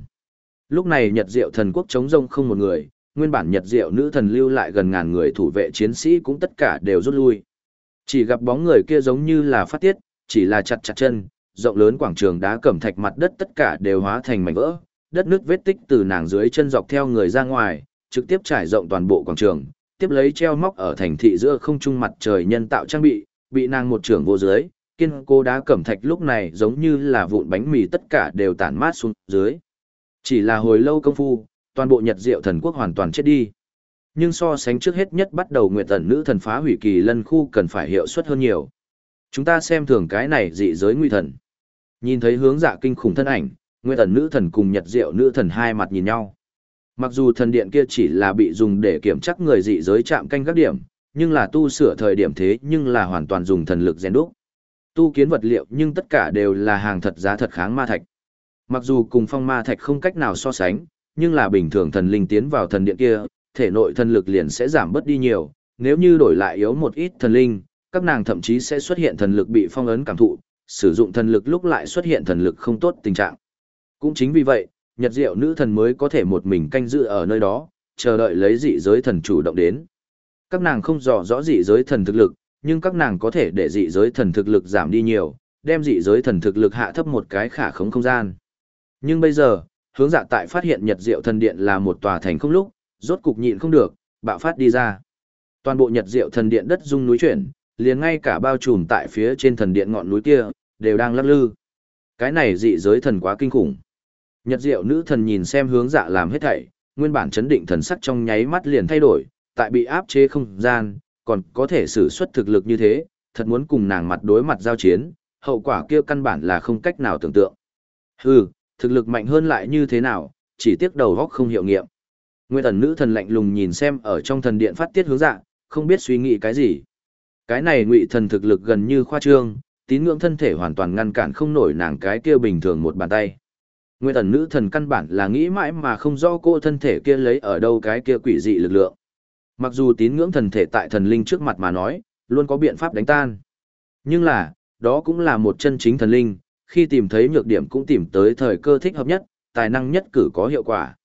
Lúc này Nhật diệu thần quốc chống rông không một người, nguyên bản Nhật diệu nữ thần lưu lại gần ngàn người thủ vệ chiến sĩ cũng tất cả đều rút lui. Chỉ gặp bóng người kia giống như là phát tiết, chỉ là chặt chặt chân, rộng lớn quảng trường đá cẩm thạch mặt đất tất cả đều hóa thành mảnh vỡ, đất nước vết tích từ nàng dưới chân dọc theo người ra ngoài, trực tiếp trải rộng toàn bộ quảng trường, tiếp lấy treo móc ở thành thị giữa không trung mặt trời nhân tạo trang bị, bị nàng một trưởng vô dưới, kiên cố đá cẩm thạch lúc này giống như là vụn bánh mì tất cả đều tản mát xuống dưới. Chỉ là hồi lâu công phu, toàn bộ Nhật Diệu thần quốc hoàn toàn chết đi. Nhưng so sánh trước hết nhất bắt đầu nguyệt tần nữ thần phá hủy kỳ lân khu cần phải hiệu suất hơn nhiều. Chúng ta xem thường cái này dị giới nguy thần. Nhìn thấy hướng dạ kinh khủng thân ảnh, nguyên thần nữ thần cùng Nhật Diệu nữ thần hai mặt nhìn nhau. Mặc dù thần điện kia chỉ là bị dùng để kiểm chắc người dị giới chạm canh các điểm, nhưng là tu sửa thời điểm thế nhưng là hoàn toàn dùng thần lực rèn đúc. Tu kiến vật liệu nhưng tất cả đều là hàng thật giá thật kháng ma thạch. Mặc dù cùng phong ma thạch không cách nào so sánh, nhưng là bình thường thần linh tiến vào thần điện kia, thể nội thần lực liền sẽ giảm bớt đi nhiều, nếu như đổi lại yếu một ít thần linh, các nàng thậm chí sẽ xuất hiện thần lực bị phong ấn cảm thụ, sử dụng thần lực lúc lại xuất hiện thần lực không tốt tình trạng. Cũng chính vì vậy, Nhật Diệu nữ thần mới có thể một mình canh giữ ở nơi đó, chờ đợi lấy dị giới thần chủ động đến. Các nàng không rõ rõ dị giới thần thực lực, nhưng các nàng có thể để dị giới thần thực lực giảm đi nhiều, đem dị giới thần thực lực hạ thấp một cái khả khống không gian. Nhưng bây giờ, hướng dạ tại phát hiện Nhật Diệu thần điện là một tòa thành không lúc, rốt cục nhịn không được, bạo phát đi ra. Toàn bộ Nhật Diệu thần điện đất rung núi chuyển, liền ngay cả bao trùm tại phía trên thần điện ngọn núi kia, đều đang lắc lư. Cái này dị giới thần quá kinh khủng. Nhật Diệu nữ thần nhìn xem hướng dạ làm hết thảy, nguyên bản chấn định thần sắc trong nháy mắt liền thay đổi, tại bị áp chế không gian, còn có thể sử xuất thực lực như thế, thật muốn cùng nàng mặt đối mặt giao chiến, hậu quả kia căn bản là không cách nào tưởng tượng. Hừ, thực lực mạnh hơn lại như thế nào, chỉ tiếc đầu góc không hiệu nghiệm. Nguyên thần nữ thần lạnh lùng nhìn xem ở trong thần điện phát tiết hướng dạ, không biết suy nghĩ cái gì. Cái này ngụy thần thực lực gần như khoa trương, tín ngưỡng thân thể hoàn toàn ngăn cản không nổi nàng cái kia bình thường một bàn tay. Nguyên thần nữ thần căn bản là nghĩ mãi mà không rõ cô thân thể kia lấy ở đâu cái kia quỷ dị lực lượng. Mặc dù tín ngưỡng thần thể tại thần linh trước mặt mà nói, luôn có biện pháp đánh tan. Nhưng là, đó cũng là một chân chính thần linh, khi tìm thấy nhược điểm cũng tìm tới thời cơ thích hợp nhất, tài năng nhất cử có hiệu quả.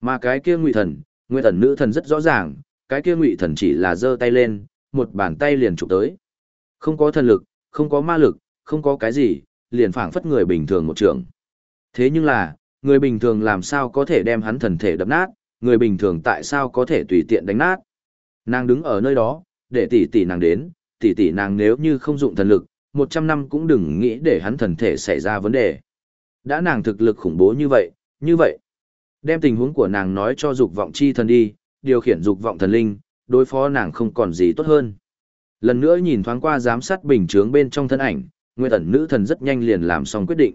Mà cái kia ngụy thần, nguyên thần nữ thần rất rõ ràng, cái kia ngụy thần chỉ là giơ tay lên, một bàn tay liền chụp tới. Không có thần lực, không có ma lực, không có cái gì, liền phảng phất người bình thường một trường. Thế nhưng là, người bình thường làm sao có thể đem hắn thần thể đập nát, người bình thường tại sao có thể tùy tiện đánh nát. Nàng đứng ở nơi đó, để tỷ tỷ nàng đến, tỷ tỷ nàng nếu như không dụng thần lực, một trăm năm cũng đừng nghĩ để hắn thần thể xảy ra vấn đề. Đã nàng thực lực khủng bố như vậy, như vậy. Đem tình huống của nàng nói cho dục vọng chi thần đi, điều khiển dục vọng thần linh, đối phó nàng không còn gì tốt hơn. Lần nữa nhìn thoáng qua giám sát bình chướng bên trong thân ảnh, Nguyệt ẩn nữ thần rất nhanh liền làm xong quyết định.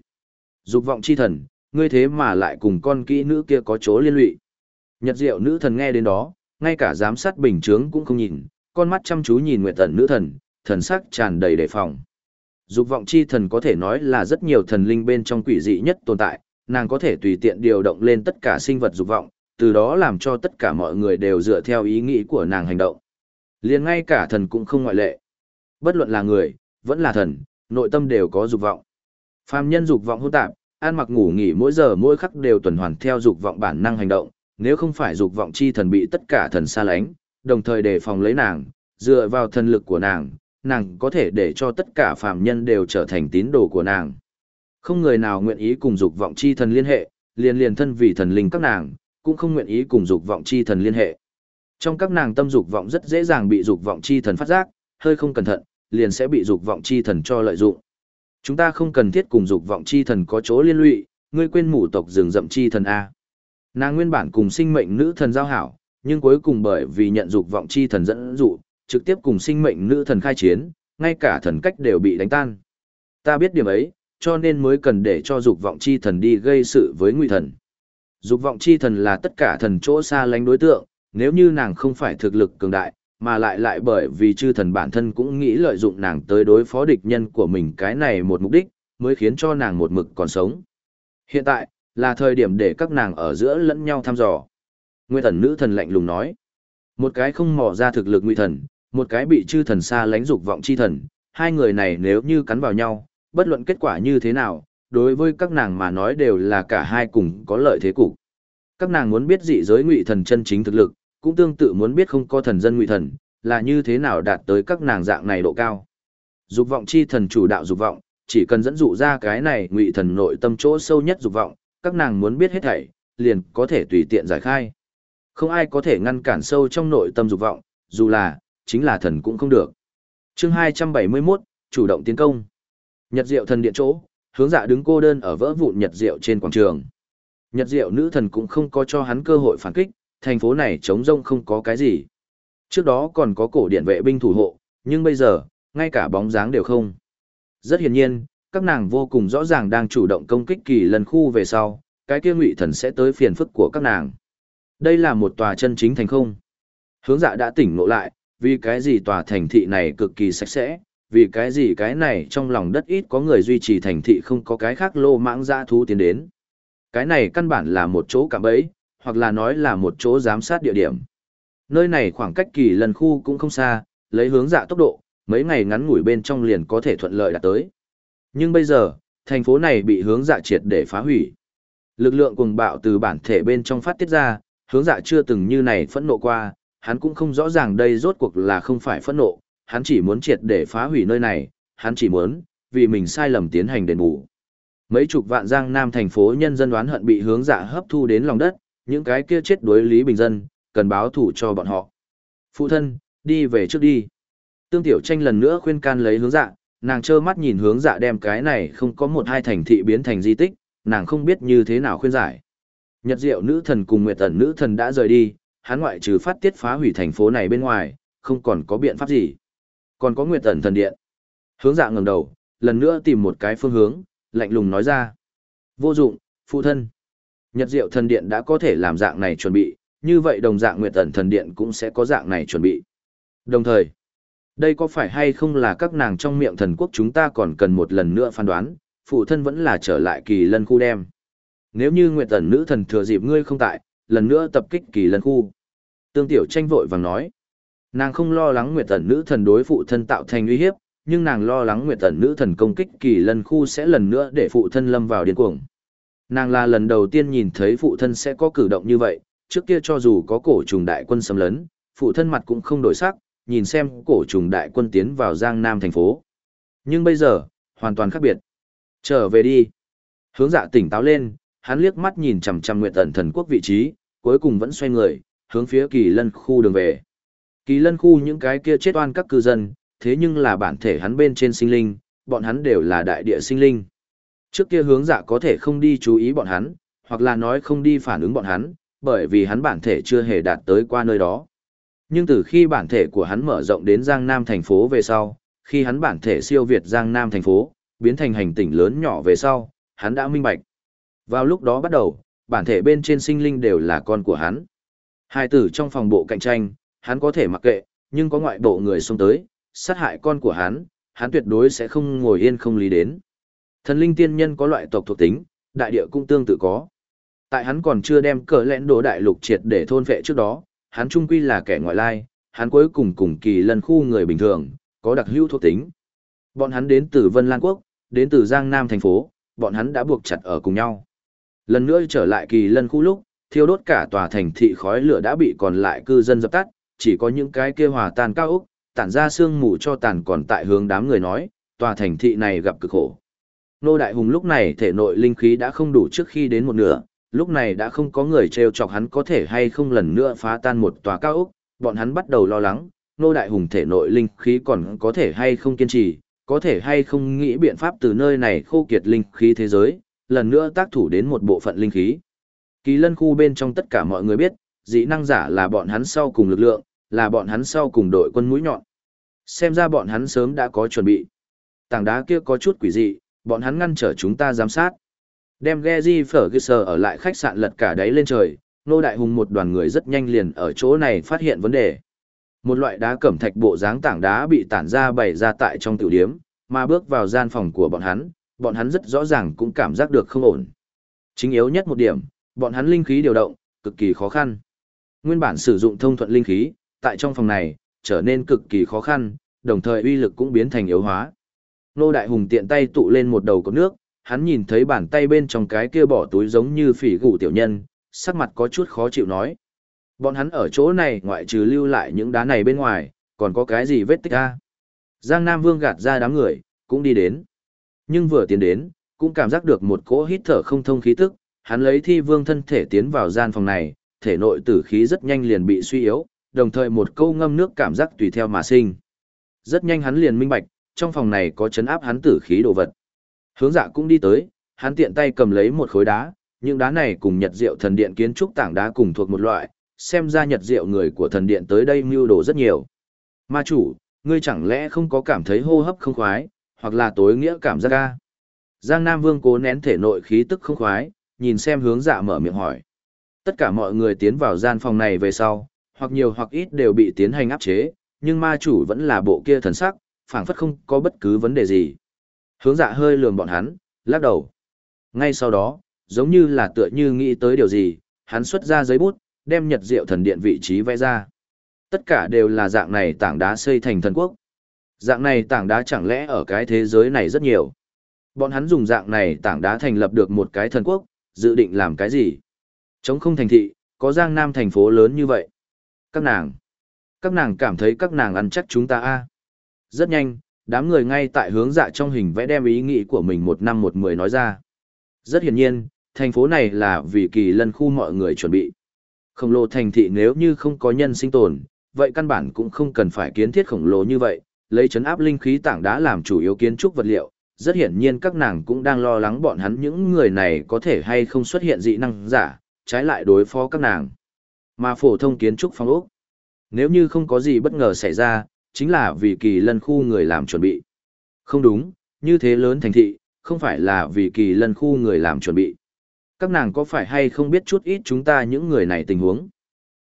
Dục vọng chi thần, ngươi thế mà lại cùng con kỹ nữ kia có chỗ liên lụy. Nhật diệu nữ thần nghe đến đó, ngay cả giám sát bình chướng cũng không nhìn, con mắt chăm chú nhìn Nguyệt ẩn nữ thần, thần sắc tràn đầy đề phòng. Dục vọng chi thần có thể nói là rất nhiều thần linh bên trong quỷ dị nhất tồn tại, nàng có thể tùy tiện điều động lên tất cả sinh vật dục vọng, từ đó làm cho tất cả mọi người đều dựa theo ý nghĩ của nàng hành động. liền ngay cả thần cũng không ngoại lệ. Bất luận là người, vẫn là thần, nội tâm đều có dục vọng. Phàm nhân dục vọng hỗn tạp, ăn mặc ngủ nghỉ mỗi giờ mỗi khắc đều tuần hoàn theo dục vọng bản năng hành động, nếu không phải dục vọng chi thần bị tất cả thần xa lánh, đồng thời đề phòng lấy nàng, dựa vào thần lực của nàng, nàng có thể để cho tất cả phàm nhân đều trở thành tín đồ của nàng. Không người nào nguyện ý cùng dục vọng chi thần liên hệ, liền liền thân vì thần linh các nàng, cũng không nguyện ý cùng dục vọng chi thần liên hệ. Trong các nàng tâm dục vọng rất dễ dàng bị dục vọng chi thần phát giác, hơi không cẩn thận, liền sẽ bị dục vọng chi thần cho lợi dụng. Chúng ta không cần thiết cùng dục vọng chi thần có chỗ liên lụy, ngươi quên mủ tộc rừng rậm chi thần a. Nàng nguyên bản cùng sinh mệnh nữ thần giao hảo, nhưng cuối cùng bởi vì nhận dục vọng chi thần dẫn dụ, trực tiếp cùng sinh mệnh nữ thần khai chiến, ngay cả thần cách đều bị đánh tan. Ta biết điểm ấy, cho nên mới cần để cho dục vọng chi thần đi gây sự với nguy thần. Dục vọng chi thần là tất cả thần chỗ xa lánh đối tượng, nếu như nàng không phải thực lực cường đại, mà lại lại bởi vì chư thần bản thân cũng nghĩ lợi dụng nàng tới đối phó địch nhân của mình cái này một mục đích, mới khiến cho nàng một mực còn sống. Hiện tại, là thời điểm để các nàng ở giữa lẫn nhau thăm dò. Nguyên thần nữ thần lạnh lùng nói. Một cái không mò ra thực lực nguy thần, một cái bị chư thần xa lánh dục vọng chi thần, hai người này nếu như cắn vào nhau, bất luận kết quả như thế nào, đối với các nàng mà nói đều là cả hai cùng có lợi thế cục. Các nàng muốn biết dị giới ngụy thần chân chính thực lực, cũng tương tự muốn biết không có thần dân ngụy thần, là như thế nào đạt tới các nàng dạng này độ cao. Dục vọng chi thần chủ đạo dục vọng, chỉ cần dẫn dụ ra cái này ngụy thần nội tâm chỗ sâu nhất dục vọng, các nàng muốn biết hết thảy, liền có thể tùy tiện giải khai. Không ai có thể ngăn cản sâu trong nội tâm dục vọng, dù là, chính là thần cũng không được. chương 271, chủ động tiến công. Nhật diệu thần điện chỗ, hướng dạ đứng cô đơn ở vỡ vụn nhật diệu trên quảng trường. Nhật diệu nữ thần cũng không có cho hắn cơ hội phản kích, thành phố này trống rông không có cái gì. Trước đó còn có cổ điện vệ binh thủ hộ, nhưng bây giờ, ngay cả bóng dáng đều không. Rất hiển nhiên, các nàng vô cùng rõ ràng đang chủ động công kích kỳ lần khu về sau, cái kia ngụy thần sẽ tới phiền phức của các nàng. Đây là một tòa chân chính thành không. Hướng dạ đã tỉnh ngộ lại, vì cái gì tòa thành thị này cực kỳ sạch sẽ, vì cái gì cái này trong lòng đất ít có người duy trì thành thị không có cái khác lô mãng dã thú tiến đến. Cái này căn bản là một chỗ cạm bẫy, hoặc là nói là một chỗ giám sát địa điểm. Nơi này khoảng cách kỳ lần khu cũng không xa, lấy hướng dạ tốc độ, mấy ngày ngắn ngủi bên trong liền có thể thuận lợi đạt tới. Nhưng bây giờ, thành phố này bị hướng dạ triệt để phá hủy. Lực lượng cuồng bạo từ bản thể bên trong phát tiết ra, hướng dạ chưa từng như này phẫn nộ qua, hắn cũng không rõ ràng đây rốt cuộc là không phải phẫn nộ, hắn chỉ muốn triệt để phá hủy nơi này, hắn chỉ muốn, vì mình sai lầm tiến hành đền bù. Mấy chục vạn giang nam thành phố nhân dân đoán hận bị hướng dạ hấp thu đến lòng đất, những cái kia chết đuối lý bình dân, cần báo thủ cho bọn họ. Phụ thân, đi về trước đi. Tương tiểu tranh lần nữa khuyên can lấy hướng dạ, nàng trơ mắt nhìn hướng dạ đem cái này không có một hai thành thị biến thành di tích, nàng không biết như thế nào khuyên giải. Nhật diệu nữ thần cùng nguyệt tần nữ thần đã rời đi, hắn ngoại trừ phát tiết phá hủy thành phố này bên ngoài, không còn có biện pháp gì. Còn có nguyệt tần thần điện. Hướng dạ ngẩng đầu, lần nữa tìm một cái phương hướng, lạnh lùng nói ra. Vô dụng, phụ thân. Nhật diệu thần điện đã có thể làm dạng này chuẩn bị, như vậy đồng dạng nguyệt tần thần điện cũng sẽ có dạng này chuẩn bị. Đồng thời, đây có phải hay không là các nàng trong miệng thần quốc chúng ta còn cần một lần nữa phán đoán, phụ thân vẫn là trở lại kỳ lân khu đem. Nếu như nguyệt tần nữ thần thừa dịp ngươi không tại, lần nữa tập kích kỳ lân khu. Tương tiểu tranh vội vàng nói. Nàng không lo lắng nguyệt tần nữ thần đối phụ thân tạo thành uy hiếp, nhưng nàng lo lắng nguyệt tần nữ thần công kích kỳ lân khu sẽ lần nữa để phụ thân lâm vào điên cuồng. Nàng là lần đầu tiên nhìn thấy phụ thân sẽ có cử động như vậy, trước kia cho dù có cổ trùng đại quân xâm lấn, phụ thân mặt cũng không đổi sắc, nhìn xem cổ trùng đại quân tiến vào Giang Nam thành phố. Nhưng bây giờ, hoàn toàn khác biệt. Trở về đi. Hướng dạ tỉnh táo lên, hắn liếc mắt nhìn chằm chằm nguyện tần thần quốc vị trí, cuối cùng vẫn xoay người, hướng phía kỳ lân khu đường về. Kỳ lân khu những cái kia chết oan các cư dân, thế nhưng là bản thể hắn bên trên sinh linh, bọn hắn đều là đại địa sinh linh. Trước kia hướng dạ có thể không đi chú ý bọn hắn, hoặc là nói không đi phản ứng bọn hắn, bởi vì hắn bản thể chưa hề đạt tới qua nơi đó. Nhưng từ khi bản thể của hắn mở rộng đến Giang Nam thành phố về sau, khi hắn bản thể siêu việt Giang Nam thành phố, biến thành hành tinh lớn nhỏ về sau, hắn đã minh bạch. Vào lúc đó bắt đầu, bản thể bên trên sinh linh đều là con của hắn. Hai tử trong phòng bộ cạnh tranh, hắn có thể mặc kệ, nhưng có ngoại bộ người xông tới, sát hại con của hắn, hắn tuyệt đối sẽ không ngồi yên không lý đến. Thần linh tiên nhân có loại tộc thuộc tính, đại địa cũng tương tự có. Tại hắn còn chưa đem cờ lẽn đổ đại lục triệt để thôn vệ trước đó, hắn trung quy là kẻ ngoại lai, hắn cuối cùng cùng kỳ lần khu người bình thường, có đặc hữu thuộc tính. Bọn hắn đến từ Vân Lan Quốc, đến từ Giang Nam thành phố, bọn hắn đã buộc chặt ở cùng nhau. Lần nữa trở lại kỳ lân khu lúc, thiêu đốt cả tòa thành thị khói lửa đã bị còn lại cư dân dập tắt, chỉ có những cái kia hòa tan cao ốc, tản ra sương mù cho tàn còn tại hướng đám người nói, tòa thành thị này gặp cực khổ. Nô Đại Hùng lúc này thể nội linh khí đã không đủ trước khi đến một nửa, lúc này đã không có người treo chọc hắn có thể hay không lần nữa phá tan một tòa cao ốc, bọn hắn bắt đầu lo lắng, Nô Đại Hùng thể nội linh khí còn có thể hay không kiên trì, có thể hay không nghĩ biện pháp từ nơi này khô kiệt linh khí thế giới, lần nữa tác thủ đến một bộ phận linh khí. Kỳ lân khu bên trong tất cả mọi người biết, dị năng giả là bọn hắn sau cùng lực lượng, là bọn hắn sau cùng đội quân mũi nhọn. Xem ra bọn hắn sớm đã có chuẩn bị. Tảng đá kia có chút quỷ dị, bọn hắn ngăn trở chúng ta giám sát. Đem Geji Ferguson ở lại khách sạn lật cả đáy lên trời, nô đại hùng một đoàn người rất nhanh liền ở chỗ này phát hiện vấn đề. Một loại đá cẩm thạch bộ dáng tảng đá bị tản ra bày ra tại trong tiểu điếm, mà bước vào gian phòng của bọn hắn, bọn hắn rất rõ ràng cũng cảm giác được không ổn. Chính yếu nhất một điểm, bọn hắn linh khí điều động, cực kỳ khó khăn. Nguyên bản sử dụng thông thuận linh khí, tại trong phòng này, trở nên cực kỳ khó khăn, đồng thời uy lực cũng biến thành yếu hóa. Nô Đại Hùng tiện tay tụ lên một đầu cốc nước, hắn nhìn thấy bàn tay bên trong cái kia bỏ túi giống như phỉ gủ tiểu nhân, sắc mặt có chút khó chịu nói. Bọn hắn ở chỗ này ngoại trừ lưu lại những đá này bên ngoài, còn có cái gì vết tích a? Giang Nam Vương gạt ra đám người, cũng đi đến. Nhưng vừa tiến đến, cũng cảm giác được một cỗ hít thở không thông khí tức, hắn lấy thi vương thân thể tiến vào gian phòng này, thể nội tử khí rất nhanh liền bị suy yếu, đồng thời một câu ngâm nước cảm giác tùy theo mà sinh. Rất nhanh hắn liền minh bạch, trong phòng này có chấn áp hắn tử khí đồ vật. Hướng dạ cũng đi tới, hắn tiện tay cầm lấy một khối đá, những đá này cùng nhật diệu thần điện kiến trúc tảng đá cùng thuộc một loại, xem ra nhật diệu người của thần điện tới đây mưu đồ rất nhiều. Ma chủ, ngươi chẳng lẽ không có cảm thấy hô hấp không khoái, hoặc là tối nghĩa cảm giác ca? Giang Nam Vương cố nén thể nội khí tức không khoái, nhìn xem hướng dạ mở miệng hỏi. Tất cả mọi người tiến vào gian phòng này về sau, hoặc nhiều hoặc ít đều bị tiến hành áp chế, nhưng ma chủ vẫn là bộ kia thần sắc, phảng phất không có bất cứ vấn đề gì. Hướng dạ hơi lườm bọn hắn, lắc đầu. Ngay sau đó, giống như là tựa như nghĩ tới điều gì, hắn xuất ra giấy bút, đem nhật diệu thần điện vị trí vẽ ra. Tất cả đều là dạng này tảng đá xây thành thần quốc. Dạng này tảng đá chẳng lẽ ở cái thế giới này rất nhiều. Bọn hắn dùng dạng này tảng đá thành lập được một cái thần quốc, dự định làm cái gì? Chống không thành thị, có giang nam thành phố lớn như vậy. Các nàng, các nàng cảm thấy các nàng ăn chắc chúng ta a Rất nhanh, đám người ngay tại hướng dạ trong hình vẽ đem ý nghĩ của mình một năm một mười nói ra. Rất hiển nhiên, thành phố này là vì kỳ lân khu mọi người chuẩn bị. Khổng lồ thành thị nếu như không có nhân sinh tồn, vậy căn bản cũng không cần phải kiến thiết khổng lồ như vậy, lấy chấn áp linh khí tảng đá làm chủ yếu kiến trúc vật liệu. Rất hiển nhiên các nàng cũng đang lo lắng bọn hắn những người này có thể hay không xuất hiện dị năng giả, trái lại đối phó các nàng. Mà phổ thông kiến trúc phong ốc. Nếu như không có gì bất ngờ xảy ra, chính là vì kỳ lân khu người làm chuẩn bị. Không đúng, như thế lớn thành thị, không phải là vì kỳ lân khu người làm chuẩn bị. Các nàng có phải hay không biết chút ít chúng ta những người này tình huống?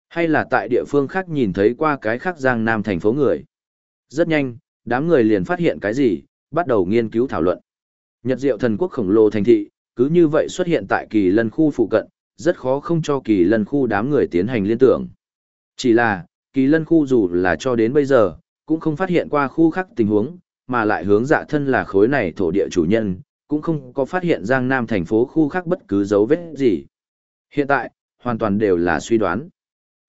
Hay là tại địa phương khác nhìn thấy qua cái khác giang nam thành phố người? Rất nhanh, đám người liền phát hiện cái gì, bắt đầu nghiên cứu thảo luận. Nhật diệu thần quốc khổng lồ thành thị, cứ như vậy xuất hiện tại kỳ lân khu phụ cận, rất khó không cho kỳ lân khu đám người tiến hành liên tưởng. Chỉ là, kỳ lân khu dù là cho đến bây giờ, cũng không phát hiện qua khu khác tình huống, mà lại hướng dạ thân là khối này thổ địa chủ nhân, cũng không có phát hiện Giang Nam thành phố khu khác bất cứ dấu vết gì. Hiện tại, hoàn toàn đều là suy đoán.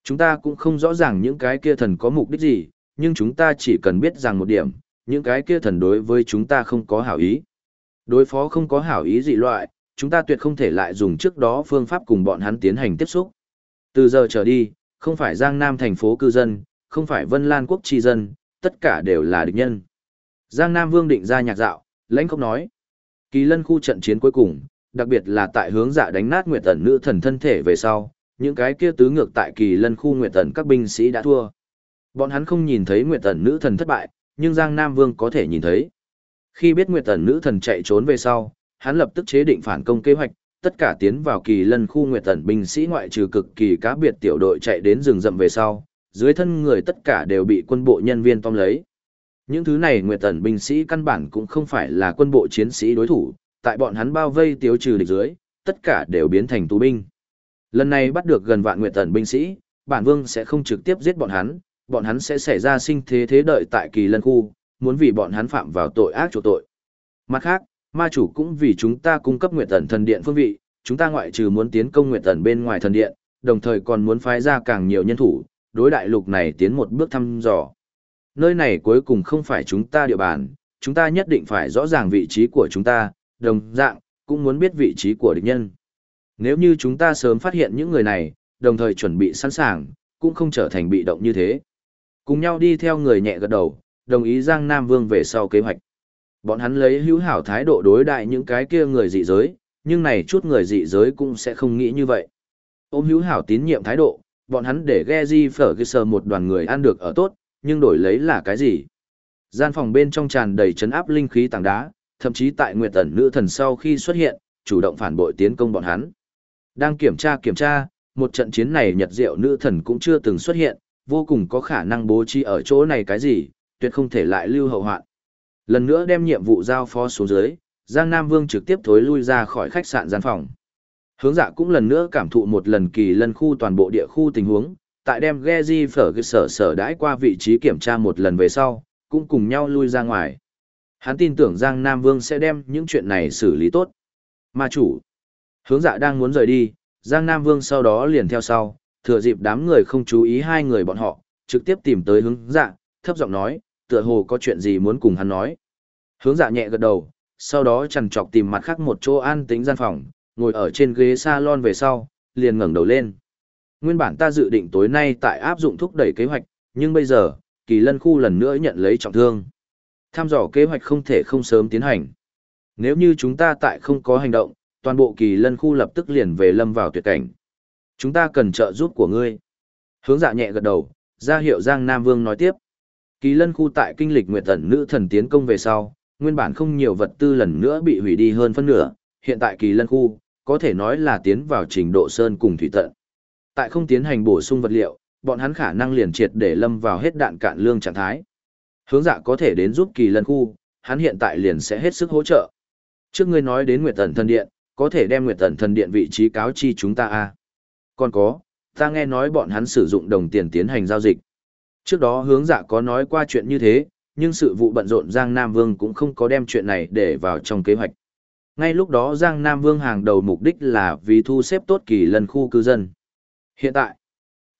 Chúng ta cũng không rõ ràng những cái kia thần có mục đích gì, nhưng chúng ta chỉ cần biết rằng một điểm, những cái kia thần đối với chúng ta không có hảo ý. Đối phó không có hảo ý gì loại, chúng ta tuyệt không thể lại dùng trước đó phương pháp cùng bọn hắn tiến hành tiếp xúc. Từ giờ trở đi, không phải Giang Nam thành phố cư dân, không phải Vân Lan quốc tri dân, tất cả đều là địch nhân. Giang Nam Vương định ra nhạc dạo, lãnh không nói. Kỳ lân khu trận chiến cuối cùng, đặc biệt là tại hướng dạ đánh nát nguyệt tần nữ thần thân thể về sau, những cái kia tứ ngược tại kỳ lân khu nguyệt tần các binh sĩ đã thua. Bọn hắn không nhìn thấy nguyệt tần nữ thần thất bại, nhưng Giang Nam Vương có thể nhìn thấy. Khi biết nguyệt tần nữ thần chạy trốn về sau, hắn lập tức chế định phản công kế hoạch, tất cả tiến vào kỳ lân khu nguyệt tần binh sĩ ngoại trừ cực kỳ cá biệt tiểu đội chạy đến rừng rậm về sau, dưới thân người tất cả đều bị quân bộ nhân viên tóm lấy. Những thứ này nguyệt tần binh sĩ căn bản cũng không phải là quân bộ chiến sĩ đối thủ, tại bọn hắn bao vây tiêu trừ địch dưới, tất cả đều biến thành tù binh. Lần này bắt được gần vạn nguyệt tần binh sĩ, bản vương sẽ không trực tiếp giết bọn hắn, bọn hắn sẽ xảy ra sinh thế thế đợi tại kỳ lân khu, muốn vì bọn hắn phạm vào tội ác chỗ tội. Mặt khác, ma chủ cũng vì chúng ta cung cấp nguyệt tần thần điện phương vị, chúng ta ngoại trừ muốn tiến công nguyệt tần bên ngoài thần điện, đồng thời còn muốn phái ra càng nhiều nhân thủ, đối đại lục này tiến một bước thăm dò. Nơi này cuối cùng không phải chúng ta địa bàn, chúng ta nhất định phải rõ ràng vị trí của chúng ta, đồng dạng, cũng muốn biết vị trí của địch nhân. Nếu như chúng ta sớm phát hiện những người này, đồng thời chuẩn bị sẵn sàng, cũng không trở thành bị động như thế. Cùng nhau đi theo người nhẹ gật đầu, đồng ý Giang Nam Vương về sau kế hoạch. Bọn hắn lấy hữu hảo thái độ đối đại những cái kia người dị giới, nhưng này chút người dị giới cũng sẽ không nghĩ như vậy. Ôm hữu hảo tín nhiệm thái độ, bọn hắn để Geji Ferguson một đoàn người ăn được ở tốt, nhưng đổi lấy là cái gì? Gian phòng bên trong tràn đầy chấn áp linh khí tảng đá, thậm chí tại Nguyệt Tần nữ thần sau khi xuất hiện, chủ động phản bội tiến công bọn hắn. Đang kiểm tra kiểm tra, một trận chiến này Nhật Diệu nữ thần cũng chưa từng xuất hiện, vô cùng có khả năng bố trí ở chỗ này cái gì, tuyệt không thể lại lưu hậu hoạn. Lần nữa đem nhiệm vụ giao phó xuống dưới, Giang Nam Vương trực tiếp thối lui ra khỏi khách sạn gian phòng. Hướng dạ cũng lần nữa cảm thụ một lần kỳ lân khu toàn bộ địa khu tình huống, tại đem Gezi phở cơ sở sở đãi qua vị trí kiểm tra một lần về sau, cũng cùng nhau lui ra ngoài. Hắn tin tưởng Giang Nam Vương sẽ đem những chuyện này xử lý tốt. Ma chủ, hướng dạ đang muốn rời đi, Giang Nam Vương sau đó liền theo sau, thừa dịp đám người không chú ý hai người bọn họ, trực tiếp tìm tới hướng dạ, thấp giọng nói, tựa hồ có chuyện gì muốn cùng hắn nói. Hướng dạ nhẹ gật đầu, sau đó chằn trọc tìm mặt khác một chỗ an tĩnh gian phòng, ngồi ở trên ghế salon về sau, liền ngẩng đầu lên. Nguyên bản ta dự định tối nay tại áp dụng thúc đẩy kế hoạch, nhưng bây giờ, kỳ lân khu lần nữa nhận lấy trọng thương. Tham dò kế hoạch không thể không sớm tiến hành. Nếu như chúng ta tại không có hành động, toàn bộ kỳ lân khu lập tức liền về lâm vào tuyệt cảnh. Chúng ta cần trợ giúp của ngươi. Hướng dạ nhẹ gật đầu, ra hiệu Giang Nam Vương nói tiếp. Kỳ lân khu tại kinh lịch nguyệt tẩn nữ thần tiến công về sau, nguyên bản không nhiều vật tư lần nữa bị hủy đi hơn phân nửa, hiện tại kỳ lân khu, có thể nói là tiến vào trình độ sơn cùng thủy tận. Tại không tiến hành bổ sung vật liệu, bọn hắn khả năng liền triệt để lâm vào hết đạn cạn lương trạng thái. Hướng dạ có thể đến giúp kỳ lân khu, hắn hiện tại liền sẽ hết sức hỗ trợ. Trước ngươi nói đến Nguyệt Tần Thần Điện, có thể đem Nguyệt Tần Thần Điện vị trí cáo chi chúng ta à? Còn có, ta nghe nói bọn hắn sử dụng đồng tiền tiến hành giao dịch. Trước đó hướng dạ có nói qua chuyện như thế, nhưng sự vụ bận rộn Giang Nam Vương cũng không có đem chuyện này để vào trong kế hoạch. Ngay lúc đó Giang Nam Vương hàng đầu mục đích là vì thu xếp tốt kỳ lân khu cư dân. Hiện tại,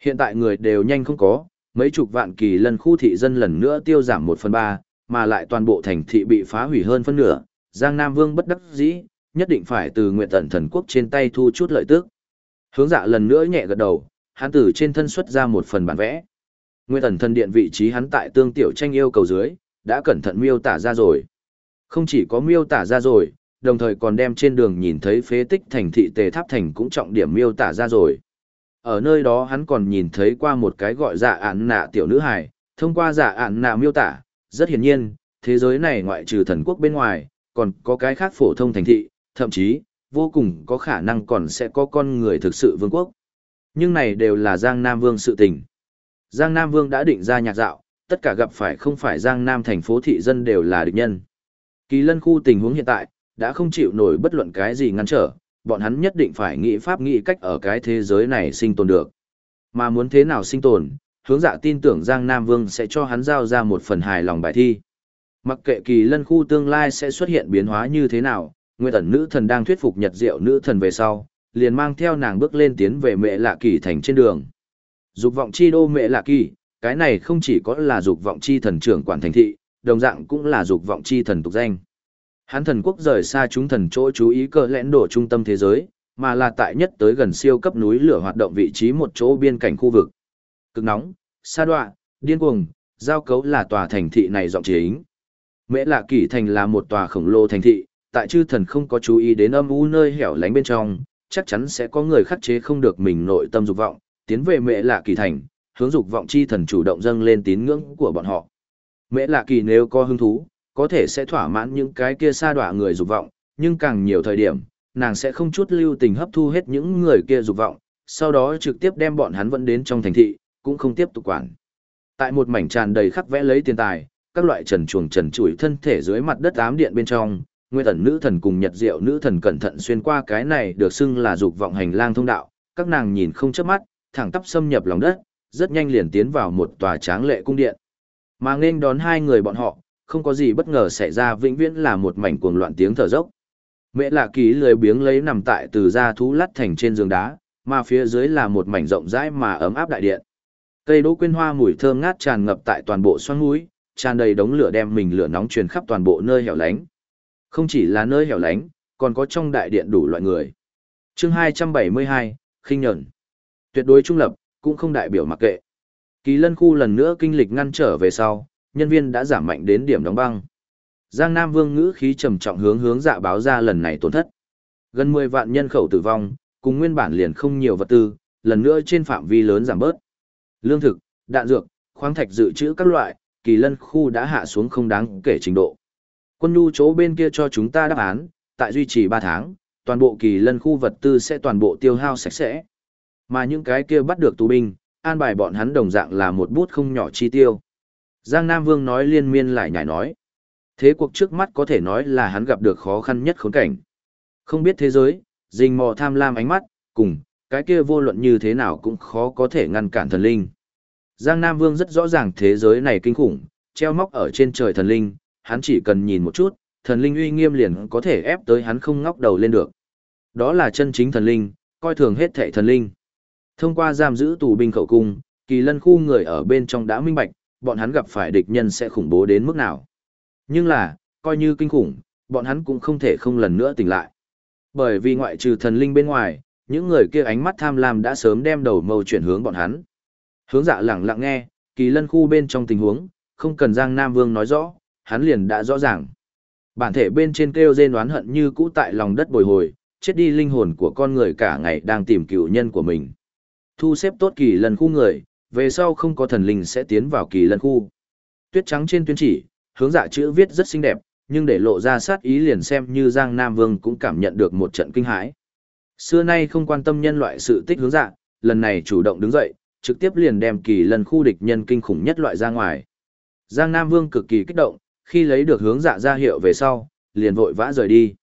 hiện tại người đều nhanh không có, mấy chục vạn kỳ lân khu thị dân lần nữa tiêu giảm một phần ba, mà lại toàn bộ thành thị bị phá hủy hơn phân nửa. Giang Nam Vương bất đắc dĩ, nhất định phải từ nguyện tận thần quốc trên tay thu chút lợi tức. Hướng dạ lần nữa nhẹ gật đầu, hắn từ trên thân xuất ra một phần bản vẽ. Nguyên thần thần điện vị trí hắn tại tương tiểu tranh yêu cầu dưới, đã cẩn thận miêu tả ra rồi. Không chỉ có miêu tả ra rồi, đồng thời còn đem trên đường nhìn thấy phế tích thành thị tề tháp thành cũng trọng điểm miêu tả ra rồi. Ở nơi đó hắn còn nhìn thấy qua một cái gọi dạ ản nạ tiểu nữ hài, thông qua dạ ản nạ miêu tả, rất hiển nhiên, thế giới này ngoại trừ thần quốc bên ngoài, còn có cái khác phổ thông thành thị, thậm chí, vô cùng có khả năng còn sẽ có con người thực sự vương quốc. Nhưng này đều là Giang Nam Vương sự tình. Giang Nam Vương đã định ra nhạc dạo, tất cả gặp phải không phải Giang Nam thành phố thị dân đều là địch nhân. Kỳ lân khu tình huống hiện tại, đã không chịu nổi bất luận cái gì ngăn trở, bọn hắn nhất định phải nghĩ pháp nghĩ cách ở cái thế giới này sinh tồn được. Mà muốn thế nào sinh tồn, hướng dạ tin tưởng Giang Nam Vương sẽ cho hắn giao ra một phần hài lòng bài thi. Mặc kệ kỳ lân khu tương lai sẽ xuất hiện biến hóa như thế nào, Nguyệt ẩn nữ thần đang thuyết phục Nhật Diệu nữ thần về sau, liền mang theo nàng bước lên tiến về mẹ lạ kỳ thành trên đường. Dục vọng chi đô mẹ lạ kỳ, cái này không chỉ có là dục vọng chi thần trưởng quản thành thị, đồng dạng cũng là dục vọng chi thần tục danh. Hán thần quốc rời xa chúng thần chỗ chú ý cờ lẽn đổ trung tâm thế giới, mà là tại nhất tới gần siêu cấp núi lửa hoạt động vị trí một chỗ biên cảnh khu vực. Cực nóng, sa đoạ, điên cuồng, giao cấu là tòa thành thị này giọng chính. Mễ lạ kỳ thành là một tòa khổng lồ thành thị, tại chư thần không có chú ý đến âm u nơi hẻo lánh bên trong, chắc chắn sẽ có người khắc chế không được mình nội tâm dục vọng, tiến về mẹ lạ kỳ thành, hướng dục vọng chi thần chủ động dâng lên tín ngưỡng của bọn họ. Mẹ lạ kỳ nếu có hứng thú, có thể sẽ thỏa mãn những cái kia xa đọa người dục vọng, nhưng càng nhiều thời điểm, nàng sẽ không chút lưu tình hấp thu hết những người kia dục vọng, sau đó trực tiếp đem bọn hắn vẫn đến trong thành thị, cũng không tiếp tục quản. Tại một mảnh tràn đầy khắc vẽ lấy tiền tài, các loại trần chuồng trần chuỗi thân thể dưới mặt đất ám điện bên trong, Nguyên Tần nữ thần cùng Nhật Diệu nữ thần cẩn thận xuyên qua cái này được xưng là dục vọng hành lang thông đạo, các nàng nhìn không chớp mắt, thẳng tắp xâm nhập lòng đất, rất nhanh liền tiến vào một tòa tráng lệ cung điện. Mà nên đón hai người bọn họ, không có gì bất ngờ xảy ra vĩnh viễn là một mảnh cuồng loạn tiếng thở dốc. Mẹ lạ ký lười biếng lấy nằm tại từ da thú lắt thành trên giường đá, mà phía dưới là một mảnh rộng rãi mà ấm áp đại điện. Cây đỗ quyên hoa mùi thơm ngát tràn ngập tại toàn bộ xoang núi, tràn đầy đống lửa đem mình lửa nóng truyền khắp toàn bộ nơi hẻo lánh. Không chỉ là nơi hẻo lánh, còn có trong đại điện đủ loại người. Chương 272, khinh nhẫn. Tuyệt đối trung lập, cũng không đại biểu mặc kệ. Kỳ lân khu lần nữa kinh lịch ngăn trở về sau, nhân viên đã giảm mạnh đến điểm đóng băng. Giang Nam Vương ngữ khí trầm trọng hướng hướng dạ báo ra lần này tổn thất. Gần 10 vạn nhân khẩu tử vong, cùng nguyên bản liền không nhiều vật tư, lần nữa trên phạm vi lớn giảm bớt. Lương thực, đạn dược, khoáng thạch dự trữ các loại, kỳ lân khu đã hạ xuống không đáng kể trình độ. Quân nhu chỗ bên kia cho chúng ta đáp án, tại duy trì 3 tháng, toàn bộ kỳ lân khu vật tư sẽ toàn bộ tiêu hao sạch sẽ. Mà những cái kia bắt được tù binh, an bài bọn hắn đồng dạng là một bút không nhỏ chi tiêu. Giang Nam Vương nói liên miên lại nhảy nói. Thế cuộc trước mắt có thể nói là hắn gặp được khó khăn nhất khốn cảnh. Không biết thế giới, rình mò tham lam ánh mắt, cùng, cái kia vô luận như thế nào cũng khó có thể ngăn cản thần linh. Giang Nam Vương rất rõ ràng thế giới này kinh khủng, treo móc ở trên trời thần linh, hắn chỉ cần nhìn một chút, thần linh uy nghiêm liền có thể ép tới hắn không ngóc đầu lên được. Đó là chân chính thần linh, coi thường hết thệ thần linh. Thông qua giam giữ tù binh khẩu cung, kỳ lân khu người ở bên trong đã minh bạch, bọn hắn gặp phải địch nhân sẽ khủng bố đến mức nào. Nhưng là, coi như kinh khủng, bọn hắn cũng không thể không lần nữa tỉnh lại. Bởi vì ngoại trừ thần linh bên ngoài, những người kia ánh mắt tham lam đã sớm đem đầu mâu chuyển hướng bọn hắn. Hướng dạ lẳng lặng nghe, kỳ lân khu bên trong tình huống, không cần Giang Nam Vương nói rõ, hắn liền đã rõ ràng. Bản thể bên trên kêu rên oán hận như cũ tại lòng đất bồi hồi, chết đi linh hồn của con người cả ngày đang tìm cựu nhân của mình. Thu xếp tốt kỳ lần khu người, về sau không có thần linh sẽ tiến vào kỳ lần khu. Tuyết trắng trên tuyên chỉ, hướng dạ chữ viết rất xinh đẹp, nhưng để lộ ra sát ý liền xem như Giang Nam Vương cũng cảm nhận được một trận kinh hãi. Xưa nay không quan tâm nhân loại sự tích hướng dạ, lần này chủ động đứng dậy, trực tiếp liền đem kỳ lần khu địch nhân kinh khủng nhất loại ra ngoài. Giang Nam Vương cực kỳ kích động, khi lấy được hướng dạ ra hiệu về sau, liền vội vã rời đi.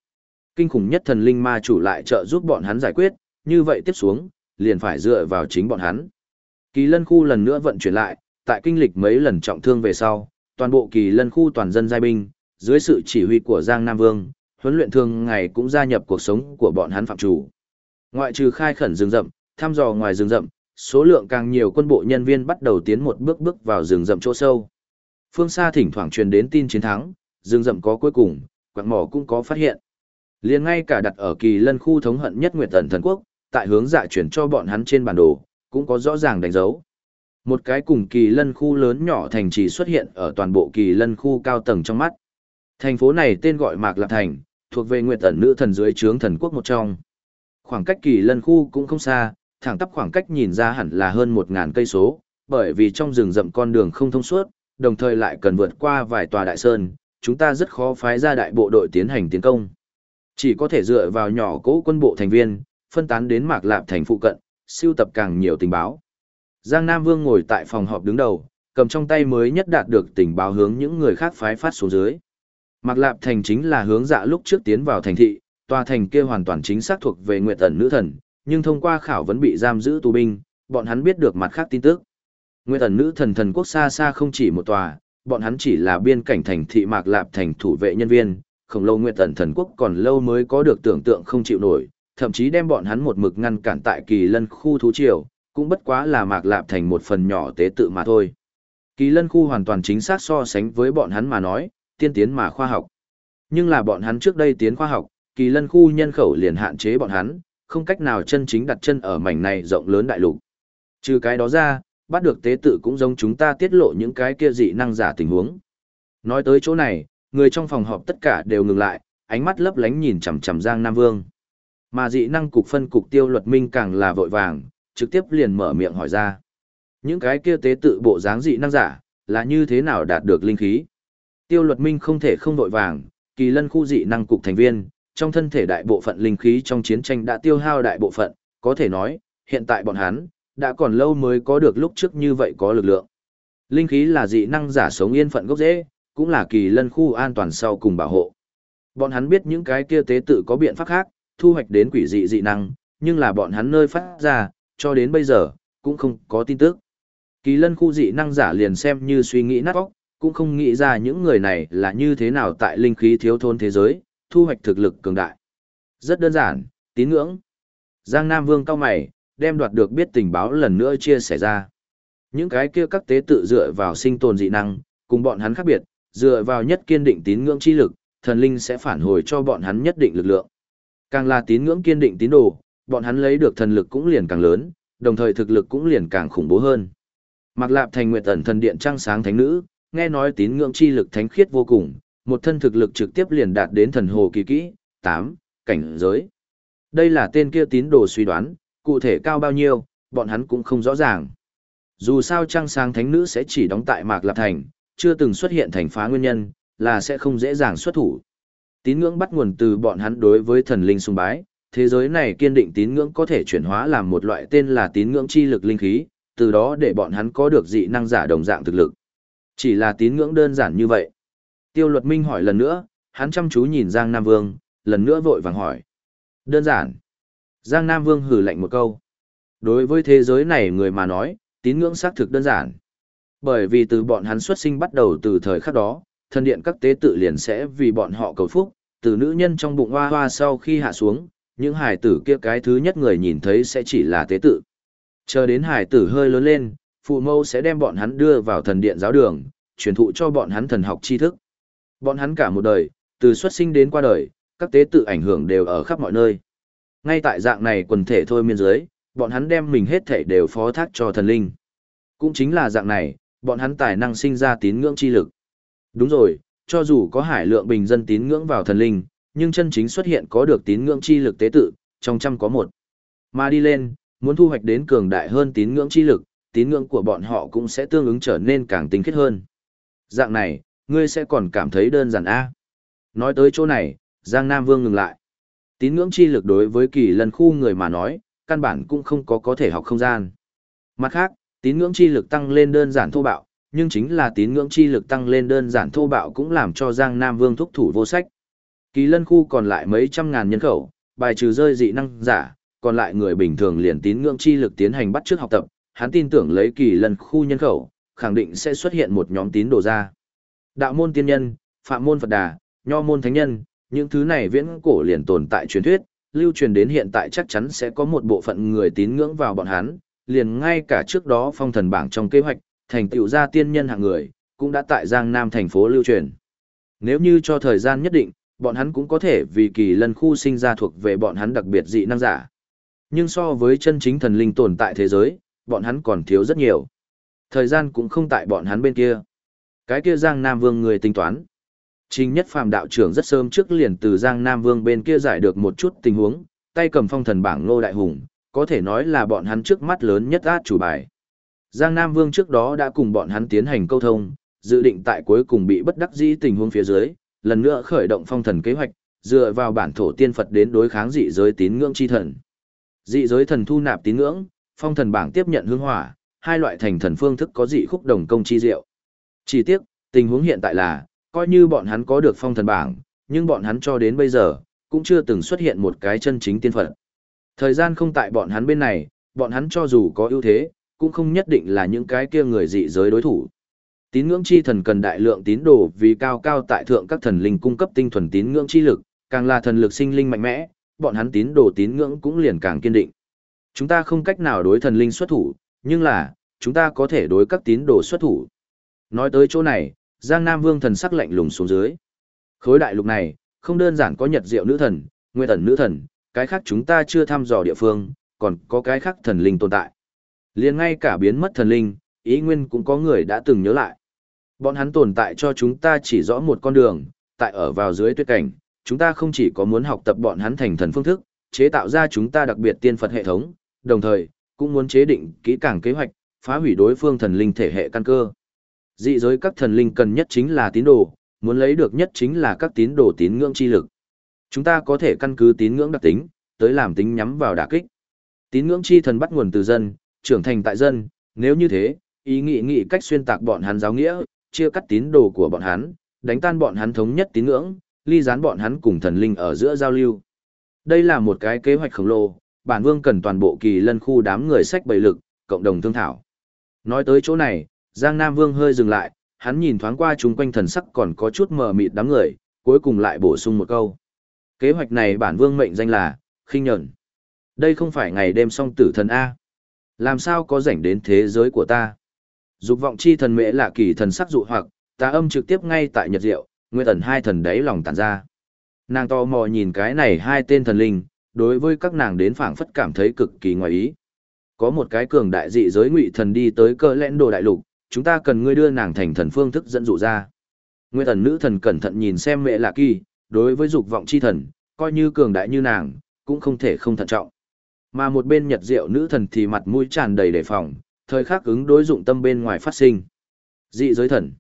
Kinh khủng nhất thần linh ma chủ lại trợ giúp bọn hắn giải quyết, như vậy tiếp xuống, liền phải dựa vào chính bọn hắn. Kỳ lân khu lần nữa vận chuyển lại, tại kinh lịch mấy lần trọng thương về sau, toàn bộ kỳ lân khu toàn dân giai binh, dưới sự chỉ huy của Giang Nam Vương, huấn luyện thường ngày cũng gia nhập cuộc sống của bọn hắn phạm chủ. Ngoại trừ khai khẩn rừng rậm, thăm dò ngoài rừng rậm, số lượng càng nhiều quân bộ nhân viên bắt đầu tiến một bước bước vào rừng rậm chỗ sâu. Phương xa thỉnh thoảng truyền đến tin chiến thắng, rừng rậm có cuối cùng, quặng mỏ cũng có phát hiện. Liền ngay cả đặt ở kỳ lân khu thống hận nhất Nguyệt Tần Thần Quốc, tại hướng dạ chuyển cho bọn hắn trên bản đồ, cũng có rõ ràng đánh dấu. Một cái cùng kỳ lân khu lớn nhỏ thành trì xuất hiện ở toàn bộ kỳ lân khu cao tầng trong mắt. Thành phố này tên gọi Mạc Lạp Thành, thuộc về Nguyệt Tần nữ thần dưới trướng thần quốc một trong. Khoảng cách kỳ lân khu cũng không xa, thẳng tắp khoảng cách nhìn ra hẳn là hơn 1.000 cây số, bởi vì trong rừng rậm con đường không thông suốt, đồng thời lại cần vượt qua vài tòa đại sơn, chúng ta rất khó phái ra đại bộ đội tiến hành tiến công. Chỉ có thể dựa vào nhỏ cỗ quân bộ thành viên, phân tán đến Mạc Lạp thành phụ cận, siêu tập càng nhiều tình báo. Giang Nam Vương ngồi tại phòng họp đứng đầu, cầm trong tay mới nhất đạt được tình báo hướng những người khác phái phát xuống dưới. Mạc Lạp thành chính là hướng dạ lúc trước tiến vào thành thị, tòa thành kia hoàn toàn chính xác thuộc về Nguyệt Ẩn nữ thần, nhưng thông qua khảo vấn bị giam giữ tù binh, bọn hắn biết được mặt khác tin tức. Nguyệt Ẩn nữ thần thần quốc xa xa không chỉ một tòa, bọn hắn chỉ là biên cảnh thành thị Mạc Lạp thành thủ vệ nhân viên, khổng lồ Nguyệt Ẩn thần quốc còn lâu mới có được tưởng tượng không chịu nổi, thậm chí đem bọn hắn một mực ngăn cản tại Kỳ Lân khu thú triều, cũng bất quá là Mạc Lạp thành một phần nhỏ tế tự mà thôi. Kỳ Lân khu hoàn toàn chính xác so sánh với bọn hắn mà nói, tiên tiến mà khoa học. Nhưng là bọn hắn trước đây tiến khoa học, Kỳ Lân khu nhân khẩu liền hạn chế bọn hắn, không cách nào chân chính đặt chân ở mảnh này rộng lớn đại lục. Trừ cái đó ra, bắt được tế tự cũng giống chúng ta tiết lộ những cái kia dị năng giả tình huống. Nói tới chỗ này, người trong phòng họp tất cả đều ngừng lại, ánh mắt lấp lánh nhìn chằm chằm Giang Nam Vương. Mà dị năng cục phân cục tiêu luật minh càng là vội vàng, trực tiếp liền mở miệng hỏi ra. Những cái kia tế tự bộ dáng dị năng giả, là như thế nào đạt được linh khí? Tiêu luật minh không thể không vội vàng, kỳ lân khu dị năng cục thành viên, trong thân thể đại bộ phận linh khí trong chiến tranh đã tiêu hao đại bộ phận, có thể nói, hiện tại bọn hắn, đã còn lâu mới có được lúc trước như vậy có lực lượng. Linh khí là dị năng giả sống yên phận gốc rễ, cũng là kỳ lân khu an toàn sau cùng bảo hộ. Bọn hắn biết những cái kia tế tự có biện pháp khác, thu hoạch đến quỷ dị dị năng, nhưng là bọn hắn nơi phát ra, cho đến bây giờ, cũng không có tin tức. Kỳ lân khu dị năng giả liền xem như suy nghĩ nát óc, cũng không nghĩ ra những người này là như thế nào tại linh khí thiếu thôn thế giới, thu hoạch thực lực cường đại. Rất đơn giản, tín ngưỡng. Giang Nam Vương cao mày, đem đoạt được biết tình báo lần nữa chia sẻ ra. Những cái kia các tế tự dựa vào sinh tồn dị năng, cùng bọn hắn khác biệt, dựa vào nhất kiên định tín ngưỡng chi lực, thần linh sẽ phản hồi cho bọn hắn nhất định lực lượng. Càng là tín ngưỡng kiên định tín đồ, bọn hắn lấy được thần lực cũng liền càng lớn, đồng thời thực lực cũng liền càng khủng bố hơn. Mạc Lạp thành nguyệt ẩn thần điện trăng sáng thánh nữ, nghe nói tín ngưỡng chi lực thánh khiết vô cùng, một thân thực lực trực tiếp liền đạt đến thần hồ kỳ kỹ, 8, cảnh giới. Đây là tên kia tín đồ suy đoán, cụ thể cao bao nhiêu, bọn hắn cũng không rõ ràng. Dù sao trăng sáng thánh nữ sẽ chỉ đóng tại Mạc Lạp Thành, chưa từng xuất hiện thành phá nguyên nhân, là sẽ không dễ dàng xuất thủ. Tín ngưỡng bắt nguồn từ bọn hắn đối với thần linh sùng bái, thế giới này kiên định tín ngưỡng có thể chuyển hóa làm một loại tên là tín ngưỡng chi lực linh khí, từ đó để bọn hắn có được dị năng giả đồng dạng thực lực. Chỉ là tín ngưỡng đơn giản như vậy. Tiêu luật minh hỏi lần nữa, hắn chăm chú nhìn Giang Nam Vương, lần nữa vội vàng hỏi. Đơn giản. Giang Nam Vương hử lạnh một câu. Đối với thế giới này người mà nói, tín ngưỡng xác thực đơn giản. Bởi vì từ bọn hắn xuất sinh bắt đầu từ thời khắc đó, thần điện các tế tự liền sẽ vì bọn họ cầu phúc, từ nữ nhân trong bụng hoa hoa sau khi hạ xuống, những hài tử kia cái thứ nhất người nhìn thấy sẽ chỉ là tế tự. Chờ đến hài tử hơi lớn lên, phụ mẫu sẽ đem bọn hắn đưa vào thần điện giáo đường, truyền thụ cho bọn hắn thần học tri thức. Bọn hắn cả một đời, từ xuất sinh đến qua đời, các tế tự ảnh hưởng đều ở khắp mọi nơi. Ngay tại dạng này quần thể thôi miên giới, bọn hắn đem mình hết thể đều phó thác cho thần linh. Cũng chính là dạng này, bọn hắn tài năng sinh ra tín ngưỡng chi lực. Đúng rồi, cho dù có hải lượng bình dân tín ngưỡng vào thần linh, nhưng chân chính xuất hiện có được tín ngưỡng chi lực tế tự, trong trăm có một. Mà đi lên, muốn thu hoạch đến cường đại hơn tín ngưỡng chi lực, tín ngưỡng của bọn họ cũng sẽ tương ứng trở nên càng tinh khiết hơn. Dạng này, ngươi sẽ còn cảm thấy đơn giản a. Nói tới chỗ này, Giang Nam Vương ngừng lại. Tín ngưỡng chi lực đối với kỳ lần khu người mà nói, căn bản cũng không có có thể học không gian. Mặt khác, tín ngưỡng chi lực tăng lên đơn giản thô bạo, nhưng chính là tín ngưỡng chi lực tăng lên đơn giản thô bạo cũng làm cho Giang Nam Vương thúc thủ vô sách. Kỳ lân khu còn lại mấy trăm ngàn nhân khẩu, bài trừ rơi dị năng giả, còn lại người bình thường liền tín ngưỡng chi lực tiến hành bắt trước học tập, hắn tin tưởng lấy kỳ lân khu nhân khẩu, khẳng định sẽ xuất hiện một nhóm tín đồ ra. Đạo môn tiên nhân, phạm môn Phật đà, nho môn thánh nhân, những thứ này viễn cổ liền tồn tại truyền thuyết, lưu truyền đến hiện tại chắc chắn sẽ có một bộ phận người tín ngưỡng vào bọn hắn, liền ngay cả trước đó phong thần bảng trong kế hoạch, thành tựu ra tiên nhân hạng người, cũng đã tại Giang Nam thành phố lưu truyền. Nếu như cho thời gian nhất định, bọn hắn cũng có thể vì kỳ lân khu sinh ra thuộc về bọn hắn đặc biệt dị năng giả. Nhưng so với chân chính thần linh tồn tại thế giới, bọn hắn còn thiếu rất nhiều. Thời gian cũng không tại bọn hắn bên kia. Cái kia Giang Nam Vương người tính toán. Trình nhất phàm đạo trưởng rất sớm trước liền từ Giang Nam Vương bên kia giải được một chút tình huống, tay cầm phong thần bảng Ngô Đại Hùng, có thể nói là bọn hắn trước mắt lớn nhất át chủ bài. Giang Nam Vương trước đó đã cùng bọn hắn tiến hành câu thông, dự định tại cuối cùng bị bất đắc dĩ tình huống phía dưới, lần nữa khởi động phong thần kế hoạch, dựa vào bản thổ tiên Phật đến đối kháng dị giới tín ngưỡng chi thần. Dị giới thần thu nạp tín ngưỡng, phong thần bảng tiếp nhận hương hỏa, hai loại thành thần phương thức có dị khúc đồng công chi diệu. Chỉ tiếc, tình huống hiện tại là, coi như bọn hắn có được phong thần bảng, nhưng bọn hắn cho đến bây giờ, cũng chưa từng xuất hiện một cái chân chính tiên Phật. Thời gian không tại bọn hắn bên này, bọn hắn cho dù có ưu thế, cũng không nhất định là những cái kia người dị giới đối thủ. Tín ngưỡng chi thần cần đại lượng tín đồ vì cao cao tại thượng các thần linh cung cấp tinh thuần tín ngưỡng chi lực, càng là thần lực sinh linh mạnh mẽ, bọn hắn tín đồ tín ngưỡng cũng liền càng kiên định. Chúng ta không cách nào đối thần linh xuất thủ, nhưng là, chúng ta có thể đối các tín đồ xuất thủ. Nói tới chỗ này, Giang Nam Vương thần sắc lạnh lùng xuống dưới. Khối đại lục này, không đơn giản có nhật diệu nữ thần, nguyên ẩn nữ thần, cái khác chúng ta chưa thăm dò địa phương, còn có cái khác thần linh tồn tại liền ngay cả biến mất thần linh, ý nguyên cũng có người đã từng nhớ lại. Bọn hắn tồn tại cho chúng ta chỉ rõ một con đường, tại ở vào dưới tuyết cảnh, chúng ta không chỉ có muốn học tập bọn hắn thành thần phương thức, chế tạo ra chúng ta đặc biệt tiên Phật hệ thống, đồng thời, cũng muốn chế định kỹ càng kế hoạch, phá hủy đối phương thần linh thể hệ căn cơ. Dị giới các thần linh cần nhất chính là tín đồ, muốn lấy được nhất chính là các tín đồ tín ngưỡng chi lực. Chúng ta có thể căn cứ tín ngưỡng đặc tính, tới làm tính nhắm vào đả kích. Tín ngưỡng chi thần bắt nguồn từ dân, trưởng thành tại dân, nếu như thế, ý nghĩ nghĩ cách xuyên tạc bọn hắn giáo nghĩa, chia cắt tín đồ của bọn hắn, đánh tan bọn hắn thống nhất tín ngưỡng, ly gián bọn hắn cùng thần linh ở giữa giao lưu. Đây là một cái kế hoạch khổng lồ, bản vương cần toàn bộ kỳ lân khu đám người sách bày lực, cộng đồng thương thảo. Nói tới chỗ này, Giang Nam Vương hơi dừng lại, hắn nhìn thoáng qua chúng quanh thần sắc còn có chút mờ mịt đám người, cuối cùng lại bổ sung một câu. Kế hoạch này bản vương mệnh danh là, khinh nhẫn. Đây không phải ngày đêm song tử thần A. Làm sao có rảnh đến thế giới của ta? Dục vọng chi thần mễ là kỳ thần sắc dụ hoặc, ta âm trực tiếp ngay tại nhật diệu, nguyên thần hai thần đáy lòng tản ra. Nàng to mò nhìn cái này hai tên thần linh, đối với các nàng đến phảng phất cảm thấy cực kỳ ngoài ý. Có một cái cường đại dị giới ngụy thần đi tới cơ lẽn đồ đại lục, chúng ta cần ngươi đưa nàng thành thần phương thức dẫn dụ ra. Nguyên thần nữ thần cẩn thận nhìn xem mẹ lạ kỳ, đối với dục vọng chi thần, coi như cường đại như nàng, cũng không thể không thận trọng. Mà một bên nhật diệu nữ thần thì mặt mũi tràn đầy đề phòng, thời khắc ứng đối dụng tâm bên ngoài phát sinh. Dị giới thần.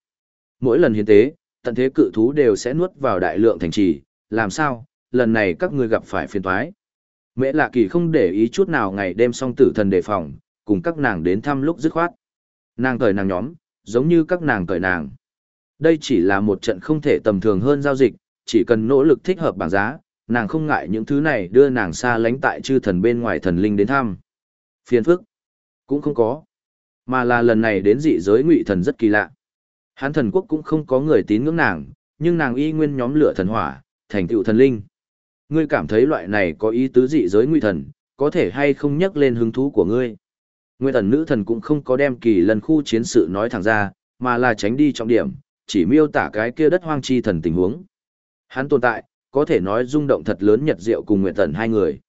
Mỗi lần hiến tế, tận thế cự thú đều sẽ nuốt vào đại lượng thành trì, làm sao, lần này các ngươi gặp phải phiền toái. Mẹ lạ kỳ không để ý chút nào ngày đêm song tử thần đề phòng, cùng các nàng đến thăm lúc dứt khoát. Nàng cởi nàng nhóm, giống như các nàng cởi nàng. Đây chỉ là một trận không thể tầm thường hơn giao dịch, chỉ cần nỗ lực thích hợp bảng giá, nàng không ngại những thứ này đưa nàng xa lánh tại chư thần bên ngoài thần linh đến thăm. Phiền phức, cũng không có. Mà là lần này đến dị giới ngụy thần rất kỳ lạ. Hán thần quốc cũng không có người tín ngưỡng nàng, nhưng nàng y nguyên nhóm lửa thần hỏa, thành tựu thần linh. Ngươi cảm thấy loại này có ý tứ dị giới ngụy thần, có thể hay không nhắc lên hứng thú của ngươi. Nguyên thần nữ thần cũng không có đem kỳ lần khu chiến sự nói thẳng ra, mà là tránh đi trọng điểm, chỉ miêu tả cái kia đất hoang chi thần tình huống. Hắn tồn tại, có thể nói rung động thật lớn nhật diệu cùng Nguyệt thần hai người.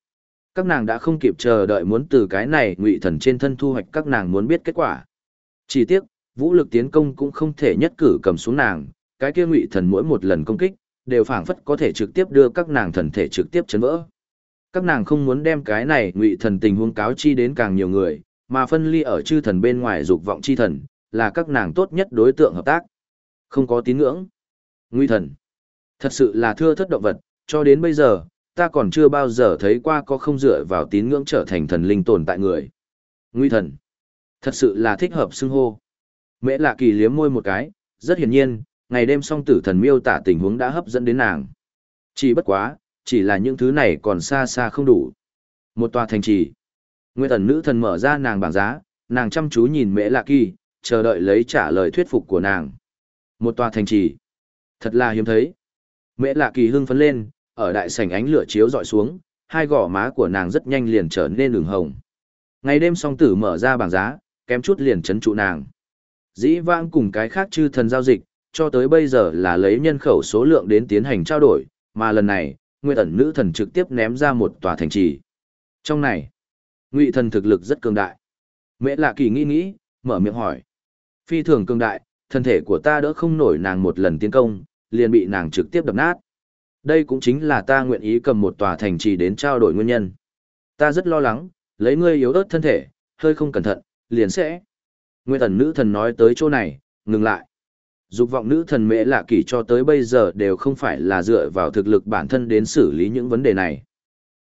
Các nàng đã không kịp chờ đợi muốn từ cái này ngụy thần trên thân thu hoạch các nàng muốn biết kết quả. Chỉ tiếc, vũ lực tiến công cũng không thể nhất cử cầm xuống nàng, cái kia ngụy thần mỗi một lần công kích, đều phảng phất có thể trực tiếp đưa các nàng thần thể trực tiếp chấn vỡ. Các nàng không muốn đem cái này ngụy thần tình huống cáo chi đến càng nhiều người, mà phân ly ở chư thần bên ngoài dục vọng chi thần, là các nàng tốt nhất đối tượng hợp tác. Không có tín ngưỡng. Ngụy thần. Thật sự là thưa thất động vật, cho đến bây giờ, ta còn chưa bao giờ thấy qua có không dựa vào tín ngưỡng trở thành thần linh tồn tại người. Nguy thần. Thật sự là thích hợp xưng hô. Mễ lạ kỳ liếm môi một cái, rất hiển nhiên, ngày đêm song tử thần miêu tả tình huống đã hấp dẫn đến nàng. Chỉ bất quá, chỉ là những thứ này còn xa xa không đủ. Một tòa thành trì. Nguyên thần nữ thần mở ra nàng bảng giá, nàng chăm chú nhìn mễ lạ kỳ, chờ đợi lấy trả lời thuyết phục của nàng. Một tòa thành trì. Thật là hiếm thấy. Mẹ lạ kỳ hưng phấn lên, ở đại sảnh ánh lửa chiếu dọi xuống, hai gò má của nàng rất nhanh liền trở nên đường hồng. Ngày đêm song tử mở ra bảng giá, kém chút liền chấn trụ nàng. Dĩ vãng cùng cái khác chư thần giao dịch, cho tới bây giờ là lấy nhân khẩu số lượng đến tiến hành trao đổi, mà lần này, Nguyệt ẩn nữ thần trực tiếp ném ra một tòa thành trì. Trong này, Ngụy thần thực lực rất cường đại. Mễ Lạ Kỳ nghĩ nghĩ, mở miệng hỏi: "Phi thường cường đại, thân thể của ta đỡ không nổi nàng một lần tiến công, liền bị nàng trực tiếp đập nát. Đây cũng chính là ta nguyện ý cầm một tòa thành trì đến trao đổi nguyên nhân. Ta rất lo lắng, lấy ngươi yếu ớt thân thể, hơi không cẩn thận, liền sẽ. Nguyên thần nữ thần nói tới chỗ này, ngừng lại. Dục vọng nữ thần mẹ lạ kỳ cho tới bây giờ đều không phải là dựa vào thực lực bản thân đến xử lý những vấn đề này.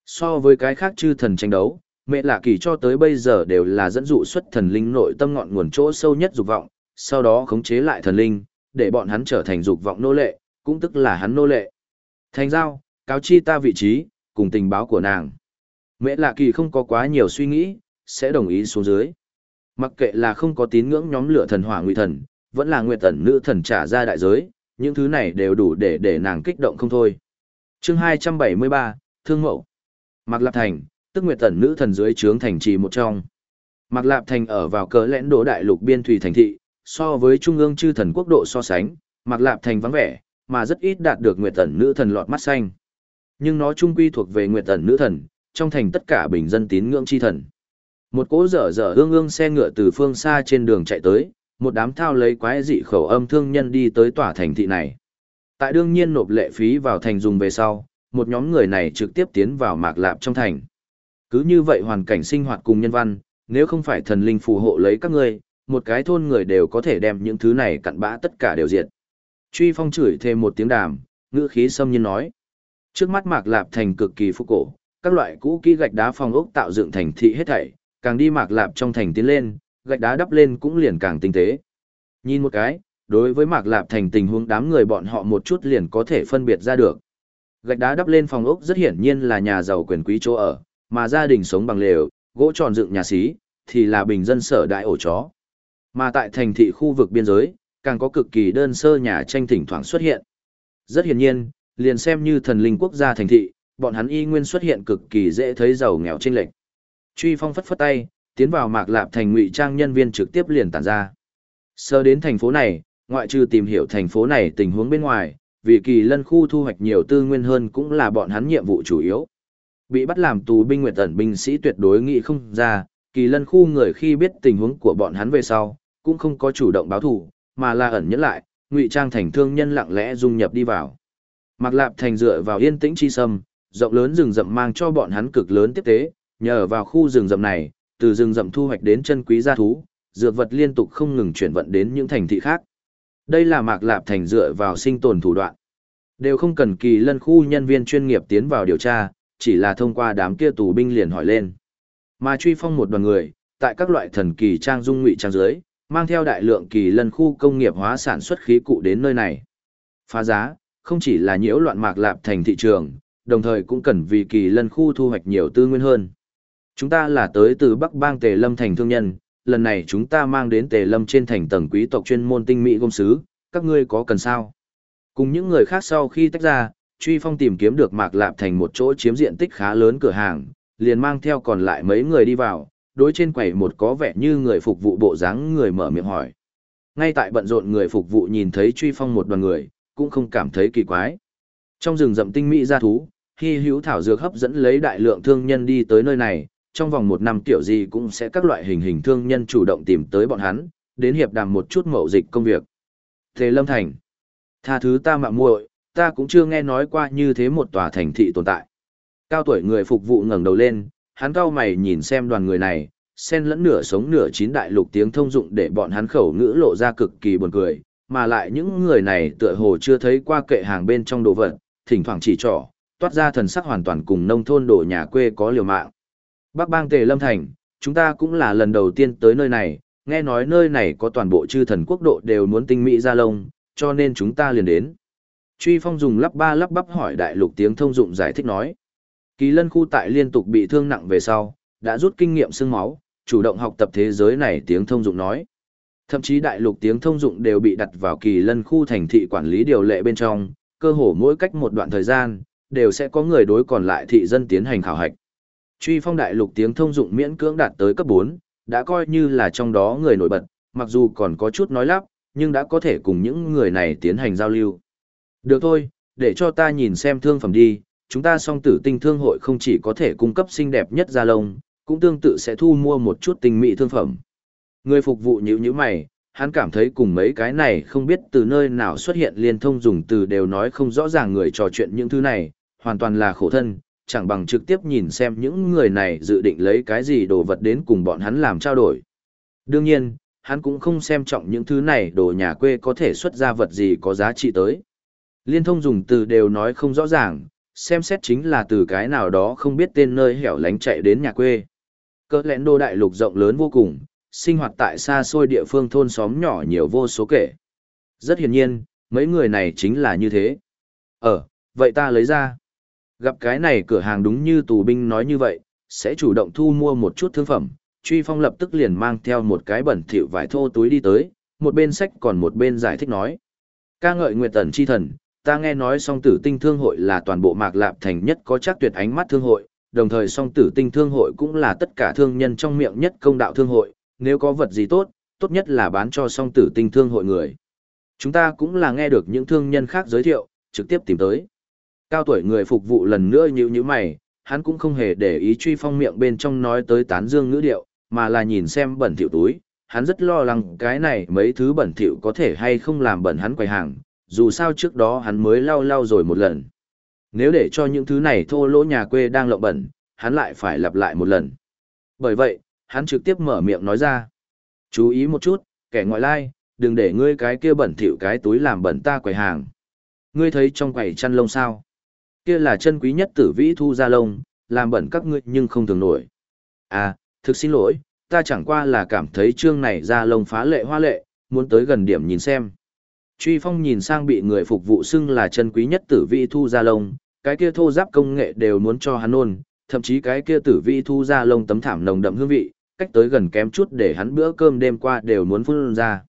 So với cái khác chư thần tranh đấu, mẹ lạ kỳ cho tới bây giờ đều là dẫn dụ xuất thần linh nội tâm ngọn nguồn chỗ sâu nhất dục vọng, sau đó khống chế lại thần linh, để bọn hắn trở thành dục vọng nô lệ, cũng tức là hắn nô lệ. Thành giao, cáo chi ta vị trí, cùng tình báo của nàng. Mẹ lạ kỳ không có quá nhiều suy nghĩ, sẽ đồng ý xuống dưới. Mặc kệ là không có tín ngưỡng nhóm lửa thần hỏa nguy thần, vẫn là nguyệt tẩn nữ thần trả ra đại giới, những thứ này đều đủ để để nàng kích động không thôi. chương 273, Thương Mậu. Mạc Lạp Thành, tức nguyệt tẩn nữ thần dưới trướng thành trì một trong. Mạc Lạp Thành ở vào cỡ lẽn đổ đại lục biên thủy thành thị, so với trung ương chư thần quốc độ so sánh, Mạc Lạp Thành vắng vẻ, mà rất ít đạt được nguyệt tần nữ thần lọt mắt xanh. Nhưng nó trung quy thuộc về nguyệt tần nữ thần, trong thành tất cả bình dân tín ngưỡng chi thần. Một cỗ dở dở ương ương xe ngựa từ phương xa trên đường chạy tới, một đám thao lấy quái dị khẩu âm thương nhân đi tới tòa thành thị này. Tại đương nhiên nộp lệ phí vào thành dùng về sau, một nhóm người này trực tiếp tiến vào mạc lạp trong thành. Cứ như vậy hoàn cảnh sinh hoạt cùng nhân văn, nếu không phải thần linh phù hộ lấy các ngươi, một cái thôn người đều có thể đem những thứ này cặn bã tất cả đều diệt. Truy phong chửi thêm một tiếng đàm, ngữ khí xâm nhiên nói. Trước mắt mạc lạp thành cực kỳ phúc cổ, các loại cũ kỹ gạch đá phong ốc tạo dựng thành thị hết thảy, càng đi mạc lạp trong thành tiến lên, gạch đá đắp lên cũng liền càng tinh tế. Nhìn một cái, đối với mạc lạp thành tình huống đám người bọn họ một chút liền có thể phân biệt ra được. Gạch đá đắp lên phòng ốc rất hiển nhiên là nhà giàu quyền quý chỗ ở, mà gia đình sống bằng lều, gỗ tròn dựng nhà xí, thì là bình dân sở đại ổ chó. Mà tại thành thị khu vực biên giới, càng có cực kỳ đơn sơ nhà tranh thỉnh thoảng xuất hiện. Rất hiển nhiên, liền xem như thần linh quốc gia thành thị, bọn hắn y nguyên xuất hiện cực kỳ dễ thấy giàu nghèo chênh lệch. Truy Phong phất phất tay, tiến vào Mạc Lạp thành ngụy trang nhân viên trực tiếp liền tản ra. Sơ đến thành phố này, ngoại trừ tìm hiểu thành phố này tình huống bên ngoài, vì kỳ lân khu thu hoạch nhiều tư nguyên hơn cũng là bọn hắn nhiệm vụ chủ yếu. Bị bắt làm tù binh nguyệt tần binh sĩ tuyệt đối nghĩ không ra, kỳ lân khu người khi biết tình huống của bọn hắn về sau, cũng không có chủ động báo thù, mà là ẩn nhẫn lại, ngụy trang thành thương nhân lặng lẽ dung nhập đi vào. Mạc Lạp thành dựa vào yên tĩnh chi sâm, rộng lớn rừng rậm mang cho bọn hắn cực lớn tiếp tế, nhờ vào khu rừng rậm này, từ rừng rậm thu hoạch đến chân quý gia thú, dược vật liên tục không ngừng chuyển vận đến những thành thị khác. Đây là Mạc Lạp thành dựa vào sinh tồn thủ đoạn. Đều không cần kỳ lân khu nhân viên chuyên nghiệp tiến vào điều tra, chỉ là thông qua đám kia tù binh liền hỏi lên. Mà truy phong một đoàn người, tại các loại thần kỳ trang dung ngụy trang dưới, mang theo đại lượng kỳ lân khu công nghiệp hóa sản xuất khí cụ đến nơi này. Phá giá, không chỉ là nhiễu loạn mạc lạp thành thị trường, đồng thời cũng cần vì kỳ lân khu thu hoạch nhiều tư nguyên hơn. Chúng ta là tới từ Bắc Bang Tề Lâm thành thương nhân, lần này chúng ta mang đến Tề Lâm trên thành tầng quý tộc chuyên môn tinh mỹ công sứ, các ngươi có cần sao? Cùng những người khác sau khi tách ra, Truy Phong tìm kiếm được Mạc Lạp thành một chỗ chiếm diện tích khá lớn cửa hàng, liền mang theo còn lại mấy người đi vào, đối trên quầy một có vẻ như người phục vụ bộ dáng người mở miệng hỏi. Ngay tại bận rộn người phục vụ nhìn thấy Truy Phong một đoàn người, cũng không cảm thấy kỳ quái. Trong rừng rậm tinh mỹ gia thú, hy hữu thảo dược hấp dẫn lấy đại lượng thương nhân đi tới nơi này, trong vòng một năm tiểu gì cũng sẽ các loại hình hình thương nhân chủ động tìm tới bọn hắn, đến hiệp đàm một chút mậu dịch công việc. Thế Lâm Thành, tha thứ ta mạo muội, ta cũng chưa nghe nói qua như thế một tòa thành thị tồn tại. Cao tuổi người phục vụ ngẩng đầu lên, hắn cao mày nhìn xem đoàn người này, xen lẫn nửa sống nửa chín đại lục tiếng thông dụng để bọn hắn khẩu ngữ lộ ra cực kỳ buồn cười, mà lại những người này tựa hồ chưa thấy qua kệ hàng bên trong đồ vật, thỉnh thoảng chỉ trỏ, toát ra thần sắc hoàn toàn cùng nông thôn đồ nhà quê có liều mạng. Bắc bang Tề Lâm Thành, chúng ta cũng là lần đầu tiên tới nơi này, nghe nói nơi này có toàn bộ chư thần quốc độ đều muốn tinh mỹ ra lông, cho nên chúng ta liền đến. Truy Phong dùng lắp ba lắp bắp hỏi đại lục tiếng thông dụng giải thích nói. Kỳ lân khu tại liên tục bị thương nặng về sau, đã rút kinh nghiệm xương máu, chủ động học tập thế giới này tiếng thông dụng nói. Thậm chí đại lục tiếng thông dụng đều bị đặt vào kỳ lân khu thành thị quản lý điều lệ bên trong, cơ hồ mỗi cách một đoạn thời gian, đều sẽ có người đối còn lại thị dân tiến hành khảo hạch. Truy phong đại lục tiếng thông dụng miễn cưỡng đạt tới cấp 4, đã coi như là trong đó người nổi bật, mặc dù còn có chút nói lắp, nhưng đã có thể cùng những người này tiến hành giao lưu. Được thôi, để cho ta nhìn xem thương phẩm đi, chúng ta song tử tinh thương hội không chỉ có thể cung cấp xinh đẹp nhất da lông, cũng tương tự sẽ thu mua một chút tinh mỹ thương phẩm. Người phục vụ nhữ nhíu mày, hắn cảm thấy cùng mấy cái này không biết từ nơi nào xuất hiện liên thông dùng từ đều nói không rõ ràng người trò chuyện những thứ này, hoàn toàn là khổ thân, chẳng bằng trực tiếp nhìn xem những người này dự định lấy cái gì đồ vật đến cùng bọn hắn làm trao đổi. Đương nhiên, hắn cũng không xem trọng những thứ này đồ nhà quê có thể xuất ra vật gì có giá trị tới. Liên thông dùng từ đều nói không rõ ràng, xem xét chính là từ cái nào đó không biết tên nơi hẻo lánh chạy đến nhà quê. Cỡ lẽn đô đại lục rộng lớn vô cùng, sinh hoạt tại xa xôi địa phương thôn xóm nhỏ nhiều vô số kể. Rất hiển nhiên, mấy người này chính là như thế. Ờ, vậy ta lấy ra. Gặp cái này cửa hàng đúng như tù binh nói như vậy, sẽ chủ động thu mua một chút thương phẩm. Truy Phong lập tức liền mang theo một cái bẩn thỉu vải thô túi đi tới, một bên sách còn một bên giải thích nói. ca ngợi Nguyệt Tần Chi Thần, ta nghe nói song tử tinh thương hội là toàn bộ mạc lạp thành nhất có chắc tuyệt ánh mắt thương hội, đồng thời song tử tinh thương hội cũng là tất cả thương nhân trong miệng nhất công đạo thương hội, nếu có vật gì tốt, tốt nhất là bán cho song tử tinh thương hội người. Chúng ta cũng là nghe được những thương nhân khác giới thiệu, trực tiếp tìm tới. Cao tuổi người phục vụ lần nữa nhíu nhíu mày, hắn cũng không hề để ý truy phong miệng bên trong nói tới tán dương ngữ điệu, mà là nhìn xem bẩn thỉu túi, hắn rất lo lắng cái này mấy thứ bẩn thỉu có thể hay không làm bẩn hắn quầy hàng, dù sao trước đó hắn mới lau lau rồi một lần. Nếu để cho những thứ này thô lỗ nhà quê đang lộng bẩn, hắn lại phải lặp lại một lần. Bởi vậy, hắn trực tiếp mở miệng nói ra. Chú ý một chút, kẻ ngoại lai, đừng để ngươi cái kia bẩn thỉu cái túi làm bẩn ta quầy hàng. Ngươi thấy trong quầy chăn lông sao? Kia là chân quý nhất tử vĩ thu ra lông, làm bẩn các ngươi nhưng không thường nổi. À, thực xin lỗi, ta chẳng qua là cảm thấy chương này ra lông phá lệ hoa lệ, muốn tới gần điểm nhìn xem. Truy Phong nhìn sang bị người phục vụ xưng là chân quý nhất tử vị thu ra lông, cái kia thô giáp công nghệ đều muốn cho hắn ôn, thậm chí cái kia tử vị thu ra lông tấm thảm nồng đậm hương vị, cách tới gần kém chút để hắn bữa cơm đêm qua đều muốn phun ra.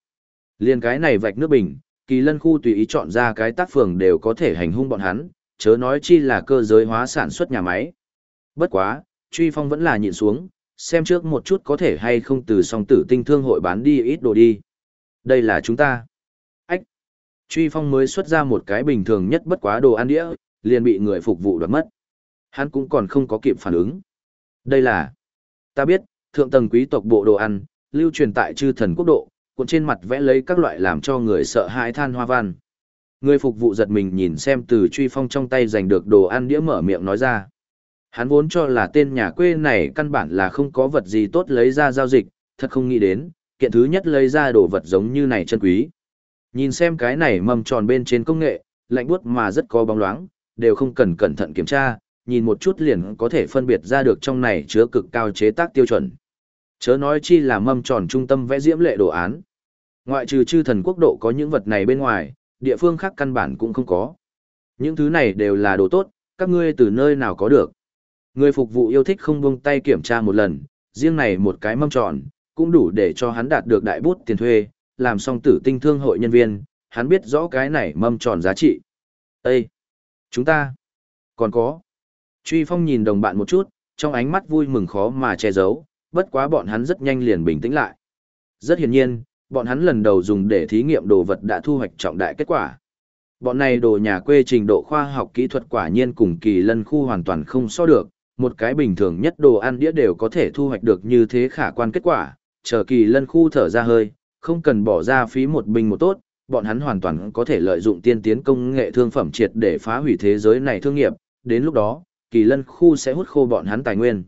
Liên cái này vạch nước bình, kỳ lân khu tùy ý chọn ra cái tác phường đều có thể hành hung bọn hắn, chớ nói chi là cơ giới hóa sản xuất nhà máy. Bất quá, truy phong vẫn là nhịn xuống, xem trước một chút có thể hay không từ song tử tinh thương hội bán đi ít đồ đi. Đây là chúng ta. Truy phong mới xuất ra một cái bình thường nhất bất quá đồ ăn đĩa, liền bị người phục vụ đoạt mất. Hắn cũng còn không có kịp phản ứng. Đây là... Ta biết, thượng tầng quý tộc bộ đồ ăn, lưu truyền tại chư thần quốc độ, cuộn trên mặt vẽ lấy các loại làm cho người sợ hãi than hoa văn. Người phục vụ giật mình nhìn xem từ truy phong trong tay giành được đồ ăn đĩa mở miệng nói ra. Hắn vốn cho là tên nhà quê này căn bản là không có vật gì tốt lấy ra giao dịch, thật không nghĩ đến, kiện thứ nhất lấy ra đồ vật giống như này chân quý. Nhìn xem cái này mầm tròn bên trên công nghệ, lạnh buốt mà rất có bóng loáng, đều không cần cẩn thận kiểm tra, nhìn một chút liền có thể phân biệt ra được trong này chứa cực cao chế tác tiêu chuẩn. Chớ nói chi là mâm tròn trung tâm vẽ diễm lệ đồ án. Ngoại trừ chư thần quốc độ có những vật này bên ngoài, địa phương khác căn bản cũng không có. Những thứ này đều là đồ tốt, các ngươi từ nơi nào có được. Người phục vụ yêu thích không buông tay kiểm tra một lần, riêng này một cái mâm tròn, cũng đủ để cho hắn đạt được đại bút tiền thuê, làm xong tử tinh thương hội nhân viên, hắn biết rõ cái này mâm tròn giá trị. Ê! Chúng ta! Còn có! Truy Phong nhìn đồng bạn một chút, trong ánh mắt vui mừng khó mà che giấu, bất quá bọn hắn rất nhanh liền bình tĩnh lại. Rất hiển nhiên, bọn hắn lần đầu dùng để thí nghiệm đồ vật đã thu hoạch trọng đại kết quả. Bọn này đồ nhà quê trình độ khoa học kỹ thuật quả nhiên cùng kỳ lân khu hoàn toàn không so được, một cái bình thường nhất đồ ăn đĩa đều có thể thu hoạch được như thế khả quan kết quả, chờ kỳ lân khu thở ra hơi, không cần bỏ ra phí một binh một tốt, bọn hắn hoàn toàn có thể lợi dụng tiên tiến công nghệ thương phẩm triệt để phá hủy thế giới này thương nghiệp, đến lúc đó, kỳ lân khu sẽ hút khô bọn hắn tài nguyên.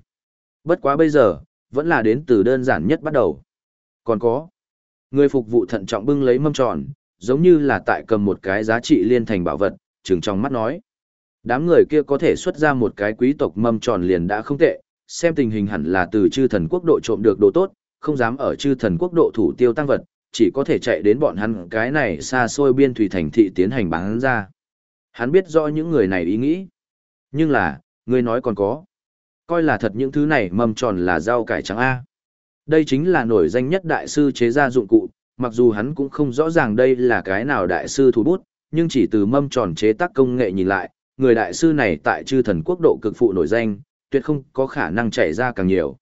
Bất quá bây giờ, vẫn là đến từ đơn giản nhất bắt đầu. Còn có, người phục vụ thận trọng bưng lấy mâm tròn, giống như là tại cầm một cái giá trị liên thành bảo vật, trừng trong mắt nói. Đám người kia có thể xuất ra một cái quý tộc mâm tròn liền đã không tệ, xem tình hình hẳn là từ chư thần quốc độ trộm được đồ tốt, không dám ở chư thần quốc độ thủ tiêu tăng vật, chỉ có thể chạy đến bọn hắn cái này xa xôi biên thủy thành thị tiến hành bán ra. Hắn biết rõ những người này ý nghĩ. Nhưng là, người nói còn có. Coi là thật những thứ này mầm tròn là rau cải trắng A. Đây chính là nổi danh nhất đại sư chế ra dụng cụ, mặc dù hắn cũng không rõ ràng đây là cái nào đại sư thủ bút, nhưng chỉ từ mâm tròn chế tác công nghệ nhìn lại, người đại sư này tại chư thần quốc độ cực phụ nổi danh, tuyệt không có khả năng chạy ra càng nhiều.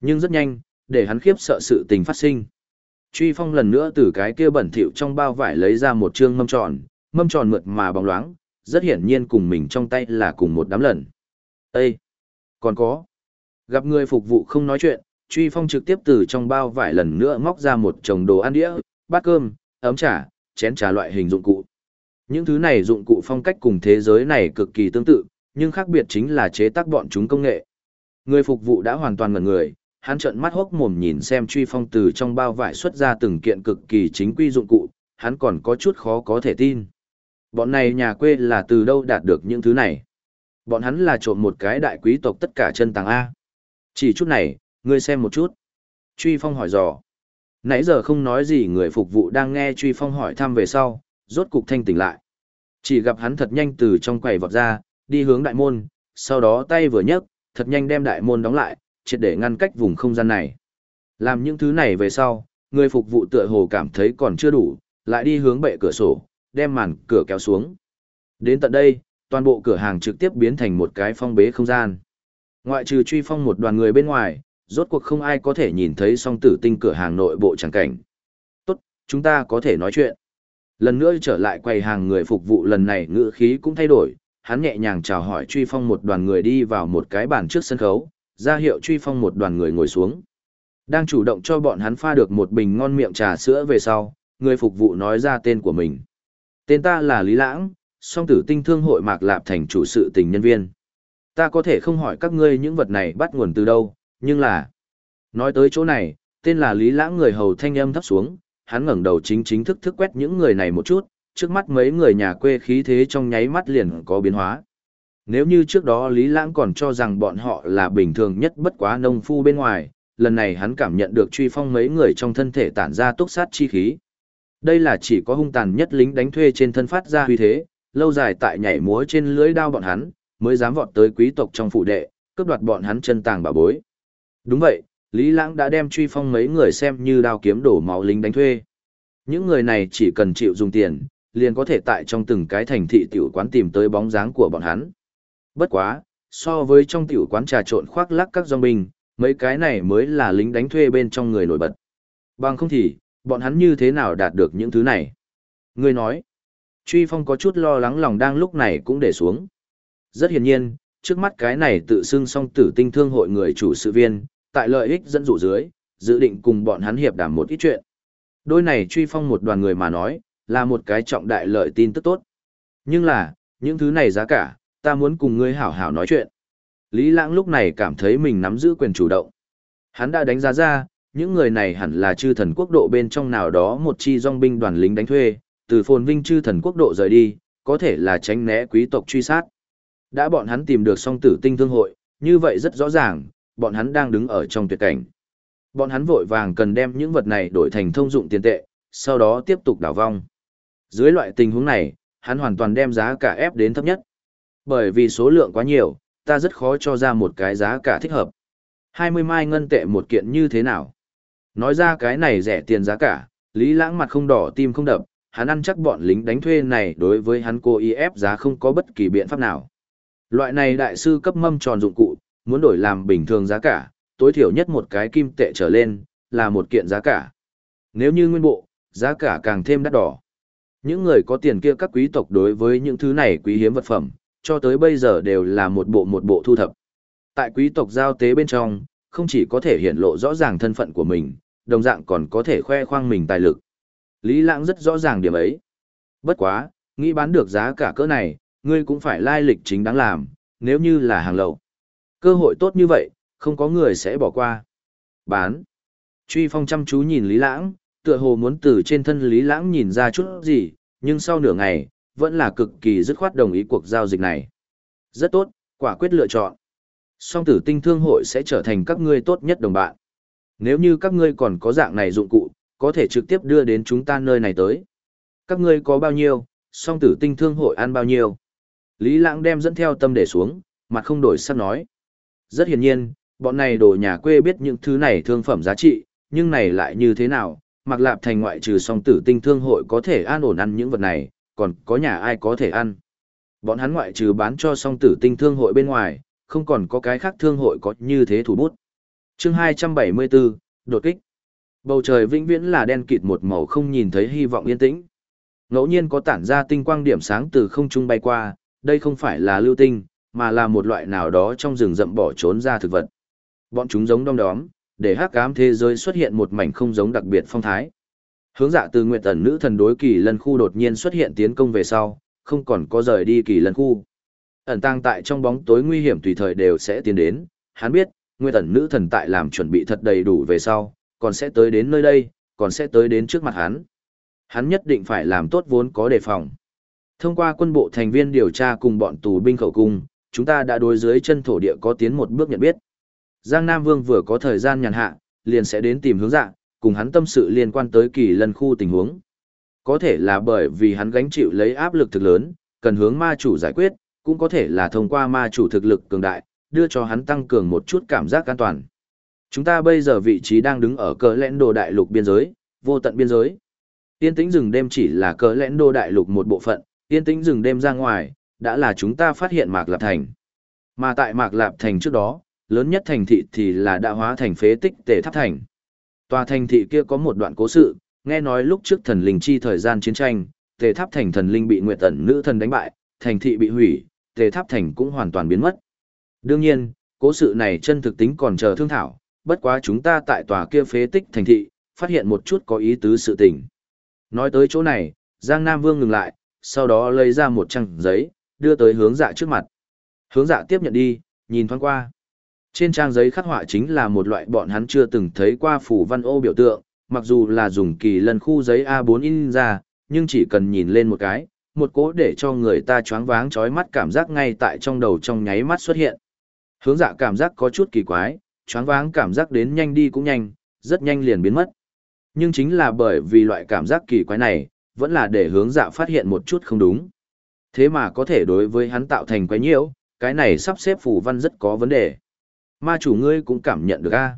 Nhưng rất nhanh, để hắn khiếp sợ sự tình phát sinh. Truy Phong lần nữa từ cái kia bẩn thỉu trong bao vải lấy ra một chương mâm tròn, mâm tròn mượt mà bóng loáng, rất hiển nhiên cùng mình trong tay là cùng một đám lần. Ê! Còn có! Gặp người phục vụ không nói chuyện, Truy Phong trực tiếp từ trong bao vải lần nữa móc ra một chồng đồ ăn đĩa, bát cơm, ấm trà, chén trà loại hình dụng cụ. Những thứ này dụng cụ phong cách cùng thế giới này cực kỳ tương tự, nhưng khác biệt chính là chế tác bọn chúng công nghệ. Người phục vụ đã hoàn toàn ngẩn người, hắn trợn mắt hốc mồm nhìn xem truy phong từ trong bao vải xuất ra từng kiện cực kỳ chính quy dụng cụ, hắn còn có chút khó có thể tin. Bọn này nhà quê là từ đâu đạt được những thứ này? Bọn hắn là trộm một cái đại quý tộc tất cả chân tàng A. Chỉ chút này, ngươi xem một chút. Truy phong hỏi dò. Nãy giờ không nói gì người phục vụ đang nghe truy phong hỏi thăm về sau, rốt cục thanh tỉnh lại. Chỉ gặp hắn thật nhanh từ trong quầy vọt ra, đi hướng đại môn, sau đó tay vừa nhấc, thật nhanh đem đại môn đóng lại, triệt để ngăn cách vùng không gian này. Làm những thứ này về sau, người phục vụ tựa hồ cảm thấy còn chưa đủ, lại đi hướng bệ cửa sổ, đem màn cửa kéo xuống. Đến tận đây, toàn bộ cửa hàng trực tiếp biến thành một cái phong bế không gian. Ngoại trừ truy phong một đoàn người bên ngoài, rốt cuộc không ai có thể nhìn thấy song tử tinh cửa hàng nội bộ chẳng cảnh. Tốt, chúng ta có thể nói chuyện. Lần nữa trở lại quầy hàng người phục vụ lần này ngữ khí cũng thay đổi, hắn nhẹ nhàng chào hỏi truy phong một đoàn người đi vào một cái bàn trước sân khấu, ra hiệu truy phong một đoàn người ngồi xuống. Đang chủ động cho bọn hắn pha được một bình ngon miệng trà sữa về sau, người phục vụ nói ra tên của mình. Tên ta là Lý Lãng, song tử tinh thương hội Mạc Lạp thành chủ sự tình nhân viên. Ta có thể không hỏi các ngươi những vật này bắt nguồn từ đâu, nhưng là... Nói tới chỗ này, tên là Lý Lãng người hầu thanh âm thấp xuống, hắn ngẩng đầu chính chính thức thức quét những người này một chút, trước mắt mấy người nhà quê khí thế trong nháy mắt liền có biến hóa. Nếu như trước đó Lý Lãng còn cho rằng bọn họ là bình thường nhất bất quá nông phu bên ngoài, lần này hắn cảm nhận được truy phong mấy người trong thân thể tản ra túc sát chi khí. Đây là chỉ có hung tàn nhất lính đánh thuê trên thân phát ra huy thế, lâu dài tại nhảy múa trên lưới đao bọn hắn, mới dám vọt tới quý tộc trong phủ đệ, cướp đoạt bọn hắn chân tàng bà bối. Đúng vậy, Lý Lãng đã đem truy phong mấy người xem như đao kiếm đổ máu lính đánh thuê. Những người này chỉ cần chịu dùng tiền, liền có thể tại trong từng cái thành thị tiểu quán tìm tới bóng dáng của bọn hắn. Bất quá, so với trong tiểu quán trà trộn khoác lắc các dòng binh, mấy cái này mới là lính đánh thuê bên trong người nổi bật. Bằng không thì, bọn hắn như thế nào đạt được những thứ này? Người nói, Truy Phong có chút lo lắng lòng đang lúc này cũng để xuống. Rất hiển nhiên, trước mắt cái này tự xưng song tử tinh thương hội người chủ sự viên, tại lợi ích dẫn dụ dưới, dự định cùng bọn hắn hiệp đàm một ít chuyện. Đôi này truy phong một đoàn người mà nói, là một cái trọng đại lợi tin tức tốt. Nhưng là, những thứ này giá cả, ta muốn cùng ngươi hảo hảo nói chuyện. Lý Lãng lúc này cảm thấy mình nắm giữ quyền chủ động. Hắn đã đánh giá ra, những người này hẳn là chư thần quốc độ bên trong nào đó một chi dòng binh đoàn lính đánh thuê, từ phồn vinh chư thần quốc độ rời đi, có thể là tránh né quý tộc truy sát. Đã bọn hắn tìm được song tử tinh thương hội, như vậy rất rõ ràng, bọn hắn đang đứng ở trong tuyệt cảnh. Bọn hắn vội vàng cần đem những vật này đổi thành thông dụng tiền tệ, sau đó tiếp tục đảo vong. Dưới loại tình huống này, hắn hoàn toàn đem giá cả ép đến thấp nhất. Bởi vì số lượng quá nhiều, ta rất khó cho ra một cái giá cả thích hợp. 20 mai ngân tệ một kiện như thế nào? Nói ra cái này rẻ tiền giá cả, Lý Lãng mặt không đỏ tim không đập, hắn ăn chắc bọn lính đánh thuê này đối với hắn cô y ép giá không có bất kỳ biện pháp nào. Loại này đại sư cấp mâm tròn dụng cụ, muốn đổi làm bình thường giá cả, tối thiểu nhất một cái kim tệ trở lên, là một kiện giá cả. Nếu như nguyên bộ, giá cả càng thêm đắt đỏ. Những người có tiền kia các quý tộc đối với những thứ này quý hiếm vật phẩm, cho tới bây giờ đều là một bộ một bộ thu thập. Tại quý tộc giao tế bên trong, không chỉ có thể hiện lộ rõ ràng thân phận của mình, đồng dạng còn có thể khoe khoang mình tài lực. Lý Lãng rất rõ ràng điểm ấy. Bất quá, nghĩ bán được giá cả cỡ này, ngươi cũng phải lai lịch chính đáng làm, nếu như là hàng lậu. Cơ hội tốt như vậy, không có người sẽ bỏ qua. Bán. Truy Phong chăm chú nhìn Lý Lãng, tựa hồ muốn từ trên thân Lý Lãng nhìn ra chút gì, nhưng sau nửa ngày, vẫn là cực kỳ dứt khoát đồng ý cuộc giao dịch này. Rất tốt, quả quyết lựa chọn. Song tử tinh thương hội sẽ trở thành các ngươi tốt nhất đồng bạn. Nếu như các ngươi còn có dạng này dụng cụ, có thể trực tiếp đưa đến chúng ta nơi này tới. Các ngươi có bao nhiêu, song tử tinh thương hội ăn bao nhiêu. Lý Lãng đem dẫn theo tâm để xuống, mặt không đổi sắc nói. Rất hiển nhiên, bọn này đồ nhà quê biết những thứ này thương phẩm giá trị, nhưng này lại như thế nào, mặc lạp thành ngoại trừ song tử tinh thương hội có thể an ổn ăn những vật này, còn có nhà ai có thể ăn. Bọn hắn ngoại trừ bán cho song tử tinh thương hội bên ngoài, không còn có cái khác thương hội có như thế thủ bút. chương 274, đột kích. Bầu trời vĩnh viễn là đen kịt một màu không nhìn thấy hy vọng yên tĩnh. Ngẫu nhiên có tản ra tinh quang điểm sáng từ không trung bay qua, đây không phải là lưu tinh, mà là một loại nào đó trong rừng rậm bỏ trốn ra thực vật. Bọn chúng giống đom đóm, để hắc ám thế giới xuất hiện một mảnh không giống đặc biệt phong thái. Hướng dạ từ nguyện tần nữ thần đối kỳ lân khu đột nhiên xuất hiện tiến công về sau, không còn có rời đi kỳ lân khu. Ẩn tang tại trong bóng tối nguy hiểm tùy thời đều sẽ tiến đến, hắn biết, nguyện tần nữ thần tại làm chuẩn bị thật đầy đủ về sau, còn sẽ tới đến nơi đây, còn sẽ tới đến trước mặt hắn. Hắn nhất định phải làm tốt vốn có đề phòng. Thông qua quân bộ thành viên điều tra cùng bọn tù binh khẩu cung, chúng ta đã đối dưới chân thổ địa có tiến một bước nhận biết. Giang Nam Vương vừa có thời gian nhàn hạ, liền sẽ đến tìm hướng dạng, cùng hắn tâm sự liên quan tới kỳ lân khu tình huống. Có thể là bởi vì hắn gánh chịu lấy áp lực thực lớn, cần hướng ma chủ giải quyết, cũng có thể là thông qua ma chủ thực lực cường đại, đưa cho hắn tăng cường một chút cảm giác an toàn. Chúng ta bây giờ vị trí đang đứng ở cờ lẽn đồ đại lục biên giới, vô tận biên giới. Yên tĩnh rừng đêm chỉ là cờ lẽn đồ đại lục một bộ phận, yên tĩnh rừng đêm ra ngoài, đã là chúng ta phát hiện Mạc Lạp Thành. Mà tại Mạc Lạp Thành trước đó, lớn nhất thành thị thì là đã hóa thành phế tích tề tháp thành. Tòa thành thị kia có một đoạn cố sự, nghe nói lúc trước thần linh chi thời gian chiến tranh, tề tháp thành thần linh bị nguyệt tẩn nữ thần đánh bại, thành thị bị hủy, tề tháp thành cũng hoàn toàn biến mất. Đương nhiên, cố sự này chân thực tính còn chờ thương thảo, bất quá chúng ta tại tòa kia phế tích thành thị, phát hiện một chút có ý tứ sự tình. Nói tới chỗ này, Giang Nam Vương ngừng lại, sau đó lấy ra một trang giấy, đưa tới hướng dạ trước mặt. Hướng dạ tiếp nhận đi, nhìn thoáng qua. Trên trang giấy khắc họa chính là một loại bọn hắn chưa từng thấy qua phủ văn ô biểu tượng, mặc dù là dùng kỳ lần khu giấy A4 in ra, nhưng chỉ cần nhìn lên một cái, một cố để cho người ta choáng váng chói mắt cảm giác ngay tại trong đầu trong nháy mắt xuất hiện. Hướng dạ cảm giác có chút kỳ quái, choáng váng cảm giác đến nhanh đi cũng nhanh, rất nhanh liền biến mất. Nhưng chính là bởi vì loại cảm giác kỳ quái này, vẫn là để hướng dạ phát hiện một chút không đúng. Thế mà có thể đối với hắn tạo thành quái nhiễu, cái này sắp xếp phù văn rất có vấn đề. Ma chủ ngươi cũng cảm nhận được a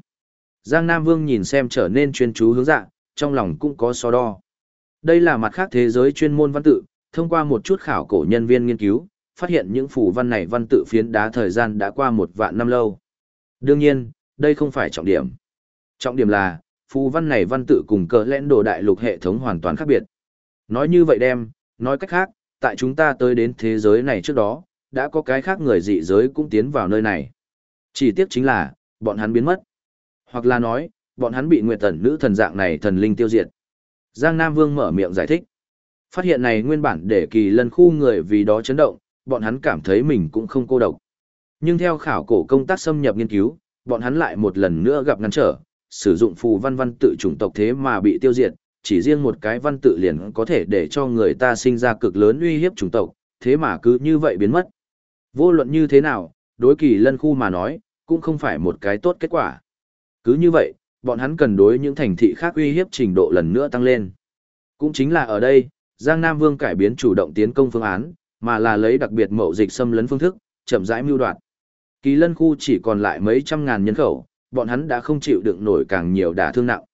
Giang Nam Vương nhìn xem trở nên chuyên chú hướng dạ, trong lòng cũng có so đo. Đây là mặt khác thế giới chuyên môn văn tự, thông qua một chút khảo cổ nhân viên nghiên cứu, phát hiện những phù văn này văn tự phiến đá thời gian đã qua một vạn năm lâu. Đương nhiên, đây không phải trọng điểm. Trọng điểm là, phù văn này văn tự cùng cờ lẽn đồ đại lục hệ thống hoàn toàn khác biệt. Nói như vậy đem, nói cách khác, tại chúng ta tới đến thế giới này trước đó, đã có cái khác người dị giới cũng tiến vào nơi này. Chỉ tiếc chính là, bọn hắn biến mất. Hoặc là nói, bọn hắn bị nguyệt tần nữ thần dạng này thần linh tiêu diệt. Giang Nam Vương mở miệng giải thích. Phát hiện này nguyên bản để kỳ lân khu người vì đó chấn động, bọn hắn cảm thấy mình cũng không cô độc. Nhưng theo khảo cổ công tác xâm nhập nghiên cứu, bọn hắn lại một lần nữa gặp ngăn trở, sử dụng phù văn văn tự chủng tộc thế mà bị tiêu diệt, chỉ riêng một cái văn tự liền có thể để cho người ta sinh ra cực lớn uy hiếp chủng tộc, thế mà cứ như vậy biến mất. Vô luận như thế nào, đối kỳ lân khu mà nói, cũng không phải một cái tốt kết quả. Cứ như vậy, bọn hắn cần đối những thành thị khác uy hiếp trình độ lần nữa tăng lên. Cũng chính là ở đây, Giang Nam Vương cải biến chủ động tiến công phương án, mà là lấy đặc biệt mậu dịch xâm lấn phương thức, chậm rãi mưu đoạt. Kỳ lân khu chỉ còn lại mấy trăm ngàn nhân khẩu, bọn hắn đã không chịu đựng nổi càng nhiều đả thương nặng.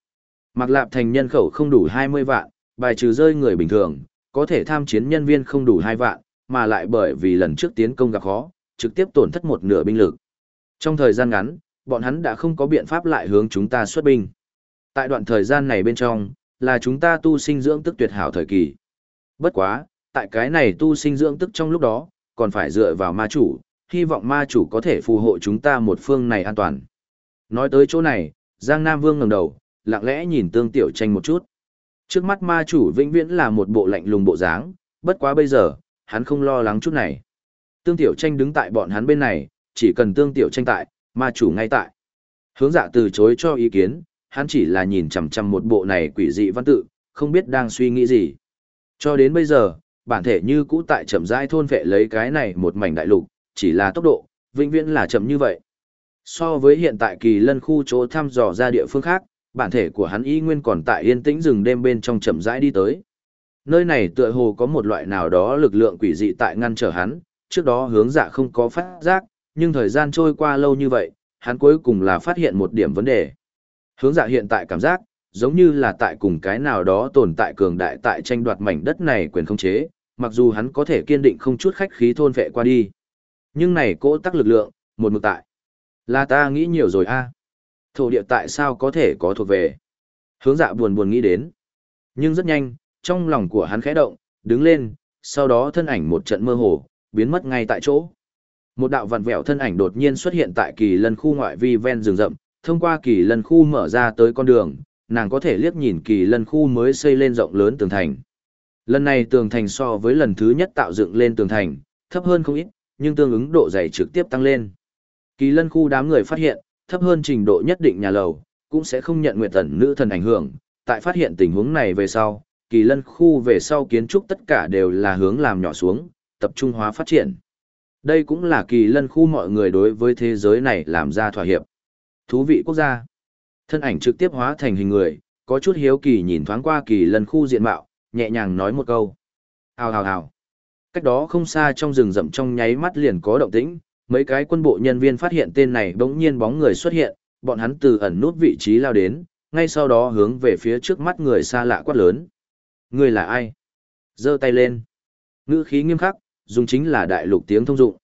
Mặc Lạp thành nhân khẩu không đủ 20 vạn, bài trừ rơi người bình thường, có thể tham chiến nhân viên không đủ 2 vạn, mà lại bởi vì lần trước tiến công gặp khó, trực tiếp tổn thất một nửa binh lực. Trong thời gian ngắn, bọn hắn đã không có biện pháp lại hướng chúng ta xuất binh. Tại đoạn thời gian này bên trong, là chúng ta tu sinh dưỡng tức tuyệt hảo thời kỳ. Bất quá, tại cái này tu sinh dưỡng tức trong lúc đó, còn phải dựa vào ma chủ, hy vọng ma chủ có thể phù hộ chúng ta một phương này an toàn. Nói tới chỗ này, Giang Nam Vương ngẩng đầu, lặng lẽ nhìn tương tiểu tranh một chút. Trước mắt ma chủ vĩnh viễn là một bộ lạnh lùng bộ dáng, bất quá bây giờ, hắn không lo lắng chút này. Tương tiểu tranh đứng tại bọn hắn bên này, chỉ cần tương tiểu tranh tại, ma chủ ngay tại. Hướng dạ từ chối cho ý kiến, hắn chỉ là nhìn chằm chằm một bộ này quỷ dị văn tự, không biết đang suy nghĩ gì. Cho đến bây giờ, bản thể như cũ tại chậm rãi thôn vệ lấy cái này một mảnh đại lục, chỉ là tốc độ, vĩnh viễn là chậm như vậy. So với hiện tại kỳ lân khu chỗ thăm dò ra địa phương khác, bản thể của hắn y nguyên còn tại yên tĩnh rừng đêm bên trong chậm rãi đi tới. Nơi này tựa hồ có một loại nào đó lực lượng quỷ dị tại ngăn trở hắn, trước đó hướng dạ không có phát giác, nhưng thời gian trôi qua lâu như vậy, hắn cuối cùng là phát hiện một điểm vấn đề. Hướng dạ hiện tại cảm giác, giống như là tại cùng cái nào đó tồn tại cường đại tại tranh đoạt mảnh đất này quyền không chế, mặc dù hắn có thể kiên định không chút khách khí thôn vệ qua đi. Nhưng này cỗ tắc lực lượng, một mực tại. Là ta nghĩ nhiều rồi a Thổ địa tại sao có thể có thuộc về? Hướng dạ buồn buồn nghĩ đến. Nhưng rất nhanh, trong lòng của hắn khẽ động, đứng lên, sau đó thân ảnh một trận mơ hồ, biến mất ngay tại chỗ. Một đạo vằn vẹo thân ảnh đột nhiên xuất hiện tại kỳ lân khu ngoại vi ven rừng rậm, thông qua kỳ lân khu mở ra tới con đường, nàng có thể liếc nhìn kỳ lân khu mới xây lên rộng lớn tường thành. Lần này tường thành so với lần thứ nhất tạo dựng lên tường thành, thấp hơn không ít, nhưng tương ứng độ dày trực tiếp tăng lên. Kỳ lân khu đám người phát hiện, thấp hơn trình độ nhất định nhà lầu, cũng sẽ không nhận nguyện tần nữ thần ảnh hưởng. Tại phát hiện tình huống này về sau, kỳ lân khu về sau kiến trúc tất cả đều là hướng làm nhỏ xuống, tập trung hóa phát triển. Đây cũng là kỳ lân khu mọi người đối với thế giới này làm ra thỏa hiệp. Thú vị quốc gia. Thân ảnh trực tiếp hóa thành hình người, có chút hiếu kỳ nhìn thoáng qua kỳ lân khu diện mạo, nhẹ nhàng nói một câu. Hào hào hào. Cách đó không xa trong rừng rậm trong nháy mắt liền có động tĩnh, mấy cái quân bộ nhân viên phát hiện tên này bỗng nhiên bóng người xuất hiện, bọn hắn từ ẩn nút vị trí lao đến, ngay sau đó hướng về phía trước mắt người xa lạ quát lớn. Người là ai? giơ tay lên. Ngữ khí nghiêm khắc, dùng chính là đại lục tiếng thông dụng.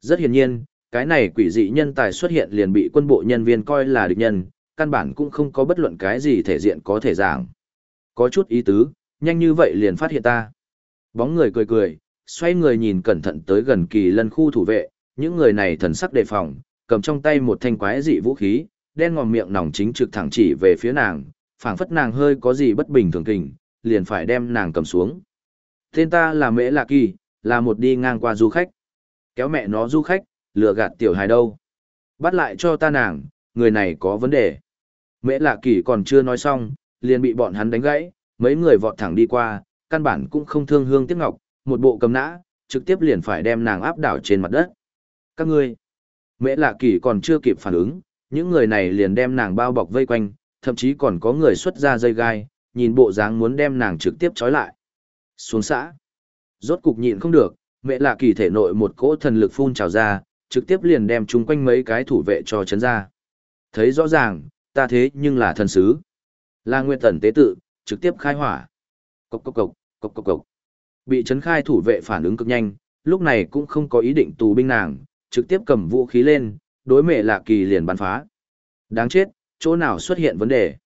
Rất hiển nhiên, cái này quỷ dị nhân tài xuất hiện liền bị quân bộ nhân viên coi là địch nhân, căn bản cũng không có bất luận cái gì thể diện có thể giảng. Có chút ý tứ, nhanh như vậy liền phát hiện ta. Bóng người cười cười, xoay người nhìn cẩn thận tới gần kỳ lân khu thủ vệ, những người này thần sắc đề phòng, cầm trong tay một thanh quái dị vũ khí, đen ngòm miệng nòng chính trực thẳng chỉ về phía nàng, phảng phất nàng hơi có gì bất bình thường kình, liền phải đem nàng cầm xuống. Tên ta là Mễ Lạc Kỳ, là một đi ngang qua du khách. Kéo mẹ nó du khách, lừa gạt tiểu hài đâu. Bắt lại cho ta nàng, người này có vấn đề. Mễ Lạc Kỳ còn chưa nói xong, liền bị bọn hắn đánh gãy, mấy người vọt thẳng đi qua, căn bản cũng không thương hương tiếc ngọc, một bộ cầm nã, trực tiếp liền phải đem nàng áp đảo trên mặt đất. Các ngươi, mễ lạ kỳ còn chưa kịp phản ứng, những người này liền đem nàng bao bọc vây quanh, thậm chí còn có người xuất ra dây gai, nhìn bộ dáng muốn đem nàng trực tiếp trói lại. Xuống xã, rốt cục nhịn không được, mẹ lạ kỳ thể nội một cỗ thần lực phun trào ra, trực tiếp liền đem chúng quanh mấy cái thủ vệ cho chấn ra. Thấy rõ ràng, ta thế nhưng là thần sứ. Là nguyên tần tế tự, trực tiếp khai hỏa. Cốc cốc cốc, cốc cốc cốc. Bị chấn khai thủ vệ phản ứng cực nhanh, lúc này cũng không có ý định tù binh nàng, trực tiếp cầm vũ khí lên, đối mẹ lạ kỳ liền bắn phá. Đáng chết, chỗ nào xuất hiện vấn đề.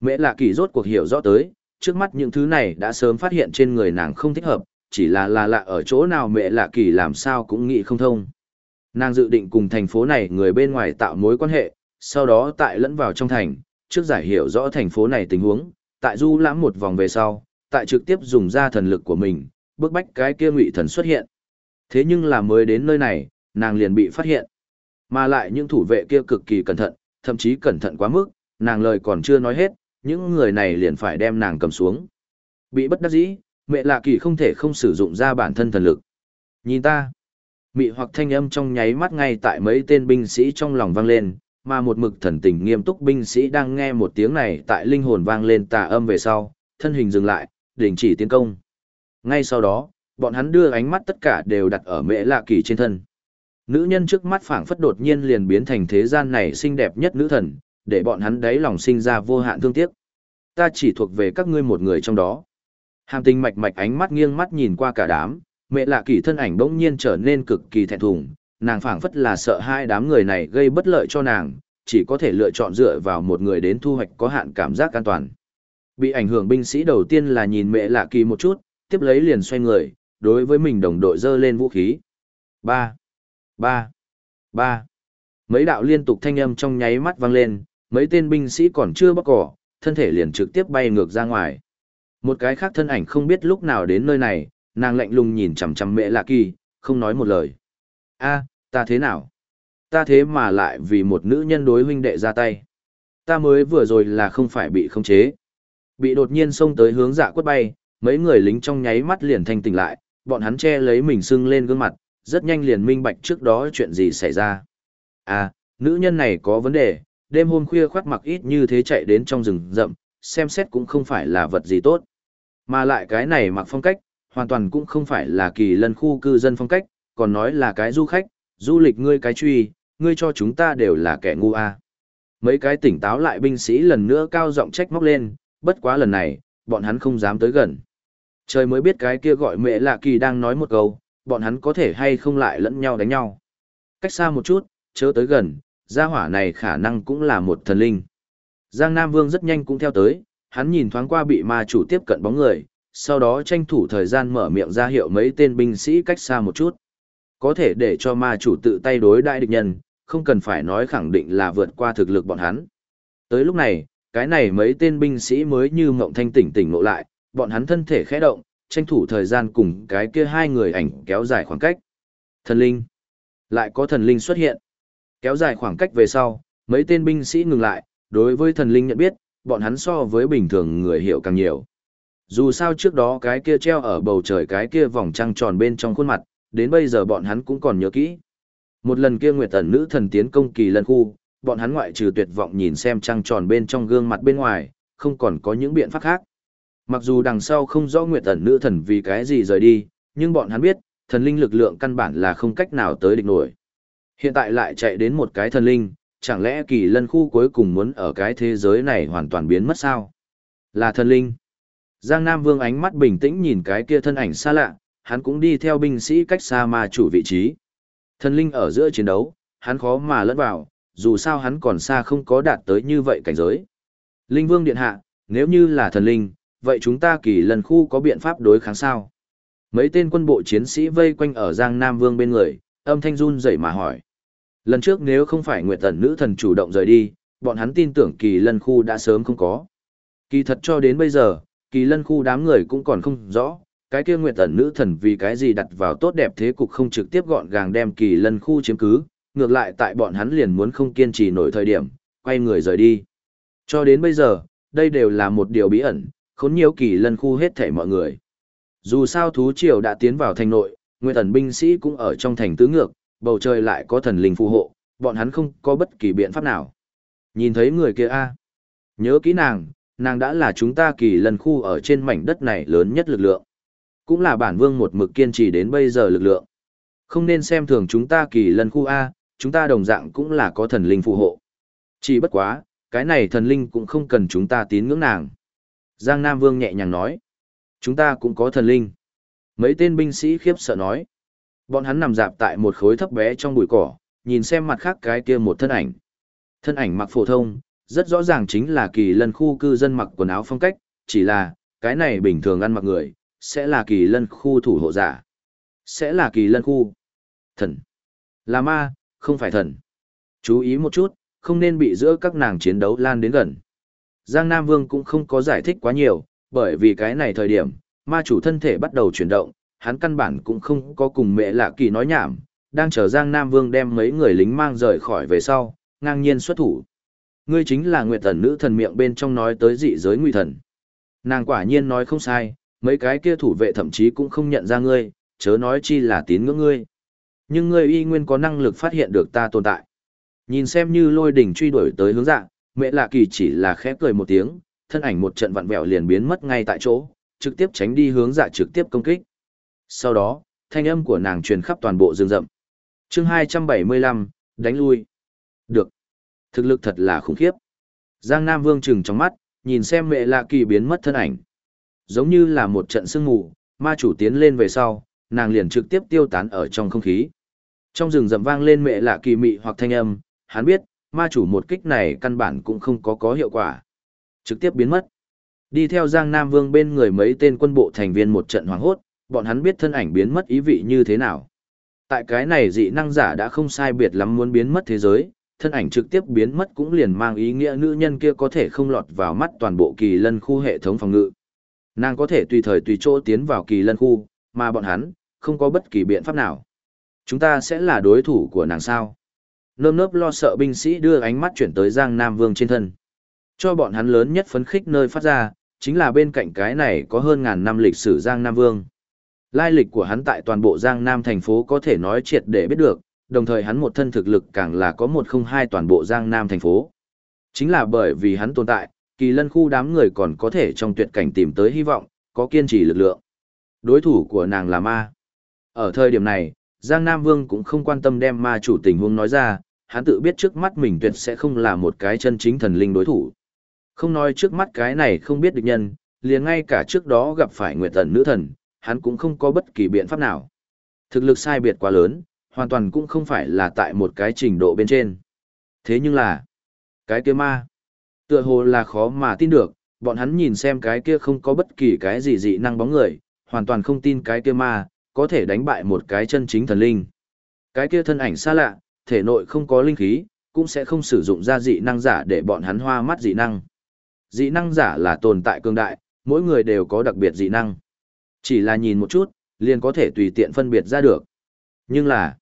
Mẹ lạ kỳ rốt cuộc hiểu rõ tới, trước mắt những thứ này đã sớm phát hiện trên người nàng không thích hợp, chỉ là là lạ ở chỗ nào mẹ lạ kỳ làm sao cũng nghĩ không thông. Nàng dự định cùng thành phố này người bên ngoài tạo mối quan hệ, sau đó tại lẫn vào trong thành, trước giải hiểu rõ thành phố này tình huống, tại du lãm một vòng về sau, tại trực tiếp dùng ra thần lực của mình, bước bách cái kia ngụy thần xuất hiện. Thế nhưng là mới đến nơi này, nàng liền bị phát hiện. Mà lại những thủ vệ kia cực kỳ cẩn thận, thậm chí cẩn thận quá mức, nàng lời còn chưa nói hết, những người này liền phải đem nàng cầm xuống. Bị bất đắc dĩ, mẹ lạ kỳ không thể không sử dụng ra bản thân thần lực. Nhìn ta, mị hoặc thanh âm trong nháy mắt ngay tại mấy tên binh sĩ trong lòng vang lên, mà một mực thần tình nghiêm túc binh sĩ đang nghe một tiếng này tại linh hồn vang lên tà âm về sau, thân hình dừng lại, đình chỉ tiến công. Ngay sau đó, bọn hắn đưa ánh mắt tất cả đều đặt ở mễ lạ kỳ trên thân. Nữ nhân trước mắt phảng phất đột nhiên liền biến thành thế gian này xinh đẹp nhất nữ thần, để bọn hắn đáy lòng sinh ra vô hạn thương tiếc. Ta chỉ thuộc về các ngươi một người trong đó. Hàm tình mạch mạch ánh mắt nghiêng mắt nhìn qua cả đám, mẹ lạ kỳ thân ảnh bỗng nhiên trở nên cực kỳ thẹn thùng, nàng phảng phất là sợ hai đám người này gây bất lợi cho nàng, chỉ có thể lựa chọn dựa vào một người đến thu hoạch có hạn cảm giác an toàn. Bị ảnh hưởng binh sĩ đầu tiên là nhìn mẹ lạ kỳ một chút, tiếp lấy liền xoay người, đối với mình đồng đội dơ lên vũ khí. Ba Ba, ba. Mấy đạo liên tục thanh âm trong nháy mắt vang lên, mấy tên binh sĩ còn chưa bóc cỏ, thân thể liền trực tiếp bay ngược ra ngoài. Một cái khác thân ảnh không biết lúc nào đến nơi này, nàng lạnh lùng nhìn chằm chằm mẹ lạ kỳ, không nói một lời. a ta thế nào? Ta thế mà lại vì một nữ nhân đối huynh đệ ra tay. Ta mới vừa rồi là không phải bị khống chế. Bị đột nhiên xông tới hướng dạ quất bay, mấy người lính trong nháy mắt liền thanh tỉnh lại, bọn hắn che lấy mình sưng lên gương mặt, rất nhanh liền minh bạch trước đó chuyện gì xảy ra. À, Nữ nhân này có vấn đề, đêm hôm khuya khoác mặc ít như thế chạy đến trong rừng rậm, xem xét cũng không phải là vật gì tốt. Mà lại cái này mặc phong cách, hoàn toàn cũng không phải là kỳ lân khu cư dân phong cách, còn nói là cái du khách, du lịch ngươi cái truy, ngươi cho chúng ta đều là kẻ ngu a. Mấy cái tỉnh táo lại binh sĩ lần nữa cao giọng trách móc lên, bất quá lần này, bọn hắn không dám tới gần. Trời mới biết cái kia gọi mẹ lạ kỳ đang nói một câu, bọn hắn có thể hay không lại lẫn nhau đánh nhau. Cách xa một chút, chớ tới gần, gia hỏa này khả năng cũng là một thần linh. Giang Nam Vương rất nhanh cũng theo tới, hắn nhìn thoáng qua bị ma chủ tiếp cận bóng người, sau đó tranh thủ thời gian mở miệng ra hiệu mấy tên binh sĩ cách xa một chút. Có thể để cho ma chủ tự tay đối đại địch nhân, không cần phải nói khẳng định là vượt qua thực lực bọn hắn. Tới lúc này, cái này mấy tên binh sĩ mới như mộng thanh tỉnh tỉnh ngộ lại, bọn hắn thân thể khẽ động, tranh thủ thời gian cùng cái kia hai người ảnh kéo dài khoảng cách. Thần linh. Lại có thần linh xuất hiện. Kéo dài khoảng cách về sau, mấy tên binh sĩ ngừng lại, đối với thần linh nhận biết, bọn hắn so với bình thường người hiểu càng nhiều. Dù sao trước đó cái kia treo ở bầu trời cái kia vòng trăng tròn bên trong khuôn mặt, đến bây giờ bọn hắn cũng còn nhớ kỹ. Một lần kia Nguyệt Tần nữ thần tiến công kỳ lần khu, bọn hắn ngoại trừ tuyệt vọng nhìn xem trăng tròn bên trong gương mặt bên ngoài, không còn có những biện pháp khác. Mặc dù đằng sau không rõ Nguyệt Tần nữ thần vì cái gì rời đi, nhưng bọn hắn biết, thần linh lực lượng căn bản là không cách nào tới địch nổi. Hiện tại lại chạy đến một cái thần linh, chẳng lẽ kỳ lân khu cuối cùng muốn ở cái thế giới này hoàn toàn biến mất sao? Là thần linh. Giang Nam Vương ánh mắt bình tĩnh nhìn cái kia thân ảnh xa lạ, hắn cũng đi theo binh sĩ cách xa ma chủ vị trí. Thần linh ở giữa chiến đấu, hắn khó mà lẫn vào, dù sao hắn còn xa không có đạt tới như vậy cảnh giới. Linh Vương Điện Hạ, nếu như là thần linh, vậy chúng ta kỳ lần khu có biện pháp đối kháng sao? Mấy tên quân bộ chiến sĩ vây quanh ở Giang Nam Vương bên người, âm thanh run rẩy mà hỏi. Lần trước nếu không phải Nguyệt Tần nữ thần chủ động rời đi, bọn hắn tin tưởng kỳ lân khu đã sớm không có. Kỳ thật cho đến bây giờ, kỳ lân khu đám người cũng còn không rõ, cái kia Nguyệt Tần nữ thần vì cái gì đặt vào tốt đẹp thế cục không trực tiếp gọn gàng đem kỳ lân khu chiếm cứ, ngược lại tại bọn hắn liền muốn không kiên trì nổi thời điểm, quay người rời đi. Cho đến bây giờ, đây đều là một điều bí ẩn, khốn nhiều kỳ lân khu hết thảy mọi người. Dù sao thú triều đã tiến vào thành nội, Nguyệt Tần binh sĩ cũng ở trong thành tứ ngược, bầu trời lại có thần linh phù hộ, bọn hắn không có bất kỳ biện pháp nào. Nhìn thấy người kia a, nhớ kỹ nàng, nàng đã là chúng ta kỳ lần khu ở trên mảnh đất này lớn nhất lực lượng. Cũng là bản vương một mực kiên trì đến bây giờ lực lượng. Không nên xem thường chúng ta kỳ lần khu A, chúng ta đồng dạng cũng là có thần linh phù hộ. Chỉ bất quá, cái này thần linh cũng không cần chúng ta tín ngưỡng nàng. Giang Nam Vương nhẹ nhàng nói. Chúng ta cũng có thần linh. Mấy tên binh sĩ khiếp sợ nói. Bọn hắn nằm dạp tại một khối thấp bé trong bụi cỏ, nhìn xem mặt khác cái kia một thân ảnh. Thân ảnh mặc phổ thông, rất rõ ràng chính là kỳ lân khu cư dân mặc quần áo phong cách, chỉ là, cái này bình thường ăn mặc người, sẽ là kỳ lân khu thủ hộ giả. Sẽ là kỳ lân khu. Thần. Là ma, không phải thần. Chú ý một chút, không nên bị giữa các nàng chiến đấu lan đến gần. Giang Nam Vương cũng không có giải thích quá nhiều, bởi vì cái này thời điểm, ma chủ thân thể bắt đầu chuyển động, hắn căn bản cũng không có cùng mẹ lạ kỳ nói nhảm, đang chờ Giang Nam Vương đem mấy người lính mang rời khỏi về sau, ngang nhiên xuất thủ. Ngươi chính là Nguyệt Thần nữ thần miệng bên trong nói tới dị giới nguy thần. Nàng quả nhiên nói không sai, mấy cái kia thủ vệ thậm chí cũng không nhận ra ngươi, chớ nói chi là tín ngưỡng ngươi. Nhưng ngươi y nguyên có năng lực phát hiện được ta tồn tại. Nhìn xem như lôi đỉnh truy đuổi tới hướng dạng, mẹ lạ kỳ chỉ là khẽ cười một tiếng, thân ảnh một trận vặn vẹo liền biến mất ngay tại chỗ, trực tiếp tránh đi hướng dạ trực tiếp công kích. Sau đó, thanh âm của nàng truyền khắp toàn bộ rừng rậm. chương 275, đánh lui. Được. Thực lực thật là khủng khiếp. Giang Nam Vương trừng trong mắt, nhìn xem mẹ lạ kỳ biến mất thân ảnh. Giống như là một trận sương mù, ma chủ tiến lên về sau, nàng liền trực tiếp tiêu tán ở trong không khí. Trong rừng rậm vang lên mẹ lạ kỳ mị hoặc thanh âm, hắn biết, ma chủ một kích này căn bản cũng không có có hiệu quả. Trực tiếp biến mất. Đi theo Giang Nam Vương bên người mấy tên quân bộ thành viên một trận hoảng hốt, bọn hắn biết thân ảnh biến mất ý vị như thế nào. Tại cái này dị năng giả đã không sai biệt lắm muốn biến mất thế giới, thân ảnh trực tiếp biến mất cũng liền mang ý nghĩa nữ nhân kia có thể không lọt vào mắt toàn bộ kỳ lân khu hệ thống phòng ngự. Nàng có thể tùy thời tùy chỗ tiến vào kỳ lân khu, mà bọn hắn, không có bất kỳ biện pháp nào. Chúng ta sẽ là đối thủ của nàng sao? Nơm nớp lo sợ binh sĩ đưa ánh mắt chuyển tới Giang Nam Vương trên thân. Cho bọn hắn lớn nhất phấn khích nơi phát ra, chính là bên cạnh cái này có hơn ngàn năm lịch sử Giang Nam Vương. Lai lịch của hắn tại toàn bộ Giang Nam thành phố có thể nói triệt để biết được, đồng thời hắn một thân thực lực càng là có một không hai toàn bộ Giang Nam thành phố. Chính là bởi vì hắn tồn tại, kỳ lân khu đám người còn có thể trong tuyệt cảnh tìm tới hy vọng, có kiên trì lực lượng. Đối thủ của nàng là ma. Ở thời điểm này, Giang Nam Vương cũng không quan tâm đem ma chủ tình huống nói ra, hắn tự biết trước mắt mình tuyệt sẽ không là một cái chân chính thần linh đối thủ. Không nói trước mắt cái này không biết địch nhân, liền ngay cả trước đó gặp phải Nguyệt Tần nữ thần, hắn cũng không có bất kỳ biện pháp nào. Thực lực sai biệt quá lớn, hoàn toàn cũng không phải là tại một cái trình độ bên trên. Thế nhưng là, cái kia ma, tựa hồ là khó mà tin được, bọn hắn nhìn xem cái kia không có bất kỳ cái gì dị năng bóng người, hoàn toàn không tin cái kia ma, có thể đánh bại một cái chân chính thần linh. Cái kia thân ảnh xa lạ, thể nội không có linh khí, cũng sẽ không sử dụng ra dị năng giả để bọn hắn hoa mắt dị năng. Dị năng giả là tồn tại cường đại, mỗi người đều có đặc biệt dị năng. Chỉ là nhìn một chút, liền có thể tùy tiện phân biệt ra được. Nhưng là,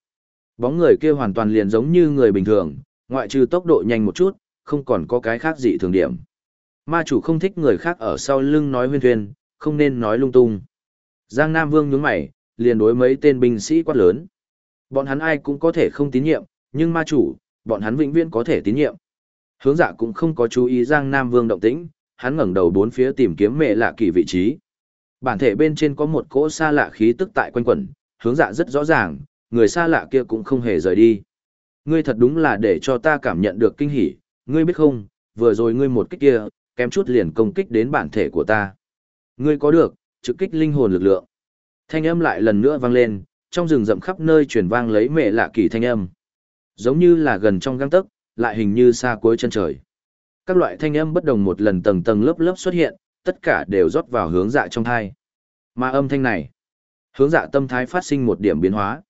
bóng người kia hoàn toàn liền giống như người bình thường, ngoại trừ tốc độ nhanh một chút, không còn có cái khác gì thường điểm. Ma chủ không thích người khác ở sau lưng nói huyên thuyên, không nên nói lung tung. Giang Nam Vương nhướng mày, liền đối mấy tên binh sĩ quát lớn. Bọn hắn ai cũng có thể không tín nhiệm, nhưng ma chủ, bọn hắn vĩnh viễn có thể tín nhiệm. Hướng dạ cũng không có chú ý Giang Nam Vương động tĩnh, hắn ngẩng đầu bốn phía tìm kiếm mẹ lạ kỳ vị trí. Bản thể bên trên có một cỗ xa lạ khí tức tại quanh quẩn, hướng dạ rất rõ ràng, người xa lạ kia cũng không hề rời đi. Ngươi thật đúng là để cho ta cảm nhận được kinh hỉ, ngươi biết không, vừa rồi ngươi một kích kia, kém chút liền công kích đến bản thể của ta. Ngươi có được, trực kích linh hồn lực lượng. Thanh âm lại lần nữa vang lên, trong rừng rậm khắp nơi truyền vang lấy mẹ lạ kỳ thanh âm. Giống như là gần trong găng tấc, lại hình như xa cuối chân trời. Các loại thanh âm bất đồng một lần tầng tầng lớp lớp xuất hiện, tất cả đều rót vào hướng dạ trong thai. Mà âm thanh này, hướng dạ tâm thái phát sinh một điểm biến hóa.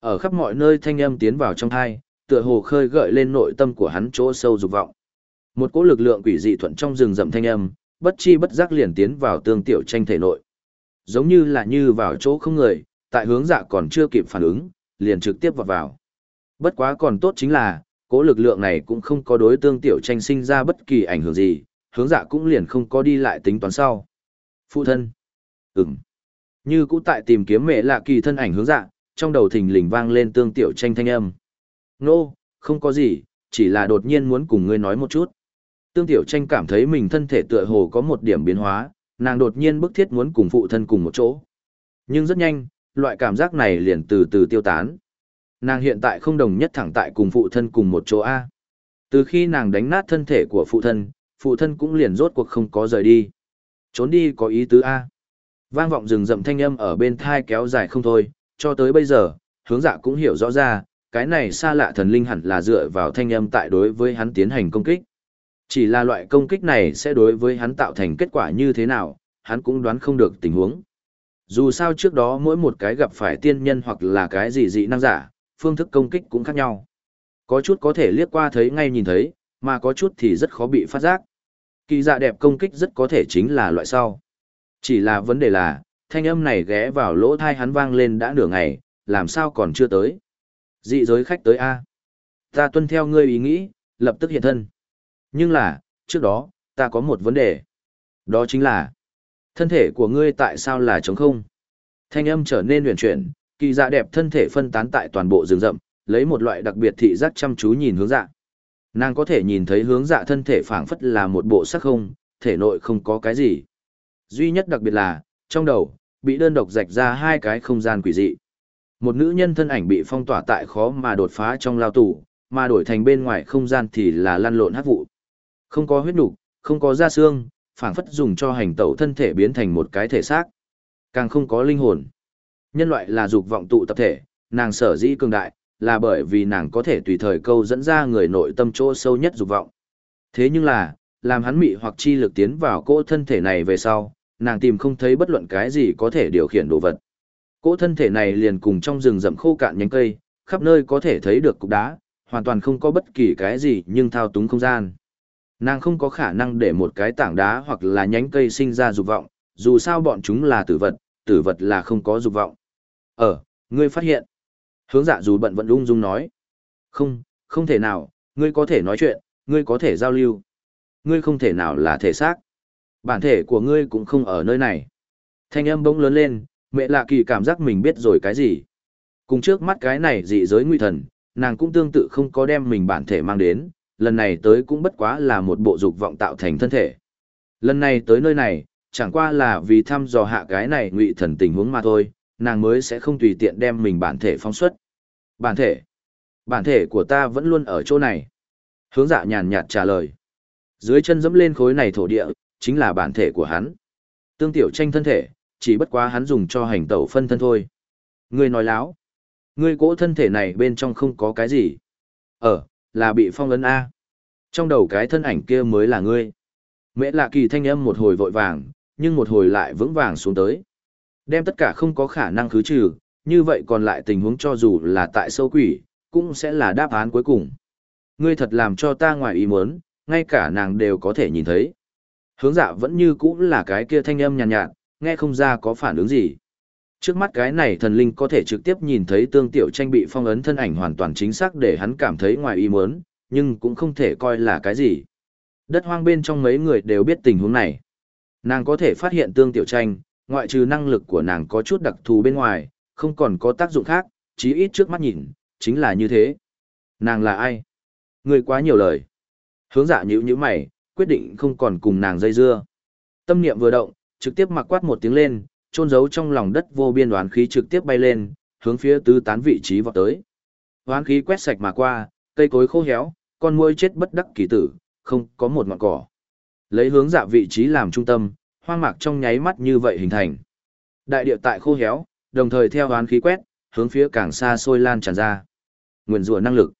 Ở khắp mọi nơi thanh âm tiến vào trong thai, tựa hồ khơi gợi lên nội tâm của hắn chỗ sâu dục vọng. Một cỗ lực lượng quỷ dị thuận trong rừng rậm thanh âm, bất chi bất giác liền tiến vào tương tiểu tranh thể nội. Giống như là như vào chỗ không người, tại hướng dạ còn chưa kịp phản ứng, liền trực tiếp vào vào. Bất quá còn tốt chính là, cỗ lực lượng này cũng không có đối tương tiểu tranh sinh ra bất kỳ ảnh hưởng gì, hướng dạ cũng liền không có đi lại tính toán sau. Phụ thân. Ừm. Như cũ tại tìm kiếm mẹ lạ kỳ thân ảnh hướng dạ, trong đầu thình lình vang lên tương tiểu tranh thanh âm. Nô, no, không có gì, chỉ là đột nhiên muốn cùng ngươi nói một chút. Tương tiểu tranh cảm thấy mình thân thể tựa hồ có một điểm biến hóa, nàng đột nhiên bức thiết muốn cùng phụ thân cùng một chỗ. Nhưng rất nhanh, loại cảm giác này liền từ từ tiêu tán. Nàng hiện tại không đồng nhất thẳng tại cùng phụ thân cùng một chỗ A. Từ khi nàng đánh nát thân thể của phụ thân, phụ thân cũng liền rốt cuộc không có rời đi. Trốn đi có ý tứ A. Vang vọng rừng rậm thanh âm ở bên thai kéo dài không thôi, cho tới bây giờ, hướng dạ cũng hiểu rõ ra, cái này xa lạ thần linh hẳn là dựa vào thanh âm tại đối với hắn tiến hành công kích. Chỉ là loại công kích này sẽ đối với hắn tạo thành kết quả như thế nào, hắn cũng đoán không được tình huống. Dù sao trước đó mỗi một cái gặp phải tiên nhân hoặc là cái gì dị năng giả, phương thức công kích cũng khác nhau. Có chút có thể liếc qua thấy ngay nhìn thấy, mà có chút thì rất khó bị phát giác. Kỳ dạ đẹp công kích rất có thể chính là loại sau. Chỉ là vấn đề là, thanh âm này ghé vào lỗ thai hắn vang lên đã nửa ngày, làm sao còn chưa tới. Dị giới khách tới A. Ta tuân theo ngươi ý nghĩ, lập tức hiện thân. Nhưng là, trước đó, ta có một vấn đề. Đó chính là, thân thể của ngươi tại sao là trống không? Thanh âm trở nên huyền chuyển, kỳ dạ đẹp thân thể phân tán tại toàn bộ rừng rậm, lấy một loại đặc biệt thị giác chăm chú nhìn hướng dạ. Nàng có thể nhìn thấy hướng dạ thân thể phảng phất là một bộ sắc không, thể nội không có cái gì. Duy nhất đặc biệt là, trong đầu, bị đơn độc rạch ra hai cái không gian quỷ dị. Một nữ nhân thân ảnh bị phong tỏa tại khó mà đột phá trong lao tù, mà đổi thành bên ngoài không gian thì là lăn lộn hát vụ. Không có huyết nục, không có da xương, phảng phất dùng cho hành tẩu thân thể biến thành một cái thể xác. Càng không có linh hồn. Nhân loại là dục vọng tụ tập thể, nàng sở dĩ cường đại, là bởi vì nàng có thể tùy thời câu dẫn ra người nội tâm chỗ sâu nhất dục vọng. Thế nhưng là, làm hắn mị hoặc chi lực tiến vào cỗ thân thể này về sau, nàng tìm không thấy bất luận cái gì có thể điều khiển đồ vật. Cỗ thân thể này liền cùng trong rừng rậm khô cạn nhánh cây, khắp nơi có thể thấy được cục đá, hoàn toàn không có bất kỳ cái gì nhưng thao túng không gian. Nàng không có khả năng để một cái tảng đá hoặc là nhánh cây sinh ra dục vọng, dù sao bọn chúng là tử vật, tử vật là không có dục vọng. Ở ngươi phát hiện. Hướng dạ dù bận vẫn ung dung nói. Không, không thể nào, ngươi có thể nói chuyện, ngươi có thể giao lưu. Ngươi không thể nào là thể xác. Bản thể của ngươi cũng không ở nơi này. Thanh âm bỗng lớn lên, mẹ lạ kỳ cảm giác mình biết rồi cái gì. Cùng trước mắt cái này dị giới nguy thần, nàng cũng tương tự không có đem mình bản thể mang đến, lần này tới cũng bất quá là một bộ dục vọng tạo thành thân thể. Lần này tới nơi này, chẳng qua là vì thăm dò hạ cái này ngụy thần tình huống mà thôi, nàng mới sẽ không tùy tiện đem mình bản thể phóng xuất. Bản thể? Bản thể của ta vẫn luôn ở chỗ này. Hướng dạ nhàn nhạt trả lời. Dưới chân dẫm lên khối này thổ địa, chính là bản thể của hắn. Tương tiểu tranh thân thể, chỉ bất quá hắn dùng cho hành tẩu phân thân thôi. Ngươi nói láo. Ngươi cỗ thân thể này bên trong không có cái gì. Ờ, là bị phong ấn A. Trong đầu cái thân ảnh kia mới là ngươi. Mẹ lạ kỳ thanh âm một hồi vội vàng, nhưng một hồi lại vững vàng xuống tới. Đem tất cả không có khả năng khứ trừ, như vậy còn lại tình huống cho dù là tại sâu quỷ, cũng sẽ là đáp án cuối cùng. Ngươi thật làm cho ta ngoài ý muốn, ngay cả nàng đều có thể nhìn thấy. Hướng dạ vẫn như cũ là cái kia thanh âm nhàn nhạt, nhạt, nghe không ra có phản ứng gì. Trước mắt cái này thần linh có thể trực tiếp nhìn thấy tương tiểu tranh bị phong ấn thân ảnh hoàn toàn chính xác để hắn cảm thấy ngoài ý muốn, nhưng cũng không thể coi là cái gì. Đất hoang bên trong mấy người đều biết tình huống này. Nàng có thể phát hiện tương tiểu tranh, ngoại trừ năng lực của nàng có chút đặc thù bên ngoài, không còn có tác dụng khác, chí ít trước mắt nhìn, chính là như thế. Nàng là ai? Người quá nhiều lời. Hướng dạ nhữ như mày, quyết định không còn cùng nàng dây dưa. Tâm niệm vừa động, trực tiếp mặc quát một tiếng lên, trôn giấu trong lòng đất vô biên đoán khí trực tiếp bay lên, hướng phía tứ tán vị trí vọt tới. Đoán khí quét sạch mà qua, cây cối khô héo, con muỗi chết bất đắc kỳ tử, không có một ngọn cỏ. Lấy hướng dạ vị trí làm trung tâm, hoang mạc trong nháy mắt như vậy hình thành. Đại địa tại khô héo, đồng thời theo hoán khí quét, hướng phía càng xa xôi lan tràn ra. Nguyên rủa năng lực.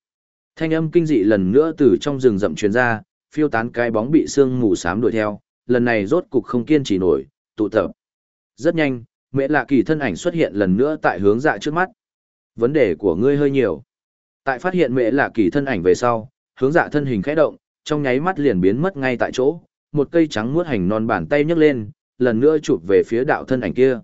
Thanh âm kinh dị lần nữa từ trong rừng rậm truyền ra, phiêu tán cái bóng bị sương mù xám đuổi theo, lần này rốt cục không kiên trì nổi, tụ tập. Rất nhanh, Mễ lạ kỳ thân ảnh xuất hiện lần nữa tại hướng dạ trước mắt. Vấn đề của ngươi hơi nhiều. Tại phát hiện Mễ lạ kỳ thân ảnh về sau, hướng dạ thân hình khẽ động, trong nháy mắt liền biến mất ngay tại chỗ, một cây trắng muốt hành non bàn tay nhấc lên, lần nữa chụp về phía đạo thân ảnh kia.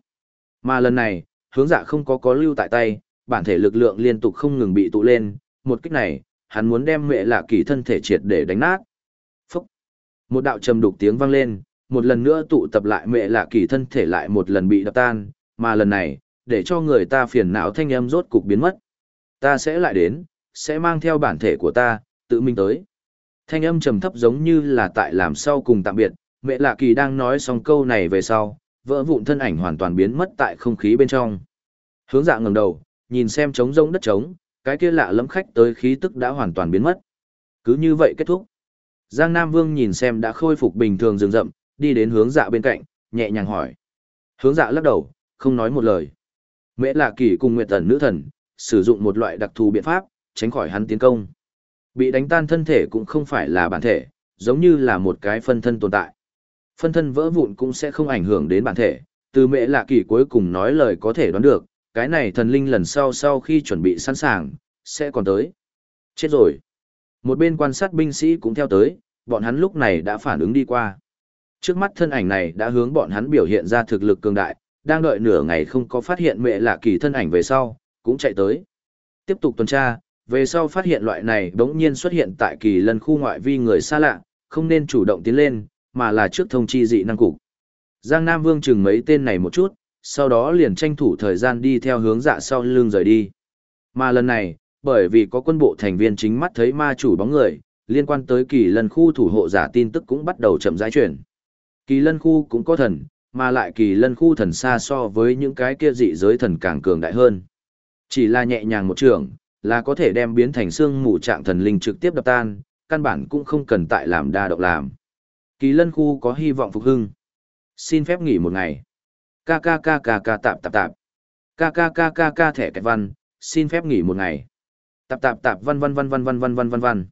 Mà lần này, hướng dạ không có có lưu tại tay, bản thể lực lượng liên tục không ngừng bị tụ lên, một kích này, hắn muốn đem mẹ lạ kỳ thân thể triệt để đánh nát. Phúc! Một đạo trầm đục tiếng vang lên, một lần nữa tụ tập lại mẹ lạ kỳ thân thể lại một lần bị đập tan, mà lần này, để cho người ta phiền não thanh âm rốt cục biến mất. Ta sẽ lại đến, sẽ mang theo bản thể của ta, tự mình tới. Thanh âm trầm thấp giống như là tại làm sau cùng tạm biệt, mẹ lạ kỳ đang nói xong câu này về sau, vỡ vụn thân ảnh hoàn toàn biến mất tại không khí bên trong. Hướng dạ ngẩng đầu, nhìn xem trống rỗng đất trống, cái kia lạ lẫm khách tới khí tức đã hoàn toàn biến mất. Cứ như vậy kết thúc. Giang Nam Vương nhìn xem đã khôi phục bình thường rừng rậm, đi đến hướng dạ bên cạnh, nhẹ nhàng hỏi. Hướng dạ lắc đầu, không nói một lời. Mễ Lạ Kỳ cùng Nguyệt Tần nữ thần, sử dụng một loại đặc thù biện pháp, tránh khỏi hắn tiến công. Bị đánh tan thân thể cũng không phải là bản thể, giống như là một cái phân thân tồn tại. Phân thân vỡ vụn cũng sẽ không ảnh hưởng đến bản thể, từ mẹ Lạ Kỳ cuối cùng nói lời có thể đoán được, cái này thần linh lần sau sau khi chuẩn bị sẵn sàng, sẽ còn tới. Chết rồi. Một bên quan sát binh sĩ cũng theo tới, bọn hắn lúc này đã phản ứng đi qua. Trước mắt thân ảnh này đã hướng bọn hắn biểu hiện ra thực lực cường đại, đang đợi nửa ngày không có phát hiện mẹ lạ kỳ thân ảnh về sau, cũng chạy tới. Tiếp tục tuần tra, về sau phát hiện loại này đống nhiên xuất hiện tại kỳ lân khu ngoại vi người xa lạ, không nên chủ động tiến lên, mà là trước thông chi dị năng cục. Giang Nam Vương chừng mấy tên này một chút, sau đó liền tranh thủ thời gian đi theo hướng dạ sau lưng rời đi. Mà lần này, bởi vì có quân bộ thành viên chính mắt thấy ma chủ bóng người, liên quan tới kỳ lân khu thủ hộ giả tin tức cũng bắt đầu chậm rãi chuyển. Kỳ lân khu cũng có thần, mà lại kỳ lân khu thần xa so với những cái kia dị giới thần càng cường đại hơn. Chỉ là nhẹ nhàng một trường, là có thể đem biến thành xương mù trạng thần linh trực tiếp đập tan, căn bản cũng không cần tại làm đa động làm. Kỳ lân khu có hy vọng phục hưng. Xin phép nghỉ một ngày. Ca ca ca ca ca tạp tạp tạp. Ca ca ca ca ca thẻ kẹt văn, xin phép nghỉ một ngày. Tạp tạp tạp văn văn văn văn văn văn văn văn văn.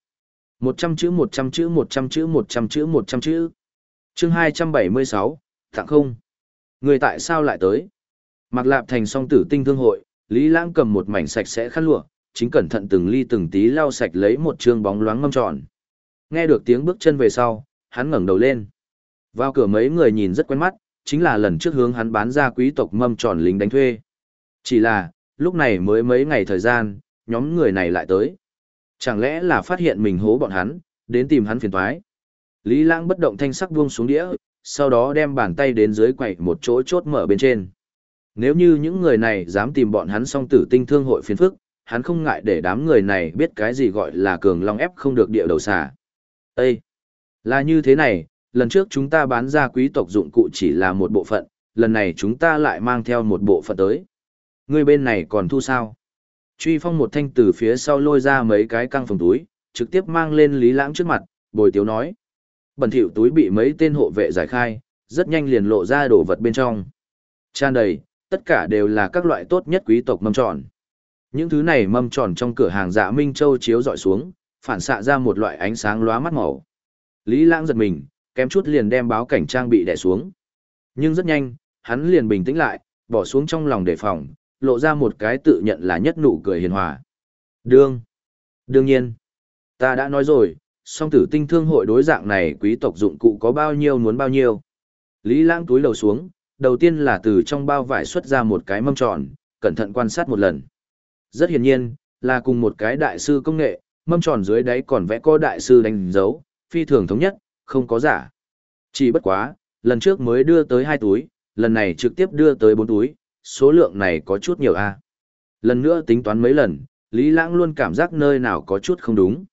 Một trăm chữ một trăm chữ một trăm chữ một trăm chữ một trăm chữ. Chương hai trăm bảy mươi sáu tặng không. Người tại sao lại tới? Mặc lạp thành song tử tinh thương hội, Lý Lãng cầm một mảnh sạch sẽ khăn lụa, chính cẩn thận từng ly từng tí lau sạch lấy một trương bóng loáng mâm tròn. Nghe được tiếng bước chân về sau, hắn ngẩng đầu lên. Vào cửa mấy người nhìn rất quen mắt, chính là lần trước hướng hắn bán ra quý tộc mâm tròn lính đánh thuê. Chỉ là, lúc này mới mấy ngày thời gian, nhóm người này lại tới. Chẳng lẽ là phát hiện mình hố bọn hắn, đến tìm hắn phiền toái. Lý Lãng bất động thanh sắc buông xuống đĩa, sau đó đem bàn tay đến dưới quậy một chỗ chốt mở bên trên. Nếu như những người này dám tìm bọn hắn song tử tinh thương hội phiền phức, hắn không ngại để đám người này biết cái gì gọi là cường long ép không được địa đầu xà. Ê! Là như thế này, lần trước chúng ta bán ra quý tộc dụng cụ chỉ là một bộ phận, lần này chúng ta lại mang theo một bộ phận tới. Người bên này còn thu sao? Truy phong một thanh từ phía sau lôi ra mấy cái căng phòng túi, trực tiếp mang lên Lý Lãng trước mặt, bồi tiếu nói. Bẩn thỉu túi bị mấy tên hộ vệ giải khai, rất nhanh liền lộ ra đồ vật bên trong. Tràn đầy, tất cả đều là các loại tốt nhất quý tộc mâm tròn. Những thứ này mâm tròn trong cửa hàng dạ Minh Châu chiếu dọi xuống, phản xạ ra một loại ánh sáng lóa mắt màu. Lý Lãng giật mình, kém chút liền đem báo cảnh trang bị đè xuống. Nhưng rất nhanh, hắn liền bình tĩnh lại, bỏ xuống trong lòng đề phòng, lộ ra một cái tự nhận là nhất nụ cười hiền hòa. Đương. Đương nhiên. Ta đã nói rồi, song tử tinh thương hội đối dạng này quý tộc dụng cụ có bao nhiêu muốn bao nhiêu. Lý lãng túi đầu xuống, đầu tiên là từ trong bao vải xuất ra một cái mâm tròn, cẩn thận quan sát một lần. Rất hiển nhiên, là cùng một cái đại sư công nghệ, mâm tròn dưới đáy còn vẽ có đại sư đánh dấu, phi thường thống nhất, không có giả. Chỉ bất quá, lần trước mới đưa tới hai túi, lần này trực tiếp đưa tới bốn túi, số lượng này có chút nhiều a. Lần nữa tính toán mấy lần, Lý Lãng luôn cảm giác nơi nào có chút không đúng.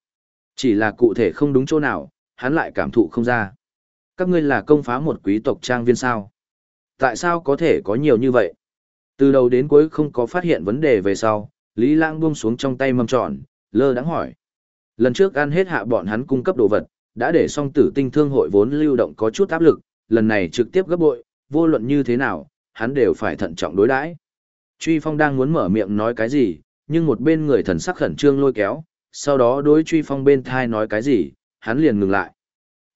Chỉ là cụ thể không đúng chỗ nào, hắn lại cảm thụ không ra. Các ngươi là công phá một quý tộc trang viên sao? Tại sao có thể có nhiều như vậy? Từ đầu đến cuối không có phát hiện vấn đề về sau, Lý Lãng buông xuống trong tay mâm tròn, lơ đãng hỏi. Lần trước ăn hết hạ bọn hắn cung cấp đồ vật, đã để song tử tinh thương hội vốn lưu động có chút áp lực, lần này trực tiếp gấp bội, vô luận như thế nào, hắn đều phải thận trọng đối đãi. Truy Phong đang muốn mở miệng nói cái gì, nhưng một bên người thần sắc khẩn trương lôi kéo, sau đó đối Truy Phong bên thai nói cái gì, hắn liền ngừng lại.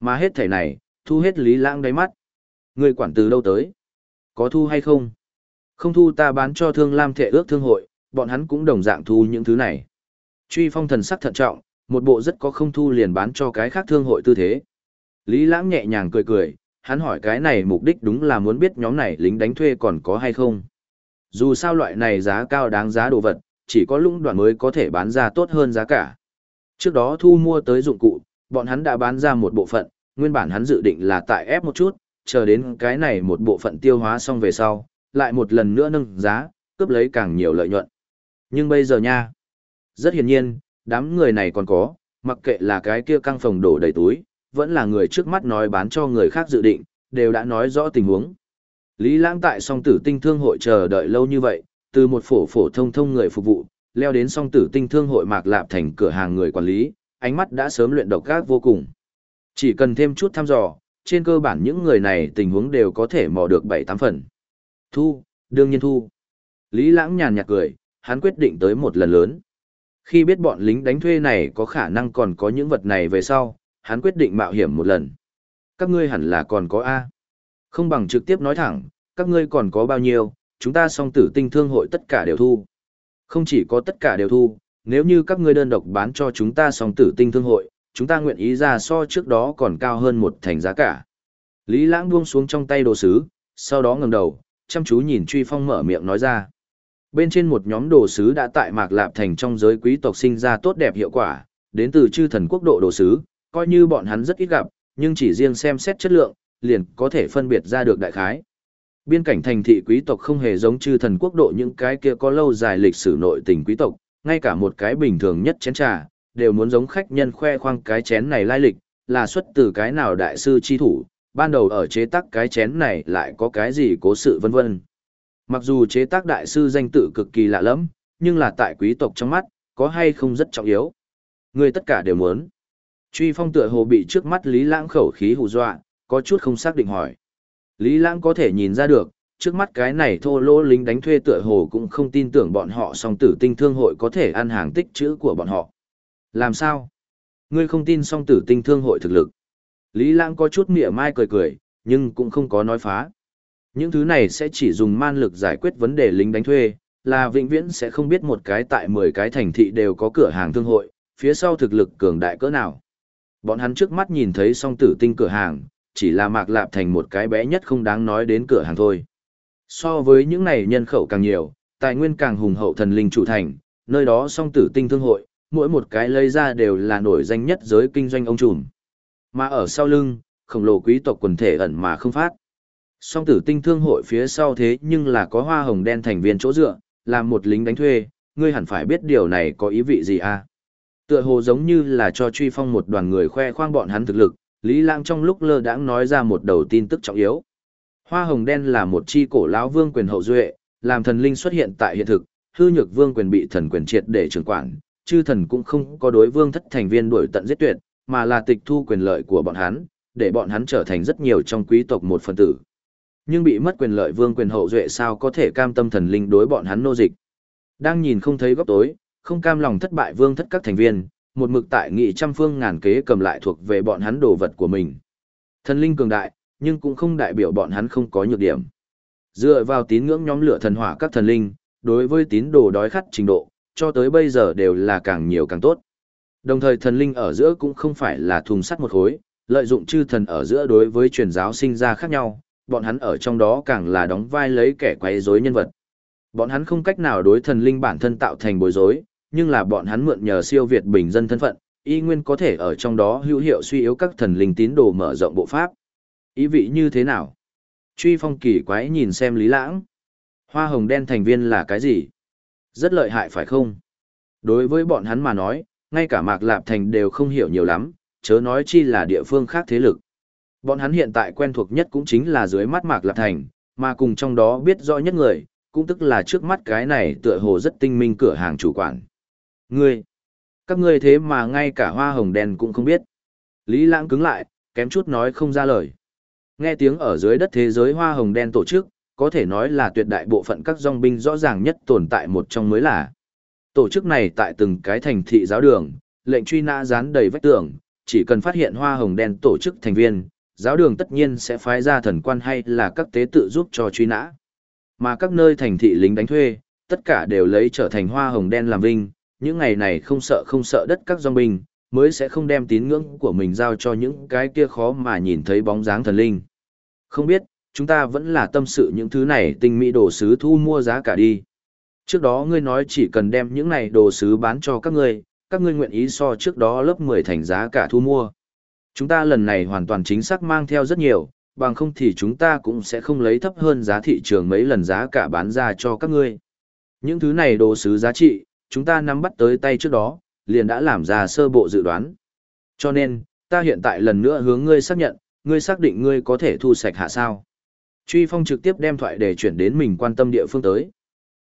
Mà hết thảy này, thu hết Lý Lãng đáy mắt. Người quản từ đâu tới? Có thu hay không? Không thu ta bán cho thương lam thệ ước thương hội, bọn hắn cũng đồng dạng thu những thứ này. Truy Phong thần sắc thận trọng, một bộ rất có không thu liền bán cho cái khác thương hội tư thế. Lý Lãng nhẹ nhàng cười cười, hắn hỏi cái này mục đích đúng là muốn biết nhóm này lính đánh thuê còn có hay không. Dù sao loại này giá cao đáng giá đồ vật, chỉ có lũng đoạn mới có thể bán ra tốt hơn giá cả. Trước đó thu mua tới dụng cụ, bọn hắn đã bán ra một bộ phận, nguyên bản hắn dự định là tại ép một chút, chờ đến cái này một bộ phận tiêu hóa xong về sau, lại một lần nữa nâng giá, cướp lấy càng nhiều lợi nhuận. Nhưng bây giờ nha, rất hiển nhiên, đám người này còn có, mặc kệ là cái kia căng phòng đổ đầy túi, vẫn là người trước mắt nói bán cho người khác dự định, đều đã nói rõ tình huống. Lý Lãng tại song tử tinh thương hội chờ đợi lâu như vậy, từ một phổ phổ thông thông người phục vụ, leo đến song tử tinh thương hội mạc lạp thành cửa hàng người quản lý, ánh mắt đã sớm luyện độc gác vô cùng. Chỉ cần thêm chút thăm dò, trên cơ bản những người này tình huống đều có thể mò được 7-8 phần. Thu, đương nhiên thu. Lý Lãng nhàn nhạt cười, hắn quyết định tới một lần lớn. Khi biết bọn lính đánh thuê này có khả năng còn có những vật này về sau, hắn quyết định mạo hiểm một lần. Các ngươi hẳn là còn có A. Không bằng trực tiếp nói thẳng, các ngươi còn có bao nhiêu, chúng ta song tử tinh thương hội tất cả đều thu. Không chỉ có tất cả đều thu, nếu như các ngươi đơn độc bán cho chúng ta song tử tinh thương hội, chúng ta nguyện ý ra so trước đó còn cao hơn một thành giá cả. Lý lãng buông xuống trong tay đồ sứ, sau đó ngẩng đầu, chăm chú nhìn truy phong mở miệng nói ra. Bên trên một nhóm đồ sứ đã tại Mạc Lạp Thành trong giới quý tộc sinh ra tốt đẹp hiệu quả, đến từ chư thần quốc độ đồ sứ, coi như bọn hắn rất ít gặp, nhưng chỉ riêng xem xét chất lượng, liền có thể phân biệt ra được đại khái. Biên cảnh thành thị quý tộc không hề giống chư thần quốc độ những cái kia có lâu dài lịch sử nội tình quý tộc, ngay cả một cái bình thường nhất chén trà, đều muốn giống khách nhân khoe khoang cái chén này lai lịch, là xuất từ cái nào đại sư chi thủ, ban đầu ở chế tác cái chén này lại có cái gì cố sự vân vân. Mặc dù chế tác đại sư danh tự cực kỳ lạ lẫm, nhưng là tại quý tộc trong mắt, có hay không rất trọng yếu. Người tất cả đều muốn. Truy phong tựa hồ bị trước mắt Lý Lãng khẩu khí hù dọa, có chút không xác định hỏi. Lý Lãng có thể nhìn ra được, trước mắt cái này thô lỗ lính đánh thuê tựa hồ cũng không tin tưởng bọn họ song tử tinh thương hội có thể ăn hàng tích chữ của bọn họ. Làm sao? Ngươi không tin song tử tinh thương hội thực lực. Lý Lãng có chút mỉa mai cười cười, nhưng cũng không có nói phá. Những thứ này sẽ chỉ dùng man lực giải quyết vấn đề lính đánh thuê, là vĩnh viễn sẽ không biết một cái tại 10 cái thành thị đều có cửa hàng thương hội, phía sau thực lực cường đại cỡ nào. Bọn hắn trước mắt nhìn thấy song tử tinh cửa hàng, chỉ là mạc lạp thành một cái bé nhất không đáng nói đến cửa hàng thôi. So với những này nhân khẩu càng nhiều, tài nguyên càng hùng hậu thần linh chủ thành, nơi đó song tử tinh thương hội, mỗi một cái lấy ra đều là nổi danh nhất giới kinh doanh ông trùm. Mà ở sau lưng, khổng lồ quý tộc quần thể ẩn mà không phát. Song tử tinh thương hội phía sau thế nhưng là có hoa hồng đen thành viên chỗ dựa, làm một lính đánh thuê, ngươi hẳn phải biết điều này có ý vị gì à? Tựa hồ giống như là cho truy phong một đoàn người khoe khoang bọn hắn thực lực, Lý Lãng trong lúc lơ đãng nói ra một đầu tin tức trọng yếu. Hoa hồng đen là một chi cổ lão vương quyền hậu duệ, làm thần linh xuất hiện tại hiện thực, hư nhược vương quyền bị thần quyền triệt để trưởng quản, chư thần cũng không có đối vương thất thành viên đuổi tận giết tuyệt, mà là tịch thu quyền lợi của bọn hắn, để bọn hắn trở thành rất nhiều trong quý tộc một phần tử. Nhưng bị mất quyền lợi vương quyền hậu duệ sao có thể cam tâm thần linh đối bọn hắn nô dịch. Đang nhìn không thấy góc tối, không cam lòng thất bại vương thất các thành viên, một mực tại nghị trăm phương ngàn kế cầm lại thuộc về bọn hắn đồ vật của mình. Thần linh cường đại, nhưng cũng không đại biểu bọn hắn không có nhược điểm. Dựa vào tín ngưỡng nhóm lửa thần hỏa các thần linh, đối với tín đồ đói khát trình độ, cho tới bây giờ đều là càng nhiều càng tốt. Đồng thời thần linh ở giữa cũng không phải là thùng sắt một khối, lợi dụng chư thần ở giữa đối với truyền giáo sinh ra khác nhau, bọn hắn ở trong đó càng là đóng vai lấy kẻ quấy rối nhân vật. Bọn hắn không cách nào đối thần linh bản thân tạo thành bối rối, nhưng là bọn hắn mượn nhờ siêu việt bình dân thân phận, y nguyên có thể ở trong đó hữu hiệu suy yếu các thần linh tín đồ mở rộng bộ pháp. Ý vị như thế nào? Truy phong kỳ quái nhìn xem Lý Lãng. Hoa hồng đen thành viên là cái gì? Rất lợi hại phải không? Đối với bọn hắn mà nói, ngay cả Mạc Lạp Thành đều không hiểu nhiều lắm, chớ nói chi là địa phương khác thế lực. Bọn hắn hiện tại quen thuộc nhất cũng chính là dưới mắt Mạc Lạp Thành, mà cùng trong đó biết rõ nhất người, cũng tức là trước mắt cái này tựa hồ rất tinh minh cửa hàng chủ quản. Ngươi, các ngươi thế mà ngay cả hoa hồng đen cũng không biết. Lý Lãng cứng lại, kém chút nói không ra lời. Nghe tiếng ở dưới đất thế giới hoa hồng đen tổ chức, có thể nói là tuyệt đại bộ phận các dòng binh rõ ràng nhất tồn tại một trong mới là. Tổ chức này tại từng cái thành thị giáo đường, lệnh truy nã dán đầy vách tường, chỉ cần phát hiện hoa hồng đen tổ chức thành viên, giáo đường tất nhiên sẽ phái ra thần quan hay là các tế tự giúp cho truy nã. Mà các nơi thành thị lính đánh thuê, tất cả đều lấy trở thành hoa hồng đen làm vinh, những ngày này không sợ không sợ đất các dòng binh, mới sẽ không đem tín ngưỡng của mình giao cho những cái kia khó mà nhìn thấy bóng dáng thần linh. Không biết, chúng ta vẫn là tâm sự những thứ này tinh mỹ đồ sứ thu mua giá cả đi. Trước đó ngươi nói chỉ cần đem những này đồ sứ bán cho các ngươi, các ngươi nguyện ý so trước đó lớp 10 thành giá cả thu mua. Chúng ta lần này hoàn toàn chính xác mang theo rất nhiều, bằng không thì chúng ta cũng sẽ không lấy thấp hơn giá thị trường mấy lần giá cả bán ra cho các ngươi. Những thứ này đồ sứ giá trị, chúng ta nắm bắt tới tay trước đó, liền đã làm ra sơ bộ dự đoán. Cho nên, ta hiện tại lần nữa hướng ngươi xác nhận, ngươi xác định ngươi có thể thu sạch hạ sao. Truy Phong trực tiếp đem thoại để chuyển đến mình quan tâm địa phương tới.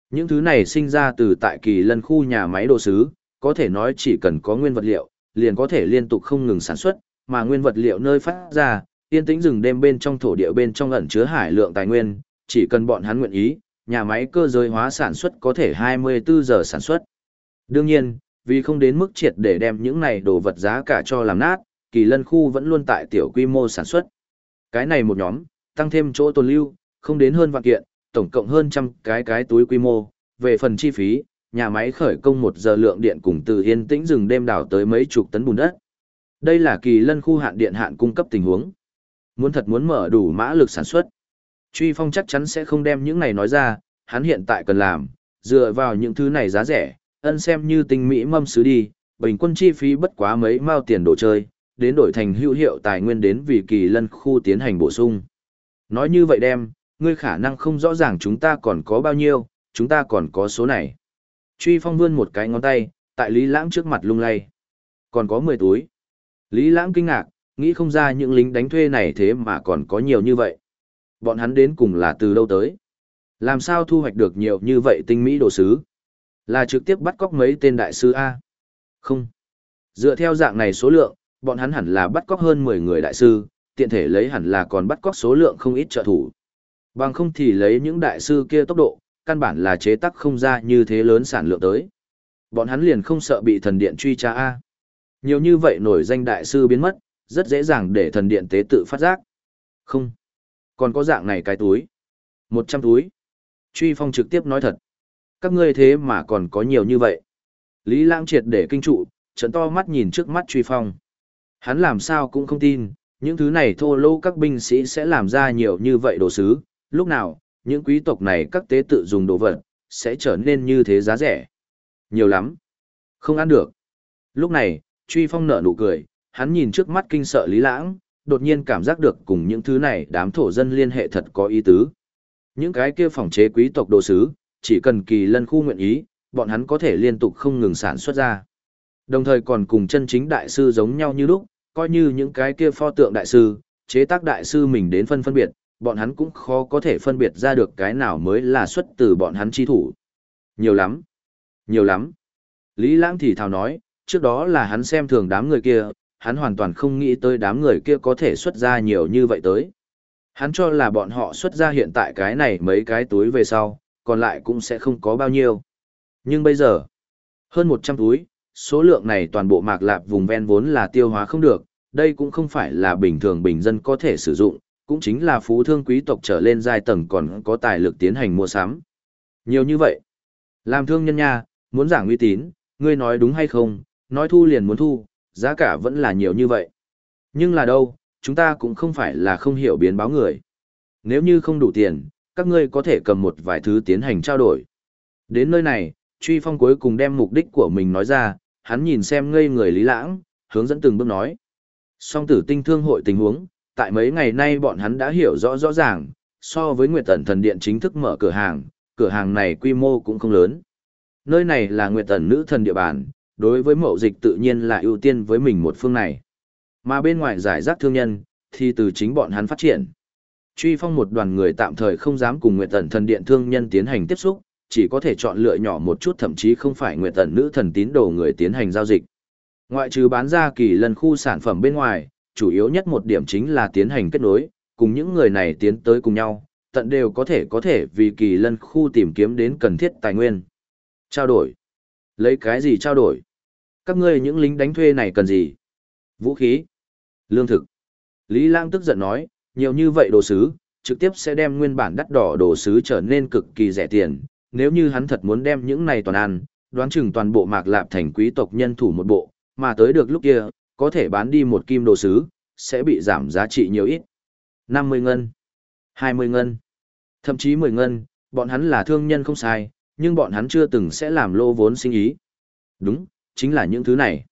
Những thứ này sinh ra từ tại kỳ lân khu nhà máy đồ sứ, có thể nói chỉ cần có nguyên vật liệu, liền có thể liên tục không ngừng sản xuất, mà nguyên vật liệu nơi phát ra, yên tĩnh rừng đêm bên trong thổ địa bên trong ẩn chứa hải lượng tài nguyên, chỉ cần bọn hắn nguyện ý, nhà máy cơ giới hóa sản xuất có thể 24 giờ sản xuất. Đương nhiên, vì không đến mức triệt để đem những này đồ vật giá cả cho làm nát, kỳ lân khu vẫn luôn tại tiểu quy mô sản xuất. Cái này một nhóm, tăng thêm chỗ tồn lưu, không đến hơn vạn kiện, tổng cộng hơn trăm cái cái túi quy mô. Về phần chi phí, nhà máy khởi công một giờ lượng điện cùng từ yên tĩnh rừng đêm đảo tới mấy chục tấn bùn đất. Đây là kỳ lân khu hạn điện hạn cung cấp tình huống. Muốn thật muốn mở đủ mã lực sản xuất. Truy Phong chắc chắn sẽ không đem những này nói ra, hắn hiện tại cần làm, dựa vào những thứ này giá rẻ, ân xem như tinh mỹ mâm sứ đi, bình quân chi phí bất quá mấy mao tiền đồ chơi, đến đổi thành hữu hiệu tài nguyên đến vì kỳ lân khu tiến hành bổ sung. Nói như vậy đem, ngươi khả năng không rõ ràng chúng ta còn có bao nhiêu, chúng ta còn có số này. Truy phong vươn một cái ngón tay, tại Lý Lãng trước mặt lung lay. Còn có 10 túi. Lý Lãng kinh ngạc, nghĩ không ra những lính đánh thuê này thế mà còn có nhiều như vậy. Bọn hắn đến cùng là từ đâu tới? Làm sao thu hoạch được nhiều như vậy tinh mỹ đồ sứ? Là trực tiếp bắt cóc mấy tên đại sư A? Không. Dựa theo dạng này số lượng, bọn hắn hẳn là bắt cóc hơn 10 người đại sư, tiện thể lấy hẳn là còn bắt cóc số lượng không ít trợ thủ. Bằng không thì lấy những đại sư kia tốc độ, căn bản là chế tác không ra như thế lớn sản lượng tới. Bọn hắn liền không sợ bị thần điện truy tra A. Nhiều như vậy nổi danh đại sư biến mất, rất dễ dàng để thần điện tế tự phát giác. Không. Còn có dạng này cái túi. 100 túi. Truy phong trực tiếp nói thật. Các ngươi thế mà còn có nhiều như vậy. Lý lãng triệt để kinh trụ, trận to mắt nhìn trước mắt truy phong. Hắn làm sao cũng không tin, những thứ này thô lô các binh sĩ sẽ làm ra nhiều như vậy đồ sứ, lúc nào, những quý tộc này các tế tự dùng đồ vật, sẽ trở nên như thế giá rẻ. Nhiều lắm. Không ăn được. Lúc này, truy phong nở nụ cười, hắn nhìn trước mắt kinh sợ Lý Lãng, đột nhiên cảm giác được cùng những thứ này đám thổ dân liên hệ thật có ý tứ. Những cái kia phòng chế quý tộc đồ sứ, chỉ cần kỳ lân khu nguyện ý, bọn hắn có thể liên tục không ngừng sản xuất ra. Đồng thời còn cùng chân chính đại sư giống nhau như lúc, coi như những cái kia pho tượng đại sư, chế tác đại sư mình đến phân phân biệt, bọn hắn cũng khó có thể phân biệt ra được cái nào mới là xuất từ bọn hắn chi thủ. Nhiều lắm. Nhiều lắm. Lý Lãng thì thào nói, trước đó là hắn xem thường đám người kia, hắn hoàn toàn không nghĩ tới đám người kia có thể xuất ra nhiều như vậy tới. Hắn cho là bọn họ xuất ra hiện tại cái này mấy cái túi về sau, còn lại cũng sẽ không có bao nhiêu. Nhưng bây giờ, hơn 100 túi, số lượng này toàn bộ mạc lạp vùng ven vốn là tiêu hóa không được, đây cũng không phải là bình thường bình dân có thể sử dụng, cũng chính là phú thương quý tộc trở lên giai tầng còn có tài lực tiến hành mua sắm. Nhiều như vậy, làm thương nhân nha, muốn giảng uy tín, ngươi nói đúng hay không, nói thu liền muốn thu, giá cả vẫn là nhiều như vậy. Nhưng là đâu, chúng ta cũng không phải là không hiểu biến báo người. Nếu như không đủ tiền, các ngươi có thể cầm một vài thứ tiến hành trao đổi. Đến nơi này, Truy Phong cuối cùng đem mục đích của mình nói ra, hắn nhìn xem ngây người Lý Lãng, hướng dẫn từng bước nói. Song tử tinh thương hội tình huống, tại mấy ngày nay bọn hắn đã hiểu rõ rõ ràng, so với Nguyệt Tần Thần Điện chính thức mở cửa hàng, cửa hàng này quy mô cũng không lớn. Nơi này là Nguyệt Tần nữ thần địa bàn, đối với mậu dịch tự nhiên là ưu tiên với mình một phương này. Mà bên ngoài giải rác thương nhân, thì từ chính bọn hắn phát triển. Truy phong một đoàn người tạm thời không dám cùng Nguyệt Tần thần điện thương nhân tiến hành tiếp xúc, chỉ có thể chọn lựa nhỏ một chút thậm chí không phải Nguyệt Tần nữ thần tín đồ người tiến hành giao dịch. Ngoại trừ bán ra kỳ lần khu sản phẩm bên ngoài, chủ yếu nhất một điểm chính là tiến hành kết nối, cùng những người này tiến tới cùng nhau, tận đều có thể có thể vì kỳ lân khu tìm kiếm đến cần thiết tài nguyên. Trao đổi. Lấy cái gì trao đổi? Các ngươi những lính đánh thuê này cần gì? Vũ khí. Lương thực. Lý Lang tức giận nói, nhiều như vậy đồ sứ, trực tiếp sẽ đem nguyên bản đắt đỏ đồ sứ trở nên cực kỳ rẻ tiền. Nếu như hắn thật muốn đem những này toàn ăn, đoán chừng toàn bộ mạc lạp thành quý tộc nhân thủ một bộ, mà tới được lúc kia, có thể bán đi một kim đồ sứ, sẽ bị giảm giá trị nhiều ít. 50 ngân, 20 ngân, thậm chí 10 ngân, bọn hắn là thương nhân không sai, nhưng bọn hắn chưa từng sẽ làm lô vốn sinh ý. Đúng, chính là những thứ này.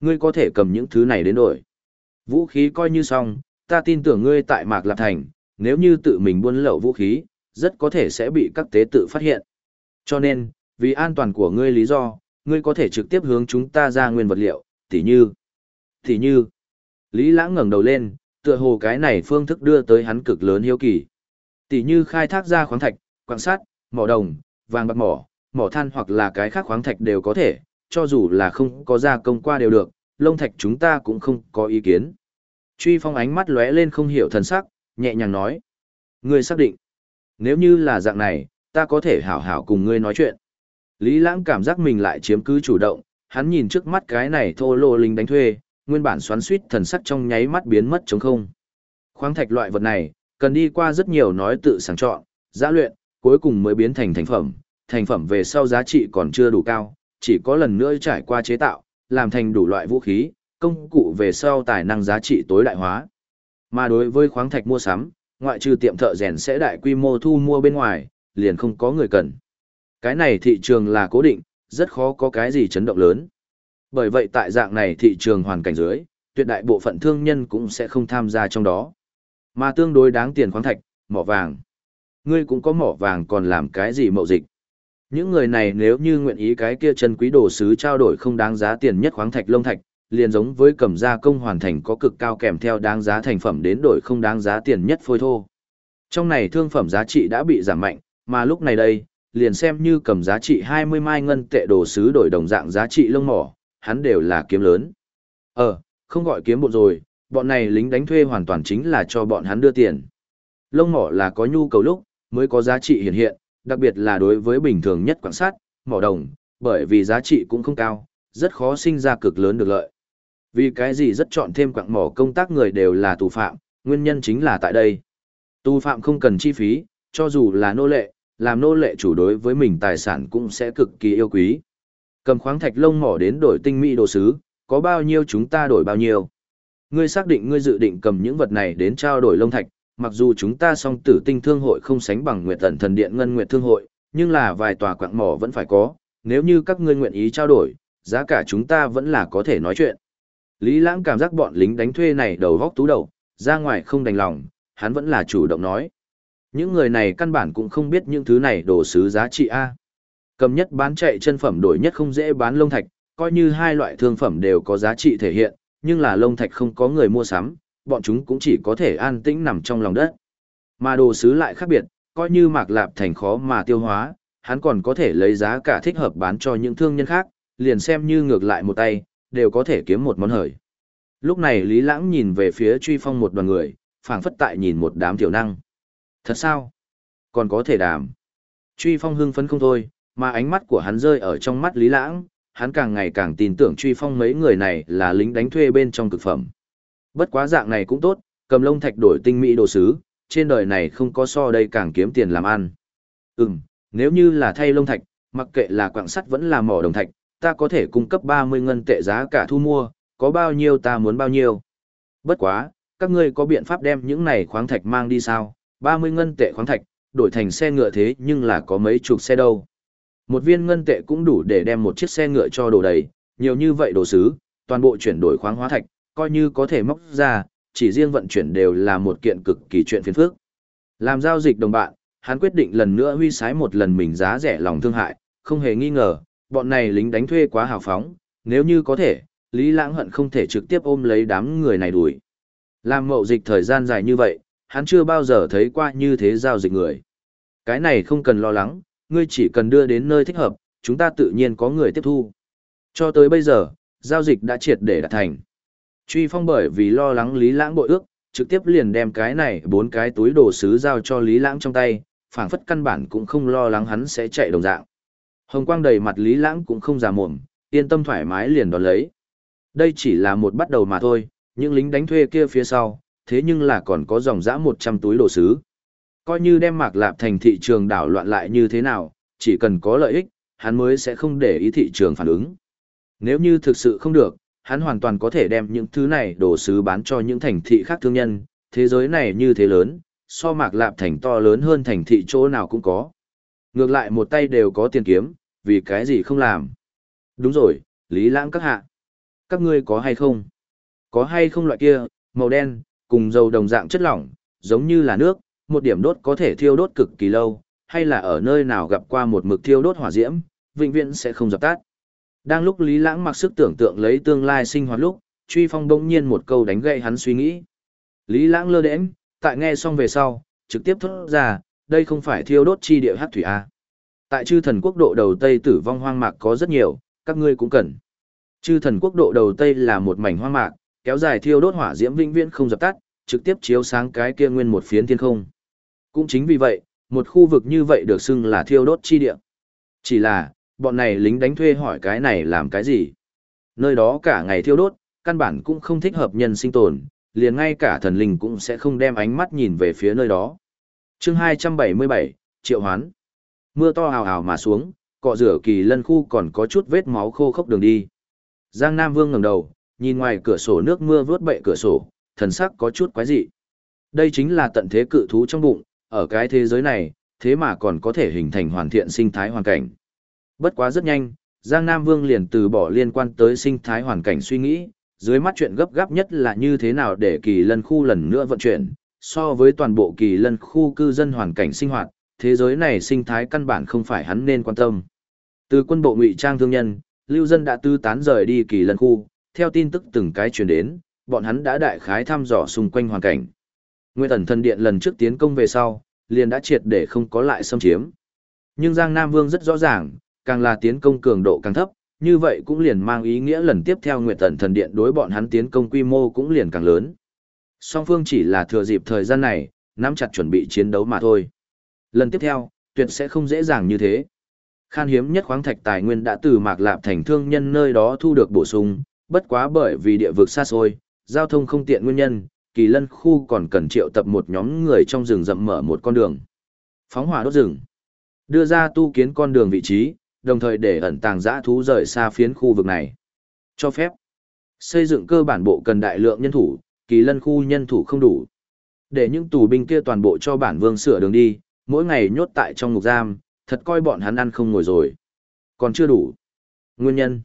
Ngươi có thể cầm những thứ này đến đổi. Vũ khí coi như xong, ta tin tưởng ngươi tại Mạc Lạp Thành, nếu như tự mình buôn lậu vũ khí, rất có thể sẽ bị các tế tự phát hiện. Cho nên, vì an toàn của ngươi lý do, ngươi có thể trực tiếp hướng chúng ta ra nguyên vật liệu, tỉ như. Tỉ như. Lý Lãng ngẩng đầu lên, tựa hồ cái này phương thức đưa tới hắn cực lớn hiếu kỳ. Tỉ như khai thác ra khoáng thạch, quan sát, mỏ đồng, vàng bạc mỏ, mỏ than hoặc là cái khác khoáng thạch đều có thể, cho dù là không có gia công qua đều được, lông thạch chúng ta cũng không có ý kiến. Truy phong ánh mắt lóe lên không hiểu thần sắc, nhẹ nhàng nói. Ngươi xác định. Nếu như là dạng này, ta có thể hảo hảo cùng ngươi nói chuyện. Lý lãng cảm giác mình lại chiếm cứ chủ động, hắn nhìn trước mắt cái này thô lô linh đánh thuê, nguyên bản xoắn suýt thần sắc trong nháy mắt biến mất trống không. Khoáng thạch loại vật này, cần đi qua rất nhiều nói tự sáng chọn, giã luyện, cuối cùng mới biến thành thành phẩm, thành phẩm về sau giá trị còn chưa đủ cao, chỉ có lần nữa trải qua chế tạo, làm thành đủ loại vũ khí, công cụ về sau tài năng giá trị tối đại hóa. Mà đối với khoáng thạch mua sắm, ngoại trừ tiệm thợ rèn sẽ đại quy mô thu mua bên ngoài, liền không có người cần. Cái này thị trường là cố định, rất khó có cái gì chấn động lớn. Bởi vậy tại dạng này thị trường hoàn cảnh dưới, tuyệt đại bộ phận thương nhân cũng sẽ không tham gia trong đó. Mà tương đối đáng tiền khoáng thạch, mỏ vàng. Ngươi cũng có mỏ vàng còn làm cái gì mậu dịch. Những người này nếu như nguyện ý cái kia chân quý đồ sứ trao đổi không đáng giá tiền nhất khoáng thạch lông thạch, liền giống với cầm gia công hoàn thành có cực cao kèm theo đáng giá thành phẩm đến đổi không đáng giá tiền nhất phôi thô. Trong này thương phẩm giá trị đã bị giảm mạnh, mà lúc này đây, liền xem như cầm giá trị 20 mai ngân tệ đồ sứ đổi đồng dạng giá trị lông mỏ, hắn đều là kiếm lớn. Ờ, không gọi kiếm bộ rồi, bọn này lính đánh thuê hoàn toàn chính là cho bọn hắn đưa tiền. Lông mỏ là có nhu cầu lúc, mới có giá trị hiện hiện, đặc biệt là đối với bình thường nhất quan sát, mỏ đồng, bởi vì giá trị cũng không cao, rất khó sinh ra cực lớn được lợi. Vì cái gì rất chọn thêm quặng mỏ công tác người đều là tù phạm, nguyên nhân chính là tại đây. Tù phạm không cần chi phí, cho dù là nô lệ, làm nô lệ chủ đối với mình tài sản cũng sẽ cực kỳ yêu quý. Cầm khoáng thạch lông mỏ đến đổi tinh mỹ đồ sứ, có bao nhiêu chúng ta đổi bao nhiêu. Ngươi xác định ngươi dự định cầm những vật này đến trao đổi lông thạch, mặc dù chúng ta song tử tinh thương hội không sánh bằng nguyệt Tần thần điện ngân nguyệt thương hội, nhưng là vài tòa quạng mỏ vẫn phải có, nếu như các ngươi nguyện ý trao đổi, giá cả chúng ta vẫn là có thể nói chuyện. Lý Lãng cảm giác bọn lính đánh thuê này đầu góc tú đầu, ra ngoài không đành lòng, hắn vẫn là chủ động nói. Những người này căn bản cũng không biết những thứ này đồ sứ giá trị A. Cầm nhất bán chạy chân phẩm đổi nhất không dễ bán lông thạch, coi như hai loại thương phẩm đều có giá trị thể hiện, nhưng là lông thạch không có người mua sắm, bọn chúng cũng chỉ có thể an tĩnh nằm trong lòng đất. Mà đồ sứ lại khác biệt, coi như mạc lạp thành khó mà tiêu hóa, hắn còn có thể lấy giá cả thích hợp bán cho những thương nhân khác, liền xem như ngược lại một tay, đều có thể kiếm một món hời. Lúc này Lý Lãng nhìn về phía truy phong một đoàn người, phảng phất tại nhìn một đám tiểu năng. Thật sao? Còn có thể đàm. Truy phong hưng phấn không thôi, mà ánh mắt của hắn rơi ở trong mắt Lý Lãng, hắn càng ngày càng tin tưởng truy phong mấy người này là lính đánh thuê bên trong cực phẩm. Bất quá dạng này cũng tốt, cầm lông thạch đổi tinh mỹ đồ sứ, trên đời này không có so đây càng kiếm tiền làm ăn. Ừm, nếu như là thay lông thạch, mặc kệ là quặng sắt vẫn là mỏ đồng thạch, ta có thể cung cấp 30 ngân tệ giá cả thu mua, có bao nhiêu ta muốn bao nhiêu. Bất quá, các ngươi có biện pháp đem những này khoáng thạch mang đi sao? 30 ngân tệ khoáng thạch, đổi thành xe ngựa thế nhưng là có mấy chục xe đâu. Một viên ngân tệ cũng đủ để đem một chiếc xe ngựa cho đồ đầy, nhiều như vậy đồ sứ, toàn bộ chuyển đổi khoáng hóa thạch, coi như có thể móc ra, chỉ riêng vận chuyển đều là một kiện cực kỳ chuyện phiền phức. Làm giao dịch đồng bạn, hắn quyết định lần nữa huy sái một lần mình giá rẻ lòng thương hại, không hề nghi ngờ, bọn này lính đánh thuê quá hào phóng, nếu như có thể, Lý Lãng hận không thể trực tiếp ôm lấy đám người này đuổi. Làm mậu dịch thời gian dài như vậy, hắn chưa bao giờ thấy qua như thế giao dịch người. Cái này không cần lo lắng, ngươi chỉ cần đưa đến nơi thích hợp, chúng ta tự nhiên có người tiếp thu. Cho tới bây giờ, giao dịch đã triệt để đạt thành. Truy phong bởi vì lo lắng Lý Lãng bội ước, trực tiếp liền đem cái này bốn cái túi đồ sứ giao cho Lý Lãng trong tay, phảng phất căn bản cũng không lo lắng hắn sẽ chạy đồng dạng. Hồng quang đầy mặt Lý Lãng cũng không già mồm, yên tâm thoải mái liền đón lấy. Đây chỉ là một bắt đầu mà thôi, những lính đánh thuê kia phía sau, thế nhưng là còn có dòng dã 100 túi đồ sứ. Coi như đem mạc lạp thành thị trường đảo loạn lại như thế nào, chỉ cần có lợi ích, hắn mới sẽ không để ý thị trường phản ứng. Nếu như thực sự không được, hắn hoàn toàn có thể đem những thứ này đồ sứ bán cho những thành thị khác thương nhân, thế giới này như thế lớn, so mạc lạp thành to lớn hơn thành thị chỗ nào cũng có. Ngược lại một tay đều có tiền kiếm, vì cái gì không làm. Đúng rồi, Lý Lãng các hạ. Các ngươi có hay không? Có hay không loại kia, màu đen, cùng dầu đồng dạng chất lỏng, giống như là nước, một điểm đốt có thể thiêu đốt cực kỳ lâu, hay là ở nơi nào gặp qua một mực thiêu đốt hỏa diễm, vĩnh viễn sẽ không dập tắt. Đang lúc Lý Lãng mặc sức tưởng tượng lấy tương lai sinh hoạt lúc, Truy Phong bỗng nhiên một câu đánh gậy hắn suy nghĩ. Lý Lãng lơ đễnh, tại nghe xong về sau, trực tiếp thốt ra, đây không phải thiêu đốt chi địa hắc thủy a. Tại chư thần quốc độ đầu Tây tử vong hoang mạc có rất nhiều, các ngươi cũng cần. Chư thần quốc độ đầu Tây là một mảnh hoang mạc, kéo dài thiêu đốt hỏa diễm vĩnh viễn không dập tắt, trực tiếp chiếu sáng cái kia nguyên một phiến thiên không. Cũng chính vì vậy, một khu vực như vậy được xưng là thiêu đốt chi địa. Chỉ là, bọn này lính đánh thuê hỏi cái này làm cái gì? Nơi đó cả ngày thiêu đốt, căn bản cũng không thích hợp nhân sinh tồn, liền ngay cả thần linh cũng sẽ không đem ánh mắt nhìn về phía nơi đó. chương 277, Triệu Hoán. Mưa to hào hào mà xuống, cọ rửa kỳ lân khu còn có chút vết máu khô khốc đường đi. Giang Nam Vương ngẩng đầu, nhìn ngoài cửa sổ nước mưa vướt bệ cửa sổ, thần sắc có chút quái dị. Đây chính là tận thế cự thú trong bụng, ở cái thế giới này, thế mà còn có thể hình thành hoàn thiện sinh thái hoàn cảnh. Bất quá rất nhanh, Giang Nam Vương liền từ bỏ liên quan tới sinh thái hoàn cảnh suy nghĩ, dưới mắt chuyện gấp gáp nhất là như thế nào để kỳ lân khu lần nữa vận chuyển, so với toàn bộ kỳ lân khu cư dân hoàn cảnh sinh hoạt, thế giới này sinh thái căn bản không phải hắn nên quan tâm. Từ quân bộ ngụy trang thương nhân, lưu dân đã tư tán rời đi kỳ lân khu, theo tin tức từng cái truyền đến, bọn hắn đã đại khái thăm dò xung quanh hoàn cảnh. Nguyên ẩn Thần Điện lần trước tiến công về sau, liền đã triệt để không có lại xâm chiếm. Nhưng Giang Nam Vương rất rõ ràng, càng là tiến công cường độ càng thấp, như vậy cũng liền mang ý nghĩa lần tiếp theo Nguyệt Tần Thần Điện đối bọn hắn tiến công quy mô cũng liền càng lớn. Song phương chỉ là thừa dịp thời gian này, nắm chặt chuẩn bị chiến đấu mà thôi. Lần tiếp theo, tuyệt sẽ không dễ dàng như thế. Khan hiếm nhất khoáng thạch tài nguyên đã từ Mạc Lạp thành thương nhân nơi đó thu được bổ sung, bất quá bởi vì địa vực xa xôi, giao thông không tiện nguyên nhân, kỳ lân khu còn cần triệu tập một nhóm người trong rừng rậm mở một con đường. Phóng hỏa đốt rừng. Đưa ra tu kiến con đường vị trí, đồng thời để ẩn tàng giã thú rời xa phiến khu vực này. Cho phép. Xây dựng cơ bản bộ cần đại lượng nhân thủ, kỳ lân khu nhân thủ không đủ. Để những tù binh kia toàn bộ cho bản vương sửa đường đi, mỗi ngày nhốt tại trong ngục giam, thật coi bọn hắn ăn không ngồi rồi. Còn chưa đủ. Nguyên nhân.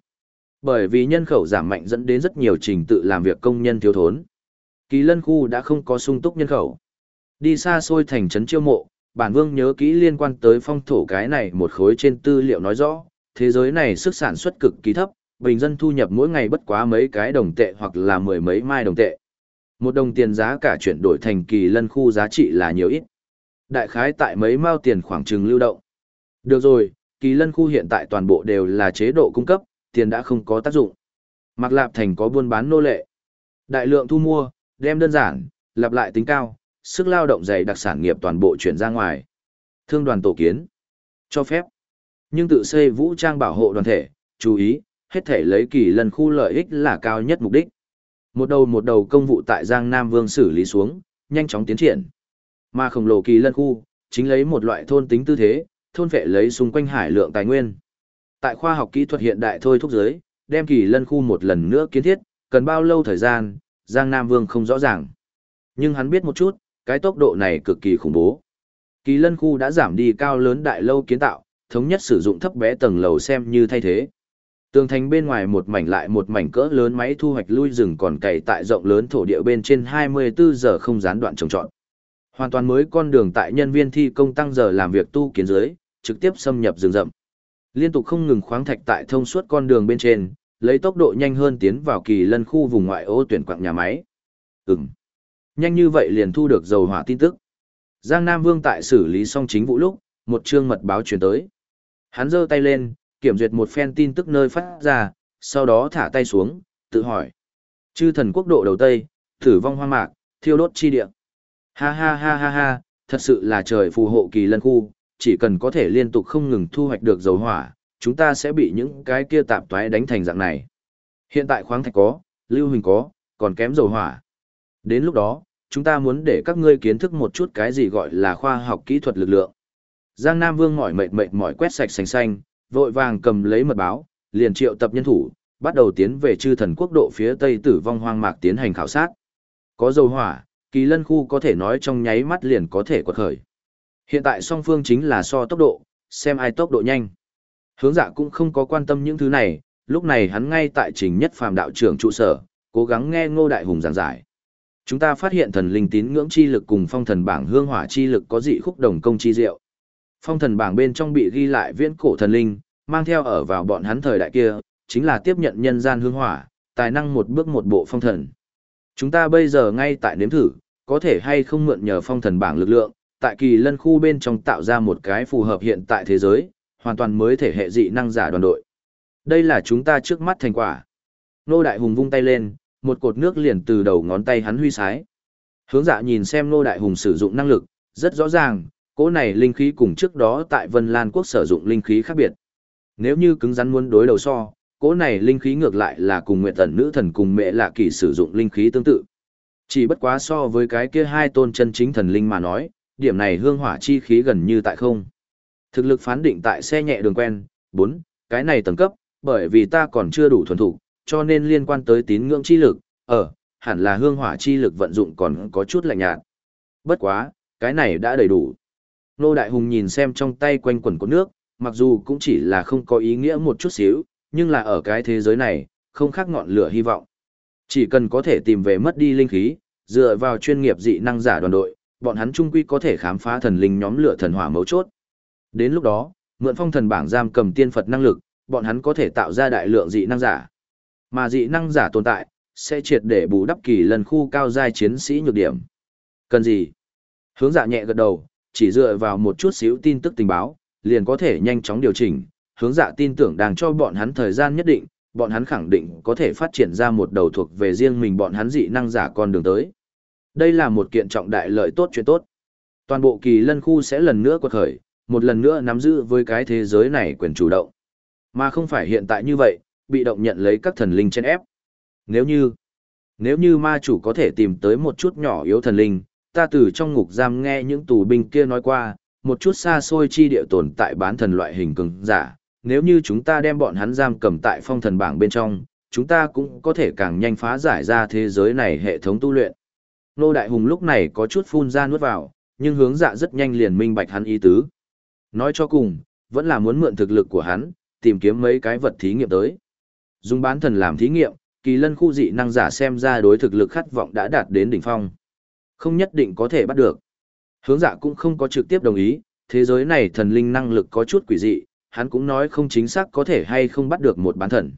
Bởi vì nhân khẩu giảm mạnh dẫn đến rất nhiều trình tự làm việc công nhân thiếu thốn. Kỳ lân khu đã không có sung túc nhân khẩu. Đi xa xôi thành trấn chiêu mộ, bản vương nhớ kỹ liên quan tới phong thổ cái này một khối trên tư liệu nói rõ, thế giới này sức sản xuất cực kỳ thấp, bình dân thu nhập mỗi ngày bất quá mấy cái đồng tệ hoặc là mười mấy mai đồng tệ. Một đồng tiền giá cả chuyển đổi thành kỳ lân khu giá trị là nhiều ít. Đại khái tại mấy mao tiền khoảng trừng lưu động. Được rồi, kỳ lân khu hiện tại toàn bộ đều là chế độ cung cấp, tiền đã không có tác dụng. Mạc Lạp Thành có buôn bán nô lệ. Đại lượng thu mua, đem đơn giản, lặp lại tính cao, sức lao động dày đặc sản nghiệp toàn bộ chuyển ra ngoài. Thương đoàn tổ kiến. Cho phép. Nhưng tự xây vũ trang bảo hộ đoàn thể, chú ý, hết thể lấy kỳ lân khu lợi ích là cao nhất mục đích. Một đầu một đầu công vụ tại Giang Nam Vương xử lý xuống, nhanh chóng tiến triển. Mà khổng lồ kỳ lân khu, chính lấy một loại thôn tính tư thế, thôn vệ lấy xung quanh hải lượng tài nguyên. Tại khoa học kỹ thuật hiện đại thôi thúc giới, đem kỳ lân khu một lần nữa kiến thiết, cần bao lâu thời gian, Giang Nam Vương không rõ ràng. Nhưng hắn biết một chút, cái tốc độ này cực kỳ khủng bố. Kỳ lân khu đã giảm đi cao lớn đại lâu kiến tạo, thống nhất sử dụng thấp bé tầng lầu xem như thay thế. Tường thành bên ngoài một mảnh lại một mảnh cỡ lớn máy thu hoạch lui rừng còn cày tại rộng lớn thổ địa bên trên 24 giờ không gián đoạn trồng trọt. Hoàn toàn mới con đường tại nhân viên thi công tăng giờ làm việc tu kiến dưới, trực tiếp xâm nhập rừng rậm. Liên tục không ngừng khoáng thạch tại thông suốt con đường bên trên, lấy tốc độ nhanh hơn tiến vào kỳ lân khu vùng ngoại ô tuyển quạng nhà máy. Ừm. Nhanh như vậy liền thu được dầu hỏa tin tức. Giang Nam Vương tại xử lý xong chính vụ lúc, một chương mật báo truyền tới. Hắn giơ tay lên, kiểm duyệt một phen tin tức nơi phát ra, sau đó thả tay xuống, tự hỏi. Chư thần quốc độ đầu Tây, thử vong hoang mạc, thiêu đốt chi địa. Ha ha ha ha ha, thật sự là trời phù hộ kỳ lân khu, chỉ cần có thể liên tục không ngừng thu hoạch được dầu hỏa, chúng ta sẽ bị những cái kia tạp toái đánh thành dạng này. Hiện tại khoáng thạch có, lưu hình có, còn kém dầu hỏa. Đến lúc đó, chúng ta muốn để các ngươi kiến thức một chút cái gì gọi là khoa học kỹ thuật lực lượng. Giang Nam Vương mỏi mệt mệt mỏi quét sạch xanh xanh, vội vàng cầm lấy mật báo, liền triệu tập nhân thủ, bắt đầu tiến về chư thần quốc độ phía tây tử vong hoang mạc tiến hành khảo sát. Có dầu hỏa, kỳ lân khu có thể nói trong nháy mắt liền có thể quật khởi. Hiện tại song phương chính là so tốc độ, xem ai tốc độ nhanh. Hướng dạ cũng không có quan tâm những thứ này, lúc này hắn ngay tại trình nhất phàm đạo trưởng trụ sở, cố gắng nghe ngô đại hùng giảng giải. Chúng ta phát hiện thần linh tín ngưỡng chi lực cùng phong thần bảng hương hỏa chi lực có dị khúc đồng công chi diệu. Phong thần bảng bên trong bị ghi lại viễn cổ thần linh, mang theo ở vào bọn hắn thời đại kia, chính là tiếp nhận nhân gian hương hỏa, tài năng một bước một bộ phong thần. Chúng ta bây giờ ngay tại nếm thử, có thể hay không mượn nhờ phong thần bảng lực lượng, tại kỳ lân khu bên trong tạo ra một cái phù hợp hiện tại thế giới, hoàn toàn mới thể hệ dị năng giả đoàn đội. Đây là chúng ta trước mắt thành quả. Nô Đại Hùng vung tay lên, một cột nước liền từ đầu ngón tay hắn huy sái. Hướng dạ nhìn xem Nô Đại Hùng sử dụng năng lực, rất rõ ràng, cỗ này linh khí cùng trước đó tại Vân Lan Quốc sử dụng linh khí khác biệt. Nếu như cứng rắn muốn đối đầu so, cỗ này linh khí ngược lại là cùng nguyện tần nữ thần cùng mẹ lạ kỳ sử dụng linh khí tương tự. Chỉ bất quá so với cái kia hai tôn chân chính thần linh mà nói, điểm này hương hỏa chi khí gần như tại không. Thực lực phán định tại xe nhẹ đường quen, 4, cái này tầng cấp, bởi vì ta còn chưa đủ thuần thủ, cho nên liên quan tới tín ngưỡng chi lực, ở, hẳn là hương hỏa chi lực vận dụng còn có chút lạnh nhạt. Bất quá, cái này đã đầy đủ. Nô Đại Hùng nhìn xem trong tay quanh quần của nước, mặc dù cũng chỉ là không có ý nghĩa một chút xíu, nhưng là ở cái thế giới này, không khác ngọn lửa hy vọng. Chỉ cần có thể tìm về mất đi linh khí, dựa vào chuyên nghiệp dị năng giả đoàn đội, bọn hắn trung quy có thể khám phá thần linh nhóm lửa thần hỏa mấu chốt. Đến lúc đó, mượn phong thần bảng giam cầm tiên Phật năng lực, bọn hắn có thể tạo ra đại lượng dị năng giả. Mà dị năng giả tồn tại, sẽ triệt để bù đắp kỳ lần khu cao giai chiến sĩ nhược điểm. Cần gì? Hướng dạ nhẹ gật đầu, chỉ dựa vào một chút xíu tin tức tình báo, liền có thể nhanh chóng điều chỉnh. Hướng dạ tin tưởng đang cho bọn hắn thời gian nhất định, bọn hắn khẳng định có thể phát triển ra một đầu thuộc về riêng mình bọn hắn dị năng giả con đường tới. Đây là một kiện trọng đại lợi tốt chuyện tốt. Toàn bộ kỳ lân khu sẽ lần nữa quật khởi, một lần nữa nắm giữ với cái thế giới này quyền chủ động. Mà không phải hiện tại như vậy, bị động nhận lấy các thần linh trên ép. Nếu như, nếu như ma chủ có thể tìm tới một chút nhỏ yếu thần linh, ta từ trong ngục giam nghe những tù binh kia nói qua, một chút xa xôi chi địa tồn tại bán thần loại hình cường giả, nếu như chúng ta đem bọn hắn giam cầm tại phong thần bảng bên trong, chúng ta cũng có thể càng nhanh phá giải ra thế giới này hệ thống tu luyện. Nô Đại Hùng lúc này có chút phun ra nuốt vào, nhưng hướng dạ rất nhanh liền minh bạch hắn ý tứ. Nói cho cùng, vẫn là muốn mượn thực lực của hắn, tìm kiếm mấy cái vật thí nghiệm tới. Dùng bán thần làm thí nghiệm, kỳ lân khu dị năng giả xem ra đối thực lực khát vọng đã đạt đến đỉnh phong. Không nhất định có thể bắt được. Hướng dạ cũng không có trực tiếp đồng ý, thế giới này thần linh năng lực có chút quỷ dị, hắn cũng nói không chính xác có thể hay không bắt được một bán thần.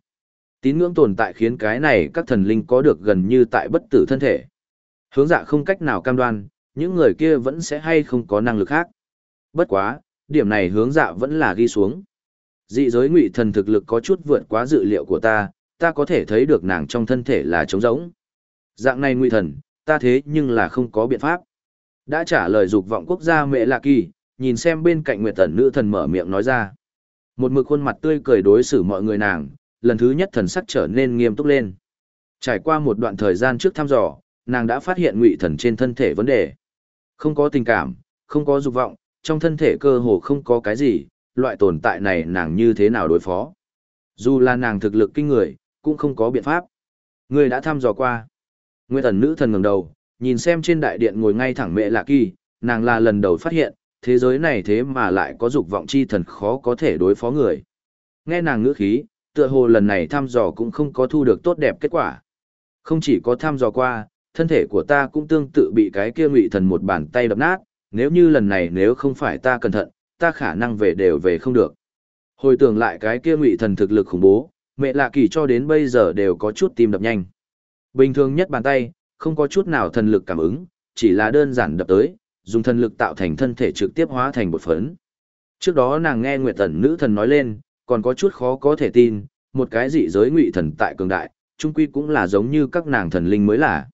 Tín ngưỡng tồn tại khiến cái này các thần linh có được gần như tại bất tử thân thể. Hướng dạ không cách nào cam đoan, những người kia vẫn sẽ hay không có năng lực khác. Bất quá, điểm này hướng dạ vẫn là ghi xuống. Dị giới ngụy thần thực lực có chút vượt quá dự liệu của ta, ta có thể thấy được nàng trong thân thể là trống rỗng. Dạng này ngụy thần, ta thế nhưng là không có biện pháp. Đã trả lời dục vọng quốc gia mẹ lạ kỳ, nhìn xem bên cạnh nguyệt thần nữ thần mở miệng nói ra. Một mực khuôn mặt tươi cười đối xử mọi người nàng, lần thứ nhất thần sắc trở nên nghiêm túc lên. Trải qua một đoạn thời gian trước thăm dò, nàng đã phát hiện ngụy thần trên thân thể vấn đề. Không có tình cảm, không có dục vọng, trong thân thể cơ hồ không có cái gì, loại tồn tại này nàng như thế nào đối phó. Dù là nàng thực lực kinh người, cũng không có biện pháp. Người đã thăm dò qua. Nguyên thần nữ thần ngẩng đầu, nhìn xem trên đại điện ngồi ngay thẳng mẹ lạ kỳ, nàng là lần đầu phát hiện, thế giới này thế mà lại có dục vọng chi thần khó có thể đối phó người. Nghe nàng ngữ khí, tựa hồ lần này thăm dò cũng không có thu được tốt đẹp kết quả. Không chỉ có thăm dò qua, thân thể của ta cũng tương tự bị cái kia ngụy thần một bàn tay đập nát, nếu như lần này nếu không phải ta cẩn thận, ta khả năng về đều về không được. Hồi tưởng lại cái kia ngụy thần thực lực khủng bố, mẹ lạ kỳ cho đến bây giờ đều có chút tim đập nhanh. Bình thường nhất bàn tay, không có chút nào thần lực cảm ứng, chỉ là đơn giản đập tới, dùng thần lực tạo thành thân thể trực tiếp hóa thành bột phấn. Trước đó nàng nghe Nguyệt Tần nữ thần nói lên, còn có chút khó có thể tin, một cái dị giới ngụy thần tại cường đại, trung quy cũng là giống như các nàng thần linh mới là.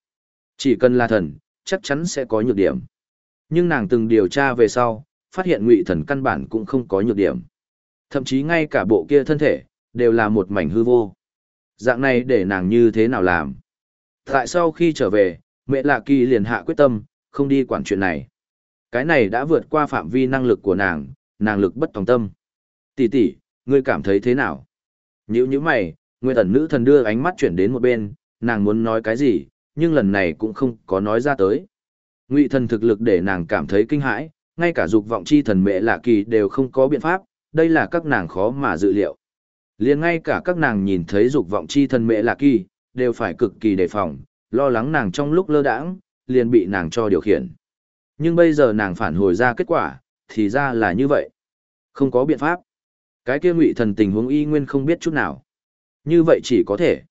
Chỉ cần là thần, chắc chắn sẽ có nhược điểm. Nhưng nàng từng điều tra về sau, phát hiện ngụy thần căn bản cũng không có nhược điểm. Thậm chí ngay cả bộ kia thân thể, đều là một mảnh hư vô. Dạng này để nàng như thế nào làm? Tại sau khi trở về, mẹ lạ kỳ liền hạ quyết tâm, không đi quản chuyện này. Cái này đã vượt qua phạm vi năng lực của nàng, nàng lực bất tòng tâm. Tỷ tỷ, ngươi cảm thấy thế nào? Nhữ như mày, Nguyệt ẩn nữ thần đưa ánh mắt chuyển đến một bên, nàng muốn nói cái gì, nhưng lần này cũng không có nói ra tới. Ngụy thần thực lực để nàng cảm thấy kinh hãi, ngay cả dục vọng chi thần mẹ lạ kỳ đều không có biện pháp, đây là các nàng khó mà dự liệu. liền ngay cả các nàng nhìn thấy dục vọng chi thần mẹ lạ kỳ, đều phải cực kỳ đề phòng, lo lắng nàng trong lúc lơ đãng, liền bị nàng cho điều khiển. Nhưng bây giờ nàng phản hồi ra kết quả, thì ra là như vậy. Không có biện pháp. Cái kia ngụy thần tình huống y nguyên không biết chút nào. Như vậy chỉ có thể.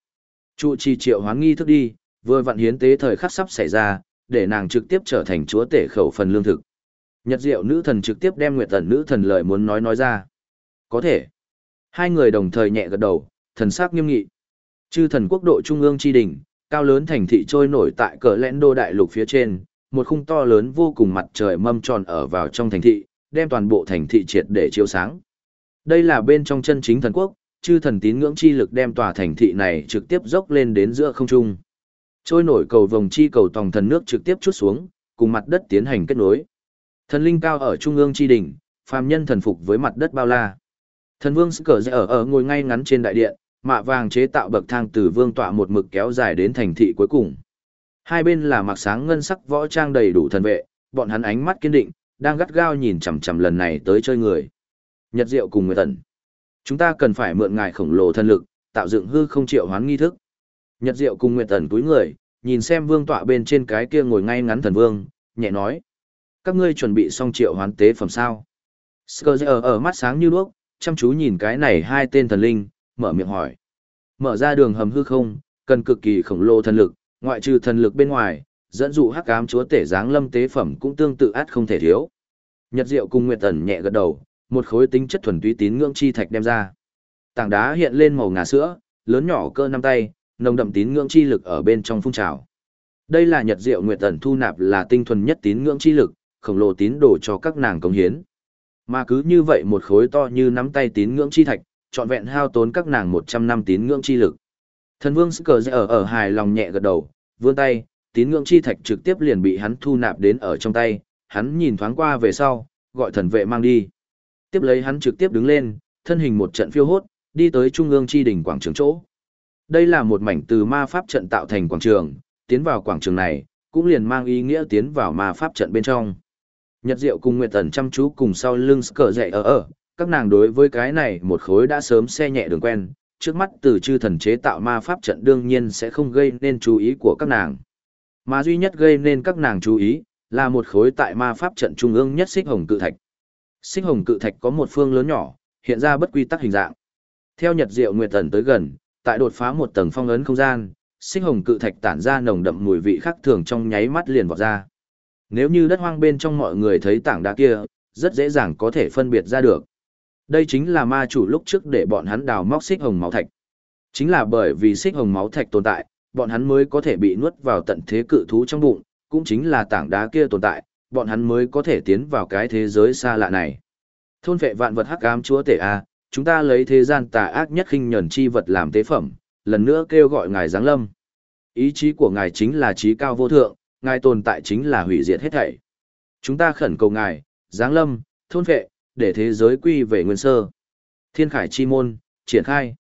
Trụ trì triệu hoán nghi thức đi, vừa vặn hiến tế thời khắc sắp xảy ra, để nàng trực tiếp trở thành chúa tể khẩu phần lương thực. Nhật diệu nữ thần trực tiếp đem nguyệt tần nữ thần lời muốn nói nói ra. Có thể. Hai người đồng thời nhẹ gật đầu, thần sắc nghiêm nghị. Chư thần quốc độ trung ương chi đỉnh, cao lớn thành thị trôi nổi tại cờ lẽn đô đại lục phía trên, một khung to lớn vô cùng mặt trời mâm tròn ở vào trong thành thị, đem toàn bộ thành thị triệt để chiếu sáng. Đây là bên trong chân chính thần quốc, chư thần tín ngưỡng chi lực đem tòa thành thị này trực tiếp dốc lên đến giữa không trung. Trôi nổi cầu vòng chi cầu tòng thần nước trực tiếp chút xuống, cùng mặt đất tiến hành kết nối. Thần linh cao ở trung ương tri đỉnh, phàm nhân thần phục với mặt đất bao la. Thần vương cờ ở ở ngồi ngay ngắn trên đại điện, mạ vàng chế tạo bậc thang từ vương tọa một mực kéo dài đến thành thị cuối cùng. Hai bên là mặc sáng ngân sắc võ trang đầy đủ thần vệ, bọn hắn ánh mắt kiên định, đang gắt gao nhìn chằm chằm lần này tới chơi người. Nhật Diệu cùng người tần. Chúng ta cần phải mượn ngài khổng lồ thân lực, tạo dựng hư không triệu hoán nghi thức. Nhật Diệu cùng Nguyệt Tần túi người, nhìn xem vương tọa bên trên cái kia ngồi ngay ngắn thần vương, nhẹ nói. Các ngươi chuẩn bị xong triệu hoán tế phẩm sao? Scorsese ở mắt sáng như đuốc, chăm chú nhìn cái này hai tên thần linh, mở miệng hỏi. Mở ra đường hầm hư không, cần cực kỳ khổng lồ thần lực, ngoại trừ thần lực bên ngoài, dẫn dụ hắc ám chúa tể giáng lâm tế phẩm cũng tương tự át không thể thiếu. Nhật Diệu cùng Nguyệt Tần nhẹ gật đầu, một khối tính chất thuần túy tín ngưỡng chi thạch đem ra. Tảng đá hiện lên màu ngà sữa, lớn nhỏ cơ năm tay, nồng đậm tín ngưỡng chi lực ở bên trong phun trào. Đây là Nhật Diệu Nguyệt Tần thu nạp là tinh thuần nhất tín ngưỡng chi lực, khổng lồ tín đồ cho các nàng công hiến. Mà cứ như vậy một khối to như nắm tay tín ngưỡng chi thạch, trọn vẹn hao tốn các nàng 100 năm tín ngưỡng chi lực. Thần Vương Cờ ở ở hài lòng nhẹ gật đầu, vươn tay, tín ngưỡng chi thạch trực tiếp liền bị hắn thu nạp đến ở trong tay, hắn nhìn thoáng qua về sau, gọi thần vệ mang đi. Tiếp lấy hắn trực tiếp đứng lên, thân hình một trận phiêu hốt, đi tới trung ương chi đỉnh quảng trường chỗ. Đây là một mảnh từ ma pháp trận tạo thành quảng trường, tiến vào quảng trường này, cũng liền mang ý nghĩa tiến vào ma pháp trận bên trong. Nhật Diệu cùng Nguyệt Tần chăm chú cùng sau lưng cờ dậy ở ở, các nàng đối với cái này một khối đã sớm xe nhẹ đường quen, trước mắt từ chư thần chế tạo ma pháp trận đương nhiên sẽ không gây nên chú ý của các nàng. Mà duy nhất gây nên các nàng chú ý, là một khối tại ma pháp trận trung ương nhất xích hồng cự thạch. Xích hồng cự thạch có một phương lớn nhỏ, hiện ra bất quy tắc hình dạng. Theo Nhật Diệu Nguyệt Tần tới gần, tại đột phá một tầng phong ấn không gian, xích hồng cự thạch tản ra nồng đậm mùi vị khác thường trong nháy mắt liền vọt ra. Nếu như đất hoang bên trong mọi người thấy tảng đá kia, rất dễ dàng có thể phân biệt ra được. Đây chính là ma chủ lúc trước để bọn hắn đào móc xích hồng máu thạch. Chính là bởi vì xích hồng máu thạch tồn tại, bọn hắn mới có thể bị nuốt vào tận thế cự thú trong bụng, cũng chính là tảng đá kia tồn tại, bọn hắn mới có thể tiến vào cái thế giới xa lạ này. Thôn vệ vạn vật hắc ám chúa tể a, chúng ta lấy thế gian tà ác nhất khinh nhẫn chi vật làm tế phẩm, lần nữa kêu gọi ngài giáng lâm. Ý chí của ngài chính là trí cao vô thượng, ngài tồn tại chính là hủy diệt hết thảy. Chúng ta khẩn cầu ngài, giáng lâm, thôn vệ, để thế giới quy về nguyên sơ. Thiên khải chi môn, triển khai.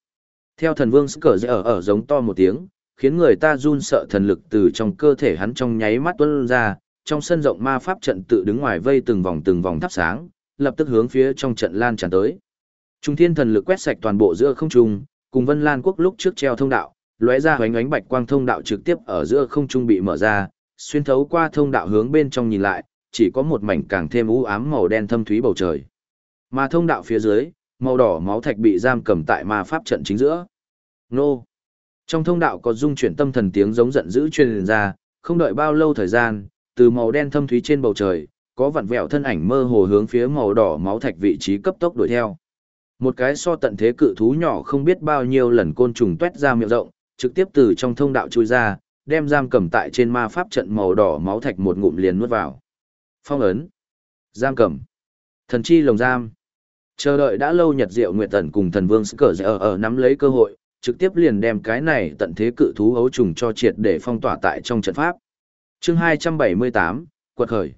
Theo thần vương cờ dễ ở ở giống to một tiếng, khiến người ta run sợ thần lực từ trong cơ thể hắn trong nháy mắt tuôn ra, trong sân rộng ma pháp trận tự đứng ngoài vây từng vòng từng vòng thắp sáng, lập tức hướng phía trong trận lan tràn tới. Trung thiên thần lực quét sạch toàn bộ giữa không trung, cùng Vân Lan quốc lúc trước treo thông đạo, lóe ra hoánh ánh bạch quang thông đạo trực tiếp ở giữa không trung bị mở ra, xuyên thấu qua thông đạo hướng bên trong nhìn lại, chỉ có một mảnh càng thêm u ám màu đen thâm thúy bầu trời. Mà thông đạo phía dưới, màu đỏ máu thạch bị giam cầm tại ma pháp trận chính giữa. Nô! Trong thông đạo có dung chuyển tâm thần tiếng giống giận dữ truyền ra, không đợi bao lâu thời gian, từ màu đen thâm thúy trên bầu trời, có vặn vẹo thân ảnh mơ hồ hướng phía màu đỏ máu thạch vị trí cấp tốc đuổi theo. Một cái so tận thế cự thú nhỏ không biết bao nhiêu lần côn trùng tuét ra miệng rộng, trực tiếp từ trong thông đạo chui ra, đem giam cầm tại trên ma pháp trận màu đỏ máu thạch một ngụm liền nuốt vào. Phong ấn, giam cầm, thần chi lồng giam. Chờ đợi đã lâu Nhật Diệu Nguyệt Tần cùng thần vương cờ Giở ở nắm lấy cơ hội, trực tiếp liền đem cái này tận thế cự thú ấu trùng cho triệt để phong tỏa tại trong trận pháp. Chương 278, quật khởi.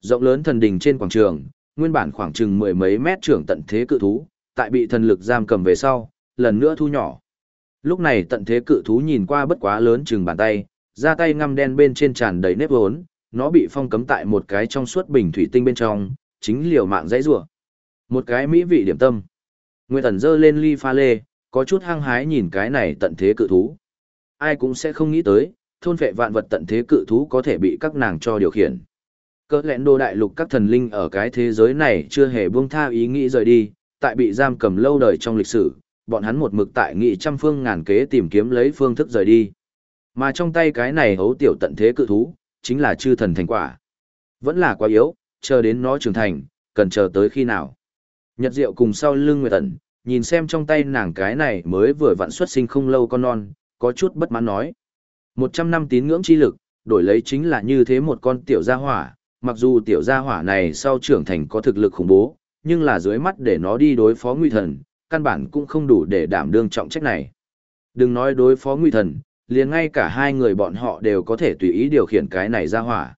Rộng lớn thần đình trên quảng trường, nguyên bản khoảng chừng mười mấy mét trưởng tận thế cự thú, tại bị thần lực giam cầm về sau, lần nữa thu nhỏ. Lúc này tận thế cự thú nhìn qua bất quá lớn chừng bàn tay, ra tay ngăm đen bên trên tràn đầy nếp vốn, nó bị phong cấm tại một cái trong suốt bình thủy tinh bên trong, chính liều mạng dãy rủa. Một cái mỹ vị điểm tâm. Nguyệt Ẩn dơ lên ly pha lê, có chút hăng hái nhìn cái này tận thế cự thú. Ai cũng sẽ không nghĩ tới, thôn vệ vạn vật tận thế cự thú có thể bị các nàng cho điều khiển. Cỡ lẽn đô đại lục các thần linh ở cái thế giới này chưa hề buông tha ý nghĩ rời đi, tại bị giam cầm lâu đời trong lịch sử, bọn hắn một mực tại nghị trăm phương ngàn kế tìm kiếm lấy phương thức rời đi. Mà trong tay cái này hấu tiểu tận thế cự thú, chính là chư thần thành quả. Vẫn là quá yếu, chờ đến nó trưởng thành, cần chờ tới khi nào. Nhật Diệu cùng sau lưng Nguyệt tận nhìn xem trong tay nàng cái này mới vừa vặn xuất sinh không lâu con non, có chút bất mãn nói. Một trăm năm tín ngưỡng chi lực, đổi lấy chính là như thế một con tiểu gia hỏa, mặc dù tiểu gia hỏa này sau trưởng thành có thực lực khủng bố, nhưng là dưới mắt để nó đi đối phó nguy thần, căn bản cũng không đủ để đảm đương trọng trách này. Đừng nói đối phó nguy thần, liền ngay cả hai người bọn họ đều có thể tùy ý điều khiển cái này ra hỏa.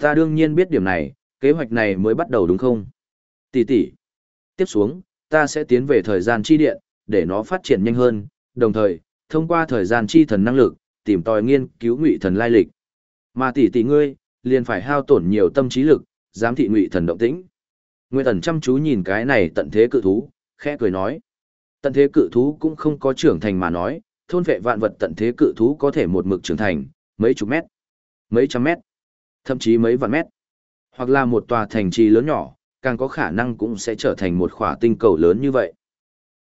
Ta đương nhiên biết điểm này, kế hoạch này mới bắt đầu đúng không? Tỷ tỷ. Tiếp xuống, ta sẽ tiến về thời gian chi điện, để nó phát triển nhanh hơn, đồng thời, thông qua thời gian chi thần năng lực, tìm tòi nghiên cứu ngụy thần lai lịch. Mà tỷ tỷ ngươi, liền phải hao tổn nhiều tâm trí lực, giám thị ngụy thần động tĩnh. ngụy thần chăm chú nhìn cái này tận thế cự thú, khẽ cười nói. Tận thế cự thú cũng không có trưởng thành mà nói, thôn vệ vạn vật tận thế cự thú có thể một mực trưởng thành, mấy chục mét, mấy trăm mét, thậm chí mấy vạn mét. Hoặc là một tòa thành trì lớn nhỏ, càng có khả năng cũng sẽ trở thành một khỏa tinh cầu lớn như vậy.